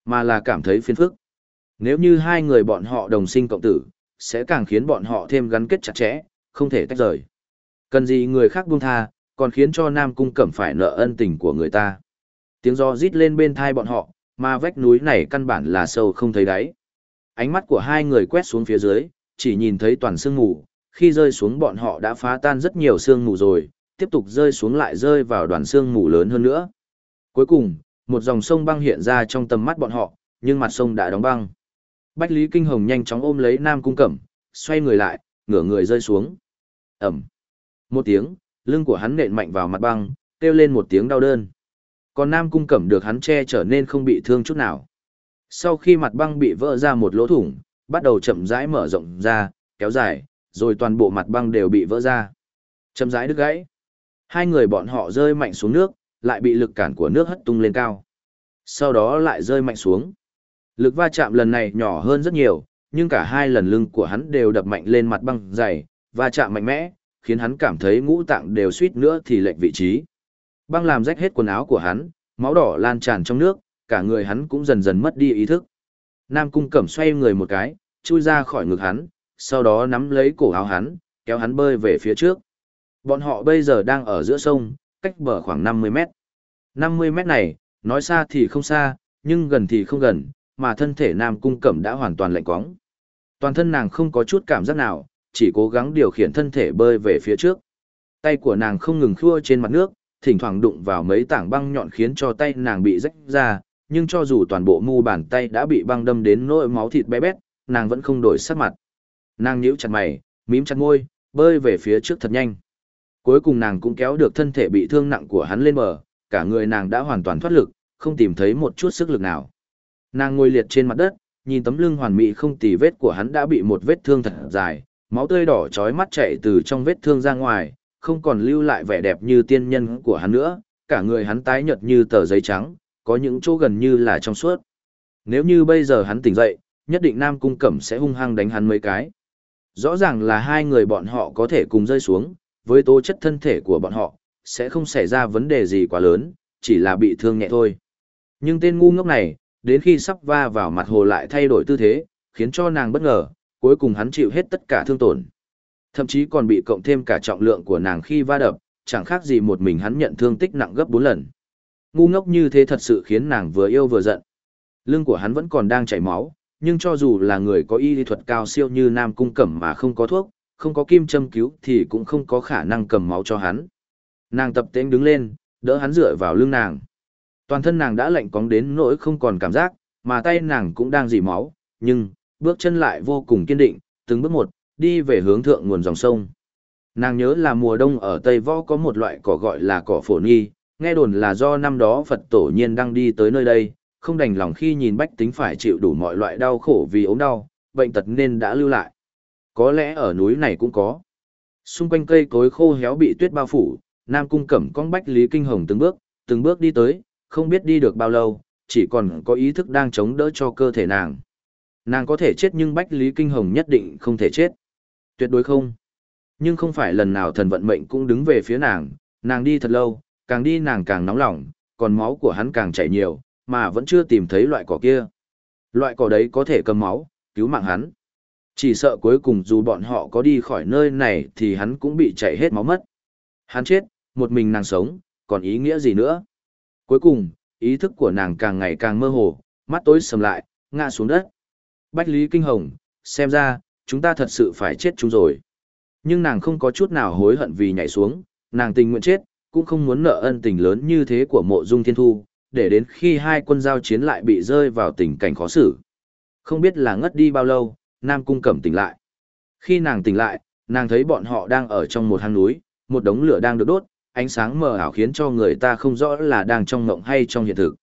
A: mà là cảm thấy phiền phức. Nếu như hai người bọn họ đồng sinh cộng tử, sẽ càng khiến bọn họ thêm gắn kết chặt chẽ, không thể tách rời. Cần gì người khác buông tha, còn khiến cho Nam Cung Cẩm phải nợ ân tình của người ta. Tiếng gió rít lên bên thai bọn họ, mà vách núi này căn bản là sâu không thấy đáy. Ánh mắt của hai người quét xuống phía dưới, chỉ nhìn thấy toàn sương mù, khi rơi xuống bọn họ đã phá tan rất nhiều sương mù rồi, tiếp tục rơi xuống lại rơi vào đoàn sương mù lớn hơn nữa. Cuối cùng, một dòng sông băng hiện ra trong tầm mắt bọn họ, nhưng mặt sông đã đóng băng. Bách Lý Kinh Hồng nhanh chóng ôm lấy Nam Cung Cẩm, xoay người lại, ngửa người rơi xuống. Ẩm. Một tiếng, lưng của hắn nện mạnh vào mặt băng, kêu lên một tiếng đau đớn. Còn Nam Cung Cẩm được hắn che trở nên không bị thương chút nào. Sau khi mặt băng bị vỡ ra một lỗ thủng, bắt đầu chậm rãi mở rộng ra, kéo dài, rồi toàn bộ mặt băng đều bị vỡ ra. Chậm rãi đứt gãy. Hai người bọn họ rơi mạnh xuống nước, lại bị lực cản của nước hất tung lên cao. Sau đó lại rơi mạnh xuống. Lực va chạm lần này nhỏ hơn rất nhiều, nhưng cả hai lần lưng của hắn đều đập mạnh lên mặt băng dày, va chạm mạnh mẽ, khiến hắn cảm thấy ngũ tạng đều suýt nữa thì lệch vị trí. Băng làm rách hết quần áo của hắn, máu đỏ lan tràn trong nước, cả người hắn cũng dần dần mất đi ý thức. Nam Cung Cẩm xoay người một cái, chui ra khỏi ngực hắn, sau đó nắm lấy cổ áo hắn, kéo hắn bơi về phía trước. Bọn họ bây giờ đang ở giữa sông, cách bờ khoảng 50 mét. 50 mét này, nói xa thì không xa, nhưng gần thì không gần, mà thân thể Nam Cung Cẩm đã hoàn toàn lạnh quóng. Toàn thân nàng không có chút cảm giác nào, chỉ cố gắng điều khiển thân thể bơi về phía trước. Tay của nàng không ngừng khua trên mặt nước, thỉnh thoảng đụng vào mấy tảng băng nhọn khiến cho tay nàng bị rách ra, nhưng cho dù toàn bộ mu bàn tay đã bị băng đâm đến nỗi máu thịt bé bét, nàng vẫn không đổi sắc mặt. Nàng nhíu chặt mày, mím chặt môi, bơi về phía trước thật nhanh. Cuối cùng nàng cũng kéo được thân thể bị thương nặng của hắn lên bờ, cả người nàng đã hoàn toàn thoát lực, không tìm thấy một chút sức lực nào. Nàng ngồi liệt trên mặt đất, nhìn tấm lưng hoàn mỹ không tì vết của hắn đã bị một vết thương thật dài, máu tươi đỏ chói mắt chảy từ trong vết thương ra ngoài, không còn lưu lại vẻ đẹp như tiên nhân của hắn nữa, cả người hắn tái nhợt như tờ giấy trắng, có những chỗ gần như là trong suốt. Nếu như bây giờ hắn tỉnh dậy, nhất định Nam Cung Cẩm sẽ hung hăng đánh hắn mấy cái. Rõ ràng là hai người bọn họ có thể cùng rơi xuống, với tố chất thân thể của bọn họ, sẽ không xảy ra vấn đề gì quá lớn, chỉ là bị thương nhẹ thôi. Nhưng tên ngu ngốc này, đến khi sắp va vào mặt hồ lại thay đổi tư thế, khiến cho nàng bất ngờ, cuối cùng hắn chịu hết tất cả thương tổn. Thậm chí còn bị cộng thêm cả trọng lượng của nàng khi va đập, chẳng khác gì một mình hắn nhận thương tích nặng gấp 4 lần. Ngu ngốc như thế thật sự khiến nàng vừa yêu vừa giận. Lưng của hắn vẫn còn đang chảy máu, nhưng cho dù là người có y lý thuật cao siêu như Nam Cung Cẩm mà không có thuốc, không có kim châm cứu thì cũng không có khả năng cầm máu cho hắn. Nàng tập tễnh đứng lên, đỡ hắn dựa vào lưng nàng. Toàn thân nàng đã lạnh cóng đến nỗi không còn cảm giác, mà tay nàng cũng đang dỉ máu, nhưng, bước chân lại vô cùng kiên định, từng bước một, đi về hướng thượng nguồn dòng sông. Nàng nhớ là mùa đông ở Tây Võ có một loại cỏ gọi là cỏ phổ nghi, nghe đồn là do năm đó Phật tổ nhiên đang đi tới nơi đây, không đành lòng khi nhìn bách tính phải chịu đủ mọi loại đau khổ vì ốm đau, bệnh tật nên đã lưu lại. Có lẽ ở núi này cũng có. Xung quanh cây cối khô héo bị tuyết bao phủ, Nam Cung Cẩm con bách Lý Kinh Hồng từng bước, từng bước đi tới, không biết đi được bao lâu, chỉ còn có ý thức đang chống đỡ cho cơ thể nàng. Nàng có thể chết nhưng Bách Lý Kinh Hồng nhất định không thể chết. Tuyệt đối không. Nhưng không phải lần nào thần vận mệnh cũng đứng về phía nàng, nàng đi thật lâu, càng đi nàng càng nóng lòng, còn máu của hắn càng chảy nhiều, mà vẫn chưa tìm thấy loại cỏ kia. Loại cỏ đấy có thể cầm máu, cứu mạng hắn. Chỉ sợ cuối cùng dù bọn họ có đi khỏi nơi này thì hắn cũng bị chảy hết máu mất. Hắn chết, một mình nàng sống, còn ý nghĩa gì nữa? Cuối cùng, ý thức của nàng càng ngày càng mơ hồ, mắt tối sầm lại, ngã xuống đất. Bách Lý Kinh Hồng, xem ra, chúng ta thật sự phải chết chúng rồi. Nhưng nàng không có chút nào hối hận vì nhảy xuống, nàng tình nguyện chết, cũng không muốn nợ ân tình lớn như thế của mộ dung thiên thu, để đến khi hai quân giao chiến lại bị rơi vào tình cảnh khó xử. Không biết là ngất đi bao lâu, Nam Cung Cẩm tỉnh lại. Khi nàng tỉnh lại, nàng thấy bọn họ đang ở trong một hang núi, một đống lửa đang được đốt, ánh sáng mờ ảo khiến cho người ta không rõ là đang trong ngộng hay trong hiện thực.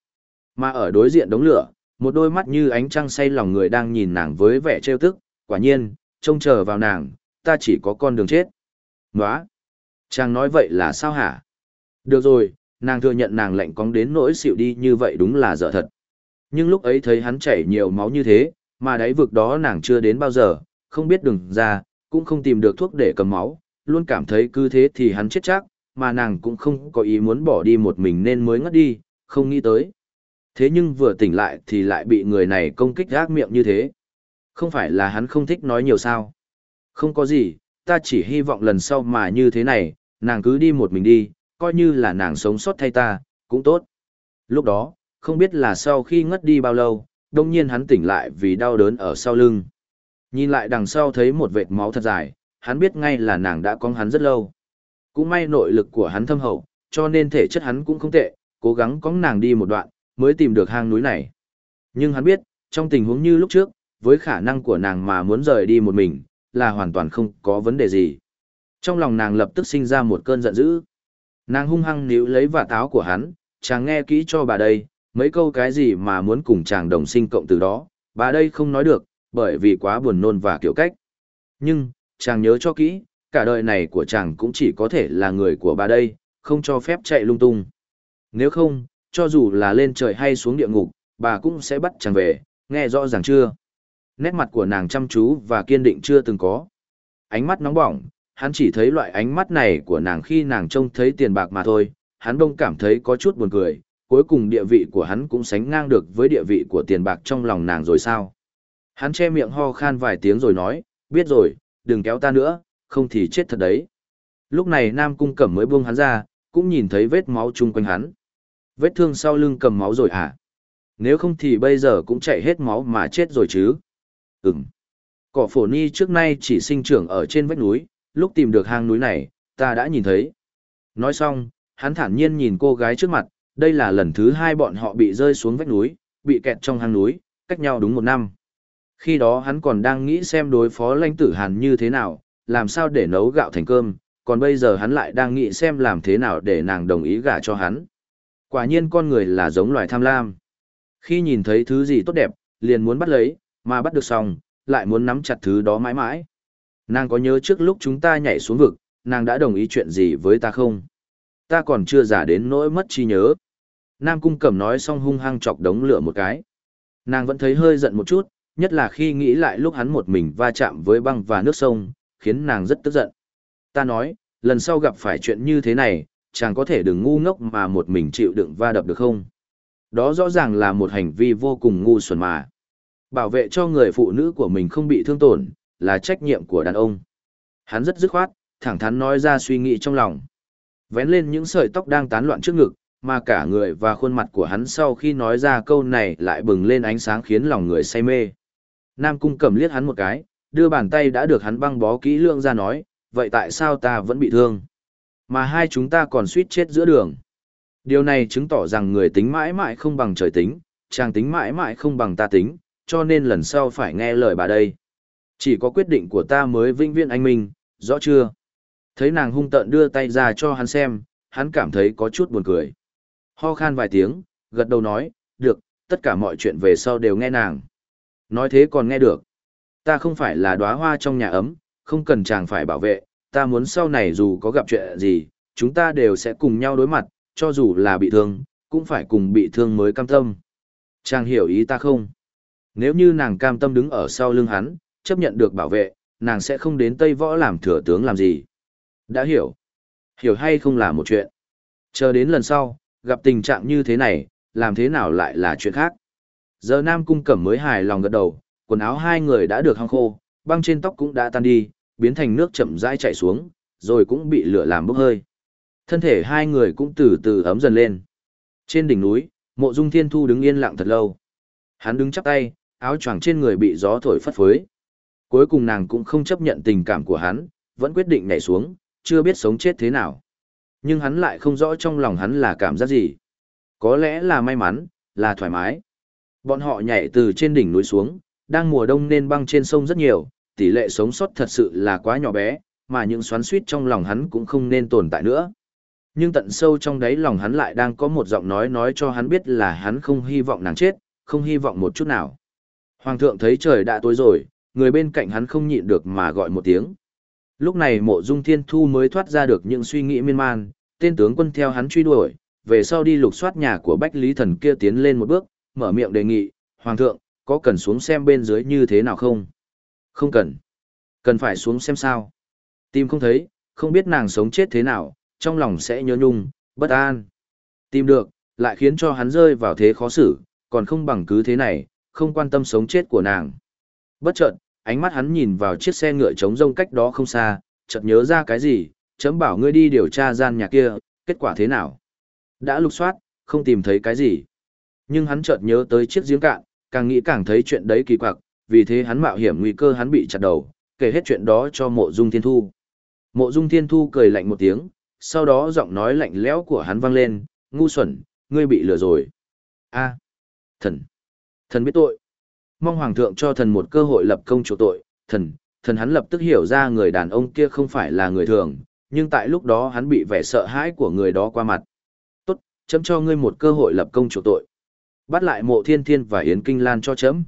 A: Mà ở đối diện đống lửa, một đôi mắt như ánh trăng say lòng người đang nhìn nàng với vẻ trêu tức, quả nhiên, trông chờ vào nàng, ta chỉ có con đường chết. Nóa! Chàng nói vậy là sao hả? Được rồi, nàng thừa nhận nàng lạnh cóng đến nỗi xịu đi như vậy đúng là dở thật. Nhưng lúc ấy thấy hắn chảy nhiều máu như thế, mà đáy vực đó nàng chưa đến bao giờ, không biết đường ra, cũng không tìm được thuốc để cầm máu, luôn cảm thấy cứ thế thì hắn chết chắc, mà nàng cũng không có ý muốn bỏ đi một mình nên mới ngất đi, không nghĩ tới. Thế nhưng vừa tỉnh lại thì lại bị người này công kích gác miệng như thế. Không phải là hắn không thích nói nhiều sao. Không có gì, ta chỉ hy vọng lần sau mà như thế này, nàng cứ đi một mình đi, coi như là nàng sống sót thay ta, cũng tốt. Lúc đó, không biết là sau khi ngất đi bao lâu, đông nhiên hắn tỉnh lại vì đau đớn ở sau lưng. Nhìn lại đằng sau thấy một vệt máu thật dài, hắn biết ngay là nàng đã con hắn rất lâu. Cũng may nội lực của hắn thâm hậu, cho nên thể chất hắn cũng không tệ, cố gắng cóng nàng đi một đoạn, mới tìm được hang núi này. Nhưng hắn biết, trong tình huống như lúc trước, với khả năng của nàng mà muốn rời đi một mình, là hoàn toàn không có vấn đề gì. Trong lòng nàng lập tức sinh ra một cơn giận dữ. Nàng hung hăng níu lấy vả táo của hắn, chàng nghe kỹ cho bà đây, mấy câu cái gì mà muốn cùng chàng đồng sinh cộng từ đó, bà đây không nói được, bởi vì quá buồn nôn và kiểu cách. Nhưng, chàng nhớ cho kỹ, cả đời này của chàng cũng chỉ có thể là người của bà đây, không cho phép chạy lung tung. Nếu không, cho dù là lên trời hay xuống địa ngục, bà cũng sẽ bắt chàng về, nghe rõ ràng chưa? Nét mặt của nàng chăm chú và kiên định chưa từng có. Ánh mắt nóng bỏng, hắn chỉ thấy loại ánh mắt này của nàng khi nàng trông thấy tiền bạc mà thôi, hắn đông cảm thấy có chút buồn cười, cuối cùng địa vị của hắn cũng sánh ngang được với địa vị của tiền bạc trong lòng nàng rồi sao. Hắn che miệng ho khan vài tiếng rồi nói, biết rồi, đừng kéo ta nữa, không thì chết thật đấy. Lúc này Nam Cung Cẩm mới buông hắn ra, cũng nhìn thấy vết máu chung quanh hắn. Vết thương sau lưng cầm máu rồi à? Nếu không thì bây giờ cũng chạy hết máu mà chết rồi chứ? Ừm. Cỏ phổ ni trước nay chỉ sinh trưởng ở trên vách núi, lúc tìm được hang núi này, ta đã nhìn thấy. Nói xong, hắn thản nhiên nhìn cô gái trước mặt, đây là lần thứ hai bọn họ bị rơi xuống vách núi, bị kẹt trong hang núi, cách nhau đúng một năm. Khi đó hắn còn đang nghĩ xem đối phó lãnh tử hàn như thế nào, làm sao để nấu gạo thành cơm, còn bây giờ hắn lại đang nghĩ xem làm thế nào để nàng đồng ý gả cho hắn. Quả nhiên con người là giống loài tham lam. Khi nhìn thấy thứ gì tốt đẹp, liền muốn bắt lấy, mà bắt được xong, lại muốn nắm chặt thứ đó mãi mãi. Nàng có nhớ trước lúc chúng ta nhảy xuống vực, nàng đã đồng ý chuyện gì với ta không? Ta còn chưa giả đến nỗi mất trí nhớ. Nam cung cẩm nói xong hung hăng chọc đống lửa một cái. Nàng vẫn thấy hơi giận một chút, nhất là khi nghĩ lại lúc hắn một mình va chạm với băng và nước sông, khiến nàng rất tức giận. Ta nói, lần sau gặp phải chuyện như thế này, chàng có thể đừng ngu ngốc mà một mình chịu đựng va đập được không? Đó rõ ràng là một hành vi vô cùng ngu xuẩn mà. Bảo vệ cho người phụ nữ của mình không bị thương tổn, là trách nhiệm của đàn ông. Hắn rất dứt khoát, thẳng thắn nói ra suy nghĩ trong lòng. Vén lên những sợi tóc đang tán loạn trước ngực, mà cả người và khuôn mặt của hắn sau khi nói ra câu này lại bừng lên ánh sáng khiến lòng người say mê. Nam Cung cầm liếc hắn một cái, đưa bàn tay đã được hắn băng bó kỹ lưỡng ra nói, vậy tại sao ta vẫn bị thương? Mà hai chúng ta còn suýt chết giữa đường. Điều này chứng tỏ rằng người tính mãi mãi không bằng trời tính, chàng tính mãi mãi không bằng ta tính, cho nên lần sau phải nghe lời bà đây. Chỉ có quyết định của ta mới vinh viễn anh minh, rõ chưa? Thấy nàng hung tợn đưa tay ra cho hắn xem, hắn cảm thấy có chút buồn cười. Ho khan vài tiếng, gật đầu nói, được, tất cả mọi chuyện về sau đều nghe nàng. Nói thế còn nghe được. Ta không phải là đóa hoa trong nhà ấm, không cần chàng phải bảo vệ, ta muốn sau này dù có gặp chuyện gì, chúng ta đều sẽ cùng nhau đối mặt, cho dù là bị thương, cũng phải cùng bị thương mới cam tâm. Chàng hiểu ý ta không? Nếu như nàng cam tâm đứng ở sau lưng hắn, chấp nhận được bảo vệ, nàng sẽ không đến Tây Võ làm thừa tướng làm gì. Đã hiểu. Hiểu hay không là một chuyện. Chờ đến lần sau, gặp tình trạng như thế này, làm thế nào lại là chuyện khác. Giờ Nam Cung Cẩm mới hài lòng gật đầu, quần áo hai người đã được hong khô, băng trên tóc cũng đã tan đi, biến thành nước chậm rãi chảy xuống, rồi cũng bị lửa làm bốc hơi. Thân thể hai người cũng từ từ ấm dần lên. Trên đỉnh núi, Mộ Dung Thiên Thu đứng yên lặng thật lâu. Hắn đứng chắp tay, áo choàng trên người bị gió thổi phất phới. Cuối cùng nàng cũng không chấp nhận tình cảm của hắn, vẫn quyết định nhảy xuống, chưa biết sống chết thế nào. Nhưng hắn lại không rõ trong lòng hắn là cảm giác gì. Có lẽ là may mắn, là thoải mái. Bọn họ nhảy từ trên đỉnh núi xuống, đang mùa đông nên băng trên sông rất nhiều, tỷ lệ sống sót thật sự là quá nhỏ bé, mà những xoắn suýt trong lòng hắn cũng không nên tồn tại nữa. Nhưng tận sâu trong đáy lòng hắn lại đang có một giọng nói nói cho hắn biết là hắn không hy vọng nàng chết, không hy vọng một chút nào. Hoàng thượng thấy trời đã tối rồi, người bên cạnh hắn không nhịn được mà gọi một tiếng. Lúc này mộ dung thiên thu mới thoát ra được những suy nghĩ miên man, tên tướng quân theo hắn truy đuổi, về sau đi lục soát nhà của Bách Lý Thần kia tiến lên một bước, mở miệng đề nghị, Hoàng thượng, có cần xuống xem bên dưới như thế nào không? Không cần. Cần phải xuống xem sao? Tìm không thấy, không biết nàng sống chết thế nào, trong lòng sẽ nhớ nhung, bất an. Tìm được, lại khiến cho hắn rơi vào thế khó xử, còn không bằng cứ thế này, không quan tâm sống chết của nàng. Bất chợt, ánh mắt hắn nhìn vào chiếc xe ngựa trống rông cách đó không xa, chợt nhớ ra cái gì, chấm bảo ngươi đi điều tra gian nhà kia, kết quả thế nào? Đã lục soát, không tìm thấy cái gì. Nhưng hắn chợt nhớ tới chiếc giếng cạn, càng nghĩ càng thấy chuyện đấy kỳ quặc, vì thế hắn mạo hiểm nguy cơ hắn bị chặt đầu, kể hết chuyện đó cho mộ dung thiên thu. Mộ dung thiên thu cười lạnh một tiếng, sau đó giọng nói lạnh lẽo của hắn vang lên, ngu xuẩn, ngươi bị lừa rồi. a thần, thần biết tội. Mong hoàng thượng cho thần một cơ hội lập công chỗ tội, thần, thần hắn lập tức hiểu ra người đàn ông kia không phải là người thường, nhưng tại lúc đó hắn bị vẻ sợ hãi của người đó qua mặt. Tốt, chấm cho ngươi một cơ hội lập công chỗ tội. Bắt lại mộ thiên thiên và Yến Kinh Lan cho chấm.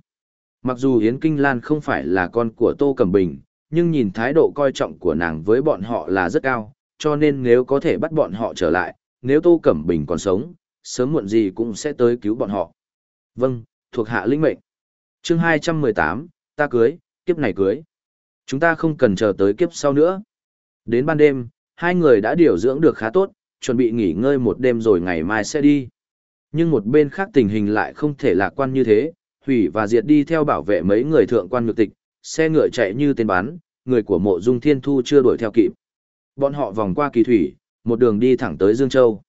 A: Mặc dù Yến Kinh Lan không phải là con của Tô Cẩm Bình, nhưng nhìn thái độ coi trọng của nàng với bọn họ là rất cao, cho nên nếu có thể bắt bọn họ trở lại, nếu Tô Cẩm Bình còn sống, sớm muộn gì cũng sẽ tới cứu bọn họ. Vâng, thuộc hạ linh mệnh. chương 218, ta cưới, kiếp này cưới. Chúng ta không cần chờ tới kiếp sau nữa. Đến ban đêm, hai người đã điều dưỡng được khá tốt, chuẩn bị nghỉ ngơi một đêm rồi ngày mai sẽ đi. Nhưng một bên khác tình hình lại không thể lạc quan như thế, hủy và diệt đi theo bảo vệ mấy người thượng quan nhược tịch, xe ngựa chạy như tên bắn, người của mộ dung thiên thu chưa đuổi theo kịp. Bọn họ vòng qua kỳ thủy, một đường đi thẳng tới Dương Châu.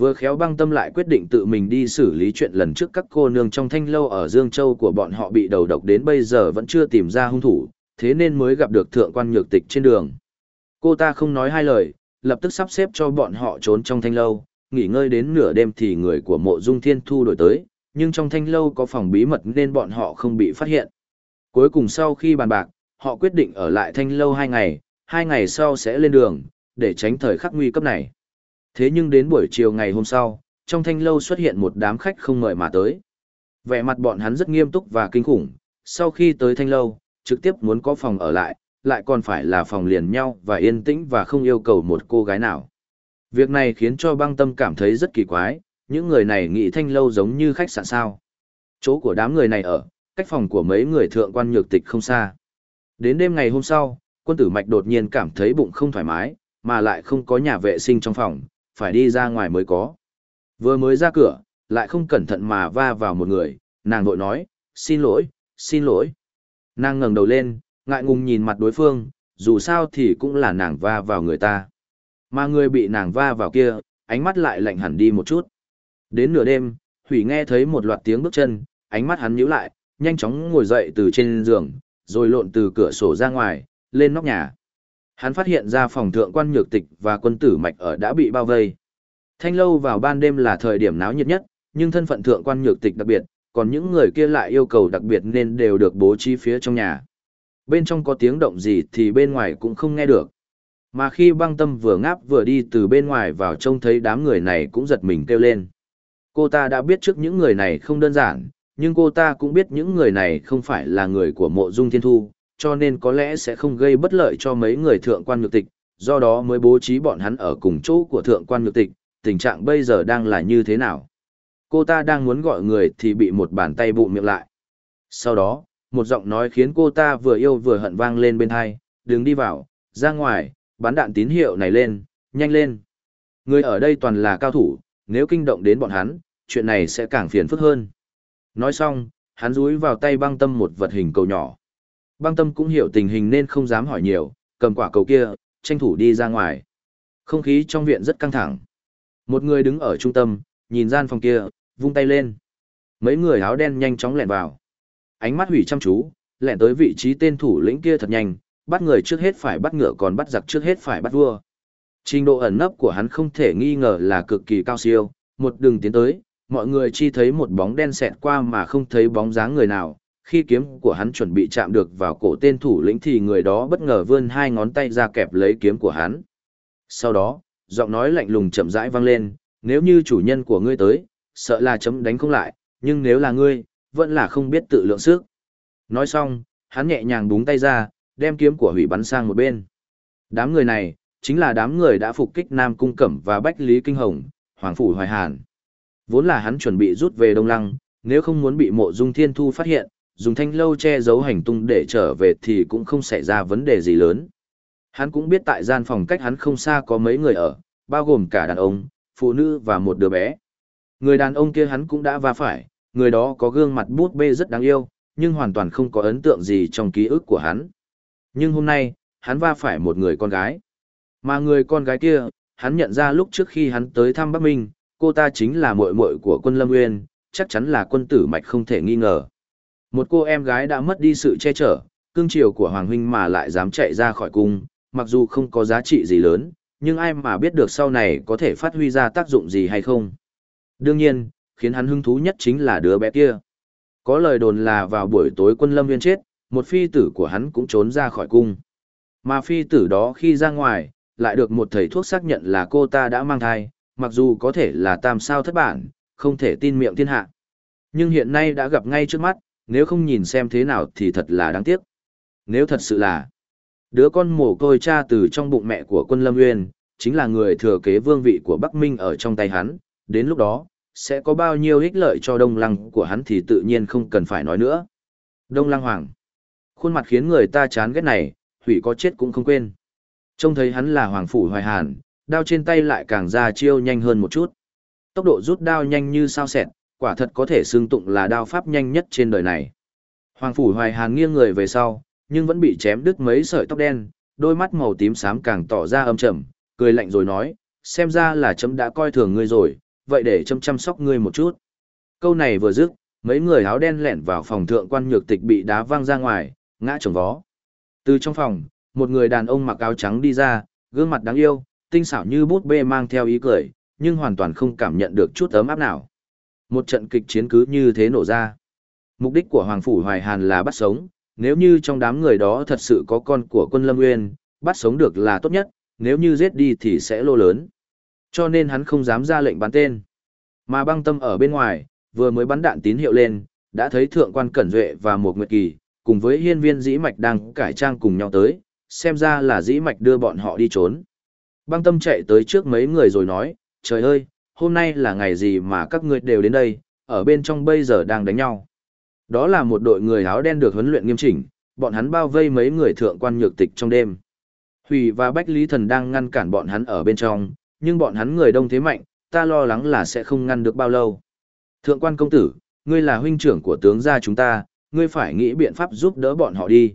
A: Vừa khéo băng tâm lại quyết định tự mình đi xử lý chuyện lần trước các cô nương trong thanh lâu ở Dương Châu của bọn họ bị đầu độc đến bây giờ vẫn chưa tìm ra hung thủ, thế nên mới gặp được thượng quan nhược tịch trên đường. Cô ta không nói hai lời, lập tức sắp xếp cho bọn họ trốn trong thanh lâu, nghỉ ngơi đến nửa đêm thì người của mộ dung thiên thu đổi tới, nhưng trong thanh lâu có phòng bí mật nên bọn họ không bị phát hiện. Cuối cùng sau khi bàn bạc, họ quyết định ở lại thanh lâu hai ngày, hai ngày sau sẽ lên đường, để tránh thời khắc nguy cấp này. Thế nhưng đến buổi chiều ngày hôm sau, trong thanh lâu xuất hiện một đám khách không mời mà tới. Vẻ mặt bọn hắn rất nghiêm túc và kinh khủng, sau khi tới thanh lâu, trực tiếp muốn có phòng ở lại, lại còn phải là phòng liền nhau và yên tĩnh và không yêu cầu một cô gái nào. Việc này khiến cho băng tâm cảm thấy rất kỳ quái, những người này nghĩ thanh lâu giống như khách sạn sao. Chỗ của đám người này ở, cách phòng của mấy người thượng quan nhược tịch không xa. Đến đêm ngày hôm sau, quân tử mạch đột nhiên cảm thấy bụng không thoải mái, mà lại không có nhà vệ sinh trong phòng, phải đi ra ngoài mới có. Vừa mới ra cửa, lại không cẩn thận mà va vào một người, nàng vội nói, xin lỗi, xin lỗi. Nàng ngẩng đầu lên, ngại ngùng nhìn mặt đối phương, dù sao thì cũng là nàng va vào người ta. Mà người bị nàng va vào kia, ánh mắt lại lạnh hẳn đi một chút. Đến nửa đêm, Hủy nghe thấy một loạt tiếng bước chân, ánh mắt hắn nhíu lại, nhanh chóng ngồi dậy từ trên giường, rồi lộn từ cửa sổ ra ngoài, lên nóc nhà. Hắn phát hiện ra phòng thượng quan nhược tịch và quân tử mạch ở đã bị bao vây. Thanh lâu vào ban đêm là thời điểm náo nhiệt nhất, nhưng thân phận thượng quan nhược tịch đặc biệt, còn những người kia lại yêu cầu đặc biệt nên đều được bố trí phía trong nhà. Bên trong có tiếng động gì thì bên ngoài cũng không nghe được. Mà khi băng tâm vừa ngáp vừa đi từ bên ngoài vào trông thấy đám người này cũng giật mình kêu lên. Cô ta đã biết trước những người này không đơn giản, nhưng cô ta cũng biết những người này không phải là người của mộ dung thiên thu, cho nên có lẽ sẽ không gây bất lợi cho mấy người thượng quan nhược tịch, do đó mới bố trí bọn hắn ở cùng chỗ của thượng quan nhược tịch, tình trạng bây giờ đang là như thế nào. Cô ta đang muốn gọi người thì bị một bàn tay bụng miệng lại. Sau đó, một giọng nói khiến cô ta vừa yêu vừa hận vang lên bên hai, đừng đi vào, ra ngoài, bắn đạn tín hiệu này lên, nhanh lên. Người ở đây toàn là cao thủ, nếu kinh động đến bọn hắn, chuyện này sẽ càng phiền phức hơn. Nói xong, hắn rúi vào tay băng tâm một vật hình cầu nhỏ. Băng tâm cũng hiểu tình hình nên không dám hỏi nhiều, cầm quả cầu kia, tranh thủ đi ra ngoài. Không khí trong viện rất căng thẳng. Một người đứng ở trung tâm, nhìn gian phòng kia, vung tay lên. Mấy người áo đen nhanh chóng lẹn vào. Ánh mắt hủy chăm chú, lẹn tới vị trí tên thủ lĩnh kia thật nhanh, bắt người trước hết phải bắt ngựa còn bắt giặc trước hết phải bắt vua. Trình độ ẩn nấp của hắn không thể nghi ngờ là cực kỳ cao siêu, một đường tiến tới, mọi người chỉ thấy một bóng đen xẹt qua mà không thấy bóng dáng người nào. Khi kiếm của hắn chuẩn bị chạm được vào cổ tên thủ lĩnh thì người đó bất ngờ vươn hai ngón tay ra kẹp lấy kiếm của hắn. Sau đó, giọng nói lạnh lùng chậm rãi vang lên, nếu như chủ nhân của ngươi tới, sợ là chấm đánh không lại, nhưng nếu là ngươi, vẫn là không biết tự lượng sức. Nói xong, hắn nhẹ nhàng búng tay ra, đem kiếm của hủy bắn sang một bên. Đám người này, chính là đám người đã phục kích Nam Cung Cẩm và Bách Lý Kinh Hồng, Hoàng Phủ Hoài Hàn. Vốn là hắn chuẩn bị rút về Đông Lăng, nếu không muốn bị mộ dung thiên thu phát hiện, dùng thanh lâu che giấu hành tung để trở về thì cũng không xảy ra vấn đề gì lớn. Hắn cũng biết tại gian phòng cách hắn không xa có mấy người ở, bao gồm cả đàn ông, phụ nữ và một đứa bé. Người đàn ông kia hắn cũng đã va phải, người đó có gương mặt bút bê rất đáng yêu, nhưng hoàn toàn không có ấn tượng gì trong ký ức của hắn. Nhưng hôm nay, hắn va phải một người con gái. Mà người con gái kia, hắn nhận ra lúc trước khi hắn tới thăm Bắc Minh, cô ta chính là muội muội của quân Lâm Nguyên, chắc chắn là quân tử mạch không thể nghi ngờ. Một cô em gái đã mất đi sự che chở, cương triều của Hoàng Huynh mà lại dám chạy ra khỏi cung, mặc dù không có giá trị gì lớn, nhưng ai mà biết được sau này có thể phát huy ra tác dụng gì hay không. Đương nhiên, khiến hắn hứng thú nhất chính là đứa bé kia. Có lời đồn là vào buổi tối quân lâm viên chết, một phi tử của hắn cũng trốn ra khỏi cung. Mà phi tử đó khi ra ngoài, lại được một thầy thuốc xác nhận là cô ta đã mang thai, mặc dù có thể là tam sao thất bản, không thể tin miệng thiên hạ. Nhưng hiện nay đã gặp ngay trước mắt, nếu không nhìn xem thế nào thì thật là đáng tiếc. Nếu thật sự là đứa con mồ côi cha từ trong bụng mẹ của quân Lâm Nguyên, chính là người thừa kế vương vị của Bắc Minh ở trong tay hắn, đến lúc đó, sẽ có bao nhiêu ích lợi cho Đông Lăng của hắn thì tự nhiên không cần phải nói nữa. Đông Lăng Hoàng. Khuôn mặt khiến người ta chán ghét này, hủy có chết cũng không quên. Trông thấy hắn là Hoàng Phủ Hoài Hàn, đao trên tay lại càng ra chiêu nhanh hơn một chút. Tốc độ rút đao nhanh như sao sẹt, quả thật có thể xưng tụng là đao pháp nhanh nhất trên đời này. Hoàng Phủ Hoài Hàn nghiêng người về sau, nhưng vẫn bị chém đứt mấy sợi tóc đen, đôi mắt màu tím xám càng tỏ ra âm trầm, cười lạnh rồi nói, xem ra là chấm đã coi thường ngươi rồi, vậy để chấm chăm sóc ngươi một chút. Câu này vừa dứt, mấy người áo đen lẻn vào phòng thượng quan nhược tịch bị đá văng ra ngoài, ngã trồng vó. Từ trong phòng, một người đàn ông mặc áo trắng đi ra, gương mặt đáng yêu, tinh xảo như bút bê mang theo ý cười, nhưng hoàn toàn không cảm nhận được chút ấm áp nào. Một trận kịch chiến cứ như thế nổ ra. Mục đích của Hoàng Phủ Hoài Hàn là bắt sống, nếu như trong đám người đó thật sự có con của quân Lâm Nguyên, bắt sống được là tốt nhất, nếu như giết đi thì sẽ lô lớn. Cho nên hắn không dám ra lệnh bắn tên. Mà băng tâm ở bên ngoài, vừa mới bắn đạn tín hiệu lên, đã thấy thượng quan Cẩn Duệ và một Nguyệt Kỳ, cùng với hiên viên dĩ mạch đang cải trang cùng nhau tới, xem ra là dĩ mạch đưa bọn họ đi trốn. Băng tâm chạy tới trước mấy người rồi nói, trời ơi, hôm nay là ngày gì mà các ngươi đều đến đây, ở bên trong bây giờ đang đánh nhau. Đó là một đội người áo đen được huấn luyện nghiêm chỉnh, bọn hắn bao vây mấy người thượng quan nhược tịch trong đêm. Hủy và Bách Lý Thần đang ngăn cản bọn hắn ở bên trong, nhưng bọn hắn người đông thế mạnh, ta lo lắng là sẽ không ngăn được bao lâu. Thượng quan công tử, ngươi là huynh trưởng của tướng gia chúng ta, ngươi phải nghĩ biện pháp giúp đỡ bọn họ đi.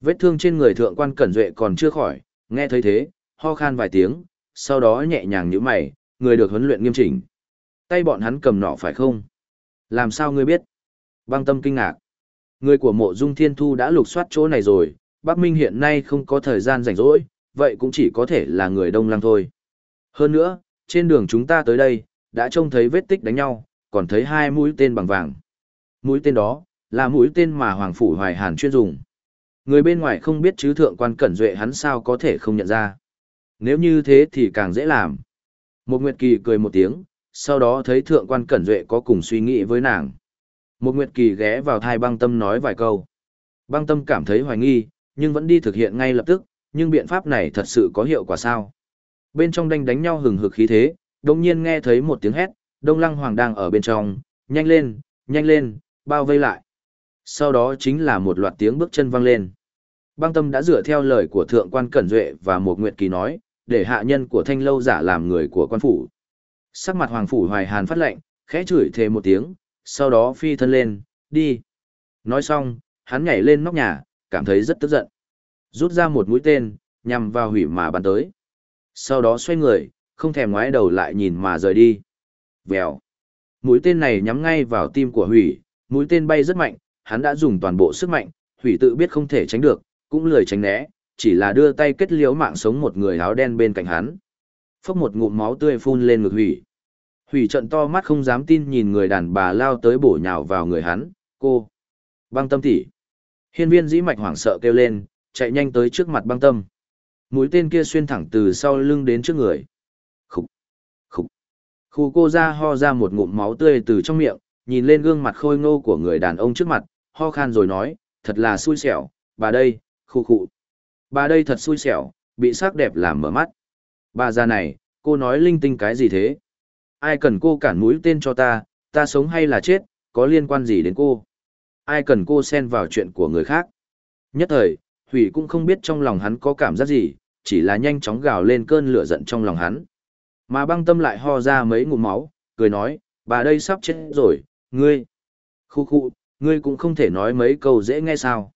A: Vết thương trên người thượng quan Cẩn Duệ còn chưa khỏi, nghe thấy thế, ho khan vài tiếng, sau đó nhẹ nhàng nhíu mày, người được huấn luyện nghiêm chỉnh. Tay bọn hắn cầm nỏ phải không? Làm sao ngươi biết? Băng tâm kinh ngạc. Người của mộ dung thiên thu đã lục soát chỗ này rồi, Bắc Minh hiện nay không có thời gian rảnh rỗi, vậy cũng chỉ có thể là người đông lăng thôi. Hơn nữa, trên đường chúng ta tới đây, đã trông thấy vết tích đánh nhau, còn thấy hai mũi tên bằng vàng. Mũi tên đó, là mũi tên mà Hoàng Phủ Hoài Hàn chuyên dùng. Người bên ngoài không biết chứ thượng quan cẩn duệ hắn sao có thể không nhận ra. Nếu như thế thì càng dễ làm. Một Nguyệt Kỳ cười một tiếng, sau đó thấy thượng quan cẩn duệ có cùng suy nghĩ với nàng. Một Nguyệt Kỳ ghé vào thai băng tâm nói vài câu. Băng tâm cảm thấy hoài nghi, nhưng vẫn đi thực hiện ngay lập tức, nhưng biện pháp này thật sự có hiệu quả sao? Bên trong đánh đánh nhau hừng hực khí thế, đồng nhiên nghe thấy một tiếng hét, Đông Lăng Hoàng đang ở bên trong, nhanh lên, nhanh lên, bao vây lại. Sau đó chính là một loạt tiếng bước chân vang lên. Băng tâm đã dựa theo lời của Thượng quan Cẩn Duệ và một Nguyệt Kỳ nói, để hạ nhân của Thanh Lâu giả làm người của quan phủ. Sắc mặt Hoàng Phủ Hoài Hàn phát lệnh, khẽ chửi thề một tiếng, sau đó phi thân lên, đi. Nói xong, hắn nhảy lên nóc nhà, cảm thấy rất tức giận. Rút ra một mũi tên, nhằm vào hủy mà bắn tới. Sau đó xoay người, không thèm ngoái đầu lại nhìn mà rời đi. Vèo. Mũi tên này nhắm ngay vào tim của hủy, mũi tên bay rất mạnh, hắn đã dùng toàn bộ sức mạnh, hủy tự biết không thể tránh được, cũng lười tránh né, chỉ là đưa tay kết liễu mạng sống một người áo đen bên cạnh hắn. Phốc một ngụm máu tươi phun lên ngực hủy. Hủy trận to mắt không dám tin nhìn người đàn bà lao tới bổ nhào vào người hắn, cô. Băng tâm tỷ. Hiên viên dĩ mạch hoảng sợ kêu lên, chạy nhanh tới trước mặt băng tâm. Mũi tên kia xuyên thẳng từ sau lưng đến trước người. Khục, khục. Khu cô ra ho ra một ngụm máu tươi từ trong miệng, nhìn lên gương mặt khôi ngô của người đàn ông trước mặt, ho khan rồi nói, thật là xui xẻo, bà đây, khu khu. Bà đây thật xui xẻo, bị sắc đẹp làm mở mắt. Bà già này, cô nói linh tinh cái gì thế? Ai cần cô cản mũi tên cho ta, ta sống hay là chết, có liên quan gì đến cô? Ai cần cô xen vào chuyện của người khác? Nhất thời, Hủy cũng không biết trong lòng hắn có cảm giác gì, chỉ là nhanh chóng gào lên cơn lửa giận trong lòng hắn. Mà băng tâm lại ho ra mấy ngụm máu, cười nói, bà đây sắp chết rồi, ngươi. Khu khu, ngươi cũng không thể nói mấy câu dễ nghe sao.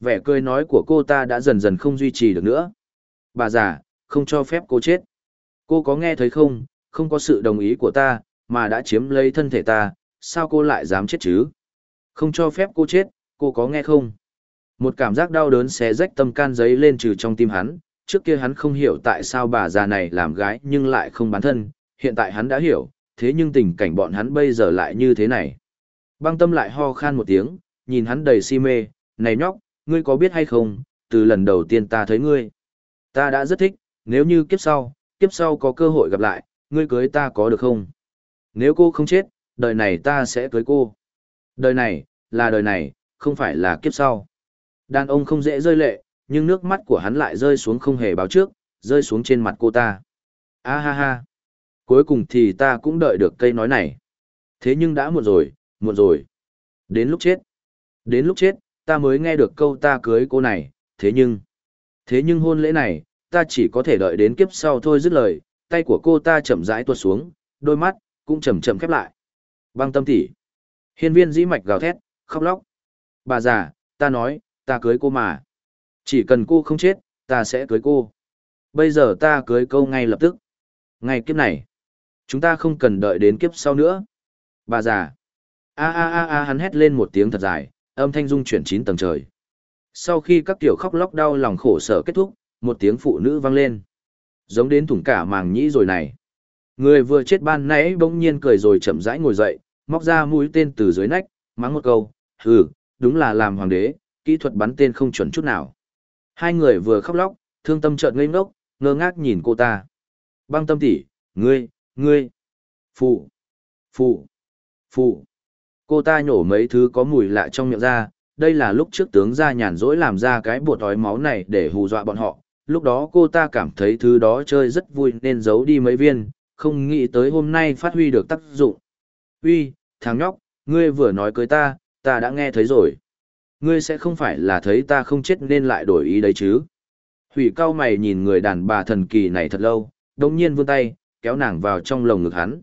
A: Vẻ cười nói của cô ta đã dần dần không duy trì được nữa. Bà già, không cho phép cô chết. Cô có nghe thấy không, không có sự đồng ý của ta, mà đã chiếm lấy thân thể ta, sao cô lại dám chết chứ? Không cho phép cô chết, cô có nghe không? Một cảm giác đau đớn xé rách tâm can giấy lên trừ trong tim hắn, trước kia hắn không hiểu tại sao bà già này làm gái nhưng lại không bán thân, hiện tại hắn đã hiểu, thế nhưng tình cảnh bọn hắn bây giờ lại như thế này. Băng tâm lại ho khan một tiếng, nhìn hắn đầy si mê, này nhóc, ngươi có biết hay không, từ lần đầu tiên ta thấy ngươi. Ta đã rất thích, nếu như kiếp sau, kiếp sau có cơ hội gặp lại, ngươi cưới ta có được không? Nếu cô không chết, đời này ta sẽ cưới cô. Đời này, là đời này, không phải là kiếp sau. Đàn ông không dễ rơi lệ, nhưng nước mắt của hắn lại rơi xuống không hề báo trước, rơi xuống trên mặt cô ta. A ha ha. Cuối cùng thì ta cũng đợi được cây nói này. Thế nhưng đã muộn rồi, muộn rồi. Đến lúc chết. Đến lúc chết, ta mới nghe được câu ta cưới cô này, thế nhưng. Thế nhưng hôn lễ này, ta chỉ có thể đợi đến kiếp sau thôi dứt lời, tay của cô ta chậm rãi tuột xuống, đôi mắt, cũng chậm chậm khép lại. Băng tâm tỉ. Hiên viên dĩ mạch gào thét, khóc lóc. Bà già, ta nói, ta cưới cô mà. Chỉ cần cô không chết, ta sẽ cưới cô. Bây giờ ta cưới cô ngay lập tức. Ngay kiếp này. Chúng ta không cần đợi đến kiếp sau nữa. Bà già. A a a a hắn hét lên một tiếng thật dài, âm thanh dung chuyển chín tầng trời. Sau khi các tiểu khóc lóc đau lòng khổ sở kết thúc, một tiếng phụ nữ vang lên. Giống đến thủng cả màng nhĩ rồi này. Người vừa chết ban nãy bỗng nhiên cười rồi chậm rãi ngồi dậy, móc ra mũi tên từ dưới nách, mắng một câu, hừ, đúng là làm hoàng đế, kỹ thuật bắn tên không chuẩn chút nào. Hai người vừa khóc lóc, thương tâm trợn ngây ngốc, ngơ ngác nhìn cô ta. Băng tâm tỷ, ngươi, ngươi, phụ, phụ, phụ. Cô ta nhổ mấy thứ có mùi lạ trong miệng ra, đây là lúc trước tướng gia nhàn rỗi làm ra cái bột ói máu này để hù dọa bọn họ. Lúc đó cô ta cảm thấy thứ đó chơi rất vui nên giấu đi mấy viên, không nghĩ tới hôm nay phát huy được tác dụng. Uy, thằng nhóc, ngươi vừa nói cưới ta, ta đã nghe thấy rồi. Ngươi sẽ không phải là thấy ta không chết nên lại đổi ý đấy chứ. Hủy cao mày nhìn người đàn bà thần kỳ này thật lâu, đồng nhiên vươn tay, kéo nàng vào trong lồng ngực hắn.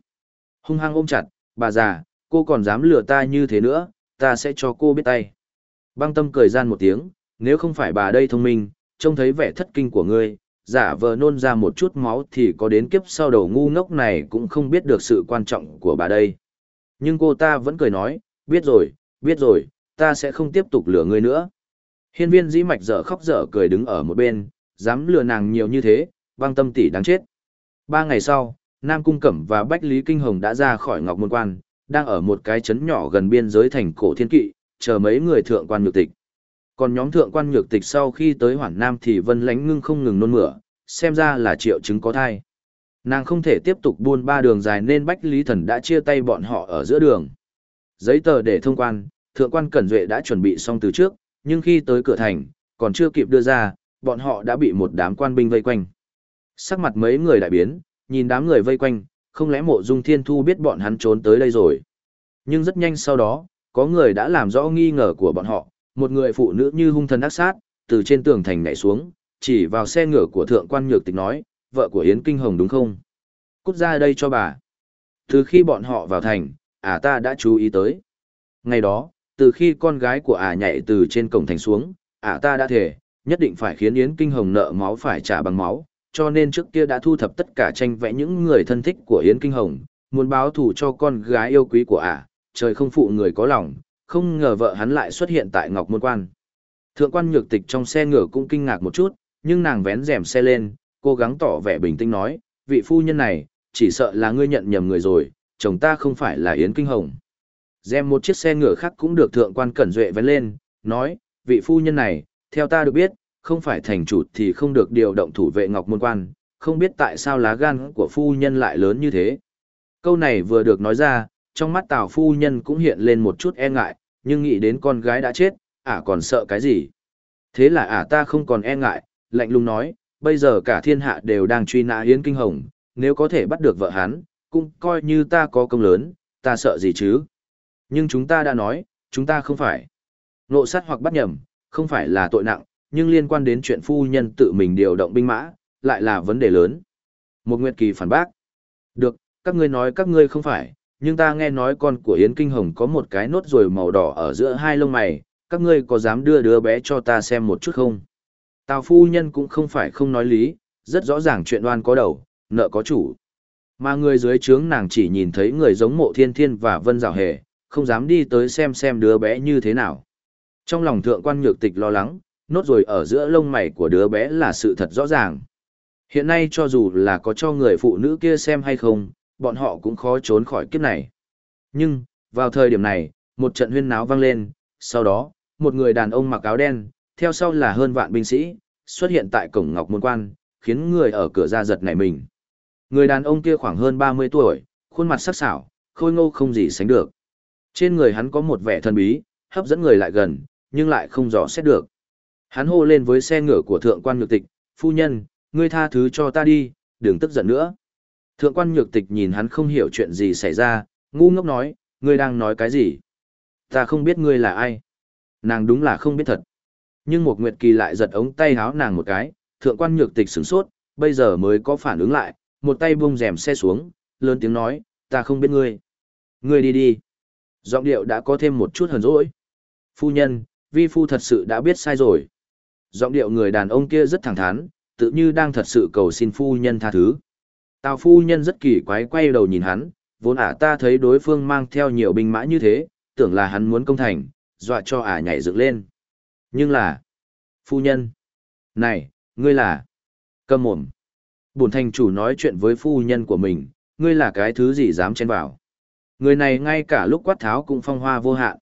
A: Hung hăng ôm chặt, bà già, cô còn dám lừa ta như thế nữa, ta sẽ cho cô biết tay. Băng tâm cười gian một tiếng, nếu không phải bà đây thông minh, trông thấy vẻ thất kinh của ngươi, giả vờ nôn ra một chút máu thì có đến kiếp sau đầu ngu ngốc này cũng không biết được sự quan trọng của bà đây. Nhưng cô ta vẫn cười nói, biết rồi, biết rồi, ta sẽ không tiếp tục lừa ngươi nữa. Hiên viên dĩ mạch dở khóc dở cười đứng ở một bên, dám lừa nàng nhiều như thế, băng tâm tỷ đáng chết. Ba ngày sau, Nam Cung Cẩm và Bách Lý Kinh Hồng đã ra khỏi Ngọc Môn Quan, đang ở một cái trấn nhỏ gần biên giới thành cổ thiên kỵ, chờ mấy người thượng quan nhược tịch. Còn nhóm thượng quan nhược tịch sau khi tới Hoản Nam thì Vân Lánh ngưng không ngừng nôn mửa, xem ra là triệu chứng có thai. Nàng không thể tiếp tục buôn ba đường dài nên Bách Lý Thần đã chia tay bọn họ ở giữa đường. Giấy tờ để thông quan, thượng quan Cẩn Duệ đã chuẩn bị xong từ trước, nhưng khi tới cửa thành, còn chưa kịp đưa ra, bọn họ đã bị một đám quan binh vây quanh. Sắc mặt mấy người đại biến, nhìn đám người vây quanh, không lẽ mộ dung thiên thu biết bọn hắn trốn tới đây rồi. Nhưng rất nhanh sau đó, có người đã làm rõ nghi ngờ của bọn họ, một người phụ nữ như hung thần ác sát, từ trên tường thành nhảy xuống, chỉ vào xe ngựa của thượng quan nhược tịch nói, vợ của Yến Kinh Hồng đúng không? Cút ra đây cho bà. Từ khi bọn họ vào thành, à ta đã chú ý tới. Ngày đó, từ khi con gái của ả nhảy từ trên cổng thành xuống, ả ta đã thể, nhất định phải khiến Yến Kinh Hồng nợ máu phải trả bằng máu, cho nên trước kia đã thu thập tất cả tranh vẽ những người thân thích của Yến Kinh Hồng, muốn báo thù cho con gái yêu quý của ả, trời không phụ người có lòng, không ngờ vợ hắn lại xuất hiện tại Ngọc Môn Quan. Thượng quan nhược tịch trong xe ngựa cũng kinh ngạc một chút, nhưng nàng vén rèm xe lên, cố gắng tỏ vẻ bình tĩnh nói, vị phu nhân này, chỉ sợ là ngươi nhận nhầm người rồi, chồng ta không phải là Yến Kinh Hồng. Rèm một chiếc xe ngựa khác cũng được thượng quan cẩn duệ vén lên, nói, vị phu nhân này, theo ta được biết, không phải thành chủ thì không được điều động thủ vệ ngọc môn quan, không biết tại sao lá gan của phu nhân lại lớn như thế. Câu này vừa được nói ra, trong mắt tào phu nhân cũng hiện lên một chút e ngại, nhưng nghĩ đến con gái đã chết, ả còn sợ cái gì. Thế là ả ta không còn e ngại, lạnh lùng nói, bây giờ cả thiên hạ đều đang truy nã Yến Kinh Hồng, nếu có thể bắt được vợ hắn, cũng coi như ta có công lớn, ta sợ gì chứ. Nhưng chúng ta đã nói, chúng ta không phải. Nộ sát hoặc bắt nhầm, không phải là tội nặng, nhưng liên quan đến chuyện phu nhân tự mình điều động binh mã, lại là vấn đề lớn. Một Nguyệt Kỳ phản bác. Được, các ngươi nói các ngươi không phải, nhưng ta nghe nói con của Yến Kinh Hồng có một cái nốt ruồi màu đỏ ở giữa hai lông mày, các ngươi có dám đưa đứa bé cho ta xem một chút không? Tào phu nhân cũng không phải không nói lý, rất rõ ràng chuyện đoan có đầu, nợ có chủ. Mà người dưới trướng nàng chỉ nhìn thấy người giống mộ thiên thiên và vân rào hề, không dám đi tới xem xem đứa bé như thế nào. Trong lòng thượng quan nhược tịch lo lắng, nốt rồi ở giữa lông mày của đứa bé là sự thật rõ ràng. Hiện nay cho dù là có cho người phụ nữ kia xem hay không, bọn họ cũng khó trốn khỏi kiếp này. Nhưng, vào thời điểm này, một trận huyên náo vang lên, sau đó, một người đàn ông mặc áo đen, theo sau là hơn vạn binh sĩ, xuất hiện tại cổng Ngọc Môn Quan, khiến người ở cửa ra giật nảy mình. Người đàn ông kia khoảng hơn 30 tuổi, khuôn mặt sắc sảo, khôi ngô không gì sánh được. Trên người hắn có một vẻ thần bí, hấp dẫn người lại gần, nhưng lại không rõ xét được. Hắn hô lên với xe ngựa của thượng quan nhược tịch, phu nhân, ngươi tha thứ cho ta đi, đừng tức giận nữa. Thượng quan nhược tịch nhìn hắn không hiểu chuyện gì xảy ra, ngu ngốc nói, ngươi đang nói cái gì? Ta không biết ngươi là ai. Nàng đúng là không biết thật. Nhưng một nguyệt kỳ lại giật ống tay háo nàng một cái, thượng quan nhược tịch sửng sốt, bây giờ mới có phản ứng lại, một tay buông rèm xe xuống, lớn tiếng nói, ta không biết ngươi. Ngươi đi đi. Giọng điệu đã có thêm một chút hờn dỗi. Phu nhân, vi phu thật sự đã biết sai rồi. Giọng điệu người đàn ông kia rất thẳng thắn, tự như đang thật sự cầu xin phu nhân tha thứ. Tào phu nhân rất kỳ quái quay đầu nhìn hắn, vốn ả ta thấy đối phương mang theo nhiều binh mã như thế, tưởng là hắn muốn công thành, dọa cho ả nhảy dựng lên. Nhưng là... Phu nhân! Này, ngươi là... Cầm mồm! Bổn thành chủ nói chuyện với phu nhân của mình, ngươi là cái thứ gì dám chen vào. Người này ngay cả lúc quát tháo cũng phong hoa vô hạn.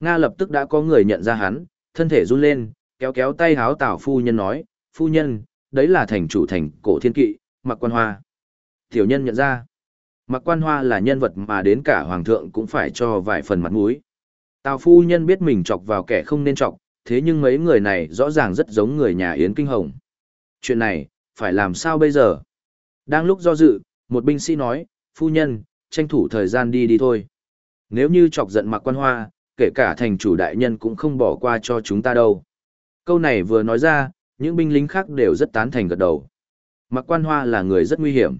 A: Nga lập tức đã có người nhận ra hắn, thân thể run lên, kéo kéo tay háo tào phu nhân nói, phu nhân, đấy là thành chủ thành cổ thiên kỵ, mặc quan hoa. Tiểu nhân nhận ra, mặc quan hoa là nhân vật mà đến cả hoàng thượng cũng phải cho vài phần mặt mũi. Tào phu nhân biết mình chọc vào kẻ không nên chọc, thế nhưng mấy người này rõ ràng rất giống người nhà Yến Kinh Hồng. Chuyện này, phải làm sao bây giờ? Đang lúc do dự, một binh sĩ nói, phu nhân, tranh thủ thời gian đi đi thôi. Nếu như chọc giận mặc quan hoa, kể cả thành chủ đại nhân cũng không bỏ qua cho chúng ta đâu. Câu này vừa nói ra, những binh lính khác đều rất tán thành gật đầu. Mặc quan hoa là người rất nguy hiểm.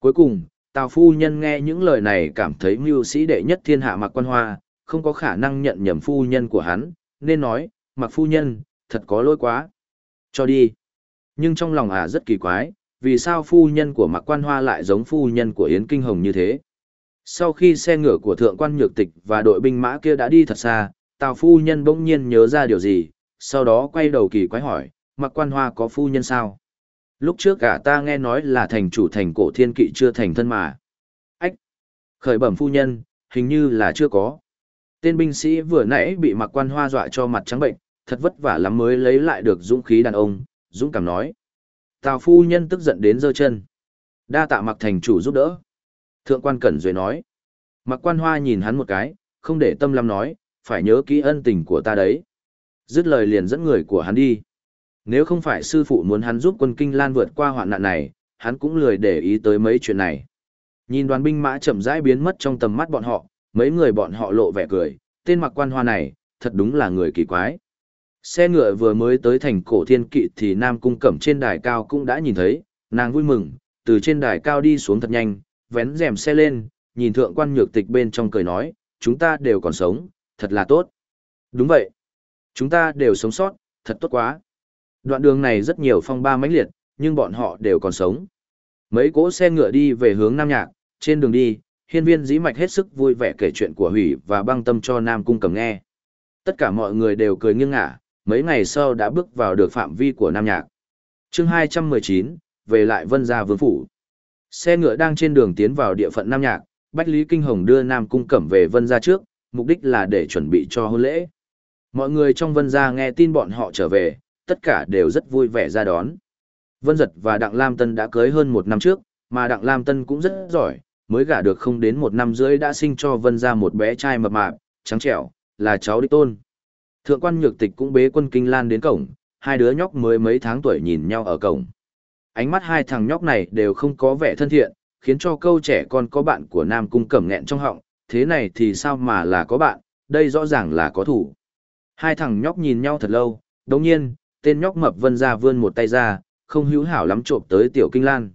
A: Cuối cùng, Tào phu nhân nghe những lời này cảm thấy mưu sĩ đệ nhất thiên hạ mặc quan hoa, không có khả năng nhận nhầm phu nhân của hắn, nên nói, mặc phu nhân, thật có lỗi quá. Cho đi. Nhưng trong lòng ả rất kỳ quái, vì sao phu nhân của mặc quan hoa lại giống phu nhân của Yến Kinh Hồng như thế? Sau khi xe ngựa của thượng quan nhược tịch và đội binh mã kia đã đi thật xa, Tào phu nhân bỗng nhiên nhớ ra điều gì, sau đó quay đầu kỳ quái hỏi, mặc quan hoa có phu nhân sao? Lúc trước cả ta nghe nói là thành chủ thành cổ thiên kỵ chưa thành thân mà. Ách! Khởi bẩm phu nhân, hình như là chưa có. Tên binh sĩ vừa nãy bị mặc quan hoa dọa cho mặt trắng bệnh, thật vất vả lắm mới lấy lại được dũng khí đàn ông, dũng cảm nói. Tào phu nhân tức giận đến giơ chân. Đa tạ mặc thành chủ giúp đỡ. Thượng quan Cẩn Duệ nói. Mặc quan hoa nhìn hắn một cái, không để tâm lắm nói, phải nhớ kỹ ân tình của ta đấy. Dứt lời liền dẫn người của hắn đi. Nếu không phải sư phụ muốn hắn giúp quân Kinh Lan vượt qua hoạn nạn này, hắn cũng lười để ý tới mấy chuyện này. Nhìn đoàn binh mã chậm rãi biến mất trong tầm mắt bọn họ, mấy người bọn họ lộ vẻ cười, tên mặc quan hoa này, thật đúng là người kỳ quái. Xe ngựa vừa mới tới thành cổ thiên kỵ thì Nam Cung Cẩm trên đài cao cũng đã nhìn thấy, nàng vui mừng, từ trên đài cao đi xuống thật nhanh, vén rèm xe lên, nhìn thượng quan nhược tịch bên trong cười nói, chúng ta đều còn sống, thật là tốt. Đúng vậy. Chúng ta đều sống sót, thật tốt quá. Đoạn đường này rất nhiều phong ba mãnh liệt, nhưng bọn họ đều còn sống. Mấy cỗ xe ngựa đi về hướng Nam Nhạc, trên đường đi, hiên viên dĩ mạch hết sức vui vẻ kể chuyện của hủy và băng tâm cho Nam Cung cầm nghe. Tất cả mọi người đều cười nghiêng ngả, mấy ngày sau đã bước vào được phạm vi của Nam Nhạc. chương 219, về lại Vân Gia Vương Phủ. Xe ngựa đang trên đường tiến vào địa phận Nam Nhạc, Bách Lý Kinh Hồng đưa Nam Cung Cẩm về Vân Gia trước, mục đích là để chuẩn bị cho hôn lễ. Mọi người trong Vân Gia nghe tin bọn họ trở về, tất cả đều rất vui vẻ ra đón. Vân Giật và Đặng Lam Tân đã cưới hơn một năm trước, mà Đặng Lam Tân cũng rất giỏi, mới gả được không đến một năm rưỡi đã sinh cho Vân Gia một bé trai mập mạp, trắng trẻo, là cháu đích tôn. Thượng quan nhược tịch cũng bế quân kinh lan đến cổng, hai đứa nhóc mới mấy tháng tuổi nhìn nhau ở cổng. Ánh mắt hai thằng nhóc này đều không có vẻ thân thiện, khiến cho câu trẻ con có bạn của Nam Cung cẩm nghẹn trong họng, thế này thì sao mà là có bạn, đây rõ ràng là có thủ. Hai thằng nhóc nhìn nhau thật lâu, đồng nhiên, tên nhóc mập vân ra vươn một tay ra, không hữu hảo lắm trộm tới tiểu kinh lan.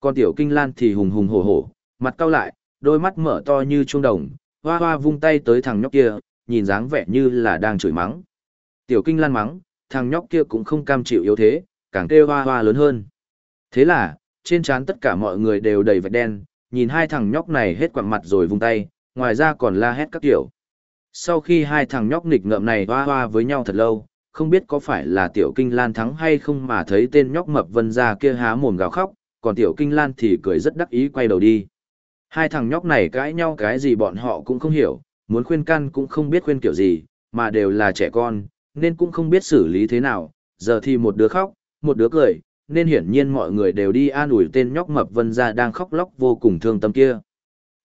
A: Còn tiểu kinh lan thì hùng hùng hổ hổ, mặt cau lại, đôi mắt mở to như chuông đồng, hoa hoa vung tay tới thằng nhóc kia, nhìn dáng vẻ như là đang chửi mắng. Tiểu kinh lan mắng, thằng nhóc kia cũng không cam chịu yếu thế, càng kêu hoa hoa lớn hơn. Thế là, trên trán tất cả mọi người đều đầy vạch đen, nhìn hai thằng nhóc này hết quặn mặt rồi vung tay, ngoài ra còn la hét các kiểu. Sau khi hai thằng nhóc nghịch ngợm này hoa hoa với nhau thật lâu, không biết có phải là tiểu kinh lan thắng hay không mà thấy tên nhóc mập vân ra kia há mồm gào khóc, còn tiểu kinh lan thì cười rất đắc ý quay đầu đi. Hai thằng nhóc này cãi nhau cái gì bọn họ cũng không hiểu, muốn khuyên can cũng không biết khuyên kiểu gì, mà đều là trẻ con, nên cũng không biết xử lý thế nào, giờ thì một đứa khóc, một đứa cười, nên hiển nhiên mọi người đều đi an ủi tên nhóc mập vân ra đang khóc lóc vô cùng thương tâm kia.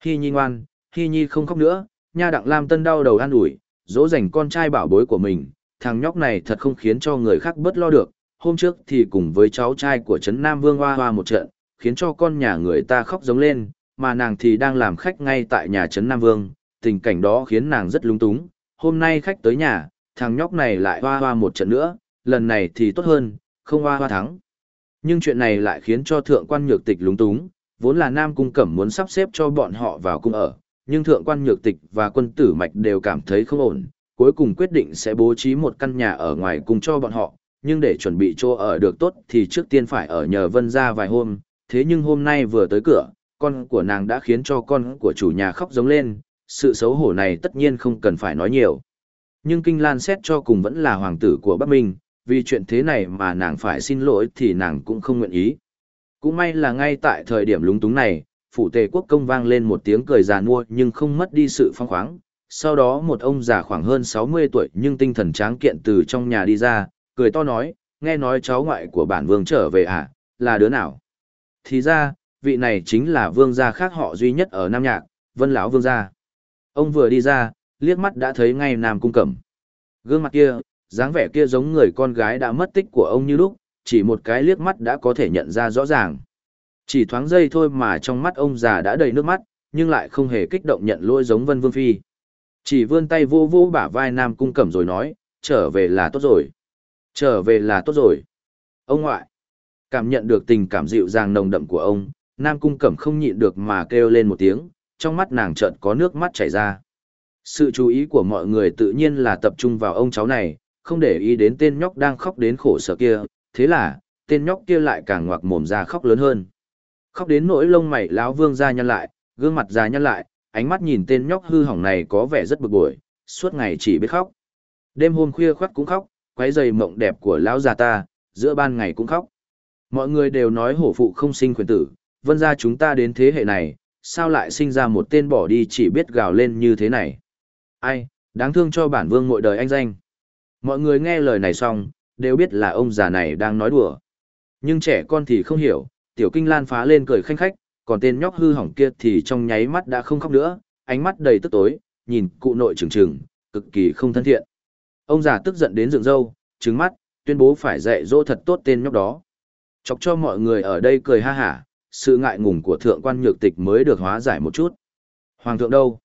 A: Hi Nhi ngoan, Hi Nhi không khóc nữa, nha đặng Lam Tân đau đầu an ủi, dỗ dành con trai bảo bối của mình, thằng nhóc này thật không khiến cho người khác bớt lo được, hôm trước thì cùng với cháu trai của Trấn Nam Vương hoa hoa một trận, khiến cho con nhà người ta khóc giống lên, mà nàng thì đang làm khách ngay tại nhà Trấn Nam Vương, tình cảnh đó khiến nàng rất lung túng, hôm nay khách tới nhà, thằng nhóc này lại hoa hoa một trận nữa, lần này thì tốt hơn, không hoa hoa thắng. Nhưng chuyện này lại khiến cho thượng quan nhược tịch lúng túng, vốn là Nam Cung Cẩm muốn sắp xếp cho bọn họ vào cung ở, nhưng thượng quan nhược tịch và quân tử mạch đều cảm thấy không ổn, cuối cùng quyết định sẽ bố trí một căn nhà ở ngoài cùng cho bọn họ, nhưng để chuẩn bị chỗ ở được tốt thì trước tiên phải ở nhờ vân ra vài hôm, thế nhưng hôm nay vừa tới cửa, con của nàng đã khiến cho con của chủ nhà khóc giống lên, sự xấu hổ này tất nhiên không cần phải nói nhiều. Nhưng Kinh Lan xét cho cùng vẫn là hoàng tử của Bắc Minh, vì chuyện thế này mà nàng phải xin lỗi thì nàng cũng không nguyện ý. Cũng may là ngay tại thời điểm lúng túng này, phủ tề quốc công vang lên một tiếng cười già nua nhưng không mất đi sự phong khoáng. Sau đó một ông già khoảng hơn 60 tuổi nhưng tinh thần tráng kiện từ trong nhà đi ra, cười to nói, nghe nói cháu ngoại của bản vương trở về à, là đứa nào? Thì ra, vị này chính là vương gia khác họ duy nhất ở Nam Nhạc, Vân lão vương gia. Ông vừa đi ra, liếc mắt đã thấy ngay Nam Cung Cẩm. Gương mặt kia, dáng vẻ kia giống người con gái đã mất tích của ông như lúc, chỉ một cái liếc mắt đã có thể nhận ra rõ ràng. Chỉ thoáng giây thôi mà trong mắt ông già đã đầy nước mắt, nhưng lại không hề kích động nhận lỗi giống Vân Vương Phi. Chỉ vươn tay vô vô bả vai Nam Cung Cẩm rồi nói, trở về là tốt rồi. Trở về là tốt rồi. Ông ngoại. Cảm nhận được tình cảm dịu dàng nồng đậm của ông, Nam Cung Cẩm không nhịn được mà kêu lên một tiếng, trong mắt nàng chợt có nước mắt chảy ra. Sự chú ý của mọi người tự nhiên là tập trung vào ông cháu này, không để ý đến tên nhóc đang khóc đến khổ sở kia, thế là, tên nhóc kia lại càng ngoạc mồm ra khóc lớn hơn. Khóc đến nỗi lông mày lão vương ra nhăn lại, gương mặt già nhăn lại, ánh mắt nhìn tên nhóc hư hỏng này có vẻ rất bực bội, suốt ngày chỉ biết khóc. Đêm hôm khuya khoắt cũng khóc, quấy giày mộng đẹp của lão già ta, giữa ban ngày cũng khóc. Mọi người đều nói hổ phụ không sinh quyền tử, vân ra chúng ta đến thế hệ này, sao lại sinh ra một tên bỏ đi chỉ biết gào lên như thế này. Ai, đáng thương cho bản vương ngội đời anh danh. Mọi người nghe lời này xong, đều biết là ông già này đang nói đùa. Nhưng trẻ con thì không hiểu, tiểu kinh lan phá lên cười khanh khách, còn tên nhóc hư hỏng kia thì trong nháy mắt đã không khóc nữa, ánh mắt đầy tức tối, nhìn cụ nội trừng trừng, cực kỳ không thân thiện. Ông già tức giận đến dựng râu, trứng mắt, tuyên bố phải dạy dỗ thật tốt tên nhóc đó. Chọc cho mọi người ở đây cười ha hả, sự ngại ngùng của thượng quan nhược tịch mới được hóa giải một chút. Hoàng thượng đâu?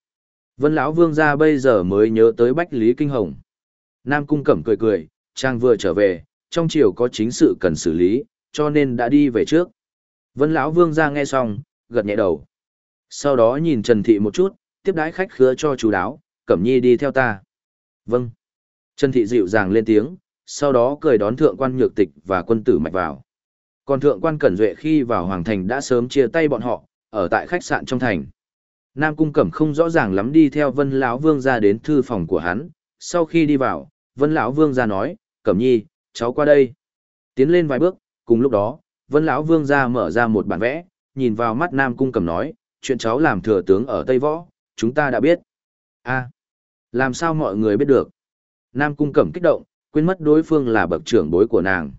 A: Vân lão vương gia bây giờ mới nhớ tới Bách Lý Kinh Hồng. Nam Cung Cẩm cười cười, trang vừa trở về, trong triều có chính sự cần xử lý, cho nên đã đi về trước. Vân lão vương gia nghe xong, gật nhẹ đầu. Sau đó nhìn Trần Thị một chút, tiếp đái khách khứa cho chú đáo, Cẩm Nhi đi theo ta. Vâng. Trần Thị dịu dàng lên tiếng, sau đó cười đón thượng quan nhược tịch và quân tử mạch vào. Còn thượng quan Cẩn Duệ khi vào Hoàng Thành đã sớm chia tay bọn họ, ở tại khách sạn trong thành. Nam Cung Cẩm không rõ ràng lắm đi theo Vân lão Vương ra đến thư phòng của hắn, sau khi đi vào, Vân lão Vương ra nói, "Cẩm Nhi, cháu qua đây." Tiến lên vài bước, cùng lúc đó, Vân lão Vương ra mở ra một bản vẽ, nhìn vào mắt Nam Cung Cẩm nói, chuyện cháu làm thừa tướng ở Tây Võ, chúng ta đã biết. a làm sao mọi người biết được? Nam Cung Cẩm kích động, quên mất đối phương là bậc trưởng bối của nàng.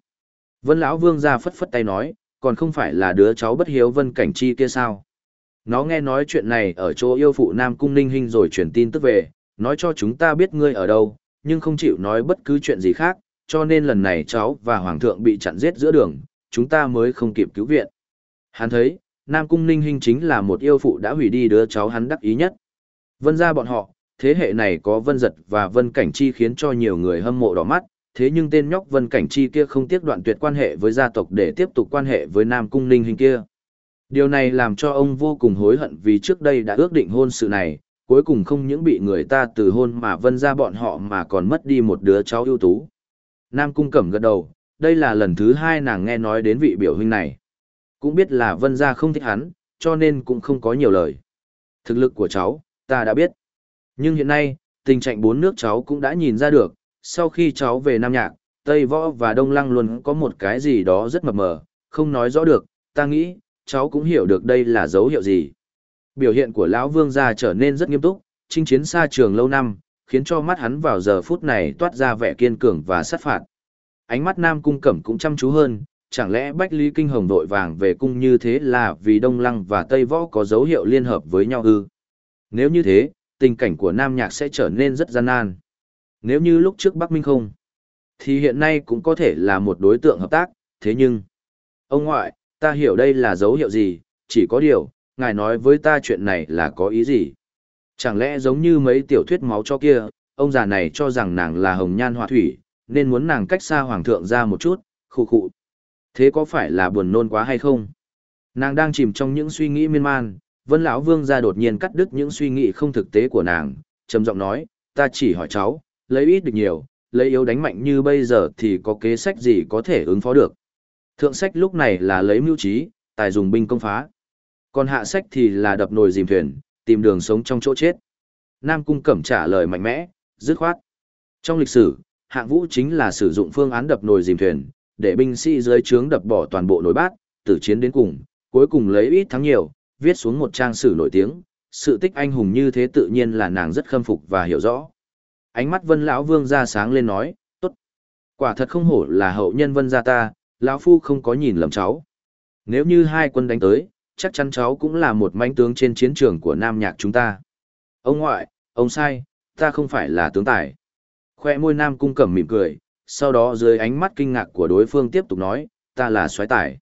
A: Vân lão vương ra phất phất tay nói, còn không phải là đứa cháu bất hiếu Vân Cảnh Chi kia sao? Nó nghe nói chuyện này ở chỗ yêu phụ Nam Cung Ninh Hinh rồi truyền tin tức về, nói cho chúng ta biết ngươi ở đâu, nhưng không chịu nói bất cứ chuyện gì khác, cho nên lần này cháu và Hoàng thượng bị chặn giết giữa đường, chúng ta mới không kịp cứu viện. Hắn thấy, Nam Cung Ninh Hinh chính là một yêu phụ đã hủy đi đứa cháu hắn đắc ý nhất. Vân ra bọn họ, thế hệ này có Vân Giật và Vân Cảnh Chi khiến cho nhiều người hâm mộ đỏ mắt, thế nhưng tên nhóc Vân Cảnh Chi kia không tiếc đoạn tuyệt quan hệ với gia tộc để tiếp tục quan hệ với Nam Cung Ninh Hinh kia. Điều này làm cho ông vô cùng hối hận vì trước đây đã ước định hôn sự này, cuối cùng không những bị người ta từ hôn mà vân ra bọn họ mà còn mất đi một đứa cháu ưu tú. Nam Cung Cẩm gật đầu, đây là lần thứ hai nàng nghe nói đến vị biểu huynh này. Cũng biết là vân gia không thích hắn, cho nên cũng không có nhiều lời. Thực lực của cháu, ta đã biết. Nhưng hiện nay, tình trạng bốn nước cháu cũng đã nhìn ra được, sau khi cháu về Nam Nhạc, Tây Võ và Đông Lăng luôn có một cái gì đó rất mập mờ, không nói rõ được, ta nghĩ, cháu cũng hiểu được đây là dấu hiệu gì. Biểu hiện của lão vương gia trở nên rất nghiêm túc, chinh chiến xa trường lâu năm, khiến cho mắt hắn vào giờ phút này toát ra vẻ kiên cường và sát phạt. Ánh mắt Nam Cung Cẩm cũng chăm chú hơn, chẳng lẽ Bách Lý Kinh Hồng đội vàng về cung như thế là vì Đông Lăng và Tây Võ có dấu hiệu liên hợp với nhau ư? Nếu như thế, tình cảnh của Nam Nhạc sẽ trở nên rất gian nan. Nếu như lúc trước Bắc Minh không, thì hiện nay cũng có thể là một đối tượng hợp tác, thế nhưng... Ông ngoại, ta hiểu đây là dấu hiệu gì, chỉ có điều, ngài nói với ta chuyện này là có ý gì? Chẳng lẽ giống như mấy tiểu thuyết máu cho kia, ông già này cho rằng nàng là hồng nhan họa thủy, nên muốn nàng cách xa hoàng thượng ra một chút, khụ khụ. Thế có phải là buồn nôn quá hay không? Nàng đang chìm trong những suy nghĩ miên man, Vân lão vương ra đột nhiên cắt đứt những suy nghĩ không thực tế của nàng, trầm giọng nói, ta chỉ hỏi cháu, lấy ít được nhiều, lấy yếu đánh mạnh như bây giờ thì có kế sách gì có thể ứng phó được. Thượng sách lúc này là lấy mưu trí, tài dùng binh công phá. Còn hạ sách thì là đập nồi dìm thuyền, tìm đường sống trong chỗ chết. Nam Cung Cẩm trả lời mạnh mẽ, dứt khoát. Trong lịch sử, hạng vũ chính là sử dụng phương án đập nồi dìm thuyền, để binh sĩ dưới trướng đập bỏ toàn bộ nồi bát, tử chiến đến cùng, cuối cùng lấy ít thắng nhiều, viết xuống một trang sử nổi tiếng, sự tích anh hùng như thế tự nhiên là nàng rất khâm phục và hiểu rõ. Ánh mắt Vân lão vương ra sáng lên nói, "Tốt. Quả thật không hổ là hậu nhân Vân gia ta, lão phu không có nhìn lầm cháu. Nếu như hai quân đánh tới, chắc chắn cháu cũng là một manh tướng trên chiến trường của Nam Nhạc chúng ta." Ông ngoại, ông sai, ta không phải là tướng tài. Khoe môi Nam cung cẩm mỉm cười, sau đó dưới ánh mắt kinh ngạc của đối phương tiếp tục nói, ta là soái tải.